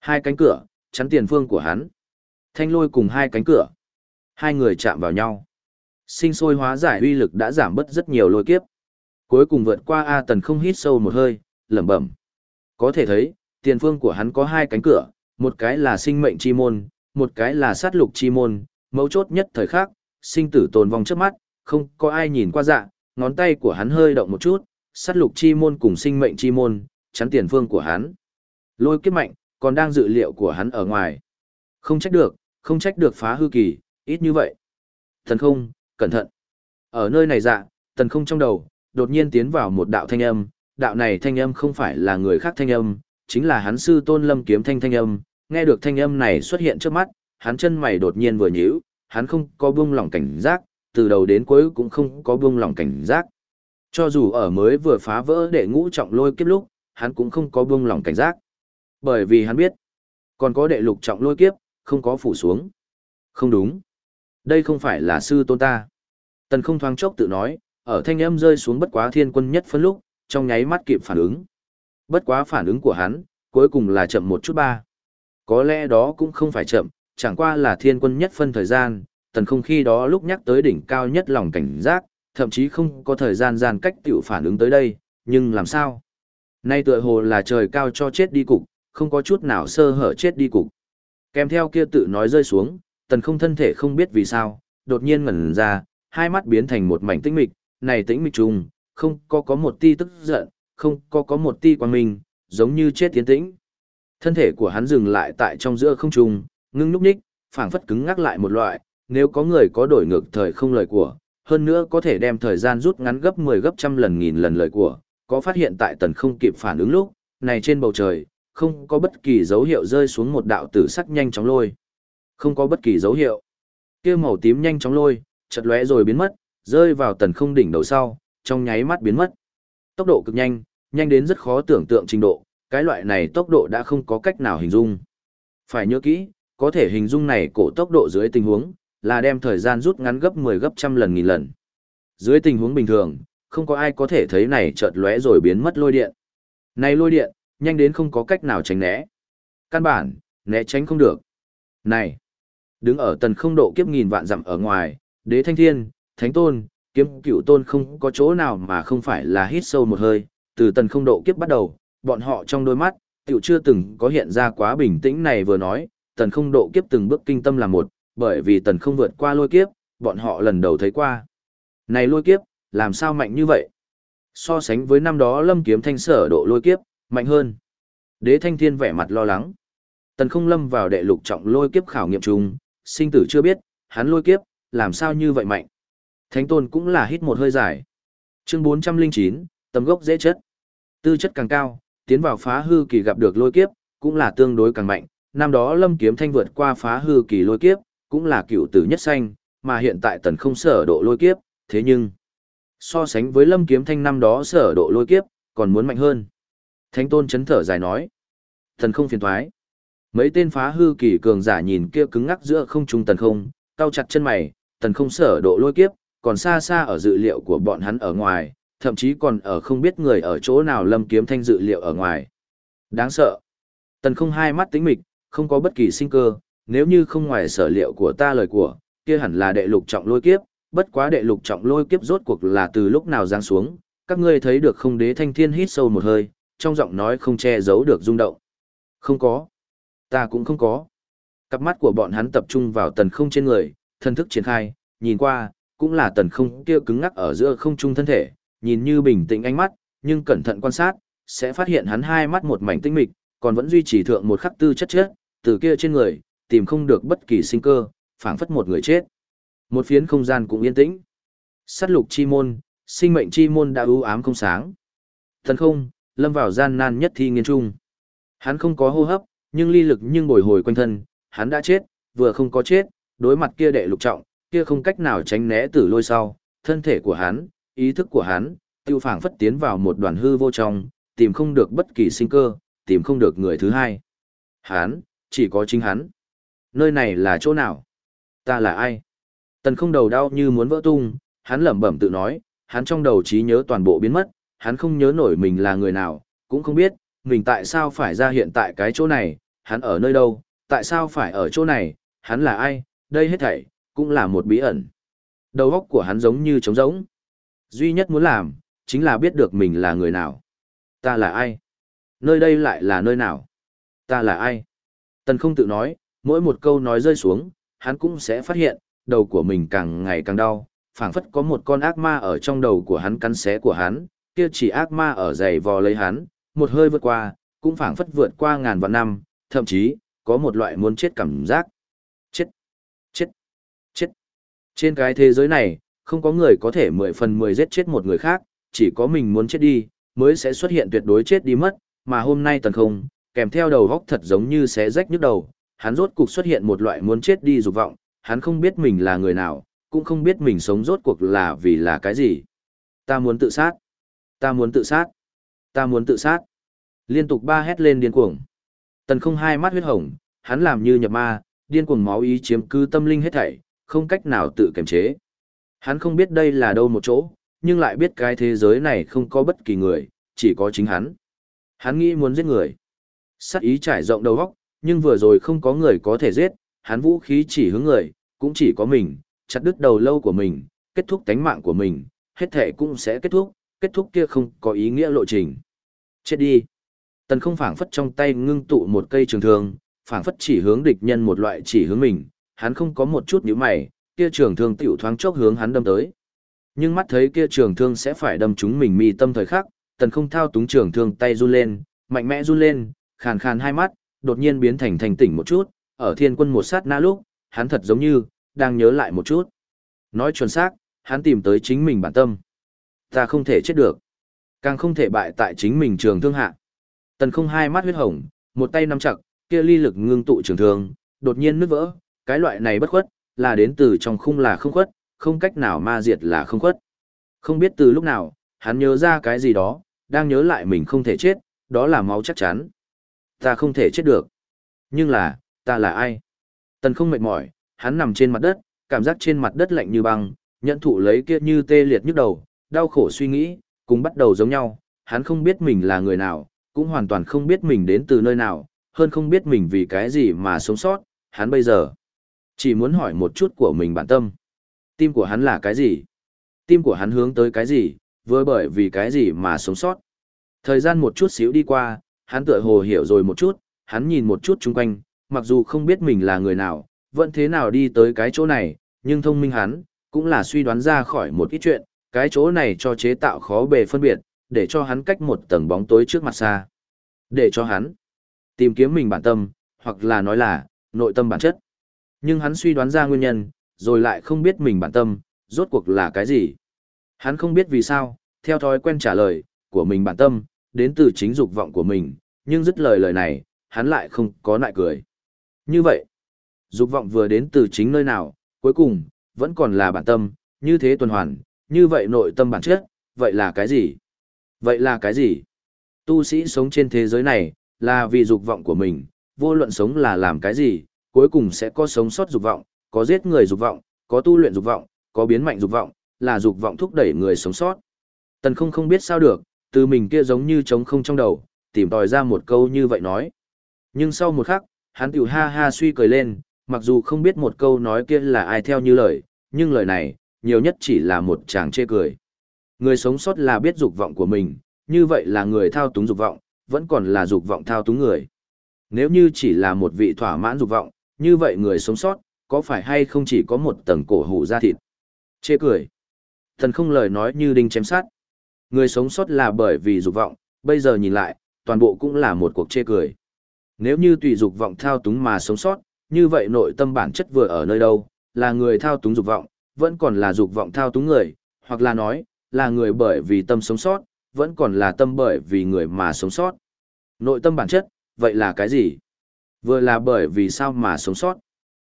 Hai cánh cửa, chắn tiền phương của hắn. Thanh lôi cùng hai cánh cửa. Hai người chạm vào nhau. Sinh sôi hóa giải uy lực đã giảm bớt rất nhiều lôi kiếp. Cuối cùng vượt qua A tần không hít sâu một hơi, lẩm bẩm. Có thể thấy, tiền phương của hắn có hai cánh cửa, một cái là sinh mệnh chi môn, một cái là sát lục chi môn, mấu chốt nhất thời khắc, sinh tử tồn vong trước mắt, không có ai nhìn qua dạ, ngón tay của hắn hơi động một chút, sát lục chi môn cùng sinh mệnh chi môn, chắn tiền phương của hắn. Lôi kiếp mạnh, còn đang dự liệu của hắn ở ngoài. Không trách được, không trách được phá hư kỳ, ít như vậy. Thần không, cẩn thận. Ở nơi này dạ, tần không trong đầu, đột nhiên tiến vào một đạo thanh âm, đạo này thanh âm không phải là người khác thanh âm, chính là hắn sư tôn lâm kiếm thanh thanh âm, nghe được thanh âm này xuất hiện trước mắt, hắn chân mày đột nhiên vừa nhíu, hắn không có buông lỏng cảnh giác, từ đầu đến cuối cũng không có buông lỏng cảnh giác. Cho dù ở mới vừa phá vỡ đệ ngũ trọng lôi kiếp lúc, hắn cũng không có buông lỏng cảnh giác. Bởi vì hắn biết, còn có đệ lục trọng lôi kiếp, không có phủ xuống. Không đúng. Đây không phải là sư tôn ta. Tần không thoáng chốc tự nói, ở thanh âm rơi xuống bất quá thiên quân nhất phân lúc, trong nháy mắt kịp phản ứng. Bất quá phản ứng của hắn, cuối cùng là chậm một chút ba. Có lẽ đó cũng không phải chậm, chẳng qua là thiên quân nhất phân thời gian, tần không khi đó lúc nhắc tới đỉnh cao nhất lòng cảnh giác, thậm chí không có thời gian gian cách tiểu phản ứng tới đây, nhưng làm sao? Nay tựa hồ là trời cao cho chết đi cục, không có chút nào sơ hở chết đi cục. Kèm theo kia tự nói rơi xuống, tần không thân thể không biết vì sao, đột nhiên ngẩn ra, hai mắt biến thành một mảnh tĩnh mịch, này tĩnh mịch trùng, không có có một ti tức giận, không có có một ti quan minh, giống như chết tiến tĩnh. Thân thể của hắn dừng lại tại trong giữa không trùng, ngưng núp ních, phảng phất cứng ngắc lại một loại, nếu có người có đổi ngược thời không lời của, hơn nữa có thể đem thời gian rút ngắn gấp 10 gấp trăm lần nghìn lần lời của, có phát hiện tại tần không kịp phản ứng lúc, này trên bầu trời, không có bất kỳ dấu hiệu rơi xuống một đạo tử sắc nhanh chóng lôi. Không có bất kỳ dấu hiệu. kia màu tím nhanh chóng lôi, chật lóe rồi biến mất, rơi vào tần không đỉnh đầu sau, trong nháy mắt biến mất. Tốc độ cực nhanh, nhanh đến rất khó tưởng tượng trình độ, cái loại này tốc độ đã không có cách nào hình dung. Phải nhớ kỹ, có thể hình dung này cổ tốc độ dưới tình huống, là đem thời gian rút ngắn gấp 10 gấp trăm lần nghìn lần. Dưới tình huống bình thường, không có ai có thể thấy này chợt lóe rồi biến mất lôi điện. Này lôi điện, nhanh đến không có cách nào tránh né. Căn bản, né tránh không được. Này, đứng ở tần không độ kiếp nghìn vạn dặm ở ngoài, đế thanh thiên, thánh tôn, kiếm cửu tôn không có chỗ nào mà không phải là hít sâu một hơi, từ tần không độ kiếp bắt đầu, bọn họ trong đôi mắt, tiểu chưa từng có hiện ra quá bình tĩnh này vừa nói, tần không độ kiếp từng bước kinh tâm là một, bởi vì tần không vượt qua lôi kiếp, bọn họ lần đầu thấy qua. Này lôi kiếp, làm sao mạnh như vậy? So sánh với năm đó lâm kiếm thanh sở độ lôi kiếp, mạnh hơn. Đế thanh thiên vẻ mặt lo lắng. Tần không lâm vào đệ lục trọng lôi kiếp khảo nghiệm chung, sinh tử chưa biết, hắn lôi kiếp, làm sao như vậy mạnh. Thánh tôn cũng là hít một hơi dài. Chương 409, tầm gốc dễ chất. Tư chất càng cao, tiến vào phá hư kỳ gặp được lôi kiếp, cũng là tương đối càng mạnh. Năm đó lâm kiếm thanh vượt qua phá hư kỳ lôi kiếp, cũng là cựu tử nhất xanh, mà hiện tại tần không sở độ lôi kiếp, thế nhưng, so sánh với lâm kiếm thanh năm đó sở độ lôi kiếp, còn muốn mạnh hơn. Thánh tôn chấn thở dài nói, tần không phiền thoái. Mấy tên phá hư kỳ cường giả nhìn kia cứng ngắc giữa không trung tần không, cao chặt chân mày, tần không sở độ lôi kiếp, còn xa xa ở dự liệu của bọn hắn ở ngoài, thậm chí còn ở không biết người ở chỗ nào lâm kiếm thanh dự liệu ở ngoài. Đáng sợ. Tần không hai mắt tính mịch, không có bất kỳ sinh cơ, nếu như không ngoài sở liệu của ta lời của, kia hẳn là đệ lục trọng lôi kiếp, bất quá đệ lục trọng lôi kiếp rốt cuộc là từ lúc nào giáng xuống, các ngươi thấy được không đế thanh thiên hít sâu một hơi, trong giọng nói không che giấu được rung động. Không có. Ta cũng không có. Cặp mắt của bọn hắn tập trung vào tần không trên người, thân thức triển khai, nhìn qua, cũng là tần không kia cứng ngắc ở giữa không trung thân thể, nhìn như bình tĩnh ánh mắt, nhưng cẩn thận quan sát, sẽ phát hiện hắn hai mắt một mảnh tinh mịch, còn vẫn duy trì thượng một khắc tư chất chết, từ kia trên người, tìm không được bất kỳ sinh cơ, phảng phất một người chết. Một phiến không gian cũng yên tĩnh. Sát lục chi môn, sinh mệnh chi môn đã ưu ám không sáng. Thần không, lâm vào gian nan nhất thi nghiên trung. Hắn không có hô hấp, nhưng ly lực nhưng bồi hồi quanh thân, hắn đã chết, vừa không có chết, đối mặt kia đệ lục trọng, kia không cách nào tránh né tử lôi sau, thân thể của hắn, ý thức của hắn, tiêu phảng phất tiến vào một đoàn hư vô trong, tìm không được bất kỳ sinh cơ, tìm không được người thứ hai. Hắn, chỉ có chính hắn. Nơi này là chỗ nào? Ta là ai? Tần không đầu đau như muốn vỡ tung, hắn lẩm bẩm tự nói, hắn trong đầu trí nhớ toàn bộ biến mất, hắn không nhớ nổi mình là người nào, cũng không biết, mình tại sao phải ra hiện tại cái chỗ này, hắn ở nơi đâu, tại sao phải ở chỗ này, hắn là ai, đây hết thảy, cũng là một bí ẩn. Đầu óc của hắn giống như trống rỗng. Duy nhất muốn làm, chính là biết được mình là người nào. Ta là ai? Nơi đây lại là nơi nào? Ta là ai? Tần không tự nói, mỗi một câu nói rơi xuống, hắn cũng sẽ phát hiện, đầu của mình càng ngày càng đau, phảng phất có một con ác ma ở trong đầu của hắn cắn xé của hắn, kia chỉ ác ma ở dày vò lấy hắn, một hơi vượt qua, cũng phảng phất vượt qua ngàn vạn năm, thậm chí, có một loại muốn chết cảm giác. Chết, chết, chết. Trên cái thế giới này, không có người có thể mười phần mười giết chết một người khác, chỉ có mình muốn chết đi, mới sẽ xuất hiện tuyệt đối chết đi mất, mà hôm nay tần không, kèm theo đầu góc thật giống như xé rách nhức đầu, hắn rốt cuộc xuất hiện một loại muốn chết đi dục vọng, hắn không biết mình là người nào, cũng không biết mình sống rốt cuộc là vì là cái gì. Ta muốn tự sát. Ta muốn tự sát. Ta muốn tự sát. Liên tục ba hét lên điên cuồng. Tần không hai mắt huyết hồng, hắn làm như nhập ma, điên cuồng máu ý chiếm cứ tâm linh hết thảy, không cách nào tự kiềm chế. Hắn không biết đây là đâu một chỗ, nhưng lại biết cái thế giới này không có bất kỳ người, chỉ có chính hắn. Hắn nghĩ muốn giết người. Sát ý trải rộng đầu óc, nhưng vừa rồi không có người có thể giết, hắn vũ khí chỉ hướng người, cũng chỉ có mình, chặt đứt đầu lâu của mình, kết thúc tánh mạng của mình, hết thể cũng sẽ kết thúc, kết thúc kia không có ý nghĩa lộ trình. Chết đi. Tần không phảng phất trong tay ngưng tụ một cây trường thương, phảng phất chỉ hướng địch nhân một loại chỉ hướng mình, hắn không có một chút nhíu mày, kia trường thương tiểu thoáng chốc hướng hắn đâm tới. Nhưng mắt thấy kia trường thương sẽ phải đâm trúng mình mi tâm thời khắc, tần không thao túng trường thương tay run lên, mạnh mẽ run lên, khàn khàn hai mắt, đột nhiên biến thành thành tỉnh một chút, ở thiên quân một sát na lúc, hắn thật giống như, đang nhớ lại một chút. Nói chuẩn xác, hắn tìm tới chính mình bản tâm. Ta không thể chết được. Càng không thể bại tại chính mình trường thương hạ. Tần không hai mắt huyết hồng, một tay nắm chặt, kia ly lực ngưng tụ trường thương, đột nhiên nứt vỡ, cái loại này bất khuất, là đến từ trong khung là không khuất, không cách nào ma diệt là không khuất. Không biết từ lúc nào, hắn nhớ ra cái gì đó, đang nhớ lại mình không thể chết, đó là máu chắc chắn. Ta không thể chết được. Nhưng là, ta là ai? Tần không mệt mỏi, hắn nằm trên mặt đất, cảm giác trên mặt đất lạnh như băng, nhận thụ lấy kia như tê liệt nhức đầu, đau khổ suy nghĩ, cùng bắt đầu giống nhau, hắn không biết mình là người nào, cũng hoàn toàn không biết mình đến từ nơi nào, hơn không biết mình vì cái gì mà sống sót, hắn bây giờ chỉ muốn hỏi một chút của mình bản tâm. Tim của hắn là cái gì? Tim của hắn hướng tới cái gì, vừa bởi vì cái gì mà sống sót. Thời gian một chút xíu đi qua, hắn tựa hồ hiểu rồi một chút, hắn nhìn một chút chung quanh, mặc dù không biết mình là người nào, vẫn thế nào đi tới cái chỗ này, nhưng thông minh hắn, cũng là suy đoán ra khỏi một ít chuyện, cái chỗ này cho chế tạo khó bề phân biệt, để cho hắn cách một tầng bóng tối trước mặt xa. Để cho hắn tìm kiếm mình bản tâm, hoặc là nói là nội tâm bản chất. Nhưng hắn suy đoán ra nguyên nhân, rồi lại không biết mình bản tâm, rốt cuộc là cái gì. Hắn không biết vì sao, theo thói quen trả lời của mình bản tâm, đến từ chính dục vọng của mình, nhưng dứt lời lời này, hắn lại không có nại cười. Như vậy, dục vọng vừa đến từ chính nơi nào, cuối cùng, vẫn còn là bản tâm, như thế tuần hoàn, như vậy nội tâm bản chất, vậy là cái gì? Vậy là cái gì? Tu sĩ sống trên thế giới này, là vì dục vọng của mình, vô luận sống là làm cái gì, cuối cùng sẽ có sống sót dục vọng, có giết người dục vọng, có tu luyện dục vọng, có biến mạnh dục vọng, là dục vọng thúc đẩy người sống sót. Tần không không biết sao được, từ mình kia giống như trống không trong đầu, tìm tòi ra một câu như vậy nói. Nhưng sau một khắc, hắn tiểu ha ha suy cười lên, mặc dù không biết một câu nói kia là ai theo như lời, nhưng lời này, nhiều nhất chỉ là một chàng chê cười. Người sống sót là biết dục vọng của mình, như vậy là người thao túng dục vọng, vẫn còn là dục vọng thao túng người. Nếu như chỉ là một vị thỏa mãn dục vọng, như vậy người sống sót, có phải hay không chỉ có một tầng cổ hủ da thịt? Chê cười. Thần không lời nói như đinh chém sát. Người sống sót là bởi vì dục vọng, bây giờ nhìn lại, toàn bộ cũng là một cuộc chê cười. Nếu như tùy dục vọng thao túng mà sống sót, như vậy nội tâm bản chất vừa ở nơi đâu, là người thao túng dục vọng, vẫn còn là dục vọng thao túng người, hoặc là nói, là người bởi vì tâm sống sót, vẫn còn là tâm bởi vì người mà sống sót. Nội tâm bản chất, vậy là cái gì? Vừa là bởi vì sao mà sống sót?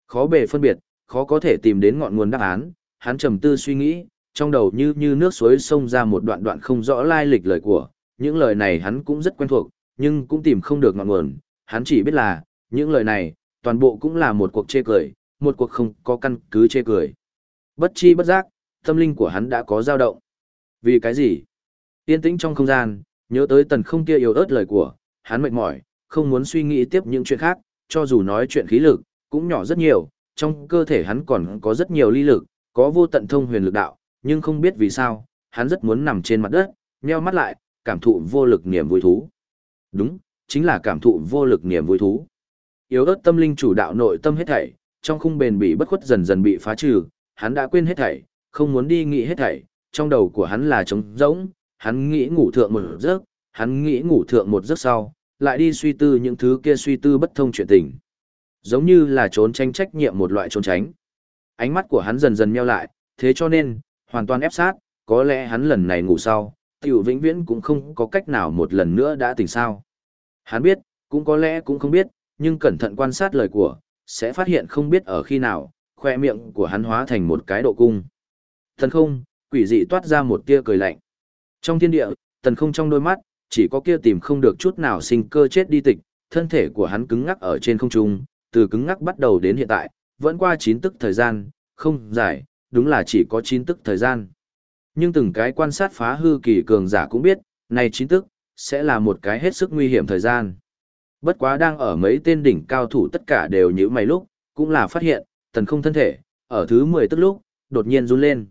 Khó bề phân biệt, khó có thể tìm đến ngọn nguồn đáp án, hắn trầm tư suy nghĩ, trong đầu như như nước suối xông ra một đoạn đoạn không rõ lai lịch lời của, những lời này hắn cũng rất quen thuộc, nhưng cũng tìm không được ngọn nguồn, hắn chỉ biết là, những lời này, toàn bộ cũng là một cuộc chê cười, một cuộc không có căn cứ chê cười. Bất chi bất giác, tâm linh của hắn đã có dao động. Vì cái gì? Yên tĩnh trong không gian, nhớ tới tần không kia yếu ớt lời của, hắn mệt mỏi, không muốn suy nghĩ tiếp những chuyện khác, cho dù nói chuyện khí lực, cũng nhỏ rất nhiều, trong cơ thể hắn còn có rất nhiều ly lực, có vô tận thông huyền lực đạo, nhưng không biết vì sao, hắn rất muốn nằm trên mặt đất, nheo mắt lại, cảm thụ vô lực niềm vui thú. Đúng, chính là cảm thụ vô lực niềm vui thú. Yếu ớt tâm linh chủ đạo nội tâm hết thảy, trong khung bền bị bất khuất dần dần bị phá trừ, hắn đã quên hết thảy, không muốn đi nghĩ hết thảy, trong đầu của hắn là trống rỗng, hắn nghĩ ngủ thượng một giấc, hắn nghĩ ngủ thượng một giấc sau, lại đi suy tư những thứ kia suy tư bất thông chuyện tình. Giống như là trốn tránh trách nhiệm một loại trốn tránh. Ánh mắt của hắn dần dần meo lại, thế cho nên, hoàn toàn ép sát, có lẽ hắn lần này ngủ sau, tiểu vĩnh viễn cũng không có cách nào một lần nữa đã tỉnh sao. Hắn biết, cũng có lẽ cũng không biết, nhưng cẩn thận quan sát lời của, sẽ phát hiện không biết ở khi nào, khoe miệng của hắn hóa thành một cái độ cung. Thần không, quỷ dị toát ra một tia cười lạnh. Trong thiên địa, thần không trong đôi mắt, chỉ có kia tìm không được chút nào sinh cơ chết đi tịch, thân thể của hắn cứng ngắc ở trên không trung, từ cứng ngắc bắt đầu đến hiện tại, vẫn qua chín tức thời gian, không dài, đúng là chỉ có chín tức thời gian. Nhưng từng cái quan sát phá hư kỳ cường giả cũng biết, này chín tức, sẽ là một cái hết sức nguy hiểm thời gian. Bất quá đang ở mấy tên đỉnh cao thủ tất cả đều như mày lúc, cũng là phát hiện, tần không thân thể, ở thứ 10 tức lúc, đột nhiên run lên.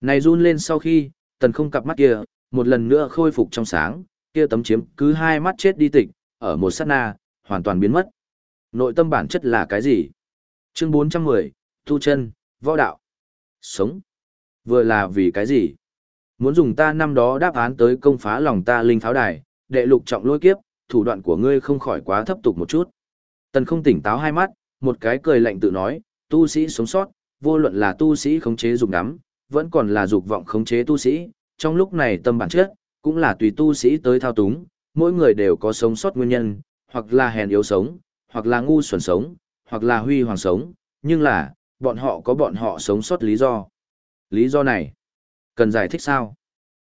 Này run lên sau khi, tần không cặp mắt kia, một lần nữa khôi phục trong sáng, kia tấm chiếm cứ hai mắt chết đi tịch, ở một sát na, hoàn toàn biến mất. Nội tâm bản chất là cái gì? Chương 410, tu chân, võ đạo. Sống. Vừa là vì cái gì? Muốn dùng ta năm đó đáp án tới công phá lòng ta linh pháo đài, đệ lục trọng lôi kiếp, thủ đoạn của ngươi không khỏi quá thấp tục một chút. Tần không tỉnh táo hai mắt, một cái cười lạnh tự nói, tu sĩ sống sót, vô luận là tu sĩ khống chế dục nắm, vẫn còn là dục vọng khống chế tu sĩ, trong lúc này tâm bản chất, cũng là tùy tu sĩ tới thao túng, mỗi người đều có sống sót nguyên nhân, hoặc là hèn yếu sống, hoặc là ngu xuẩn sống, hoặc là huy hoàng sống, nhưng là, bọn họ có bọn họ sống sót lý do. Lý do này, cần giải thích sao?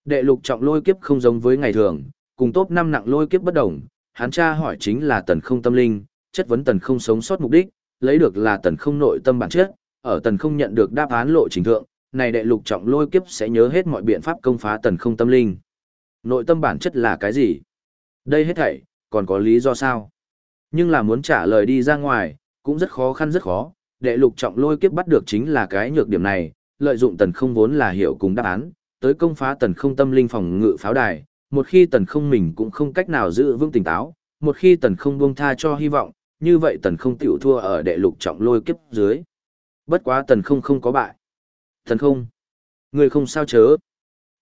Đệ lục trọng lôi kiếp không giống với ngày thường, cùng top 5 nặng lôi kiếp bất đồng, hắn tra hỏi chính là tần không tâm linh, chất vấn tần không sống sót mục đích, lấy được là tần không nội tâm bản chất, ở tần không nhận được đáp án lộ trình thượng, này đệ lục trọng lôi kiếp sẽ nhớ hết mọi biện pháp công phá tần không tâm linh. Nội tâm bản chất là cái gì? Đây hết thảy, còn có lý do sao? Nhưng là muốn trả lời đi ra ngoài, cũng rất khó khăn rất khó, đệ lục trọng lôi kiếp bắt được chính là cái nhược điểm này, lợi dụng tần không vốn là hiểu cùng đáp án, tới công phá tần không tâm linh phòng ngự pháo đài, một khi tần không mình cũng không cách nào giữ vững tỉnh táo, một khi tần không buông tha cho hy vọng, như vậy tần không tiểu thua ở đệ lục trọng lôi kiếp dưới. Bất quá tần không không có bại. Tần không, người không sao chớ.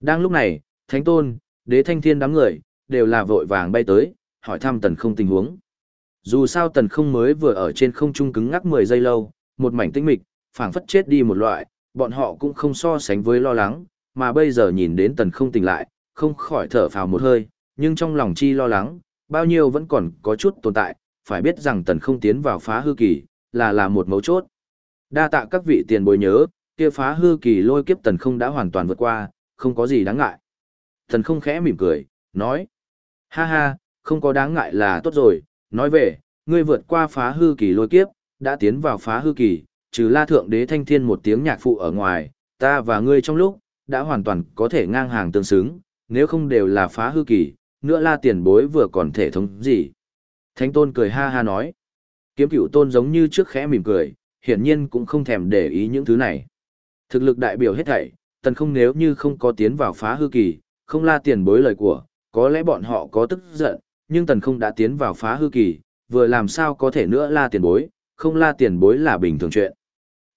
Đang lúc này, Thánh Tôn, Đế Thanh Thiên đám người, đều là vội vàng bay tới, hỏi thăm tần không tình huống. Dù sao tần không mới vừa ở trên không trung cứng ngắc 10 giây lâu, một mảnh tinh mịch, phảng phất chết đi một loại, bọn họ cũng không so sánh với lo lắng, mà bây giờ nhìn đến tần không tỉnh lại, không khỏi thở phào một hơi, nhưng trong lòng chi lo lắng, bao nhiêu vẫn còn có chút tồn tại, phải biết rằng tần không tiến vào phá hư kỳ, là là một mấu chốt. Đa tạ các vị tiền bối nhớ, kia phá hư kỳ lôi kiếp tần không đã hoàn toàn vượt qua, không có gì đáng ngại. Tần không khẽ mỉm cười, nói. Ha ha, không có đáng ngại là tốt rồi, nói về, ngươi vượt qua phá hư kỳ lôi kiếp, đã tiến vào phá hư kỳ, trừ la thượng đế thanh thiên một tiếng nhạc phụ ở ngoài, ta và ngươi trong lúc, đã hoàn toàn có thể ngang hàng tương xứng, nếu không đều là phá hư kỳ, nữa la tiền bối vừa còn thể thống gì. Thánh tôn cười ha ha nói. Kiếm cửu tôn giống như trước khẽ mỉm cười, hiển nhiên cũng không thèm để ý những thứ này. Thực lực đại biểu hết thảy, tần không nếu như không có tiến vào phá hư kỳ, không la tiền bối lời của, có lẽ bọn họ có tức giận, nhưng tần không đã tiến vào phá hư kỳ, vừa làm sao có thể nữa la tiền bối, không la tiền bối là bình thường chuyện.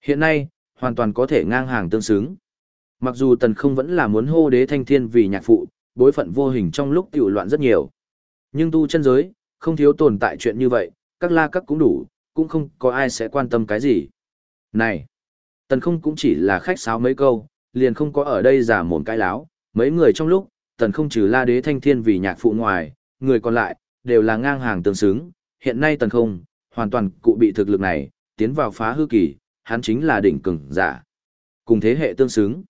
Hiện nay, hoàn toàn có thể ngang hàng tương xứng. Mặc dù tần không vẫn là muốn hô đế thanh thiên vì nhạc phụ, bối phận vô hình trong lúc tiểu loạn rất nhiều. Nhưng tu chân giới, không thiếu tồn tại chuyện như vậy, các la các cũng đủ, cũng không có ai sẽ quan tâm cái gì. Này, tần không cũng chỉ là khách sáo mấy câu, liền không có ở đây giả mồm cái láo, mấy người trong lúc, tần không trừ la đế thanh thiên vì nhạc phụ ngoài, người còn lại, đều là ngang hàng tương xứng, hiện nay tần không, hoàn toàn cụ bị thực lực này, tiến vào phá hư kỳ, hắn chính là đỉnh cường giả. Cùng thế hệ tương xứng.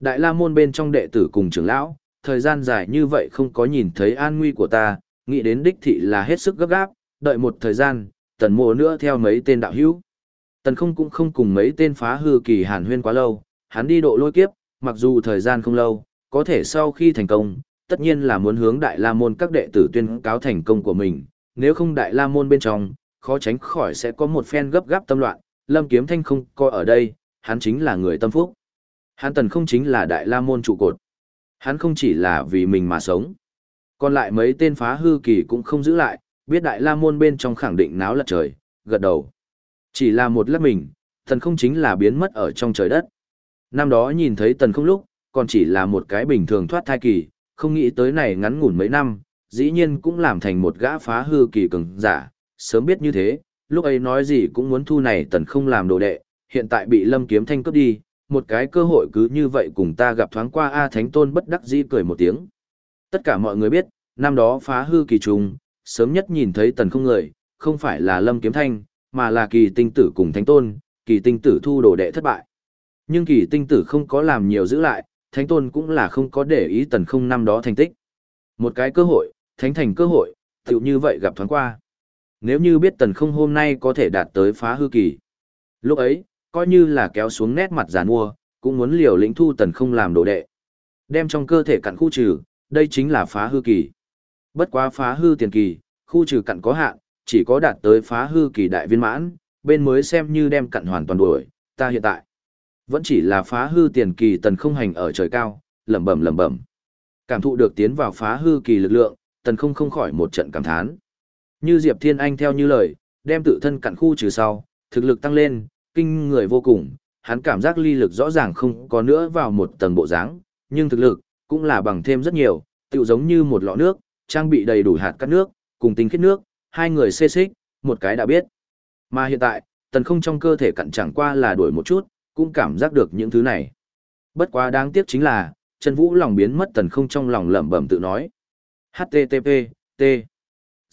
Đại la môn bên trong đệ tử cùng trưởng lão, thời gian dài như vậy không có nhìn thấy an nguy của ta, nghĩ đến đích thị là hết sức gấp gáp, đợi một thời gian, tần mộ nữa theo mấy tên đạo hữu. Tần không cũng không cùng mấy tên phá hư kỳ hàn huyên quá lâu, hắn đi độ lôi kiếp, mặc dù thời gian không lâu, có thể sau khi thành công, tất nhiên là muốn hướng đại la môn các đệ tử tuyên cáo thành công của mình, nếu không đại la môn bên trong, khó tránh khỏi sẽ có một phen gấp gáp tâm loạn, lâm kiếm thanh không coi ở đây, hắn chính là người tâm phúc. Hắn tần không chính là đại la môn trụ cột. Hắn không chỉ là vì mình mà sống. Còn lại mấy tên phá hư kỳ cũng không giữ lại, biết đại la môn bên trong khẳng định náo lật trời, gật đầu. Chỉ là một lát mình, tần không chính là biến mất ở trong trời đất. Năm đó nhìn thấy tần không lúc, còn chỉ là một cái bình thường thoát thai kỳ, không nghĩ tới này ngắn ngủn mấy năm, dĩ nhiên cũng làm thành một gã phá hư kỳ cường giả, sớm biết như thế, lúc ấy nói gì cũng muốn thu này tần không làm đồ đệ, hiện tại bị lâm kiếm thanh cướp đi, một cái cơ hội cứ như vậy cùng ta gặp thoáng qua A Thánh Tôn bất đắc dĩ cười một tiếng. Tất cả mọi người biết, năm đó phá hư kỳ trùng, sớm nhất nhìn thấy tần không người, không phải là lâm kiếm thanh, mà là kỳ tinh tử cùng Thánh Tôn, kỳ tinh tử thu đồ đệ thất bại. Nhưng kỳ tinh tử không có làm nhiều giữ lại, Thánh Tôn cũng là không có để ý tần không năm đó thành tích. Một cái cơ hội, thánh thành cơ hội, tựu như vậy gặp thoáng qua. Nếu như biết tần không hôm nay có thể đạt tới phá hư kỳ. Lúc ấy, coi như là kéo xuống nét mặt giàn mua, cũng muốn liều lĩnh thu tần không làm đồ đệ. Đem trong cơ thể cặn khu trừ, đây chính là phá hư kỳ. Bất quá phá hư tiền kỳ, khu trừ cặn có hạn, chỉ có đạt tới phá hư kỳ đại viên mãn, bên mới xem như đem cặn hoàn toàn đuổi, ta hiện tại. Vẫn chỉ là phá hư tiền kỳ tần không hành ở trời cao, lẩm bẩm lẩm bẩm. Cảm thụ được tiến vào phá hư kỳ lực lượng, tần không không khỏi một trận cảm thán. Như Diệp Thiên Anh theo như lời, đem tự thân cặn khu trừ sau, thực lực tăng lên, kinh người vô cùng, hắn cảm giác ly lực rõ ràng không có nữa vào một tầng bộ dáng, nhưng thực lực cũng là bằng thêm rất nhiều, tựu giống như một lọ nước, trang bị đầy đủ hạt cắt nước, cùng tinh khiết nước, hai người xê xích, một cái đã biết. Mà hiện tại, tần không trong cơ thể cặn chẳng qua là đuổi một chút, cũng cảm giác được những thứ này. Bất quá đáng tiếc chính là, chân vũ lòng biến mất tần không trong lòng lẩm bẩm tự nói. HTTP, T.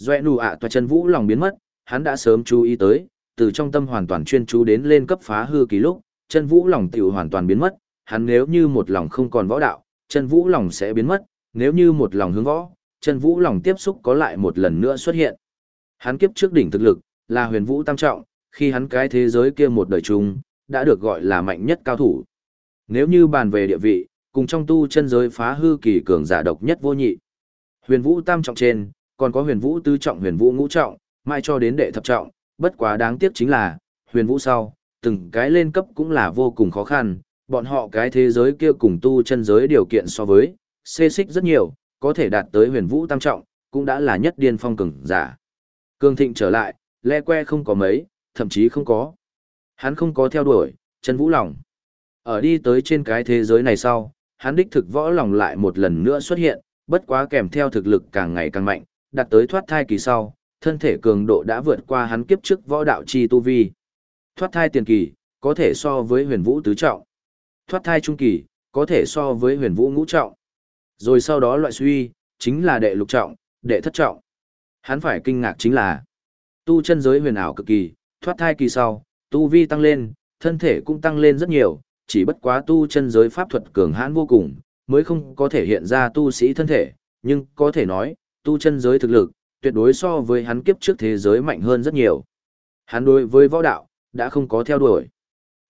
Doe nụ ạ tòa chân vũ lòng biến mất, hắn đã sớm chú ý tới, từ trong tâm hoàn toàn chuyên chú đến lên cấp phá hư kỳ lúc, chân vũ lòng tiểu hoàn toàn biến mất, hắn nếu như một lòng không còn võ đạo, chân vũ lòng sẽ biến mất, nếu như một lòng hướng võ, chân vũ lòng tiếp xúc có lại một lần nữa xuất hiện. Hắn kiếp trước đỉnh thực lực, là huyền vũ tam trọng, khi hắn cái thế giới kia một đời chung, đã được gọi là mạnh nhất cao thủ. Nếu như bàn về địa vị, cùng trong tu chân giới phá hư kỳ cường giả độc nhất vô nhị. Huyền vũ tam trọng trên, còn có huyền vũ tứ trọng huyền vũ ngũ trọng, mai cho đến đệ thập trọng, bất quá đáng tiếc chính là, huyền vũ sau, từng cái lên cấp cũng là vô cùng khó khăn, bọn họ cái thế giới kia cùng tu chân giới điều kiện so với, xê xích rất nhiều, có thể đạt tới huyền vũ tam trọng, cũng đã là nhất điên phong cường giả. Cương thịnh trở lại, le que không có mấy, thậm chí không có. Hắn không có theo đuổi, chân vũ lòng. Ở đi tới trên cái thế giới này sau, hắn đích thực võ lòng lại một lần nữa xuất hiện, bất quá kèm theo thực lực càng ngày càng mạnh, đạt tới thoát thai kỳ sau, thân thể cường độ đã vượt qua hắn kiếp trước võ đạo chi tu vi. Thoát thai tiền kỳ, có thể so với huyền vũ tứ trọng. Thoát thai trung kỳ, có thể so với huyền vũ ngũ trọng. Rồi sau đó loại suy, chính là đệ lục trọng, đệ thất trọng. Hắn phải kinh ngạc chính là, tu chân giới huyền ảo cực kỳ, thoát thai kỳ sau, tu vi tăng lên, thân thể cũng tăng lên rất nhiều, chỉ bất quá tu chân giới pháp thuật cường hãn vô cùng, mới không có thể hiện ra tu sĩ thân thể, nhưng có thể nói, tu chân giới thực lực, tuyệt đối so với hắn kiếp trước thế giới mạnh hơn rất nhiều. Hắn đối với võ đạo, đã không có theo đuổi.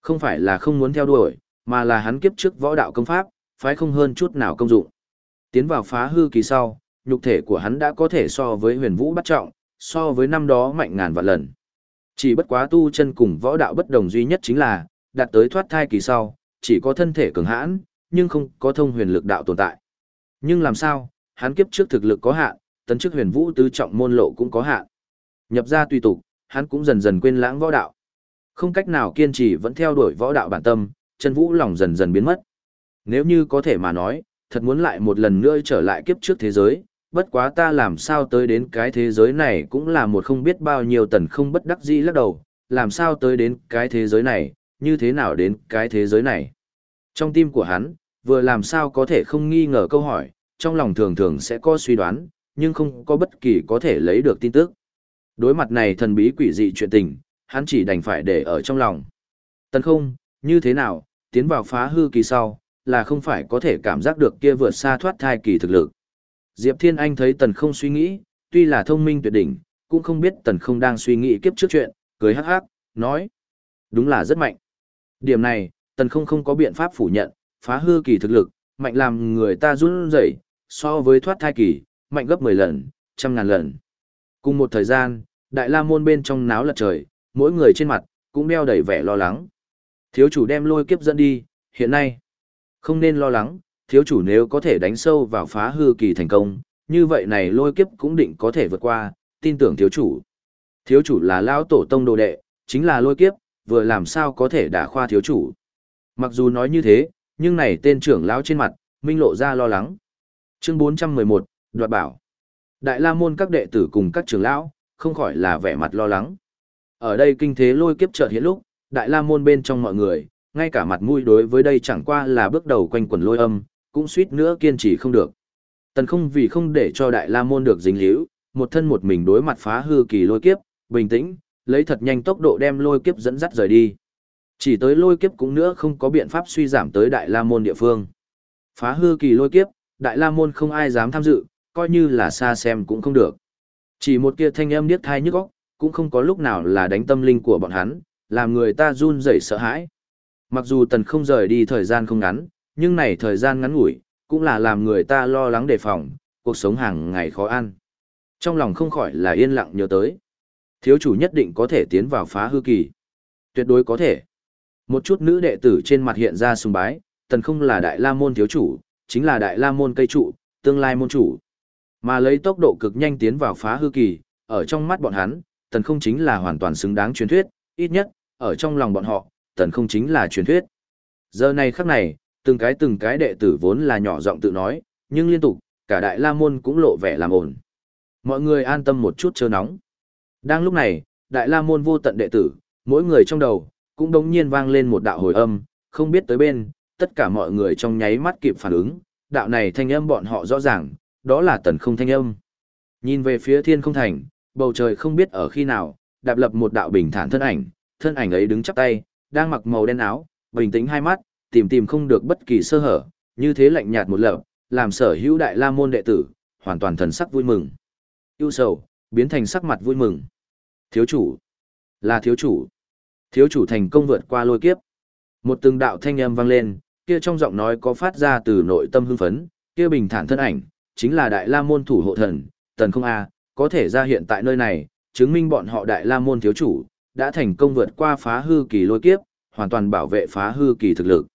Không phải là không muốn theo đuổi, mà là hắn kiếp trước võ đạo công pháp, phái không hơn chút nào công dụng. Tiến vào phá hư kỳ sau, nhục thể của hắn đã có thể so với huyền vũ bắt trọng, so với năm đó mạnh ngàn vạn lần. Chỉ bất quá tu chân cùng võ đạo bất đồng duy nhất chính là, đạt tới thoát thai kỳ sau, chỉ có thân thể cường hãn, nhưng không có thông huyền lực đạo tồn tại. Nhưng làm sao, hắn kiếp trước thực lực có hạn, tấn chức huyền vũ tứ trọng môn lộ cũng có hạn. Nhập ra tùy tục, hắn cũng dần dần quên lãng võ đạo. Không cách nào kiên trì vẫn theo đuổi võ đạo bản tâm, chân vũ lòng dần dần biến mất. Nếu như có thể mà nói, thật muốn lại một lần nữa trở lại kiếp trước thế giới, bất quá ta làm sao tới đến cái thế giới này cũng là một không biết bao nhiêu tần không bất đắc dĩ lắc đầu, làm sao tới đến cái thế giới này, như thế nào đến cái thế giới này. Trong tim của hắn, vừa làm sao có thể không nghi ngờ câu hỏi, trong lòng thường thường sẽ có suy đoán, nhưng không có bất kỳ có thể lấy được tin tức. Đối mặt này thần bí quỷ dị chuyện tình, hắn chỉ đành phải để ở trong lòng. Tần không, như thế nào, tiến vào phá hư kỳ sau, là không phải có thể cảm giác được kia vượt xa thoát thai kỳ thực lực. Diệp Thiên Anh thấy tần không suy nghĩ, tuy là thông minh tuyệt đỉnh, cũng không biết tần không đang suy nghĩ kiếp trước chuyện, cười hắc hắc, nói. Đúng là rất mạnh. Điểm này, tần không không có biện pháp phủ nhận, phá hư kỳ thực lực, mạnh làm người ta run rẩy so với thoát thai kỳ, mạnh gấp 10 lần, trăm ngàn lần. Cùng một thời gian, đại la môn bên trong náo lật trời, mỗi người trên mặt, cũng đeo đầy vẻ lo lắng. Thiếu chủ đem lôi kiếp dẫn đi, hiện nay, không nên lo lắng, thiếu chủ nếu có thể đánh sâu vào phá hư kỳ thành công, như vậy này lôi kiếp cũng định có thể vượt qua, tin tưởng thiếu chủ. Thiếu chủ là lao tổ tông đồ đệ, chính là lôi kiếp, vừa làm sao có thể đả khoa thiếu chủ. Mặc dù nói như thế, nhưng này tên trưởng lão trên mặt, minh lộ ra lo lắng. Chương 411, đoạt bảo. Đại la môn các đệ tử cùng các trưởng lão, không khỏi là vẻ mặt lo lắng. Ở đây kinh thế lôi kiếp chợt hiện lúc, đại la môn bên trong mọi người, ngay cả mặt mũi đối với đây chẳng qua là bước đầu quanh quần lôi âm, cũng suýt nữa kiên trì không được. Tần không vì không để cho đại la môn được dính líu, một thân một mình đối mặt phá hư kỳ lôi kiếp, bình tĩnh, lấy thật nhanh tốc độ đem lôi kiếp dẫn dắt rời đi. Chỉ tới lôi kiếp cũng nữa không có biện pháp suy giảm tới đại la môn địa phương. Phá hư kỳ lôi kiếp, đại la môn không ai dám tham dự, coi như là xa xem cũng không được. Chỉ một kia thanh âm điếc thai nhức óc, cũng không có lúc nào là đánh tâm linh của bọn hắn, làm người ta run rẩy sợ hãi. Mặc dù tần không rời đi thời gian không ngắn, nhưng này thời gian ngắn ngủi, cũng là làm người ta lo lắng đề phòng, cuộc sống hàng ngày khó ăn. Trong lòng không khỏi là yên lặng nhớ tới. Thiếu chủ nhất định có thể tiến vào phá hư kỳ. Tuyệt đối có thể. Một chút nữ đệ tử trên mặt hiện ra sùng bái, tần không là đại la môn thiếu chủ, chính là đại la môn cây trụ, tương lai môn chủ. Mà lấy tốc độ cực nhanh tiến vào phá hư kỳ, ở trong mắt bọn hắn, tần không chính là hoàn toàn xứng đáng truyền thuyết, ít nhất, ở trong lòng bọn họ, tần không chính là truyền thuyết. Giờ này khắc này, từng cái từng cái đệ tử vốn là nhỏ giọng tự nói, nhưng liên tục, cả đại la môn cũng lộ vẻ làm ổn. Mọi người an tâm một chút chớ nóng. Đang lúc này, đại la môn vô tận đệ tử, mỗi người trong đầu, cũng đống nhiên vang lên một đạo hồi âm, không biết tới bên, tất cả mọi người trong nháy mắt kịp phản ứng, đạo này thanh âm bọn họ rõ ràng, đó là tần không thanh âm. Nhìn về phía thiên không thành, bầu trời không biết ở khi nào, đạp lập một đạo bình thản thân ảnh, thân ảnh ấy đứng chắp tay, đang mặc màu đen áo, bình tĩnh hai mắt, tìm tìm không được bất kỳ sơ hở, như thế lạnh nhạt một lợp, làm sở hữu đại la môn đệ tử, hoàn toàn thần sắc vui mừng. Yêu sầu, biến thành sắc mặt vui mừng. Thiếu chủ, là thiếu chủ. Thiếu chủ thành công vượt qua lôi kiếp. Một từng đạo thanh âm vang lên, kia trong giọng nói có phát ra từ nội tâm hưng phấn, kia bình thản thân ảnh, chính là đại la môn thủ hộ thần, tần không a, có thể ra hiện tại nơi này, chứng minh bọn họ đại la môn thiếu chủ, đã thành công vượt qua phá hư kỳ lôi kiếp, hoàn toàn bảo vệ phá hư kỳ thực lực.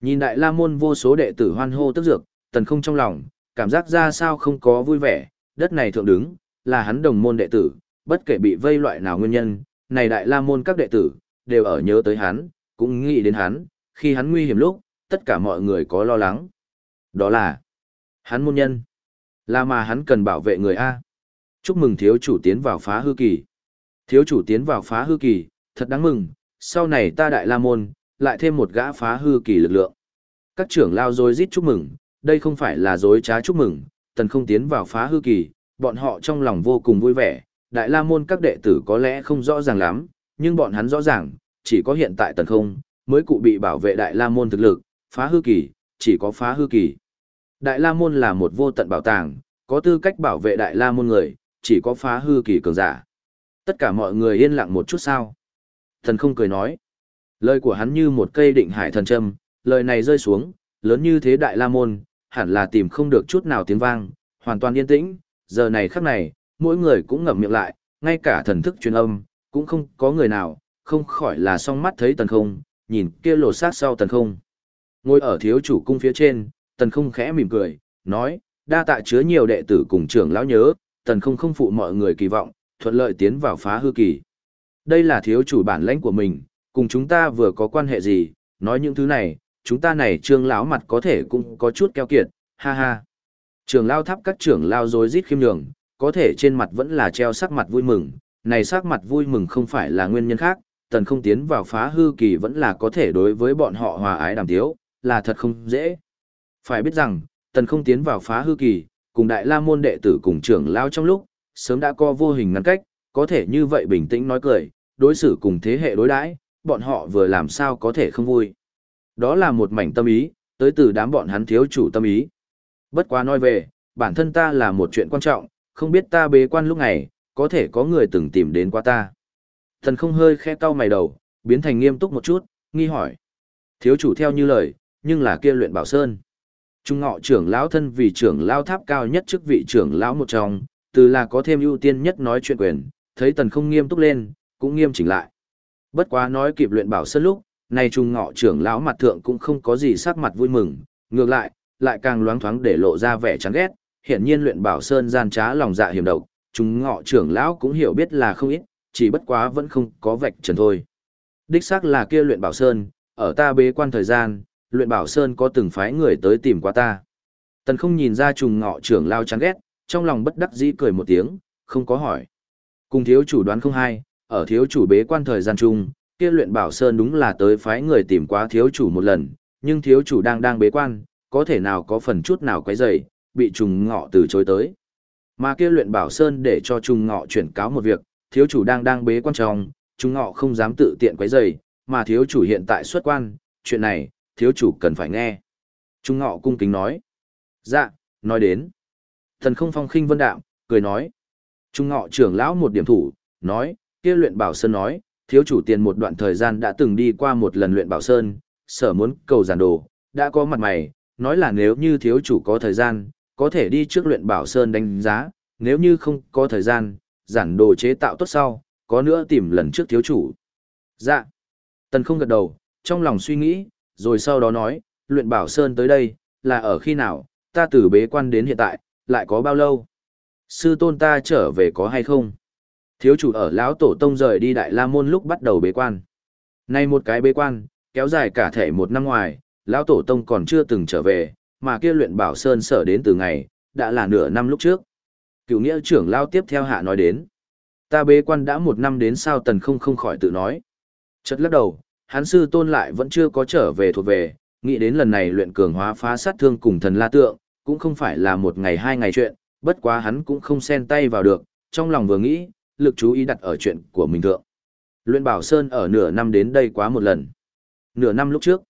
Nhìn đại la môn vô số đệ tử hoan hô tức dược, tần không trong lòng, cảm giác ra sao không có vui vẻ, đất này thượng đứng, là hắn đồng môn đệ tử, bất kể bị vây loại nào nguyên nhân, này đại la môn các đệ tử, đều ở nhớ tới hắn, cũng nghĩ đến hắn, khi hắn nguy hiểm lúc, tất cả mọi người có lo lắng. Đó là, hắn môn nhân, là mà hắn cần bảo vệ người A. Chúc mừng thiếu chủ tiến vào phá hư kỳ. Thiếu chủ tiến vào phá hư kỳ, thật đáng mừng, sau này ta đại la môn, lại thêm một gã phá hư kỳ lực lượng. Các trưởng lao dối rít chúc mừng, đây không phải là dối trá chúc mừng, tần không tiến vào phá hư kỳ, bọn họ trong lòng vô cùng vui vẻ, đại la môn các đệ tử có lẽ không rõ ràng lắm, nhưng bọn hắn rõ ràng, chỉ có hiện tại tần không, mới cụ bị bảo vệ Đại La Môn thực lực, phá hư kỳ, chỉ có phá hư kỳ. Đại La Môn là một vô tận bảo tàng, có tư cách bảo vệ Đại La Môn người, chỉ có phá hư kỳ cường giả. Tất cả mọi người yên lặng một chút sao. Thần không cười nói. Lời của hắn như một cây định hải thần châm, lời này rơi xuống, lớn như thế Đại La Môn, hẳn là tìm không được chút nào tiếng vang, hoàn toàn yên tĩnh, giờ này khắc này, mỗi người cũng ngậm miệng lại, ngay cả thần thức truyền âm, cũng không có người nào, không khỏi là song mắt thấy tần không, nhìn kia lột xác sau tần không. Ngồi ở thiếu chủ cung phía trên, tần không khẽ mỉm cười, nói, đa tạ chứa nhiều đệ tử cùng trưởng lão nhớ, tần không không phụ mọi người kỳ vọng, thuận lợi tiến vào phá hư kỳ. Đây là thiếu chủ bản lãnh của mình, cùng chúng ta vừa có quan hệ gì, nói những thứ này, chúng ta này trương lão mặt có thể cũng có chút keo kiệt, ha ha. Trưởng lao tháp các trưởng lao rối rít khiêm nhường, có thể trên mặt vẫn là treo sắc mặt vui mừng, này sắc mặt vui mừng không phải là nguyên nhân khác, tần không tiến vào phá hư kỳ vẫn là có thể đối với bọn họ hòa ái đàm tiếu, là thật không dễ. Phải biết rằng, tần không tiến vào phá hư kỳ, cùng đại la môn đệ tử cùng trưởng lao trong lúc, sớm đã có vô hình ngăn cách, có thể như vậy bình tĩnh nói cười, đối xử cùng thế hệ đối đãi, bọn họ vừa làm sao có thể không vui. Đó là một mảnh tâm ý, tới từ đám bọn hắn thiếu chủ tâm ý. Bất quá nói về, bản thân ta là một chuyện quan trọng, không biết ta bế quan lúc này, có thể có người từng tìm đến qua ta. Thần không hơi khe cau mày đầu, biến thành nghiêm túc một chút, nghi hỏi. Thiếu chủ theo như lời, nhưng là kia luyện bảo sơn. Trung ngọ trưởng lão thân vì trưởng lão tháp cao nhất chức vị trưởng lão một trong, từ là có thêm ưu tiên nhất nói chuyện quyền, thấy tần không nghiêm túc lên, cũng nghiêm chỉnh lại. Bất quá nói kịp luyện bảo sơn lúc, này trung ngọ trưởng lão mặt thượng cũng không có gì sắc mặt vui mừng, ngược lại, lại càng loáng thoáng để lộ ra vẻ chán ghét, hiện nhiên luyện bảo sơn gian trá lòng dạ hiểm độc, trung ngọ trưởng lão cũng hiểu biết là không ít, chỉ bất quá vẫn không có vạch trần thôi. Đích xác là kia luyện bảo sơn, ở ta bế quan thời gian, luyện bảo sơn có từng phái người tới tìm qua ta. Tần không nhìn ra trùng ngọ trưởng lao chán ghét, trong lòng bất đắc dĩ cười một tiếng, không có hỏi. Cùng thiếu chủ đoán không hay, ở thiếu chủ bế quan thời gian chung, kia luyện bảo sơn đúng là tới phái người tìm qua thiếu chủ một lần, nhưng thiếu chủ đang đang bế quan, có thể nào có phần chút nào quấy rầy, bị trùng ngọ từ chối tới. Mà kia luyện bảo sơn để cho trùng ngọ chuyển cáo một việc, thiếu chủ đang đang bế quan trong, trùng ngọ không dám tự tiện quấy rầy, mà thiếu chủ hiện tại xuất quan, chuyện này, thiếu chủ cần phải nghe. trung ngọ cung kính nói. Dạ, nói đến. Thần không phong khinh vân đạm, cười nói. Trung ngọ trưởng lão một điểm thủ, nói, kia luyện bảo sơn nói, thiếu chủ tiền một đoạn thời gian đã từng đi qua một lần luyện bảo sơn, sở muốn cầu giản đồ, đã có mặt mày, nói là nếu như thiếu chủ có thời gian, có thể đi trước luyện bảo sơn đánh giá, nếu như không có thời gian, giản đồ chế tạo tốt sau, có nữa tìm lần trước thiếu chủ. Dạ. Tần không gật đầu, trong lòng suy nghĩ, rồi sau đó nói, luyện bảo sơn tới đây, là ở khi nào, ta từ bế quan đến hiện tại, lại có bao lâu? Sư tôn ta trở về có hay không? Thiếu chủ ở lão tổ tông rời đi đại la môn lúc bắt đầu bế quan. Nay một cái bế quan, kéo dài cả thể một năm ngoài, lão tổ tông còn chưa từng trở về, mà kia luyện bảo sơn sở đến từ ngày, đã là nửa năm lúc trước. Cựu nghĩa trưởng lao tiếp theo hạ nói đến. Ta bế quan đã một năm đến sao tần không không khỏi tự nói. Chật lắc đầu, hắn sư tôn lại vẫn chưa có trở về thuộc về, nghĩ đến lần này luyện cường hóa phá sát thương cùng thần la tượng, cũng không phải là một ngày hai ngày chuyện, bất quá hắn cũng không xen tay vào được, trong lòng vừa nghĩ, lực chú ý đặt ở chuyện của mình thượng. Luyện bảo sơn ở nửa năm đến đây quá một lần. Nửa năm lúc trước,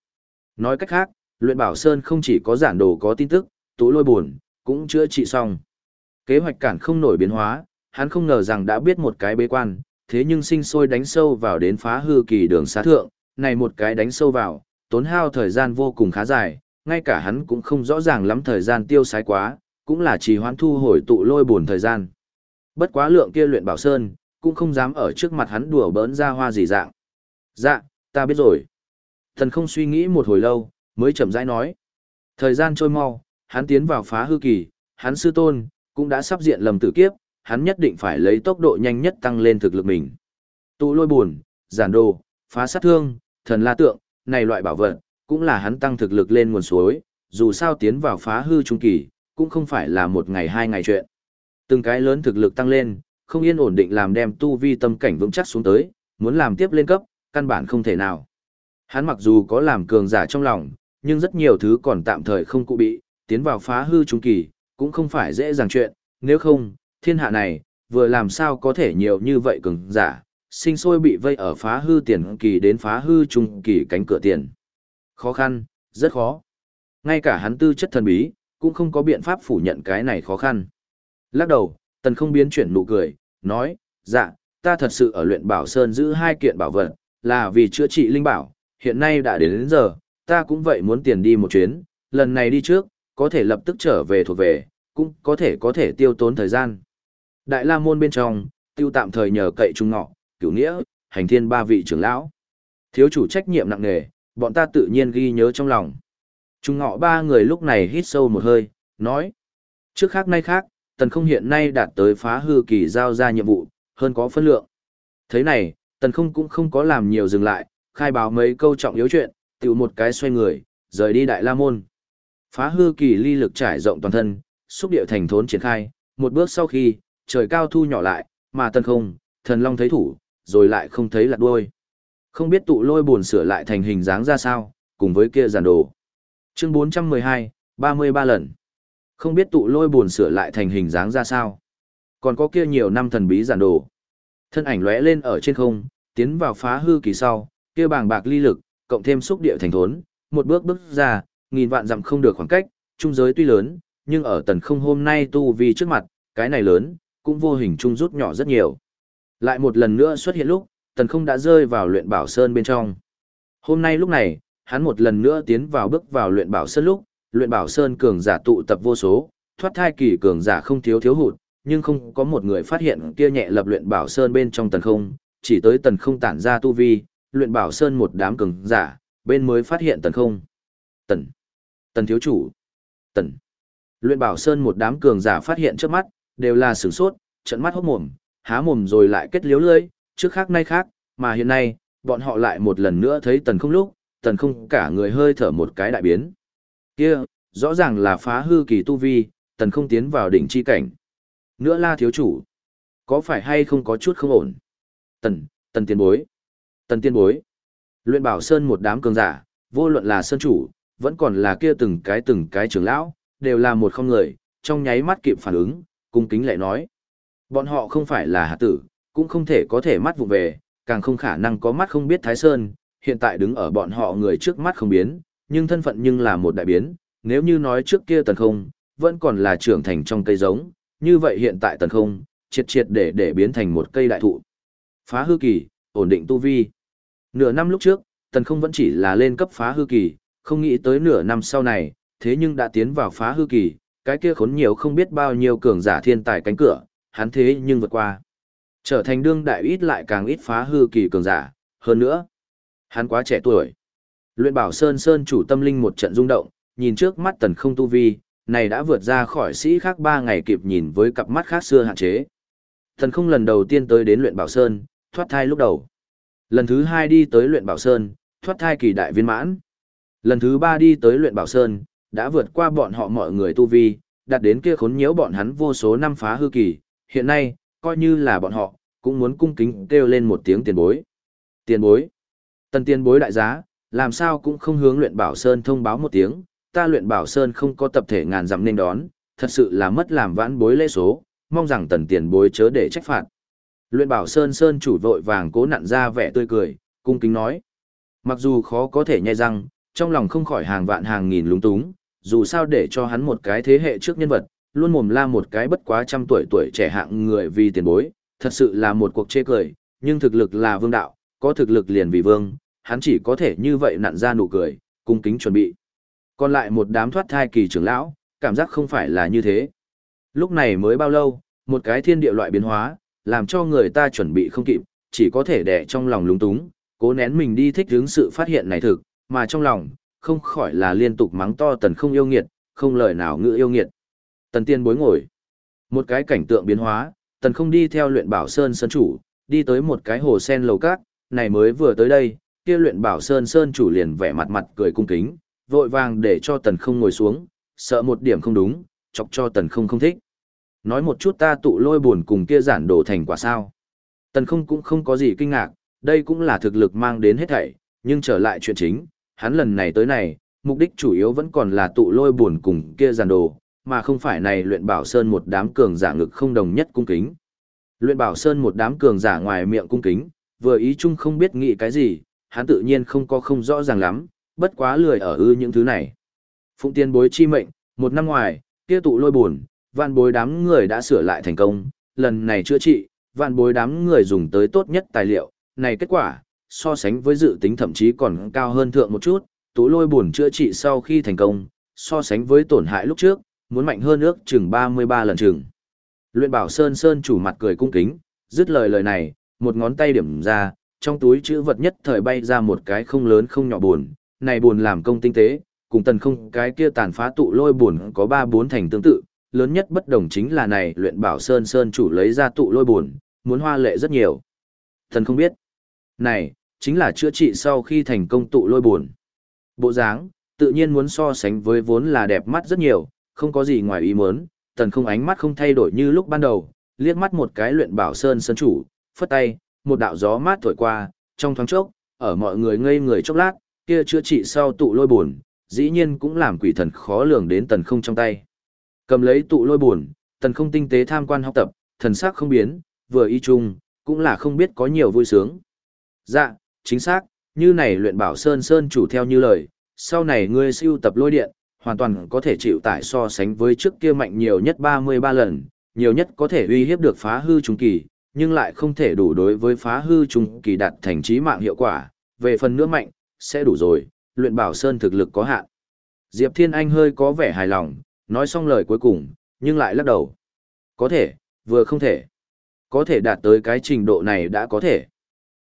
Nói cách khác, luyện bảo sơn không chỉ có giản đồ có tin tức, tú lôi buồn, cũng chữa trị xong. Kế hoạch cản không nổi biến hóa, hắn không ngờ rằng đã biết một cái bế quan, thế nhưng sinh sôi đánh sâu vào đến phá hư kỳ đường xá thượng, này một cái đánh sâu vào, tốn hao thời gian vô cùng khá dài, ngay cả hắn cũng không rõ ràng lắm thời gian tiêu sái quá, cũng là chỉ hoãn thu hồi tụ lôi buồn thời gian. Bất quá lượng kia luyện bảo sơn, cũng không dám ở trước mặt hắn đùa bỡn ra hoa gì dạng. Dạ, ta biết rồi. Thần không suy nghĩ một hồi lâu, mới chậm rãi nói. Thời gian trôi mau, hắn tiến vào phá hư kỳ, hắn sư tôn, cũng đã sắp diện lầm tử kiếp, hắn nhất định phải lấy tốc độ nhanh nhất tăng lên thực lực mình. Tụ lôi buồn, giản đồ, phá sát thương, thần la tượng, này loại bảo vật, cũng là hắn tăng thực lực lên nguồn suối, dù sao tiến vào phá hư trung kỳ, cũng không phải là một ngày hai ngày chuyện. Từng cái lớn thực lực tăng lên, không yên ổn định làm đem tu vi tâm cảnh vững chắc xuống tới, muốn làm tiếp lên cấp, căn bản không thể nào. Hắn mặc dù có làm cường giả trong lòng, nhưng rất nhiều thứ còn tạm thời không cụ bị, tiến vào phá hư trung kỳ, cũng không phải dễ dàng chuyện, nếu không, thiên hạ này, vừa làm sao có thể nhiều như vậy cường giả, sinh sôi bị vây ở phá hư tiền kỳ đến phá hư trung kỳ cánh cửa tiền. Khó khăn, rất khó. Ngay cả hắn tư chất thần bí, cũng không có biện pháp phủ nhận cái này khó khăn. Lắc đầu, tần không biến chuyển nụ cười, nói, dạ, ta thật sự ở luyện bảo sơn giữ hai kiện bảo vật, là vì chữa trị linh bảo, hiện nay đã đến, đến giờ, ta cũng vậy muốn tiền đi một chuyến, lần này đi trước, có thể lập tức trở về thuộc về, cũng có thể có thể tiêu tốn thời gian. Đại La Môn bên trong, tiêu tạm thời nhờ cậy trung ngọ, cửu nghĩa, hành thiên ba vị trưởng lão. Thiếu chủ trách nhiệm nặng nề, bọn ta tự nhiên ghi nhớ trong lòng. Trung ngọ ba người lúc này hít sâu một hơi, nói. Trước khác nay khác, tần không hiện nay đạt tới phá hư kỳ giao ra nhiệm vụ, hơn có phân lượng. Thế này, tần không cũng không có làm nhiều dừng lại, khai báo mấy câu trọng yếu chuyện, tiểu một cái xoay người, rời đi Đại La Môn. Phá hư kỳ ly lực trải rộng toàn thân, xúc điệu thành thốn triển khai, một bước sau khi, trời cao thu nhỏ lại, mà tần không, thần long thấy thủ, rồi lại không thấy lạc đuôi. Không biết tụ lôi buồn sửa lại thành hình dáng ra sao, cùng với kia giàn đồ. Chương 412, 33 lần. Không biết tụ lôi buồn sửa lại thành hình dáng ra sao. Còn có kia nhiều năm thần bí giàn đồ. Thân ảnh lóe lên ở trên không, tiến vào phá hư kỳ sau, kia bàng bạc ly lực, cộng thêm xúc địa thành thốn, một bước bước ra, nghìn vạn dặm không được khoảng cách, trung giới tuy lớn, nhưng ở tần không hôm nay tu vi trước mặt, cái này lớn, cũng vô hình trung rút nhỏ rất nhiều. Lại một lần nữa xuất hiện lúc, tần không đã rơi vào luyện bảo sơn bên trong. Hôm nay lúc này, hắn một lần nữa tiến vào bước vào luyện bảo sơn lúc, luyện bảo sơn cường giả tụ tập vô số, thoát thai kỳ cường giả không thiếu thiếu hụt, nhưng không có một người phát hiện kia nhẹ lập luyện bảo sơn bên trong tần không, chỉ tới tần không tản ra tu vi, luyện bảo sơn một đám cường giả, bên mới phát hiện tần không. Tần, tần thiếu chủ, tần. Luyện bảo sơn một đám cường giả phát hiện trước mắt, đều là sửng sốt, trận mắt hốt mồm, há mồm rồi lại kết liếu lưỡi, trước khác nay khác, mà hiện nay, bọn họ lại một lần nữa thấy tần không lúc, tần không cả người hơi thở một cái đại biến. Kia, rõ ràng là phá hư kỳ tu vi, tần không tiến vào đỉnh chi cảnh. Nữa la thiếu chủ, có phải hay không có chút không ổn? Tần, tần tiên bối, tần tiên bối. Luyện bảo sơn một đám cường giả, vô luận là sơn chủ, vẫn còn là kia từng cái từng cái trưởng lão, đều là một không người, trong nháy mắt kịp phản ứng, cung kính lại nói. Bọn họ không phải là hạ tử, cũng không thể có thể mắt vụ về, càng không khả năng có mắt không biết Thái Sơn, hiện tại đứng ở bọn họ người trước mắt không biến, nhưng thân phận nhưng là một đại biến, nếu như nói trước kia tần không, vẫn còn là trưởng thành trong cây giống, như vậy hiện tại tần không, triệt triệt để để biến thành một cây đại thụ. Phá hư kỳ, ổn định tu vi. Nửa năm lúc trước, tần không vẫn chỉ là lên cấp phá hư kỳ, không nghĩ tới nửa năm sau này, thế nhưng đã tiến vào phá hư kỳ, cái kia khốn nhiều không biết bao nhiêu cường giả thiên tài cánh cửa, hắn thế nhưng vượt qua. Trở thành đương đại ít lại càng ít phá hư kỳ cường giả, hơn nữa. Hắn quá trẻ tuổi. Luyện bảo Sơn Sơn chủ tâm linh một trận rung động, nhìn trước mắt tần không tu vi, này đã vượt ra khỏi sĩ khác ba ngày kịp nhìn với cặp mắt khác xưa hạn chế. Tần không lần đầu tiên tới đến luyện bảo Sơn, thoát thai lúc đầu. Lần thứ hai đi tới luyện bảo Sơn, thoát thai kỳ đại viên mãn. Lần thứ ba đi tới luyện bảo Sơn, đã vượt qua bọn họ mọi người tu vi, đạt đến kia khốn nhiễu bọn hắn vô số năm phá hư kỳ, hiện nay, coi như là bọn họ, cũng muốn cung kính kêu lên một tiếng tiền bối. Tiền bối. Tần tiền bối đại giá, làm sao cũng không hướng luyện bảo sơn thông báo một tiếng, ta luyện bảo sơn không có tập thể ngàn dặm nên đón, thật sự là mất làm vãn bối lễ số, mong rằng tần tiền bối chớ để trách phạt. Luyện bảo sơn sơn chủ vội vàng cố nặn ra vẻ tươi cười, cung kính nói. Mặc dù khó có thể nhai răng, trong lòng không khỏi hàng vạn hàng nghìn lúng túng, dù sao để cho hắn một cái thế hệ trước nhân vật, luôn mồm la một cái bất quá trăm tuổi tuổi trẻ hạng người vì tiền bối, thật sự là một cuộc chê cười, nhưng thực lực là vương đạo, có thực lực liền vì vương, hắn chỉ có thể như vậy nặn ra nụ cười, cung kính chuẩn bị. Còn lại một đám thoát thai kỳ trưởng lão, cảm giác không phải là như thế. Lúc này mới bao lâu, một cái thiên địa loại biến hóa, làm cho người ta chuẩn bị không kịp, chỉ có thể đè trong lòng lúng túng, cố nén mình đi thích hướng sự phát hiện này thực, mà trong lòng, không khỏi là liên tục mắng to tần không yêu nghiệt, không lời nào ngữ yêu nghiệt. Tần tiên bối ngồi. Một cái cảnh tượng biến hóa, tần không đi theo luyện bảo sơn sơn chủ, đi tới một cái hồ sen lầu cát, này mới vừa tới đây, kia luyện bảo sơn sơn chủ liền vẻ mặt mặt cười cung kính, vội vàng để cho tần không ngồi xuống, sợ một điểm không đúng, chọc cho tần không không thích. Nói một chút ta tụ lôi buồn cùng kia giản đổ thành quả sao. Tần không cũng không có gì kinh ngạc, đây cũng là thực lực mang đến hết thảy, nhưng trở lại chuyện chính, hắn lần này tới này, mục đích chủ yếu vẫn còn là tụ lôi buồn cùng kia giàn đồ, mà không phải này luyện bảo sơn một đám cường giả ngực không đồng nhất cung kính. Luyện bảo sơn một đám cường giả ngoài miệng cung kính, vừa ý chung không biết nghĩ cái gì, hắn tự nhiên không có không rõ ràng lắm, bất quá lười ở ư những thứ này. Phụng tiên bối chi mệnh, một năm ngoài, kia tụ lôi buồn, vạn bối đám người đã sửa lại thành công, lần này chữa trị, vạn bối đám người dùng tới tốt nhất tài liệu, này kết quả, so sánh với dự tính thậm chí còn cao hơn thượng một chút, tụ lôi buồn chữa trị sau khi thành công, so sánh với tổn hại lúc trước, muốn mạnh hơn ước chừng 33 lần chừng. Luyện bảo Sơn Sơn chủ mặt cười cung kính, dứt lời lời này, một ngón tay điểm ra, trong túi chữ vật nhất thời bay ra một cái không lớn không nhỏ buồn, này buồn làm công tinh tế, cùng tần không cái kia tàn phá tụ lôi buồn có 3-4 thành tương tự, lớn nhất bất đồng chính là này luyện bảo Sơn Sơn chủ lấy ra tụ lôi buồn, muốn hoa lệ rất nhiều. Thần không biết. Này, chính là chữa trị sau khi thành công tụ lôi buồn. Bộ dáng, tự nhiên muốn so sánh với vốn là đẹp mắt rất nhiều, không có gì ngoài ý muốn, tần không ánh mắt không thay đổi như lúc ban đầu, liếc mắt một cái luyện bảo sơn sơn chủ, phất tay, một đạo gió mát thổi qua, trong thoáng chốc, ở mọi người ngây người chốc lát, kia chữa trị sau tụ lôi buồn, dĩ nhiên cũng làm quỷ thần khó lường đến tần không trong tay. Cầm lấy tụ lôi buồn, tần không tinh tế tham quan học tập, thần sắc không biến, vừa y chung, cũng là không biết có nhiều vui sướng. Dạ, chính xác, như này luyện bảo sơn sơn chủ theo như lời, sau này ngươi siêu tập lôi điện, hoàn toàn có thể chịu tải so sánh với trước kia mạnh nhiều nhất 33 lần, nhiều nhất có thể uy hiếp được phá hư trung kỳ, nhưng lại không thể đủ đối với phá hư trung kỳ đạt thành trí mạng hiệu quả, về phần nữa mạnh, sẽ đủ rồi, luyện bảo sơn thực lực có hạn. Diệp Thiên Anh hơi có vẻ hài lòng, nói xong lời cuối cùng, nhưng lại lắc đầu. Có thể, vừa không thể. Có thể đạt tới cái trình độ này đã có thể.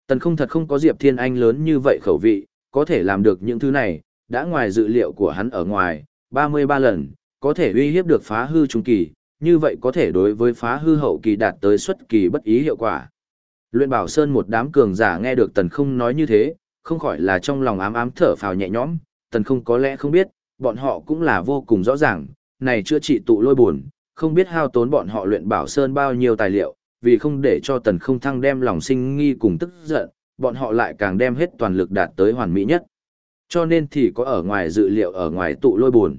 Tần không thật không có Diệp Thiên Anh lớn như vậy khẩu vị, có thể làm được những thứ này, đã ngoài dự liệu của hắn ở ngoài, 33 lần, có thể uy hiếp được phá hư trung kỳ, như vậy có thể đối với phá hư hậu kỳ đạt tới xuất kỳ bất ý hiệu quả. Luyện Bảo Sơn một đám cường giả nghe được Tần không nói như thế, không khỏi là trong lòng ám ám thở phào nhẹ nhõm, Tần không có lẽ không biết, bọn họ cũng là vô cùng rõ ràng, này chưa trị tụ lôi buồn, không biết hao tốn bọn họ luyện Bảo Sơn bao nhiêu tài liệu, vì không để cho Tần không thăng đem lòng sinh nghi cùng tức giận, bọn họ lại càng đem hết toàn lực đạt tới hoàn mỹ nhất. Cho nên thì có ở ngoài dự liệu ở ngoài tụ lôi buồn.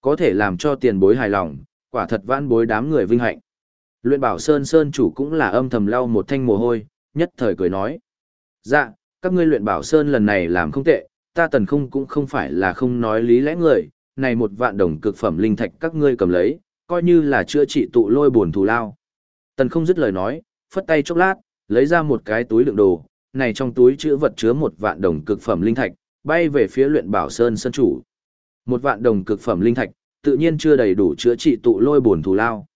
Có thể làm cho tiền bối hài lòng, quả thật vãn bối đám người vinh hạnh. Luyện bảo Sơn Sơn chủ cũng là âm thầm lau một thanh mồ hôi, nhất thời cười nói. Dạ, các ngươi luyện bảo Sơn lần này làm không tệ, ta tần không cũng không phải là không nói lý lẽ người, này một vạn đồng cực phẩm linh thạch các ngươi cầm lấy, coi như là chữa trị tụ lôi buồn thù lao. Tần không dứt lời nói, phất tay chốc lát, lấy ra một cái túi đựng đồ, này trong túi chứa vật chứa một vạn đồng cực phẩm linh thạch, bay về phía luyện bảo sơn sơn chủ. Một vạn đồng cực phẩm linh thạch, tự nhiên chưa đầy đủ chữa trị tụ lôi buồn thù lao.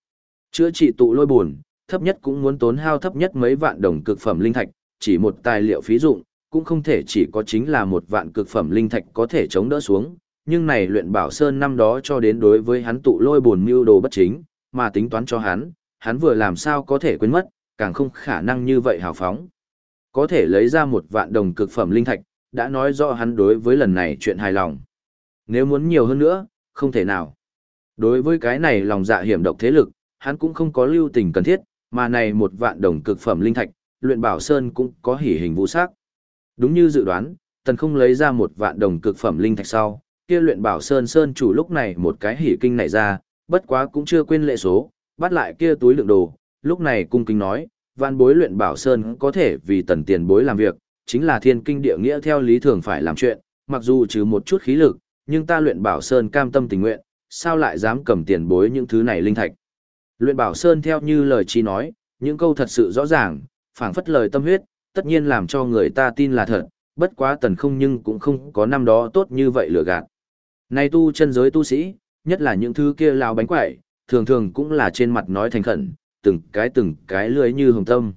Chữa trị tụ lôi buồn, thấp nhất cũng muốn tốn hao thấp nhất mấy vạn đồng cực phẩm linh thạch, chỉ một tài liệu phí dụng, cũng không thể chỉ có chính là một vạn cực phẩm linh thạch có thể chống đỡ xuống, nhưng này luyện bảo sơn năm đó cho đến đối với hắn tụ lôi buồn mưu đồ bất chính, mà tính toán cho hắn, hắn vừa làm sao có thể quên mất, càng không khả năng như vậy hào phóng. Có thể lấy ra một vạn đồng cực phẩm linh thạch, đã nói rõ hắn đối với lần này chuyện hài lòng. Nếu muốn nhiều hơn nữa, không thể nào. Đối với cái này lòng dạ hiểm độc thế lực, hắn cũng không có lưu tình cần thiết, mà này một vạn đồng cực phẩm linh thạch, luyện bảo sơn cũng có hỉ hình vũ sắc. Đúng như dự đoán, tần không lấy ra một vạn đồng cực phẩm linh thạch sau, kia luyện bảo sơn sơn chủ lúc này một cái hỉ kinh này ra, bất quá cũng chưa quên lệ số, bắt lại kia túi lượng đồ, lúc này cung kính nói, vạn bối luyện bảo sơn có thể vì tần tiền bối làm việc, chính là thiên kinh địa nghĩa theo lý thường phải làm chuyện, mặc dù trừ một chút khí lực, nhưng ta luyện bảo sơn cam tâm tình nguyện, sao lại dám cầm tiền bối những thứ này linh thạch. Luyện bảo sơn theo như lời chi nói, những câu thật sự rõ ràng, phảng phất lời tâm huyết, tất nhiên làm cho người ta tin là thật, bất quá tần không nhưng cũng không có năm đó tốt như vậy lừa gạt. Nay tu chân giới tu sĩ, nhất là những thứ kia lao bánh quẩy, thường thường cũng là trên mặt nói thành khẩn, từng cái từng cái lưới như hồng tâm.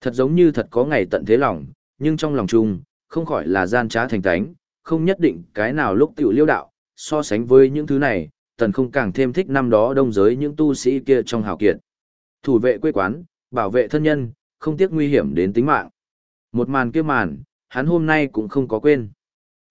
Thật giống như thật có ngày tận thế lòng, nhưng trong lòng chung, không khỏi là gian trá thành tánh, không nhất định cái nào lúc tiểu liêu đạo, so sánh với những thứ này, tần không càng thêm thích năm đó đông giới những tu sĩ kia trong hào kiệt. Thủ vệ quê quán, bảo vệ thân nhân, không tiếc nguy hiểm đến tính mạng. Một màn kia màn, hắn hôm nay cũng không có quên.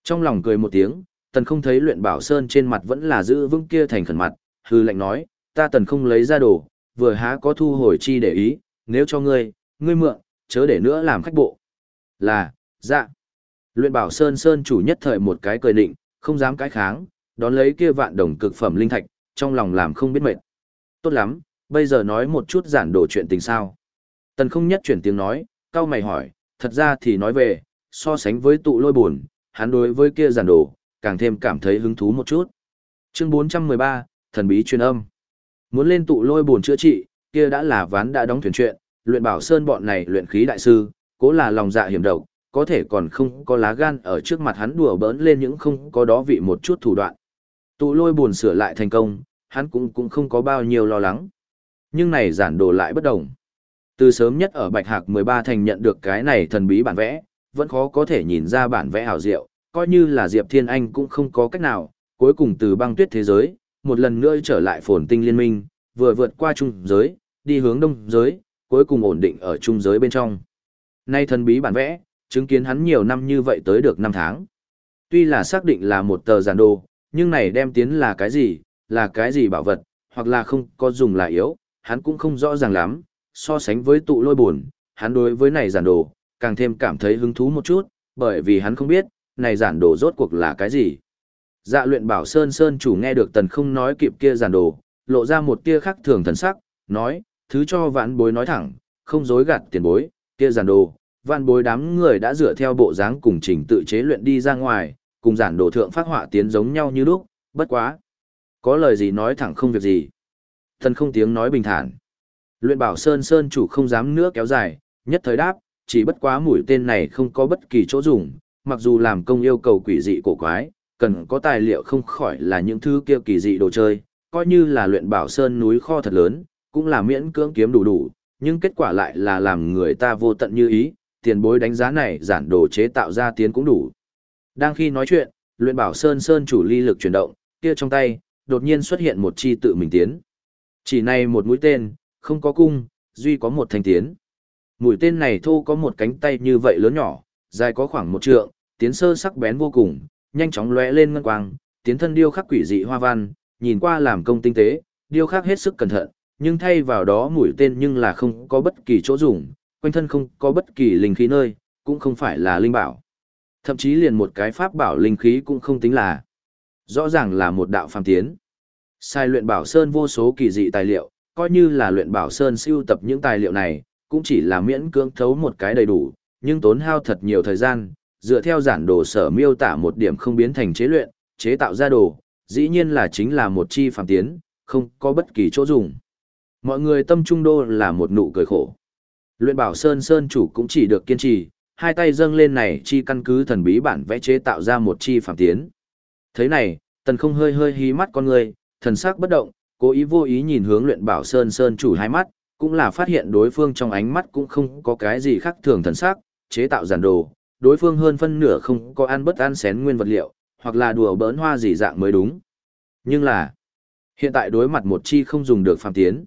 Trong lòng cười một tiếng, tần không thấy luyện bảo sơn trên mặt vẫn là giữ vững kia thành khẩn mặt, hư lệnh nói, ta tần không lấy ra đồ, vừa há có thu hồi chi để ý, nếu cho ngươi, ngươi mượn, chớ để nữa làm khách bộ. Là, dạ. Luyện bảo Sơn Sơn chủ nhất thời một cái cười định, không dám cái kháng, đón lấy kia vạn đồng cực phẩm linh thạch, trong lòng làm không biết mệt. Tốt lắm, bây giờ nói một chút giản đồ chuyện tình sao. Tần không nhất chuyển tiếng nói, cao mày hỏi, thật ra thì nói về, so sánh với tụ lôi buồn, hắn đối với kia giản đồ, càng thêm cảm thấy hứng thú một chút. Chương 413, thần bí truyền âm. Muốn lên tụ lôi buồn chữa trị, kia đã là ván đã đóng thuyền chuyện, luyện bảo sơn bọn này luyện khí đại sư, cố là lòng dạ hiểm độc, có thể còn không có lá gan ở trước mặt hắn đùa bỡn lên những không có đó vị một chút thủ đoạn. Tụ lôi buồn sửa lại thành công, hắn cũng cũng không có bao nhiêu lo lắng. Nhưng này giản đồ lại bất đồng. Từ sớm nhất ở Bạch Hạc 13 thành nhận được cái này thần bí bản vẽ, vẫn khó có thể nhìn ra bản vẽ hảo diệu, coi như là Diệp Thiên Anh cũng không có cách nào, cuối cùng từ băng tuyết thế giới, một lần nữa trở lại phồn tinh liên minh, vừa vượt qua trung giới, đi hướng đông giới, cuối cùng ổn định ở trung giới bên trong. Nay thần bí bản vẽ, chứng kiến hắn nhiều năm như vậy tới được năm tháng. Tuy là xác định là một tờ giản đồ, nhưng này đem tiến là cái gì, là cái gì bảo vật, hoặc là không có dùng là yếu, hắn cũng không rõ ràng lắm, so sánh với tụ lôi buồn, hắn đối với này giản đồ, càng thêm cảm thấy hứng thú một chút, bởi vì hắn không biết, này giản đồ rốt cuộc là cái gì. Dạ luyện bảo Sơn Sơn chủ nghe được tần không nói kịp kia giản đồ, lộ ra một tia khắc thường thần sắc, nói, thứ cho vãn bối nói thẳng, không dối gạt tiền bối, kia giản đồ, văn bối đám người đã dựa theo bộ dáng cùng trình tự chế luyện đi ra ngoài, cùng giản đồ thượng phát họa tiến giống nhau như lúc, bất quá. Có lời gì nói thẳng không việc gì. Thần không tiếng nói bình thản. Luyện bảo Sơn Sơn chủ không dám nữa kéo dài, nhất thời đáp, chỉ bất quá mũi tên này không có bất kỳ chỗ dùng, mặc dù làm công yêu cầu quỷ dị cổ quái, cần có tài liệu không khỏi là những thứ kia kỳ dị đồ chơi, coi như là luyện bảo Sơn núi kho thật lớn, cũng là miễn cưỡng kiếm đủ đủ, nhưng kết quả lại là làm người ta vô tận như ý, tiền bối đánh giá này giản đồ chế tạo ra tiến cũng đủ. Đang khi nói chuyện, luyện bảo Sơn Sơn chủ ly lực chuyển động, kia trong tay, đột nhiên xuất hiện một chi tự mình tiến. Chỉ này một mũi tên, không có cung, duy có một thanh tiến. Mũi tên này thô có một cánh tay như vậy lớn nhỏ, dài có khoảng một trượng, tiến sơ sắc bén vô cùng, nhanh chóng lóe lên ngân quang, tiến thân điêu khắc quỷ dị hoa văn, nhìn qua làm công tinh tế, điêu khắc hết sức cẩn thận, nhưng thay vào đó mũi tên nhưng là không có bất kỳ chỗ dùng, quanh thân không có bất kỳ linh khí nơi, cũng không phải là linh bảo. Thậm chí liền một cái pháp bảo linh khí cũng không tính là. Rõ ràng là một đạo phàm tiến. Sai luyện bảo sơn vô số kỳ dị tài liệu, coi như là luyện bảo sơn siêu tập những tài liệu này, cũng chỉ là miễn cưỡng thấu một cái đầy đủ, nhưng tốn hao thật nhiều thời gian, dựa theo giản đồ sở miêu tả một điểm không biến thành chế luyện, chế tạo ra đồ, dĩ nhiên là chính là một chi phàm tiến, không có bất kỳ chỗ dùng. Mọi người tâm trung đô là một nụ cười khổ. Luyện bảo sơn sơn chủ cũng chỉ được kiên trì, hai tay dâng lên này chi căn cứ thần bí bản vẽ chế tạo ra một chi phản tiến. Thế này, tần không hơi hơi hí mắt con người, thần sắc bất động, cố ý vô ý nhìn hướng luyện bảo sơn sơn chủ hai mắt, cũng là phát hiện đối phương trong ánh mắt cũng không có cái gì khác thường thần sắc, chế tạo giản đồ, đối phương hơn phân nửa không có ăn bất ăn xén nguyên vật liệu, hoặc là đùa bỡn hoa gì dạng mới đúng. Nhưng là, hiện tại đối mặt một chi không dùng được phàm tiến,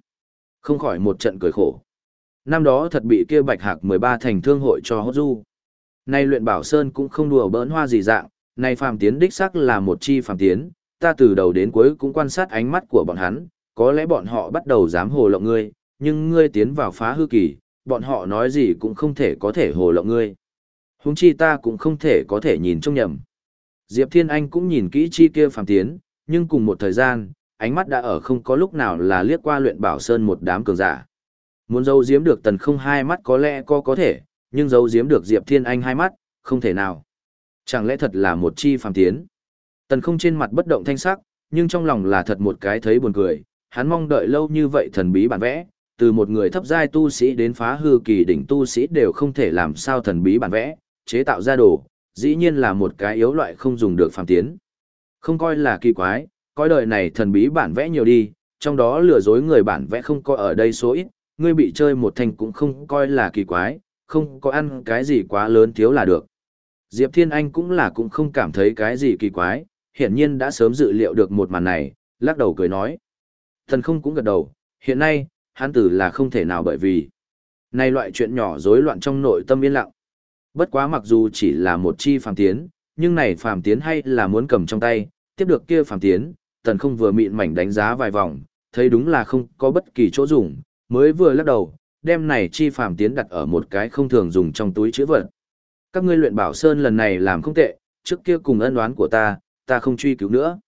không khỏi một trận cười khổ. Năm đó thật bị kia bạch hạc 13 thành thương hội cho hốt du. Nay luyện bảo sơn cũng không đùa bỡn hoa gì dạng, nay phàm tiến đích sắc là một chi phàm tiến, ta từ đầu đến cuối cũng quan sát ánh mắt của bọn hắn, có lẽ bọn họ bắt đầu dám hồ lộng ngươi, nhưng ngươi tiến vào phá hư kỳ, bọn họ nói gì cũng không thể có thể hồ lộng ngươi. Huống chi ta cũng không thể có thể nhìn trông nhầm. Diệp Thiên Anh cũng nhìn kỹ chi kia phàm tiến, nhưng cùng một thời gian, ánh mắt đã ở không có lúc nào là liếc qua luyện bảo sơn một đám cường giả. Muốn giấu giếm được tần không hai mắt có lẽ có có thể, nhưng giấu giếm được Diệp Thiên Anh hai mắt, không thể nào. Chẳng lẽ thật là một chi phàm tiến? Tần không trên mặt bất động thanh sắc, nhưng trong lòng là thật một cái thấy buồn cười, hắn mong đợi lâu như vậy thần bí bản vẽ, từ một người thấp giai tu sĩ đến phá hư kỳ đỉnh tu sĩ đều không thể làm sao thần bí bản vẽ, chế tạo ra đồ, dĩ nhiên là một cái yếu loại không dùng được phàm tiến. Không coi là kỳ quái, coi đời này thần bí bản vẽ nhiều đi, trong đó lừa dối người bản vẽ không có ở đây số ít, ngươi bị chơi một thành cũng không coi là kỳ quái, không có ăn cái gì quá lớn thiếu là được. Diệp Thiên Anh cũng là cũng không cảm thấy cái gì kỳ quái, hiển nhiên đã sớm dự liệu được một màn này, lắc đầu cười nói. Thần không cũng gật đầu, hiện nay, hắn tử là không thể nào bởi vì. Này loại chuyện nhỏ rối loạn trong nội tâm yên lặng. Bất quá mặc dù chỉ là một chi phàm tiến, nhưng này phàm tiến hay là muốn cầm trong tay, tiếp được kia phàm tiến, tần không vừa mịn mảnh đánh giá vài vòng, thấy đúng là không có bất kỳ chỗ dùng, mới vừa lắc đầu, đem này chi phàm tiến đặt ở một cái không thường dùng trong túi chữ vật. Các ngươi luyện bảo sơn lần này làm không tệ, trước kia cùng ân oán của ta, ta không truy cứu nữa.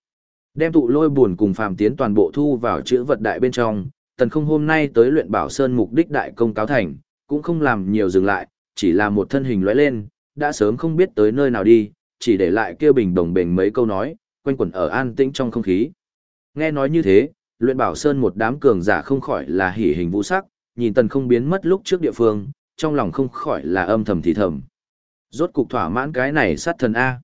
Đem tụ lôi buồn cùng phàm tiến toàn bộ thu vào chữ vật đại bên trong, tần không hôm nay tới luyện bảo sơn mục đích đại công cáo thành, cũng không làm nhiều dừng lại, chỉ là một thân hình lóe lên, đã sớm không biết tới nơi nào đi, chỉ để lại kia bình đồng bền mấy câu nói, quanh quẩn ở an tĩnh trong không khí. Nghe nói như thế, luyện bảo sơn một đám cường giả không khỏi là hỉ hình vũ sắc, nhìn tần không biến mất lúc trước địa phương, trong lòng không khỏi là âm thầm thì thầm. Rốt cục thỏa mãn cái này sát thần A.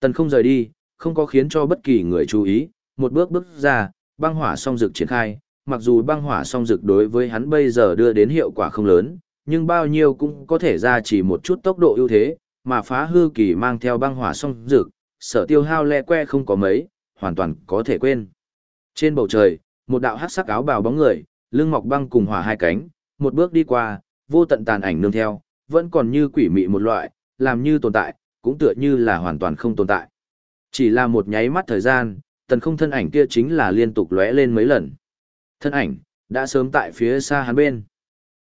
Tần không rời đi, không có khiến cho bất kỳ người chú ý, một bước bước ra, băng hỏa song dực triển khai, mặc dù băng hỏa song dực đối với hắn bây giờ đưa đến hiệu quả không lớn, nhưng bao nhiêu cũng có thể ra chỉ một chút tốc độ ưu thế, mà phá hư kỳ mang theo băng hỏa song dực, sở tiêu hao le que không có mấy, hoàn toàn có thể quên. Trên bầu trời, một đạo hắc sắc áo bào bóng người, lưng mọc băng cùng hỏa hai cánh, một bước đi qua, vô tận tàn ảnh nương theo, vẫn còn như quỷ mị một loại, làm như tồn tại, cũng tựa như là hoàn toàn không tồn tại. Chỉ là một nháy mắt thời gian, tần không thân ảnh kia chính là liên tục lóe lên mấy lần. Thân ảnh, đã sớm tại phía xa hắn bên.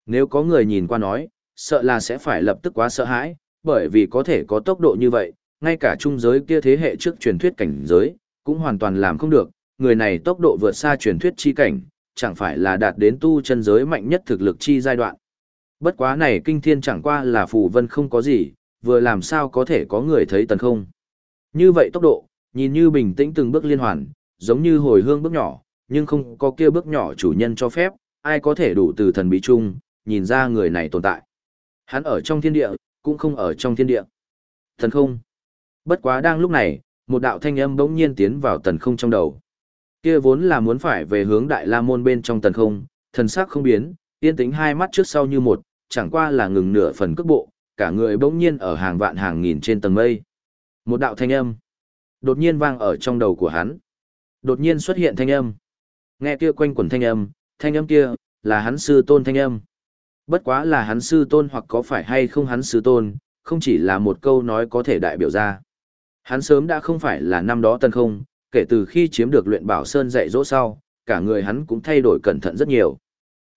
Nếu có người nhìn qua nói, sợ là sẽ phải lập tức quá sợ hãi, bởi vì có thể có tốc độ như vậy, ngay cả trung giới kia thế hệ trước truyền thuyết cảnh giới, cũng hoàn toàn làm không được, người này tốc độ vượt xa truyền thuyết chi cảnh, chẳng phải là đạt đến tu chân giới mạnh nhất thực lực chi giai đoạn. Bất quá này kinh thiên chẳng qua là phù vân không có gì, vừa làm sao có thể có người thấy tần không. Như vậy tốc độ, nhìn như bình tĩnh từng bước liên hoàn, giống như hồi hương bước nhỏ, nhưng không có kia bước nhỏ chủ nhân cho phép, ai có thể đủ từ thần bí chung, nhìn ra người này tồn tại. Hắn ở trong thiên địa, cũng không ở trong thiên địa. Thần không. Bất quá đang lúc này, một đạo thanh âm bỗng nhiên tiến vào tần không trong đầu. Kia vốn là muốn phải về hướng đại la môn bên trong tần không, thần sắc không biến, yên tĩnh hai mắt trước sau như một, chẳng qua là ngừng nửa phần cước bộ, cả người bỗng nhiên ở hàng vạn hàng nghìn trên tầng mây. Một đạo thanh âm đột nhiên vang ở trong đầu của hắn. Đột nhiên xuất hiện thanh âm. Nghe kia quanh quẩn thanh âm, thanh âm kia là hắn sư tôn thanh âm. Bất quá là hắn sư tôn hoặc có phải hay không hắn sư tôn, không chỉ là một câu nói có thể đại biểu ra. Hắn sớm đã không phải là năm đó tân không, kể từ khi chiếm được luyện bảo sơn dạy dỗ sau, cả người hắn cũng thay đổi cẩn thận rất nhiều.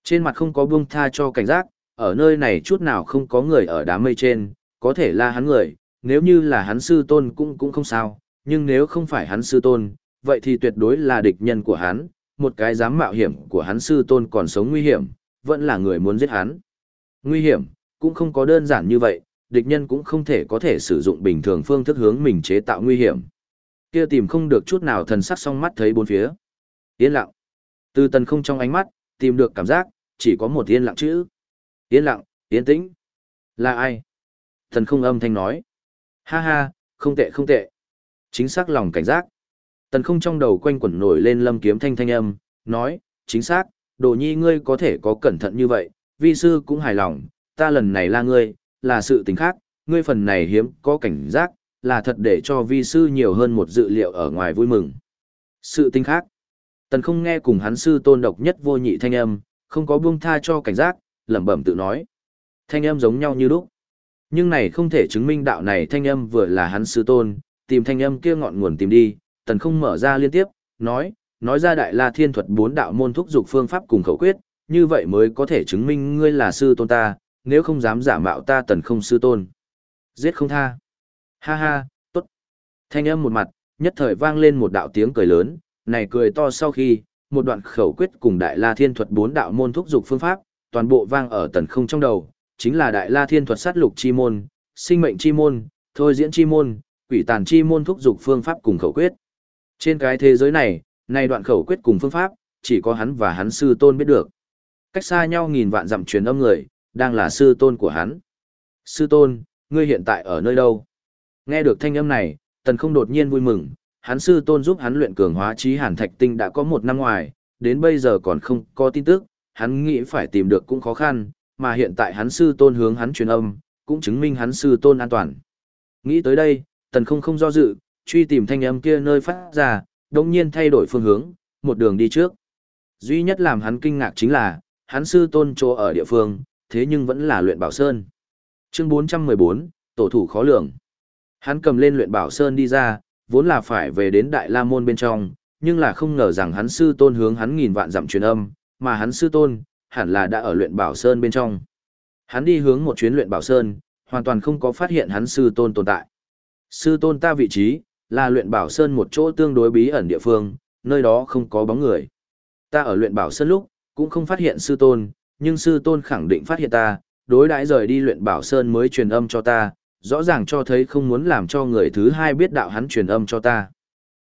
Trên mặt không có buông tha cho cảnh giác, ở nơi này chút nào không có người ở đám mây trên, có thể là hắn người, nếu như là hắn sư tôn cũng cũng không sao, nhưng nếu không phải hắn sư tôn, vậy thì tuyệt đối là địch nhân của hắn, một cái dám mạo hiểm của hắn sư tôn còn sống nguy hiểm, vẫn là người muốn giết hắn. Nguy hiểm, cũng không có đơn giản như vậy, địch nhân cũng không thể có thể sử dụng bình thường phương thức hướng mình chế tạo nguy hiểm. Kia tìm không được chút nào thần sắc song mắt thấy bốn phía. Yên lặng. Từ tần không trong ánh mắt, tìm được cảm giác, chỉ có một yên lặng chữ. Yên lặng, yên tĩnh. Là ai? Thần không âm thanh nói. Ha ha, không tệ không tệ. Chính xác lòng cảnh giác. Tần không trong đầu quanh quẩn nổi lên lâm kiếm thanh thanh âm, nói, chính xác, đồ nhi ngươi có thể có cẩn thận như vậy, vi sư cũng hài lòng, ta lần này là ngươi, là sự tình khác, ngươi phần này hiếm có cảnh giác, là thật để cho vi sư nhiều hơn một dự liệu ở ngoài vui mừng. Sự tình khác. Tần không nghe cùng hắn sư tôn độc nhất vô nhị thanh âm, không có buông tha cho cảnh giác, lẩm bẩm tự nói. Thanh âm giống nhau như lúc. Nhưng này không thể chứng minh đạo này thanh âm vừa là hắn sư tôn, tìm thanh âm kia ngọn nguồn tìm đi, tần không mở ra liên tiếp, nói, nói ra đại la thiên thuật bốn đạo môn thúc dục phương pháp cùng khẩu quyết, như vậy mới có thể chứng minh ngươi là sư tôn ta, nếu không dám giả mạo ta tần không sư tôn. Giết không tha. Ha ha, tốt. Thanh âm một mặt, nhất thời vang lên một đạo tiếng cười lớn, này cười to sau khi, một đoạn khẩu quyết cùng đại la thiên thuật bốn đạo môn thúc dục phương pháp, toàn bộ vang ở tần không trong đầu, chính là đại la thiên thuật sát lục chi môn, sinh mệnh chi môn, thôi diễn chi môn, quỷ tàn chi môn thúc dục phương pháp cùng khẩu quyết. Trên cái thế giới này, này đoạn khẩu quyết cùng phương pháp, chỉ có hắn và hắn sư tôn biết được. Cách xa nhau nghìn vạn dặm truyền âm người, đang là sư tôn của hắn. Sư tôn, ngươi hiện tại ở nơi đâu? Nghe được thanh âm này, tần không đột nhiên vui mừng, hắn sư tôn giúp hắn luyện cường hóa trí hàn thạch tinh đã có một năm ngoài, đến bây giờ còn không có tin tức, hắn nghĩ phải tìm được cũng khó khăn, mà hiện tại hắn sư tôn hướng hắn truyền âm, cũng chứng minh hắn sư tôn an toàn. Nghĩ tới đây, tần không không do dự, truy tìm thanh âm kia nơi phát ra, đồng nhiên thay đổi phương hướng, một đường đi trước. Duy nhất làm hắn kinh ngạc chính là, hắn sư tôn chỗ ở địa phương, thế nhưng vẫn là luyện bảo sơn. Chương 414, tổ thủ khó lường. Hắn cầm lên luyện bảo sơn đi ra, vốn là phải về đến Đại La Môn bên trong, nhưng là không ngờ rằng hắn sư tôn hướng hắn nghìn vạn dặm truyền âm, mà hắn sư tôn, hẳn là đã ở luyện bảo sơn bên trong. Hắn đi hướng một chuyến luyện bảo sơn, hoàn toàn không có phát hiện hắn sư tôn tồn tại. Sư tôn ta vị trí, là luyện bảo sơn một chỗ tương đối bí ẩn địa phương, nơi đó không có bóng người. Ta ở luyện bảo sơn lúc, cũng không phát hiện sư tôn, nhưng sư tôn khẳng định phát hiện ta, đối đãi rời đi luyện bảo sơn mới truyền âm cho ta, rõ ràng cho thấy không muốn làm cho người thứ hai biết đạo hắn truyền âm cho ta.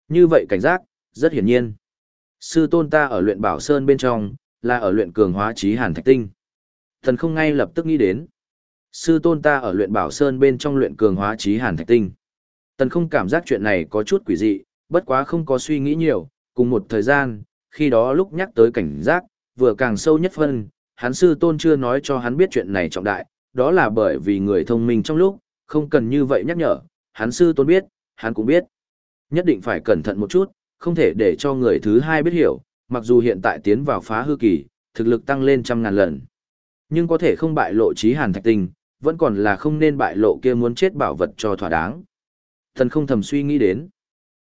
Như vậy cảnh giác, rất hiển nhiên. Sư tôn ta ở luyện bảo sơn bên trong, là ở luyện cường hóa trí hàn thạch tinh. Thần không ngay lập tức nghĩ đến. Sư tôn ta ở luyện bảo sơn bên trong luyện cường hóa trí hàn thạch tinh. Tần không cảm giác chuyện này có chút quỷ dị, bất quá không có suy nghĩ nhiều, cùng một thời gian, khi đó lúc nhắc tới cảnh giác, vừa càng sâu nhất phân, hắn sư tôn chưa nói cho hắn biết chuyện này trọng đại, đó là bởi vì người thông minh trong lúc, không cần như vậy nhắc nhở, hắn sư tôn biết, hắn cũng biết. Nhất định phải cẩn thận một chút, không thể để cho người thứ hai biết hiểu, mặc dù hiện tại tiến vào phá hư kỳ, thực lực tăng lên trăm ngàn lần. Nhưng có thể không bại lộ trí hàn thạch tinh, vẫn còn là không nên bại lộ kia muốn chết bảo vật cho thỏa đáng. Thần không thầm suy nghĩ đến.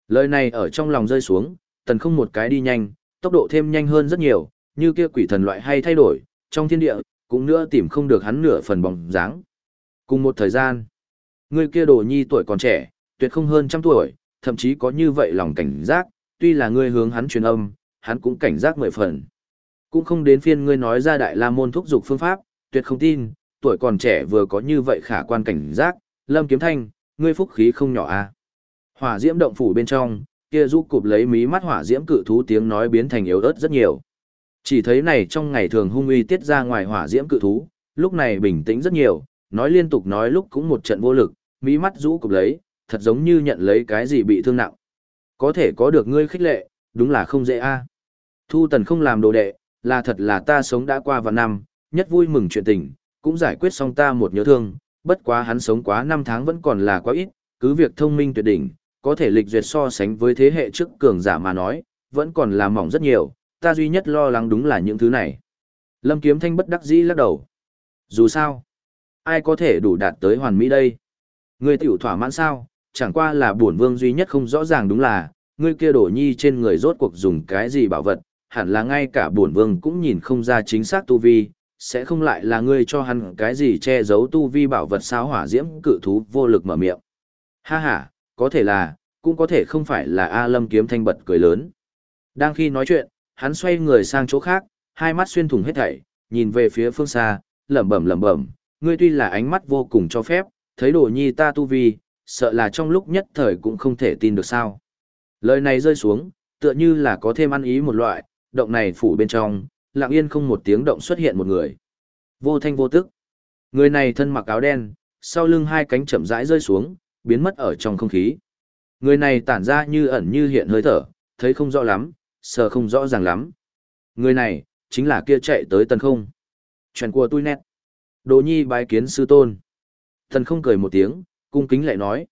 Lời này ở trong lòng rơi xuống, tần không một cái đi nhanh, tốc độ thêm nhanh hơn rất nhiều, như kia quỷ thần loại hay thay đổi, trong thiên địa, cũng nữa tìm không được hắn nửa phần bóng dáng. Cùng một thời gian, người kia đồ nhi tuổi còn trẻ, tuyệt không hơn trăm tuổi, thậm chí có như vậy lòng cảnh giác, tuy là ngươi hướng hắn truyền âm, hắn cũng cảnh giác mười phần. Cũng không đến phiên ngươi nói ra đại la môn thúc dục phương pháp, tuyệt không tin, tuổi còn trẻ vừa có như vậy khả quan cảnh giác, lâm kiếm thanh, ngươi phúc khí không nhỏ à. Hỏa diễm động phủ bên trong, kia giúp cụp lấy mí mắt hỏa diễm cự thú tiếng nói biến thành yếu ớt rất nhiều. Chỉ thấy này trong ngày thường hung uy tiết ra ngoài hỏa diễm cự thú, lúc này bình tĩnh rất nhiều, nói liên tục nói lúc cũng một trận vô lực, mỹ mắt rũ cụp lấy, thật giống như nhận lấy cái gì bị thương nặng. Có thể có được ngươi khích lệ, đúng là không dễ a. Thu tần không làm đồ đệ, là thật là ta sống đã qua vạn năm, nhất vui mừng chuyện tình, cũng giải quyết xong ta một nhớ thương, bất quá hắn sống quá năm tháng vẫn còn là quá ít, cứ việc thông minh tuyệt đỉnh, có thể lịch duyệt so sánh với thế hệ trước cường giả mà nói, vẫn còn là mỏng rất nhiều, ta duy nhất lo lắng đúng là những thứ này. Lâm Kiếm Thanh bất đắc dĩ lắc đầu. Dù sao, ai có thể đủ đạt tới hoàn mỹ đây? Ngươi tiểu thỏa mãn sao, chẳng qua là bổn vương duy nhất không rõ ràng đúng là, ngươi kia đổ nhi trên người rốt cuộc dùng cái gì bảo vật, hẳn là ngay cả bổn vương cũng nhìn không ra chính xác tu vi, sẽ không lại là ngươi cho hắn cái gì che giấu tu vi bảo vật sao hỏa diễm cự thú vô lực mở miệng. Ha ha, có thể là, cũng có thể không phải là A Lâm kiếm thanh bật cười lớn. Đang khi nói chuyện, hắn xoay người sang chỗ khác, hai mắt xuyên thủng hết thảy, nhìn về phía phương xa, lẩm bẩm lẩm bẩm, ngươi tuy là ánh mắt vô cùng cho phép, thấy đồ nhi ta tu vi, sợ là trong lúc nhất thời cũng không thể tin được sao. Lời này rơi xuống, tựa như là có thêm ăn ý một loại, động này phủ bên trong, lặng yên không một tiếng động xuất hiện một người. Vô thanh vô tức. Người này thân mặc áo đen, sau lưng hai cánh chậm rãi rơi xuống, biến mất ở trong không khí. Người này tản ra như ẩn như hiện hơi thở, thấy không rõ lắm, sờ không rõ ràng lắm. Người này, chính là kia chạy tới tần không. Chuyện của tôi nét. Đồ nhi bái kiến sư tôn. Tần không cười một tiếng, cung kính lại nói.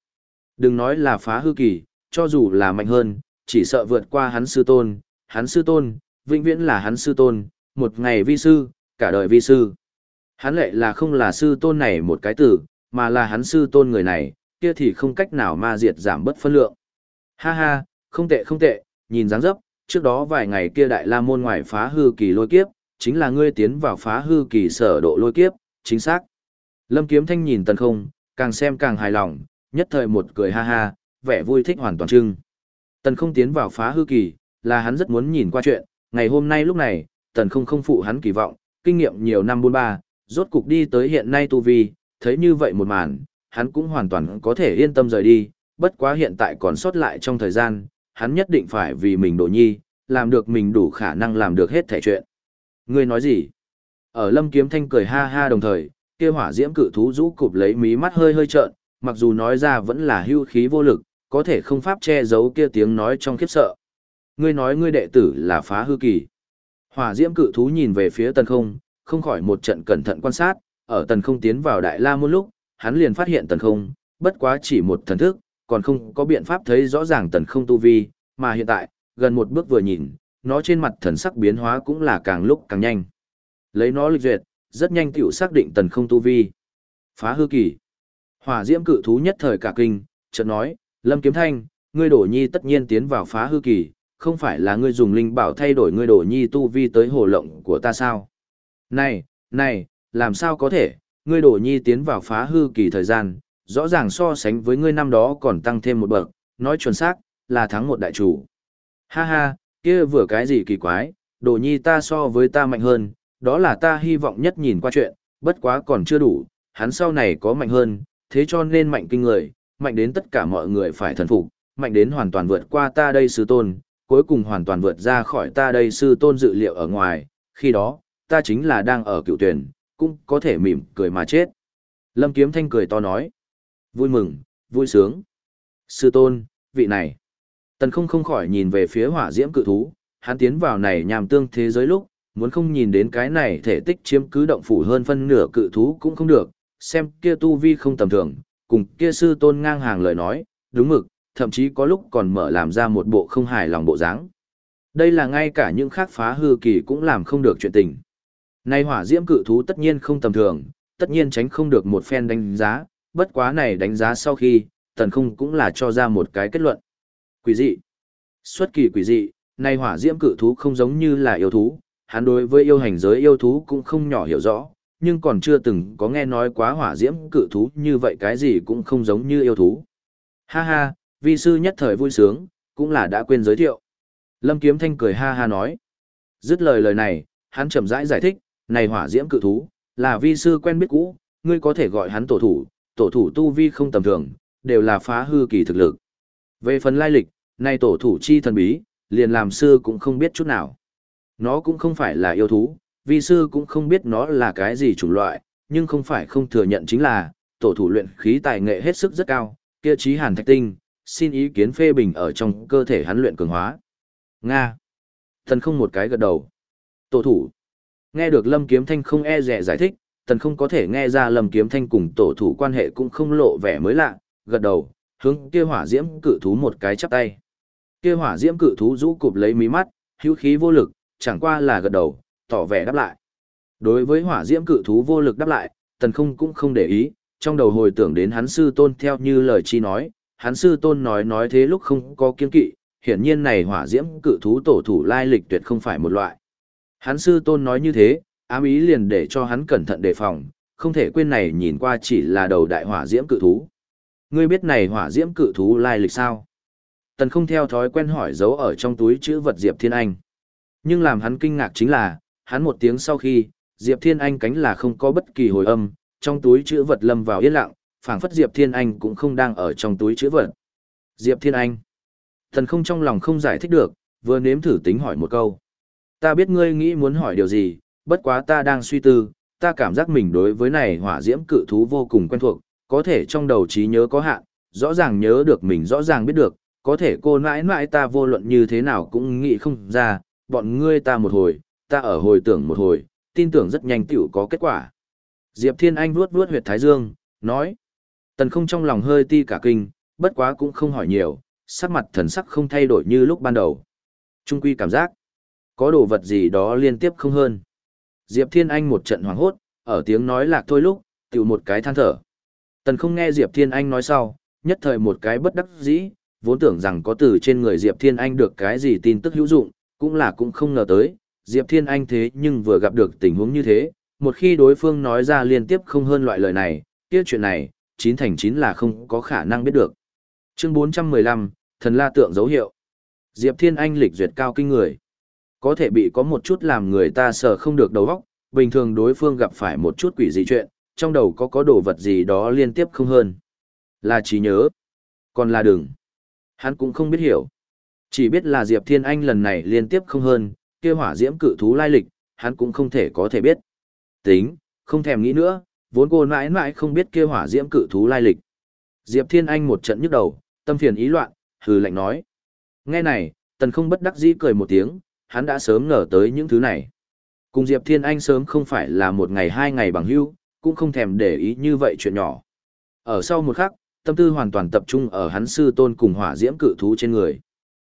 Đừng nói là phá hư kỳ, cho dù là mạnh hơn, chỉ sợ vượt qua hắn sư tôn. Hắn sư tôn, vĩnh viễn là hắn sư tôn, một ngày vi sư, cả đời vi sư. Hắn lệ là không là sư tôn này một cái tử, mà là hắn sư tôn người này, kia thì không cách nào ma diệt giảm bất phân lượng. Ha ha, không tệ không tệ, nhìn dáng dấp, trước đó vài ngày kia đại la môn ngoài phá hư kỳ lôi kiếp, chính là ngươi tiến vào phá hư kỳ sở độ lôi kiếp, chính xác. Lâm Kiếm Thanh nhìn tần không, càng xem càng hài lòng, nhất thời một cười ha ha, vẻ vui thích hoàn toàn trưng. Tần không tiến vào phá hư kỳ, là hắn rất muốn nhìn qua chuyện, ngày hôm nay lúc này, tần không không phụ hắn kỳ vọng, kinh nghiệm nhiều năm buôn ba, rốt cục đi tới hiện nay tu vi, thấy như vậy một màn, hắn cũng hoàn toàn có thể yên tâm rời đi, bất quá hiện tại còn sót lại trong thời gian, hắn nhất định phải vì mình đổ nhi, làm được mình đủ khả năng làm được hết thể chuyện. Ngươi nói gì? Ở lâm kiếm thanh cười ha ha đồng thời, kia hỏa diễm cự thú rũ cụp lấy mí mắt hơi hơi trợn, mặc dù nói ra vẫn là hưu khí vô lực, có thể không pháp che giấu kia tiếng nói trong khiếp sợ. Ngươi nói ngươi đệ tử là phá hư kỳ. Hỏa diễm cự thú nhìn về phía tần không, không khỏi một trận cẩn thận quan sát, ở tần không tiến vào đại la một lúc, hắn liền phát hiện tần không, bất quá chỉ một thần thức, còn không có biện pháp thấy rõ ràng tần không tu vi, mà hiện tại, gần một bước vừa nhìn, nó trên mặt thần sắc biến hóa cũng là càng lúc càng nhanh. Lấy nó lịch duyệt, rất nhanh tiểu xác định tần không tu vi. Phá hư kỳ. Hỏa diễm cự thú nhất thời cả kinh, chợt nói, Lâm Kiếm Thanh, ngươi đổ nhi tất nhiên tiến vào phá hư kỳ, không phải là ngươi dùng linh bảo thay đổi ngươi đổ nhi tu vi tới hồ lộng của ta sao? Này, này, làm sao có thể, ngươi đổ nhi tiến vào phá hư kỳ thời gian, rõ ràng so sánh với ngươi năm đó còn tăng thêm một bậc, nói chuẩn xác, là thắng một đại chủ. Ha ha, kia vừa cái gì kỳ quái, đồ nhi ta so với ta mạnh hơn, đó là ta hy vọng nhất nhìn qua chuyện, bất quá còn chưa đủ, hắn sau này có mạnh hơn, thế cho nên mạnh kinh người, mạnh đến tất cả mọi người phải thần phục, mạnh đến hoàn toàn vượt qua ta đây sư tôn, cuối cùng hoàn toàn vượt ra khỏi ta đây sư tôn dự liệu ở ngoài, khi đó, ta chính là đang ở cựu tuyển, cũng có thể mỉm cười mà chết. Lâm Kiếm Thanh cười to nói, vui mừng, vui sướng. Sư tôn, vị này. Tần không không khỏi nhìn về phía hỏa diễm cự thú, hắn tiến vào này nhàm tương thế giới lúc, muốn không nhìn đến cái này thể tích chiếm cứ động phủ hơn phân nửa cự thú cũng không được, xem kia tu vi không tầm thường, cùng kia sư tôn ngang hàng lời nói, đúng mực, thậm chí có lúc còn mở làm ra một bộ không hài lòng bộ dáng. Đây là ngay cả những khác phá hư kỳ cũng làm không được chuyện tình. Này hỏa diễm cự thú tất nhiên không tầm thường, tất nhiên tránh không được một phen đánh giá, bất quá này đánh giá sau khi, tần không cũng là cho ra một cái kết luận. Quỷ dị. Xuất kỳ quỷ dị, này hỏa diễm cự thú không giống như là yêu thú, hắn đối với yêu hành giới yêu thú cũng không nhỏ hiểu rõ, nhưng còn chưa từng có nghe nói quá hỏa diễm cự thú như vậy cái gì cũng không giống như yêu thú. Ha ha, vi sư nhất thời vui sướng, cũng là đã quên giới thiệu. Lâm Kiếm Thanh cười ha ha nói. Dứt lời lời này, hắn chậm rãi giải, giải thích, này hỏa diễm cự thú, là vi sư quen biết cũ, ngươi có thể gọi hắn tổ thủ, tổ thủ tu vi không tầm thường, đều là phá hư kỳ thực lực. Về phần lai lịch, này tổ thủ chi thần bí, liền làm sư cũng không biết chút nào. Nó cũng không phải là yêu thú, vi sư cũng không biết nó là cái gì chủng loại, nhưng không phải không thừa nhận chính là, tổ thủ luyện khí tài nghệ hết sức rất cao, kia trí hàn thạch tinh, xin ý kiến phê bình ở trong cơ thể hắn luyện cường hóa. Nga. Thần không một cái gật đầu. Tổ thủ. Nghe được Lâm Kiếm Thanh không e rẻ giải thích, Tần không có thể nghe ra Lâm Kiếm Thanh cùng tổ thủ quan hệ cũng không lộ vẻ mới lạ, gật đầu, hướng kia hỏa diễm cự thú một cái chắp tay. Kia hỏa diễm cự thú rũ cụp lấy mí mắt, hữu khí vô lực, chẳng qua là gật đầu, tỏ vẻ đáp lại. Đối với hỏa diễm cự thú vô lực đáp lại, tần không cũng không để ý, trong đầu hồi tưởng đến hắn sư tôn theo như lời chi nói, hắn sư tôn nói nói thế lúc không có kiên kỵ, hiển nhiên này hỏa diễm cự thú tổ thủ lai lịch tuyệt không phải một loại. Hắn sư tôn nói như thế, ám ý liền để cho hắn cẩn thận đề phòng, không thể quên này nhìn qua chỉ là đầu đại hỏa diễm cự thú. Ngươi biết này hỏa diễm cự thú lai lịch sao? Tần không theo thói quen hỏi giấu ở trong túi chữ vật Diệp Thiên Anh. Nhưng làm hắn kinh ngạc chính là, hắn một tiếng sau khi, Diệp Thiên Anh cánh là không có bất kỳ hồi âm, trong túi chữ vật lâm vào yên lặng, phảng phất Diệp Thiên Anh cũng không đang ở trong túi chữ vật. Diệp Thiên Anh. Tần không trong lòng không giải thích được, vừa nếm thử tính hỏi một câu. Ta biết ngươi nghĩ muốn hỏi điều gì, bất quá ta đang suy tư, ta cảm giác mình đối với này hỏa diễm cự thú vô cùng quen thuộc, có thể trong đầu trí nhớ có hạn, rõ ràng nhớ được mình rõ ràng biết được, có thể cô nãi nãi ta vô luận như thế nào cũng nghĩ không ra, bọn ngươi ta một hồi, ta ở hồi tưởng một hồi, tin tưởng rất nhanh tiểu có kết quả. Diệp Thiên Anh vuốt vuốt huyệt thái dương, nói. Tần không trong lòng hơi ti cả kinh, bất quá cũng không hỏi nhiều, sắc mặt thần sắc không thay đổi như lúc ban đầu. Trung quy cảm giác, có đồ vật gì đó liên tiếp không hơn. Diệp Thiên Anh một trận hoảng hốt, ở tiếng nói lạc thôi lúc, tiểu một cái than thở. Tần không nghe Diệp Thiên Anh nói sau, nhất thời một cái bất đắc dĩ, vốn tưởng rằng có từ trên người Diệp Thiên Anh được cái gì tin tức hữu dụng, cũng là cũng không ngờ tới, Diệp Thiên Anh thế nhưng vừa gặp được tình huống như thế, một khi đối phương nói ra liên tiếp không hơn loại lời này, kia chuyện này, chín thành chín là không có khả năng biết được. Chương 415, Thần La Tượng dấu hiệu. Diệp Thiên Anh lịch duyệt cao kinh người. Có thể bị có một chút làm người ta sợ không được đầu óc, bình thường đối phương gặp phải một chút quỷ dị chuyện, trong đầu có có đồ vật gì đó liên tiếp không hơn. Là trí nhớ, còn là đừng. Hắn cũng không biết hiểu. Chỉ biết là Diệp Thiên Anh lần này liên tiếp không hơn, kia hỏa diễm cự thú lai lịch, hắn cũng không thể có thể biết. Tính, không thèm nghĩ nữa, vốn cô mãi mãi không biết kia hỏa diễm cự thú lai lịch. Diệp Thiên Anh một trận nhức đầu, tâm phiền ý loạn, hừ lạnh nói. Nghe này, tần không bất đắc dĩ cười một tiếng, hắn đã sớm ngờ tới những thứ này. Cùng Diệp Thiên Anh sớm không phải là một ngày hai ngày bằng hữu, cũng không thèm để ý như vậy chuyện nhỏ. Ở sau một khắc, tâm tư hoàn toàn tập trung ở hắn sư tôn cùng hỏa diễm cự thú trên người.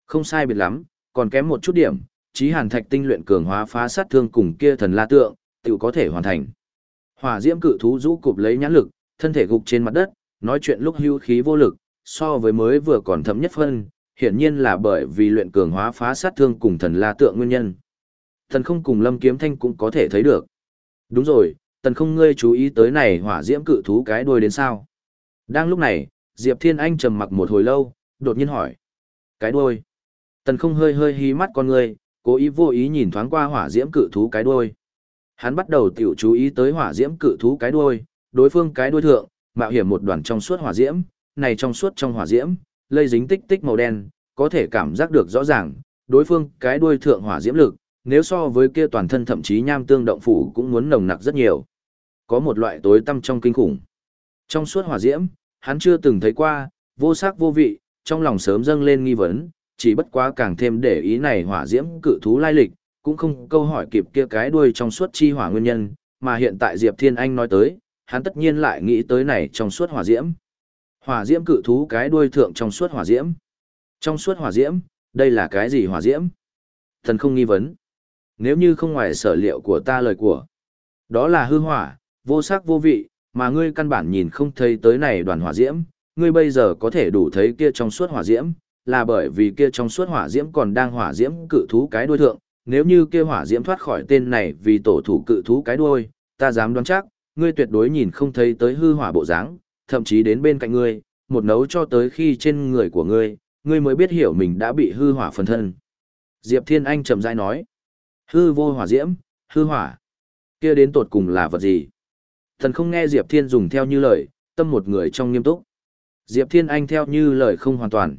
Không sai biệt lắm, còn kém một chút điểm, chí hàn thạch tinh luyện cường hóa phá sát thương cùng kia thần la tượng, tự có thể hoàn thành. Hỏa diễm cự thú rũ cụp lấy nhãn lực, thân thể gục trên mặt đất, nói chuyện lúc hưu khí vô lực, so với mới vừa còn thấm nhất phân, hiển nhiên là bởi vì luyện cường hóa phá sát thương cùng thần la tượng nguyên nhân. Thần không cùng lâm kiếm thanh cũng có thể thấy được. Đúng rồi, tần không ngươi chú ý tới này hỏa diễm cự thú cái đuôi đến sao. Đang lúc này, Diệp Thiên Anh trầm mặc một hồi lâu, đột nhiên hỏi. Cái đuôi. Tần không hơi hơi hí mắt con ngươi, cố ý vô ý nhìn thoáng qua hỏa diễm cự thú cái đuôi. Hắn bắt đầu tiểu chú ý tới hỏa diễm cự thú cái đuôi, đối phương cái đuôi thượng, mạo hiểm một đoàn trong suốt hỏa diễm, này trong suốt trong hỏa diễm, lây dính tích tích màu đen, có thể cảm giác được rõ ràng, đối phương cái đuôi thượng hỏa diễm lực, nếu so với kia toàn thân thậm chí nham tương động phủ cũng muốn nồng nặc rất nhiều. Có một loại tối tâm trong kinh khủng. Trong suốt hỏa diễm, hắn chưa từng thấy qua, vô sắc vô vị, trong lòng sớm dâng lên nghi vấn, chỉ bất quá càng thêm để ý này hỏa diễm cự thú lai lịch, cũng không câu hỏi kịp kia cái đuôi trong suốt chi hỏa nguyên nhân, mà hiện tại Diệp Thiên Anh nói tới, hắn tất nhiên lại nghĩ tới này trong suốt hỏa diễm. Hỏa diễm cự thú cái đuôi thượng trong suốt hỏa diễm. Trong suốt hỏa diễm, đây là cái gì hỏa diễm? Thần không nghi vấn. Nếu như không ngoài sở liệu của ta lời của, đó là hư hỏa, vô sắc vô vị, mà ngươi căn bản nhìn không thấy tới này đoàn hỏa diễm, ngươi bây giờ có thể đủ thấy kia trong suốt hỏa diễm, là bởi vì kia trong suốt hỏa diễm còn đang hỏa diễm cự thú cái đuôi thượng, nếu như kia hỏa diễm thoát khỏi tên này vì tổ thủ cự thú cái đuôi, ta dám đoán chắc, ngươi tuyệt đối nhìn không thấy tới hư hỏa bộ dáng, thậm chí đến bên cạnh ngươi, một nấu cho tới khi trên người của ngươi, ngươi mới biết hiểu mình đã bị hư hỏa phần thân. Diệp Thiên Anh trầm rãi nói, hư vô hỏa diễm, hư hỏa, kia đến tột cùng là vật gì? Thần không nghe Diệp Thiên dùng theo như lời, tâm một người trong nghiêm túc. Diệp Thiên Anh theo như lời không hoàn toàn.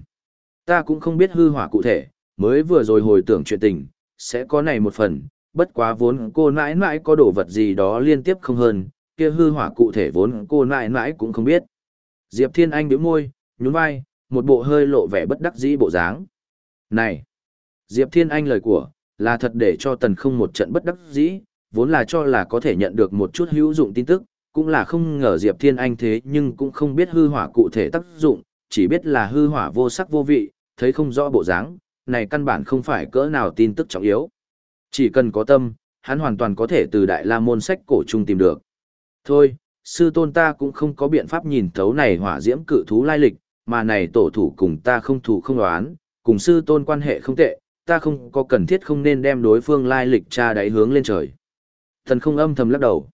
Ta cũng không biết hư hỏa cụ thể, mới vừa rồi hồi tưởng chuyện tình, sẽ có này một phần, bất quá vốn cô nãi nãi có đồ vật gì đó liên tiếp không hơn, kia hư hỏa cụ thể vốn cô nãi nãi cũng không biết. Diệp Thiên Anh đứng môi, nhún vai, một bộ hơi lộ vẻ bất đắc dĩ bộ dáng. Này! Diệp Thiên Anh lời của, là thật để cho tần không một trận bất đắc dĩ, vốn là cho là có thể nhận được một chút hữu dụng tin tức, cũng là không ngờ Diệp Thiên Anh thế nhưng cũng không biết hư hỏa cụ thể tác dụng, chỉ biết là hư hỏa vô sắc vô vị, thấy không rõ bộ dáng, này căn bản không phải cỡ nào tin tức trọng yếu. Chỉ cần có tâm, hắn hoàn toàn có thể từ đại la môn sách cổ trung tìm được. Thôi, sư tôn ta cũng không có biện pháp nhìn thấu này hỏa diễm cự thú lai lịch, mà này tổ thủ cùng ta không thủ không đoán, cùng sư tôn quan hệ không tệ, ta không có cần thiết không nên đem đối phương lai lịch tra đáy hướng lên trời. Thần không âm thầm lắc đầu.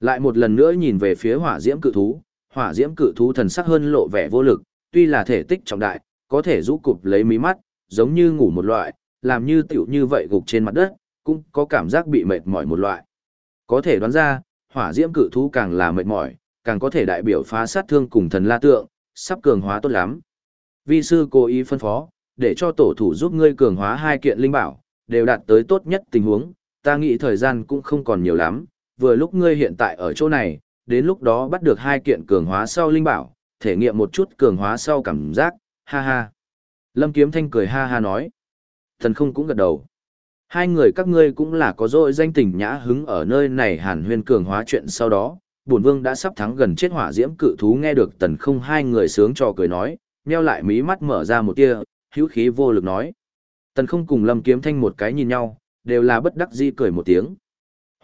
Lại một lần nữa nhìn về phía hỏa diễm cự thú, hỏa diễm cự thú thần sắc hơn lộ vẻ vô lực, tuy là thể tích trọng đại, có thể rũ cụp lấy mí mắt, giống như ngủ một loại, làm như tiểu như vậy gục trên mặt đất, cũng có cảm giác bị mệt mỏi một loại. Có thể đoán ra, hỏa diễm cự thú càng là mệt mỏi, càng có thể đại biểu phá sát thương cùng thần la tượng, sắp cường hóa tốt lắm. Vi sư cố ý phân phó, để cho tổ thủ giúp ngươi cường hóa hai kiện linh bảo, đều đạt tới tốt nhất tình huống, ta nghĩ thời gian cũng không còn nhiều lắm, vừa lúc ngươi hiện tại ở chỗ này, đến lúc đó bắt được hai kiện cường hóa sau linh bảo, thể nghiệm một chút cường hóa sau cảm giác, ha ha. Lâm Kiếm Thanh cười ha ha nói. Thần không cũng gật đầu. Hai người các ngươi cũng là có dội danh tình nhã hứng ở nơi này hàn huyên cường hóa chuyện sau đó. Bổn vương đã sắp thắng gần chết hỏa diễm cự thú nghe được tần không hai người sướng trò cười nói, nheo lại mí mắt mở ra một tia, hữu khí vô lực nói. Tần không cùng lâm kiếm thanh một cái nhìn nhau, đều là bất đắc dĩ cười một tiếng.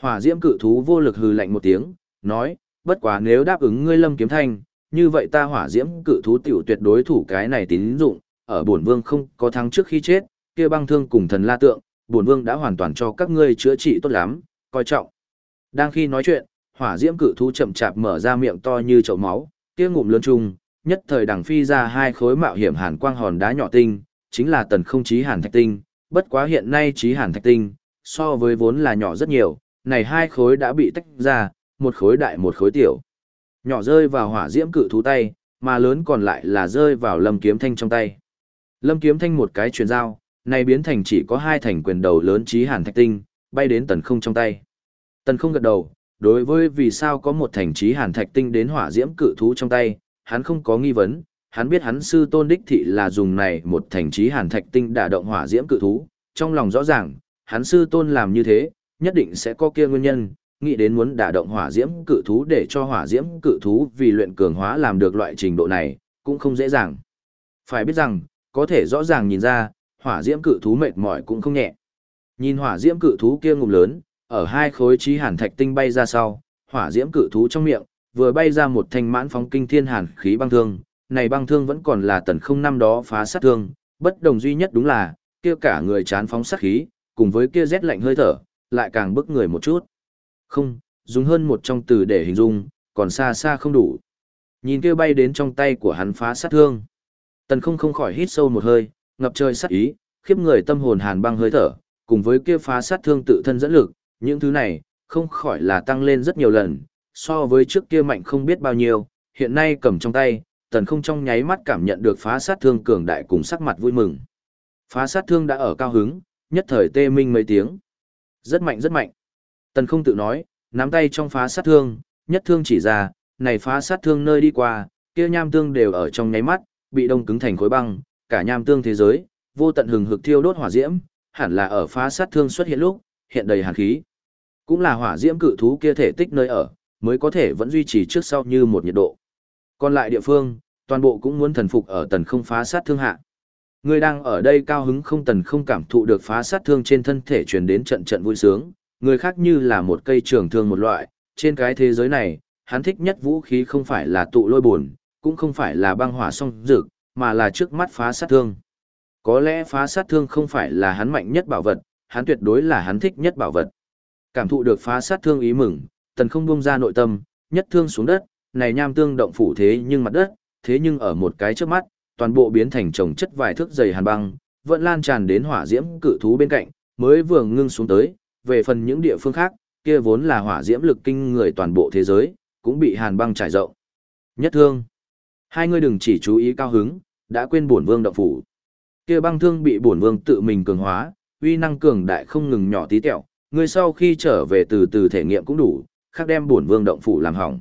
Hỏa diễm cự thú vô lực hừ lạnh một tiếng, nói, bất quá nếu đáp ứng ngươi lâm kiếm thanh, như vậy ta hỏa diễm cự thú tiểu tuyệt đối thủ cái này tín dụng, ở bổn vương không có thắng trước khi chết, kia băng thương cùng thần la tượng, bổn vương đã hoàn toàn cho các ngươi chữa trị tốt lắm, coi trọng. Đang khi nói chuyện, hỏa diễm cự thú chậm chạp mở ra miệng to như chậu máu, kia ngụm lớn chung, nhất thời đằng phi ra hai khối mạo hiểm hàn quang hòn đá nhỏ tinh, chính là tần không chí hàn thạch tinh, bất quá hiện nay chí hàn thạch tinh, so với vốn là nhỏ rất nhiều, này hai khối đã bị tách ra, một khối đại một khối tiểu. Nhỏ rơi vào hỏa diễm cự thú tay, mà lớn còn lại là rơi vào lâm kiếm thanh trong tay. Lâm kiếm thanh một cái truyền dao, này biến thành chỉ có hai thành quyền đầu lớn trí hàn thạch tinh, bay đến tần không trong tay. Tần không gật đầu, đối với vì sao có một thành trí hàn thạch tinh đến hỏa diễm cự thú trong tay, hắn không có nghi vấn, hắn biết hắn sư tôn đích thị là dùng này một thành trí hàn thạch tinh đả động hỏa diễm cự thú, trong lòng rõ ràng, hắn sư tôn làm như thế, nhất định sẽ có kia nguyên nhân, nghĩ đến muốn đả động hỏa diễm cự thú để cho hỏa diễm cự thú vì luyện cường hóa làm được loại trình độ này, cũng không dễ dàng. Phải biết rằng, có thể rõ ràng nhìn ra, hỏa diễm cự thú mệt mỏi cũng không nhẹ. Nhìn hỏa diễm cự thú kia ngụm lớn, ở hai khối trí hàn thạch tinh bay ra sau, hỏa diễm cự thú trong miệng, vừa bay ra một thanh mãn phóng kinh thiên hàn khí băng thương, này băng thương vẫn còn là tần không năm đó phá sát thương, bất đồng duy nhất đúng là, kia cả người chán phóng sát khí, cùng với kia rét lạnh hơi thở, lại càng bức người một chút. Không, dùng hơn một trong từ để hình dung, còn xa xa không đủ. Nhìn kia bay đến trong tay của hắn phá sát thương. Tần không không khỏi hít sâu một hơi, ngập trời sát ý, khiếp người tâm hồn hàn băng hơi thở, cùng với kia phá sát thương tự thân dẫn lực, những thứ này, không khỏi là tăng lên rất nhiều lần, so với trước kia mạnh không biết bao nhiêu, hiện nay cầm trong tay, tần không trong nháy mắt cảm nhận được phá sát thương cường đại cùng sắc mặt vui mừng. Phá sát thương đã ở cao hứng, nhất thời tê minh mấy tiếng. Rất mạnh rất mạnh. Tần không tự nói, nắm tay trong phá sát thương, nhất thương chỉ ra, này phá sát thương nơi đi qua, kia nham tương đều ở trong nháy mắt, bị đông cứng thành khối băng, cả nham tương thế giới, vô tận hừng hực thiêu đốt hỏa diễm, hẳn là ở phá sát thương xuất hiện lúc, hiện đầy hàn khí. Cũng là hỏa diễm cự thú kia thể tích nơi ở, mới có thể vẫn duy trì trước sau như một nhiệt độ. Còn lại địa phương, toàn bộ cũng muốn thần phục ở tần không phá sát thương hạ. Người đang ở đây cao hứng không tần không cảm thụ được phá sát thương trên thân thể truyền đến trận trận vui sướng, người khác như là một cây trường thương một loại, trên cái thế giới này, hắn thích nhất vũ khí không phải là tụ lôi buồn, cũng không phải là băng hỏa song dược, mà là trước mắt phá sát thương. Có lẽ phá sát thương không phải là hắn mạnh nhất bảo vật, hắn tuyệt đối là hắn thích nhất bảo vật. Cảm thụ được phá sát thương ý mừng, tần không buông ra nội tâm, nhất thương xuống đất, này nham tương động phủ thế nhưng mặt đất, thế nhưng ở một cái trước mắt, toàn bộ biến thành chồng chất vài thước dày hàn băng, vẫn lan tràn đến hỏa diễm cự thú bên cạnh, mới vừa ngưng xuống tới, về phần những địa phương khác, kia vốn là hỏa diễm lực kinh người toàn bộ thế giới, cũng bị hàn băng trải rộng. Nhất thương. Hai người đừng chỉ chú ý cao hứng, đã quên bổn vương động phủ. Kia băng thương bị bổn vương tự mình cường hóa, uy năng cường đại không ngừng nhỏ tí tẹo, người sau khi trở về từ từ thể nghiệm cũng đủ, khác đem bổn vương động phủ làm hỏng.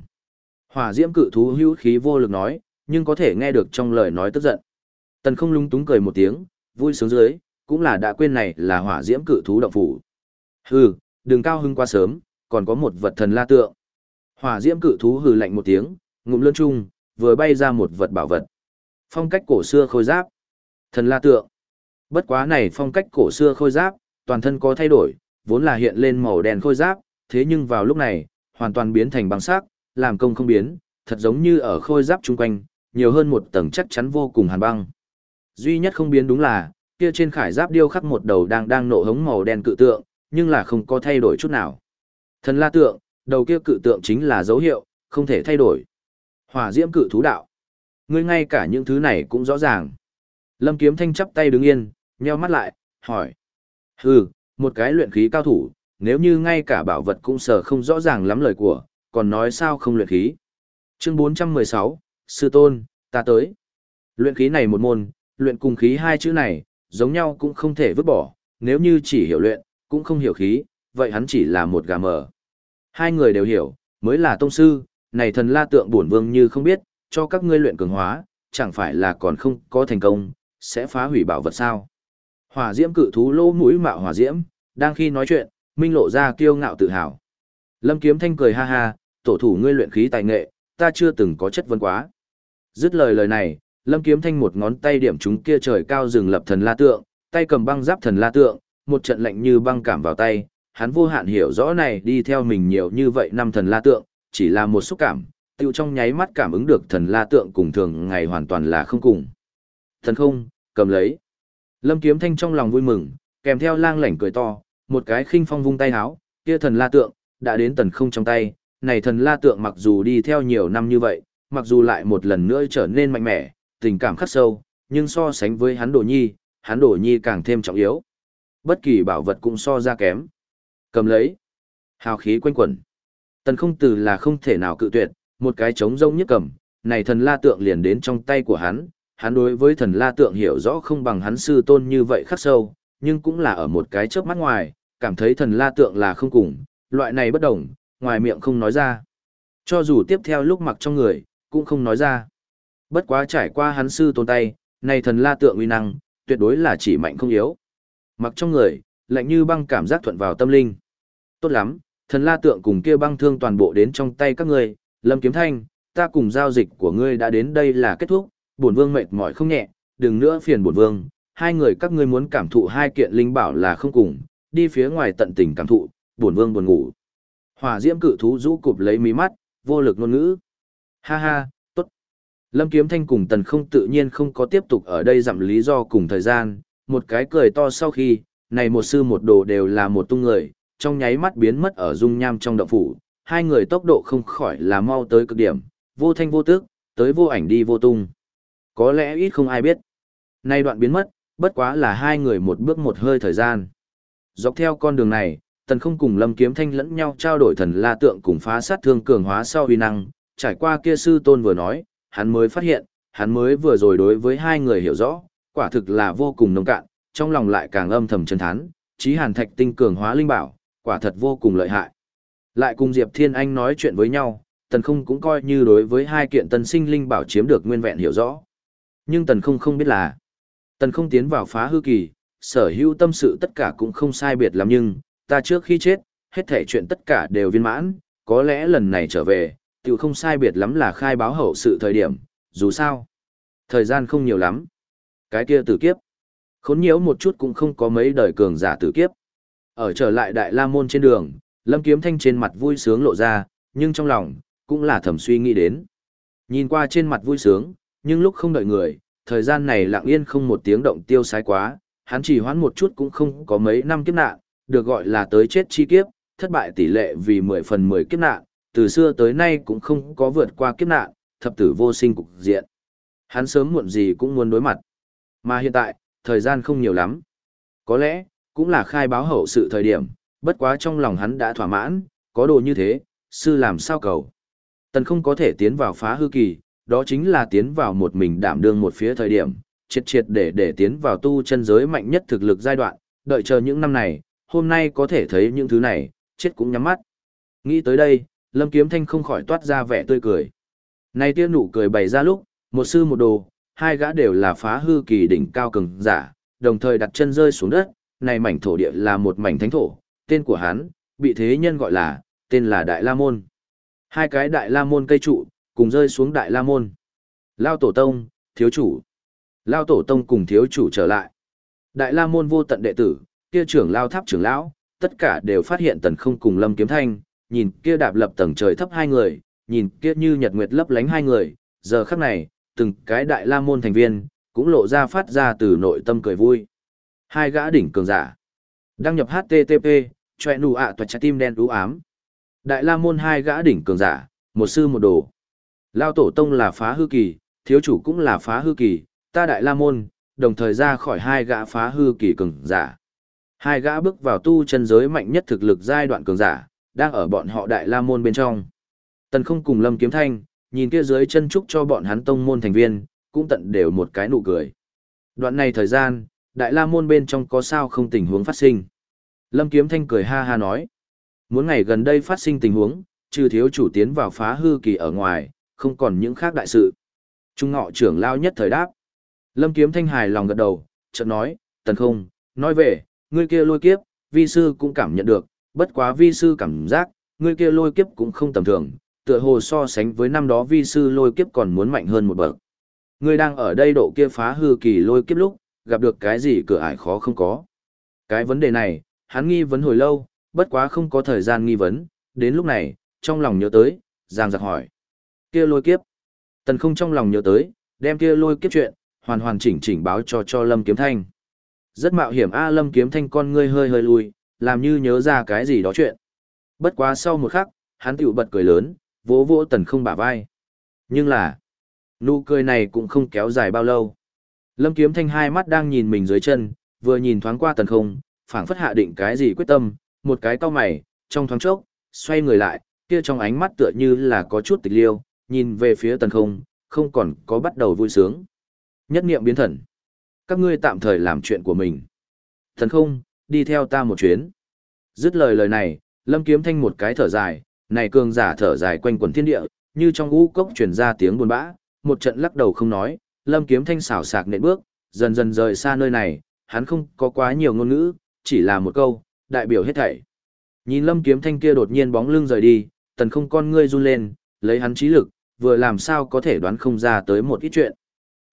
Hỏa diễm cự thú hữu khí vô lực nói, nhưng có thể nghe được trong lời nói tức giận. Tần không lung túng cười một tiếng, vui sướng dưới, cũng là đã quên này là hỏa diễm cự thú động phủ. Hừ, đừng cao hưng quá sớm, còn có một vật thần la tượng. Hỏa diễm cự thú hừ lạnh một tiếng, ngụm lươn chung, vừa bay ra một vật bảo vật. Phong cách cổ xưa khôi giáp. Thần la tượng. Bất quá này phong cách cổ xưa khôi giáp, toàn thân có thay đổi, vốn là hiện lên màu đen khôi giáp, thế nhưng vào lúc này, hoàn toàn biến thành băng sắc, làm công không biến, thật giống như ở khôi giáp chung quanh, nhiều hơn một tầng chắc chắn vô cùng hàn băng. Duy nhất không biến đúng là, kia trên khải giáp điêu khắc một đầu đang đang nộ hống màu đen cự tượng, nhưng là không có thay đổi chút nào. Thần la tượng, đầu kia cự tượng chính là dấu hiệu, không thể thay đổi. Hỏa diễm cự thú đạo. Ngươi ngay cả những thứ này cũng rõ ràng. Lâm Kiếm Thanh chắp tay đứng yên, nheo mắt lại, hỏi. Hừ, một cái luyện khí cao thủ, nếu như ngay cả bảo vật cũng sở không rõ ràng lắm lời của, còn nói sao không luyện khí. Chương 416, Sư Tôn, ta tới. Luyện khí này một môn, luyện cùng khí hai chữ này, giống nhau cũng không thể vứt bỏ, nếu như chỉ hiểu luyện, cũng không hiểu khí, vậy hắn chỉ là một gà mờ. Hai người đều hiểu, mới là tông sư, này thần la tượng bổn vương như không biết, cho các ngươi luyện cường hóa, chẳng phải là còn không có thành công, sẽ phá hủy bảo vật sao. Hỏa diễm cự thú lỗ mũi mạo hỏa diễm, đang khi nói chuyện, minh lộ ra kiêu ngạo tự hào. Lâm kiếm thanh cười ha ha, tổ thủ ngươi luyện khí tài nghệ, ta chưa từng có chất vấn quá. Dứt lời lời này, Lâm kiếm thanh một ngón tay điểm chúng kia trời cao rừng lập thần la tượng, tay cầm băng giáp thần la tượng, một trận lạnh như băng cảm vào tay, hắn vô hạn hiểu rõ này đi theo mình nhiều như vậy năm thần la tượng, chỉ là một xúc cảm, tiêu trong nháy mắt cảm ứng được thần la tượng cùng thường ngày hoàn toàn là không cùng. Thần không, cầm lấy. Lâm Kiếm Thanh trong lòng vui mừng, kèm theo lang lảnh cười to, một cái khinh phong vung tay háo, kia thần la tượng, đã đến tần không trong tay, này thần la tượng mặc dù đi theo nhiều năm như vậy, mặc dù lại một lần nữa trở nên mạnh mẽ, tình cảm khắc sâu, nhưng so sánh với hắn đồ nhi, hắn đồ nhi càng thêm trọng yếu. Bất kỳ bảo vật cũng so ra kém. Cầm lấy. Hào khí quanh quẩn. Tần không từ là không thể nào cự tuyệt, một cái trống rông nhất cầm, này thần la tượng liền đến trong tay của hắn, hắn đối với thần la tượng hiểu rõ không bằng hắn sư tôn như vậy khắc sâu, nhưng cũng là ở một cái chớp mắt ngoài, cảm thấy thần la tượng là không cùng, loại này bất đồng, ngoài miệng không nói ra. Cho dù tiếp theo lúc mặc trong người, cũng không nói ra. Bất quá trải qua hắn sư tôn tay, này thần la tượng uy năng, tuyệt đối là chỉ mạnh không yếu. Mặc trong người, lạnh như băng cảm giác thuận vào tâm linh. Tốt lắm, thần la tượng cùng kia băng thương toàn bộ đến trong tay các ngươi, Lâm Kiếm Thanh, ta cùng giao dịch của ngươi đã đến đây là kết thúc, bổn vương mệt mỏi không nhẹ, đừng nữa phiền bổn vương, hai người các ngươi muốn cảm thụ hai kiện linh bảo là không cùng, đi phía ngoài tận tình cảm thụ, bổn vương buồn ngủ. Hỏa Diễm cự thú rũ cụp lấy mí mắt, vô lực ngôn ngữ. Ha ha, tốt. Lâm Kiếm Thanh cùng Tần Không tự nhiên không có tiếp tục ở đây giảm lý do cùng thời gian, một cái cười to sau khi, này một sư một đồ đều là một tung người, trong nháy mắt biến mất ở dung nham trong động phủ, hai người tốc độ không khỏi là mau tới cực điểm, vô thanh vô tức, tới vô ảnh đi vô tung. Có lẽ ít không ai biết. Nay đoạn biến mất, bất quá là hai người một bước một hơi thời gian. Dọc theo con đường này, tần không cùng lâm kiếm thanh lẫn nhau trao đổi thần la tượng cùng phá sát thương cường hóa sau huy năng, trải qua kia sư tôn vừa nói, hắn mới phát hiện, hắn mới vừa rồi đối với hai người hiểu rõ, quả thực là vô cùng nông cạn, trong lòng lại càng âm thầm chân thán, trí hàn thạch tinh cường hóa linh bảo, quả thật vô cùng lợi hại. Lại cùng Diệp Thiên Anh nói chuyện với nhau, tần không cũng coi như đối với hai kiện tân sinh linh bảo chiếm được nguyên vẹn hiểu rõ. Nhưng tần không không biết là, tần không tiến vào phá hư kỳ, sở hữu tâm sự tất cả cũng không sai biệt lắm nhưng, ta trước khi chết, hết thể chuyện tất cả đều viên mãn, có lẽ lần này trở về, tiểu không sai biệt lắm là khai báo hậu sự thời điểm, dù sao. Thời gian không nhiều lắm. Cái kia tử kiếp. Khốn nhiễu một chút cũng không có mấy đời cường giả tử kiếp. Ở trở lại Đại La Môn trên đường, Lâm Kiếm Thanh trên mặt vui sướng lộ ra, nhưng trong lòng, cũng là thầm suy nghĩ đến. Nhìn qua trên mặt vui sướng, nhưng lúc không đợi người, thời gian này lặng yên không một tiếng động tiêu sái quá, hắn chỉ hoãn một chút cũng không có mấy năm kiếp nạn, được gọi là tới chết chi kiếp, thất bại tỷ lệ vì 10 phần 10 kiếp nạn, từ xưa tới nay cũng không có vượt qua kiếp nạn, thập tử vô sinh cục diện. Hắn sớm muộn gì cũng muốn đối mặt. Mà hiện tại, thời gian không nhiều lắm. Có lẽ, cũng là khai báo hậu sự thời điểm, bất quá trong lòng hắn đã thỏa mãn, có đồ như thế, sư làm sao cầu. Tần không có thể tiến vào phá hư kỳ, đó chính là tiến vào một mình đảm đương một phía thời điểm, triệt triệt để để tiến vào tu chân giới mạnh nhất thực lực giai đoạn, đợi chờ những năm này, hôm nay có thể thấy những thứ này, chết cũng nhắm mắt. Nghĩ tới đây, Lâm Kiếm Thanh không khỏi toát ra vẻ tươi cười. nay tiên nụ cười bày ra lúc, một sư một đồ, hai gã đều là phá hư kỳ đỉnh cao cường giả, đồng thời đặt chân rơi xuống đất, này mảnh thổ địa là một mảnh thánh thổ, tên của hắn, bị thế nhân gọi là, tên là Đại La Môn. Hai cái Đại La Môn cây trụ, cùng rơi xuống Đại La Môn. Lao Tổ Tông, Thiếu Chủ. Lao Tổ Tông cùng Thiếu Chủ trở lại. Đại La Môn vô tận đệ tử, kia trưởng Lao Tháp trưởng Lão, tất cả đều phát hiện tần không cùng Lâm Kiếm Thanh, nhìn kia đạp lập tầng trời thấp hai người, nhìn kia như nhật nguyệt lấp lánh hai người, giờ khắc này, từng cái Đại La Môn thành viên, cũng lộ ra phát ra từ nội tâm cười vui. Hai gã đỉnh cường giả. Đăng nhập HTTP, choe nụ ạ toạch trái tim đen đú ám. Đại La Môn hai gã đỉnh cường giả, một sư một đồ. Lao Tổ Tông là phá hư kỳ, thiếu chủ cũng là phá hư kỳ, ta Đại La Môn, đồng thời ra khỏi hai gã phá hư kỳ cường giả. Hai gã bước vào tu chân giới mạnh nhất thực lực giai đoạn cường giả, đang ở bọn họ Đại La Môn bên trong. Tần không cùng Lâm Kiếm Thanh, nhìn kia dưới chân trúc cho bọn hắn tông môn thành viên, cũng tận đều một cái nụ cười. Đoạn này thời gian, Đại La Môn bên trong có sao không tình huống phát sinh. Lâm Kiếm Thanh cười ha ha nói. Muốn ngày gần đây phát sinh tình huống, trừ thiếu chủ tiến vào phá hư kỳ ở ngoài, không còn những khác đại sự. Trung ngọ trưởng lao nhất thời đáp. Lâm Kiếm Thanh hài lòng gật đầu, chợt nói, tần không, nói về, ngươi kia lôi kiếp, vi sư cũng cảm nhận được, bất quá vi sư cảm giác, ngươi kia lôi kiếp cũng không tầm thường, tựa hồ so sánh với năm đó vi sư lôi kiếp còn muốn mạnh hơn một bậc. Ngươi đang ở đây độ kia phá hư kỳ lôi kiếp lúc, gặp được cái gì cửa ải khó không có. Cái vấn đề này, hắn nghi vấn hồi lâu, bất quá không có thời gian nghi vấn, đến lúc này, trong lòng nhớ tới, giang giặc hỏi. Kia lôi kiếp. Tần không trong lòng nhớ tới, đem kia lôi kiếp chuyện, hoàn hoàn chỉnh chỉnh báo cho cho Lâm Kiếm Thanh. Rất mạo hiểm A Lâm Kiếm Thanh con ngươi hơi hơi lùi, làm như nhớ ra cái gì đó chuyện. Bất quá sau một khắc, hắn tiểu bật cười lớn, vỗ vỗ tần không bả vai. Nhưng là, nụ cười này cũng không kéo dài bao lâu. Lâm Kiếm Thanh hai mắt đang nhìn mình dưới chân, vừa nhìn thoáng qua tần không, phảng phất hạ định cái gì quyết tâm, một cái cau mày, trong thoáng chốc, xoay người lại, kia trong ánh mắt tựa như là có chút tịch liêu, nhìn về phía tần không, không còn có bắt đầu vui sướng. Nhất niệm biến thần. Các ngươi tạm thời làm chuyện của mình. Thần không, đi theo ta một chuyến. Dứt lời lời này, Lâm Kiếm Thanh một cái thở dài, này cường giả thở dài quanh quần thiên địa, như trong ngũ cốc truyền ra tiếng buồn bã, một trận lắc đầu không nói, Lâm Kiếm Thanh xảo sạc nện bước, dần dần rời xa nơi này, hắn không có quá nhiều ngôn ngữ, chỉ là một câu, đại biểu hết thảy. Nhìn Lâm Kiếm Thanh kia đột nhiên bóng lưng rời đi, tần không con ngươi run lên, lấy hắn trí lực, vừa làm sao có thể đoán không ra tới một ít chuyện.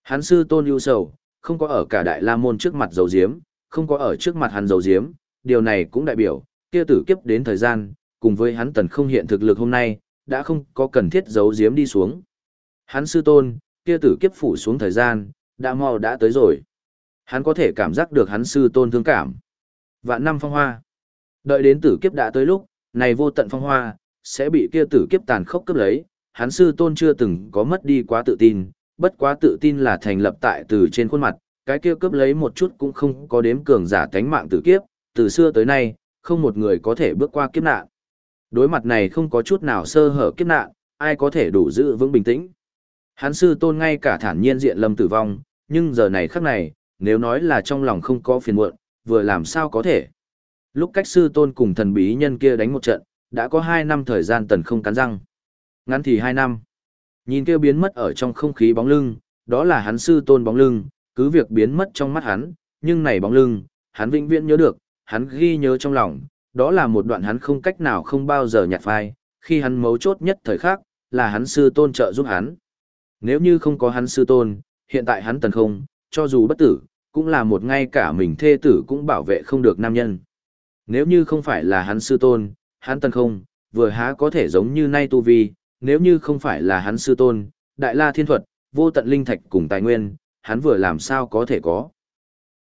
Hắn sư tôn ưu sầu, không có ở cả đại la môn trước mặt dầu diếm, không có ở trước mặt hắn dầu diếm, điều này cũng đại biểu, kia tử kiếp đến thời gian, cùng với hắn tần không hiện thực lực hôm nay, đã không có cần thiết giấu diếm đi xuống. Hắn sư tôn, kia tử kiếp phủ xuống thời gian, đã mau đã tới rồi. Hắn có thể cảm giác được hắn sư tôn thương cảm. Vạn năm phong hoa. Đợi đến tử kiếp đã tới lúc, này vô tận phong hoa, sẽ bị kia tử kiếp tàn khốc cướp lấy. Hắn sư tôn chưa từng có mất đi quá tự tin, bất quá tự tin là thành lập tại từ trên khuôn mặt, cái kia cướp lấy một chút cũng không có đếm cường giả tánh mạng tử kiếp, từ xưa tới nay, không một người có thể bước qua kiếp nạn. Đối mặt này không có chút nào sơ hở kiếp nạn, ai có thể đủ giữ vững bình tĩnh. Hắn sư tôn ngay cả thản nhiên diện lâm tử vong, nhưng giờ này khắc này, nếu nói là trong lòng không có phiền muộn, vừa làm sao có thể. Lúc cách sư tôn cùng thần bí nhân kia đánh một trận, đã có hai năm thời gian tần không cắn răng. Ngắn thì hai năm. Nhìn kia biến mất ở trong không khí bóng lưng, đó là hắn sư tôn bóng lưng, cứ việc biến mất trong mắt hắn, nhưng này bóng lưng, hắn vĩnh viễn nhớ được, hắn ghi nhớ trong lòng, đó là một đoạn hắn không cách nào không bao giờ nhạt phai, khi hắn mấu chốt nhất thời khắc, là hắn sư tôn trợ giúp hắn. Nếu như không có hắn sư tôn, hiện tại hắn tần không, cho dù bất tử, cũng là một ngay cả mình thê tử cũng bảo vệ không được nam nhân. Nếu như không phải là hắn sư tôn, hắn tân không, vừa há có thể giống như nay tu vi, nếu như không phải là hắn sư tôn, đại la thiên thuật, vô tận linh thạch cùng tài nguyên, hắn vừa làm sao có thể có.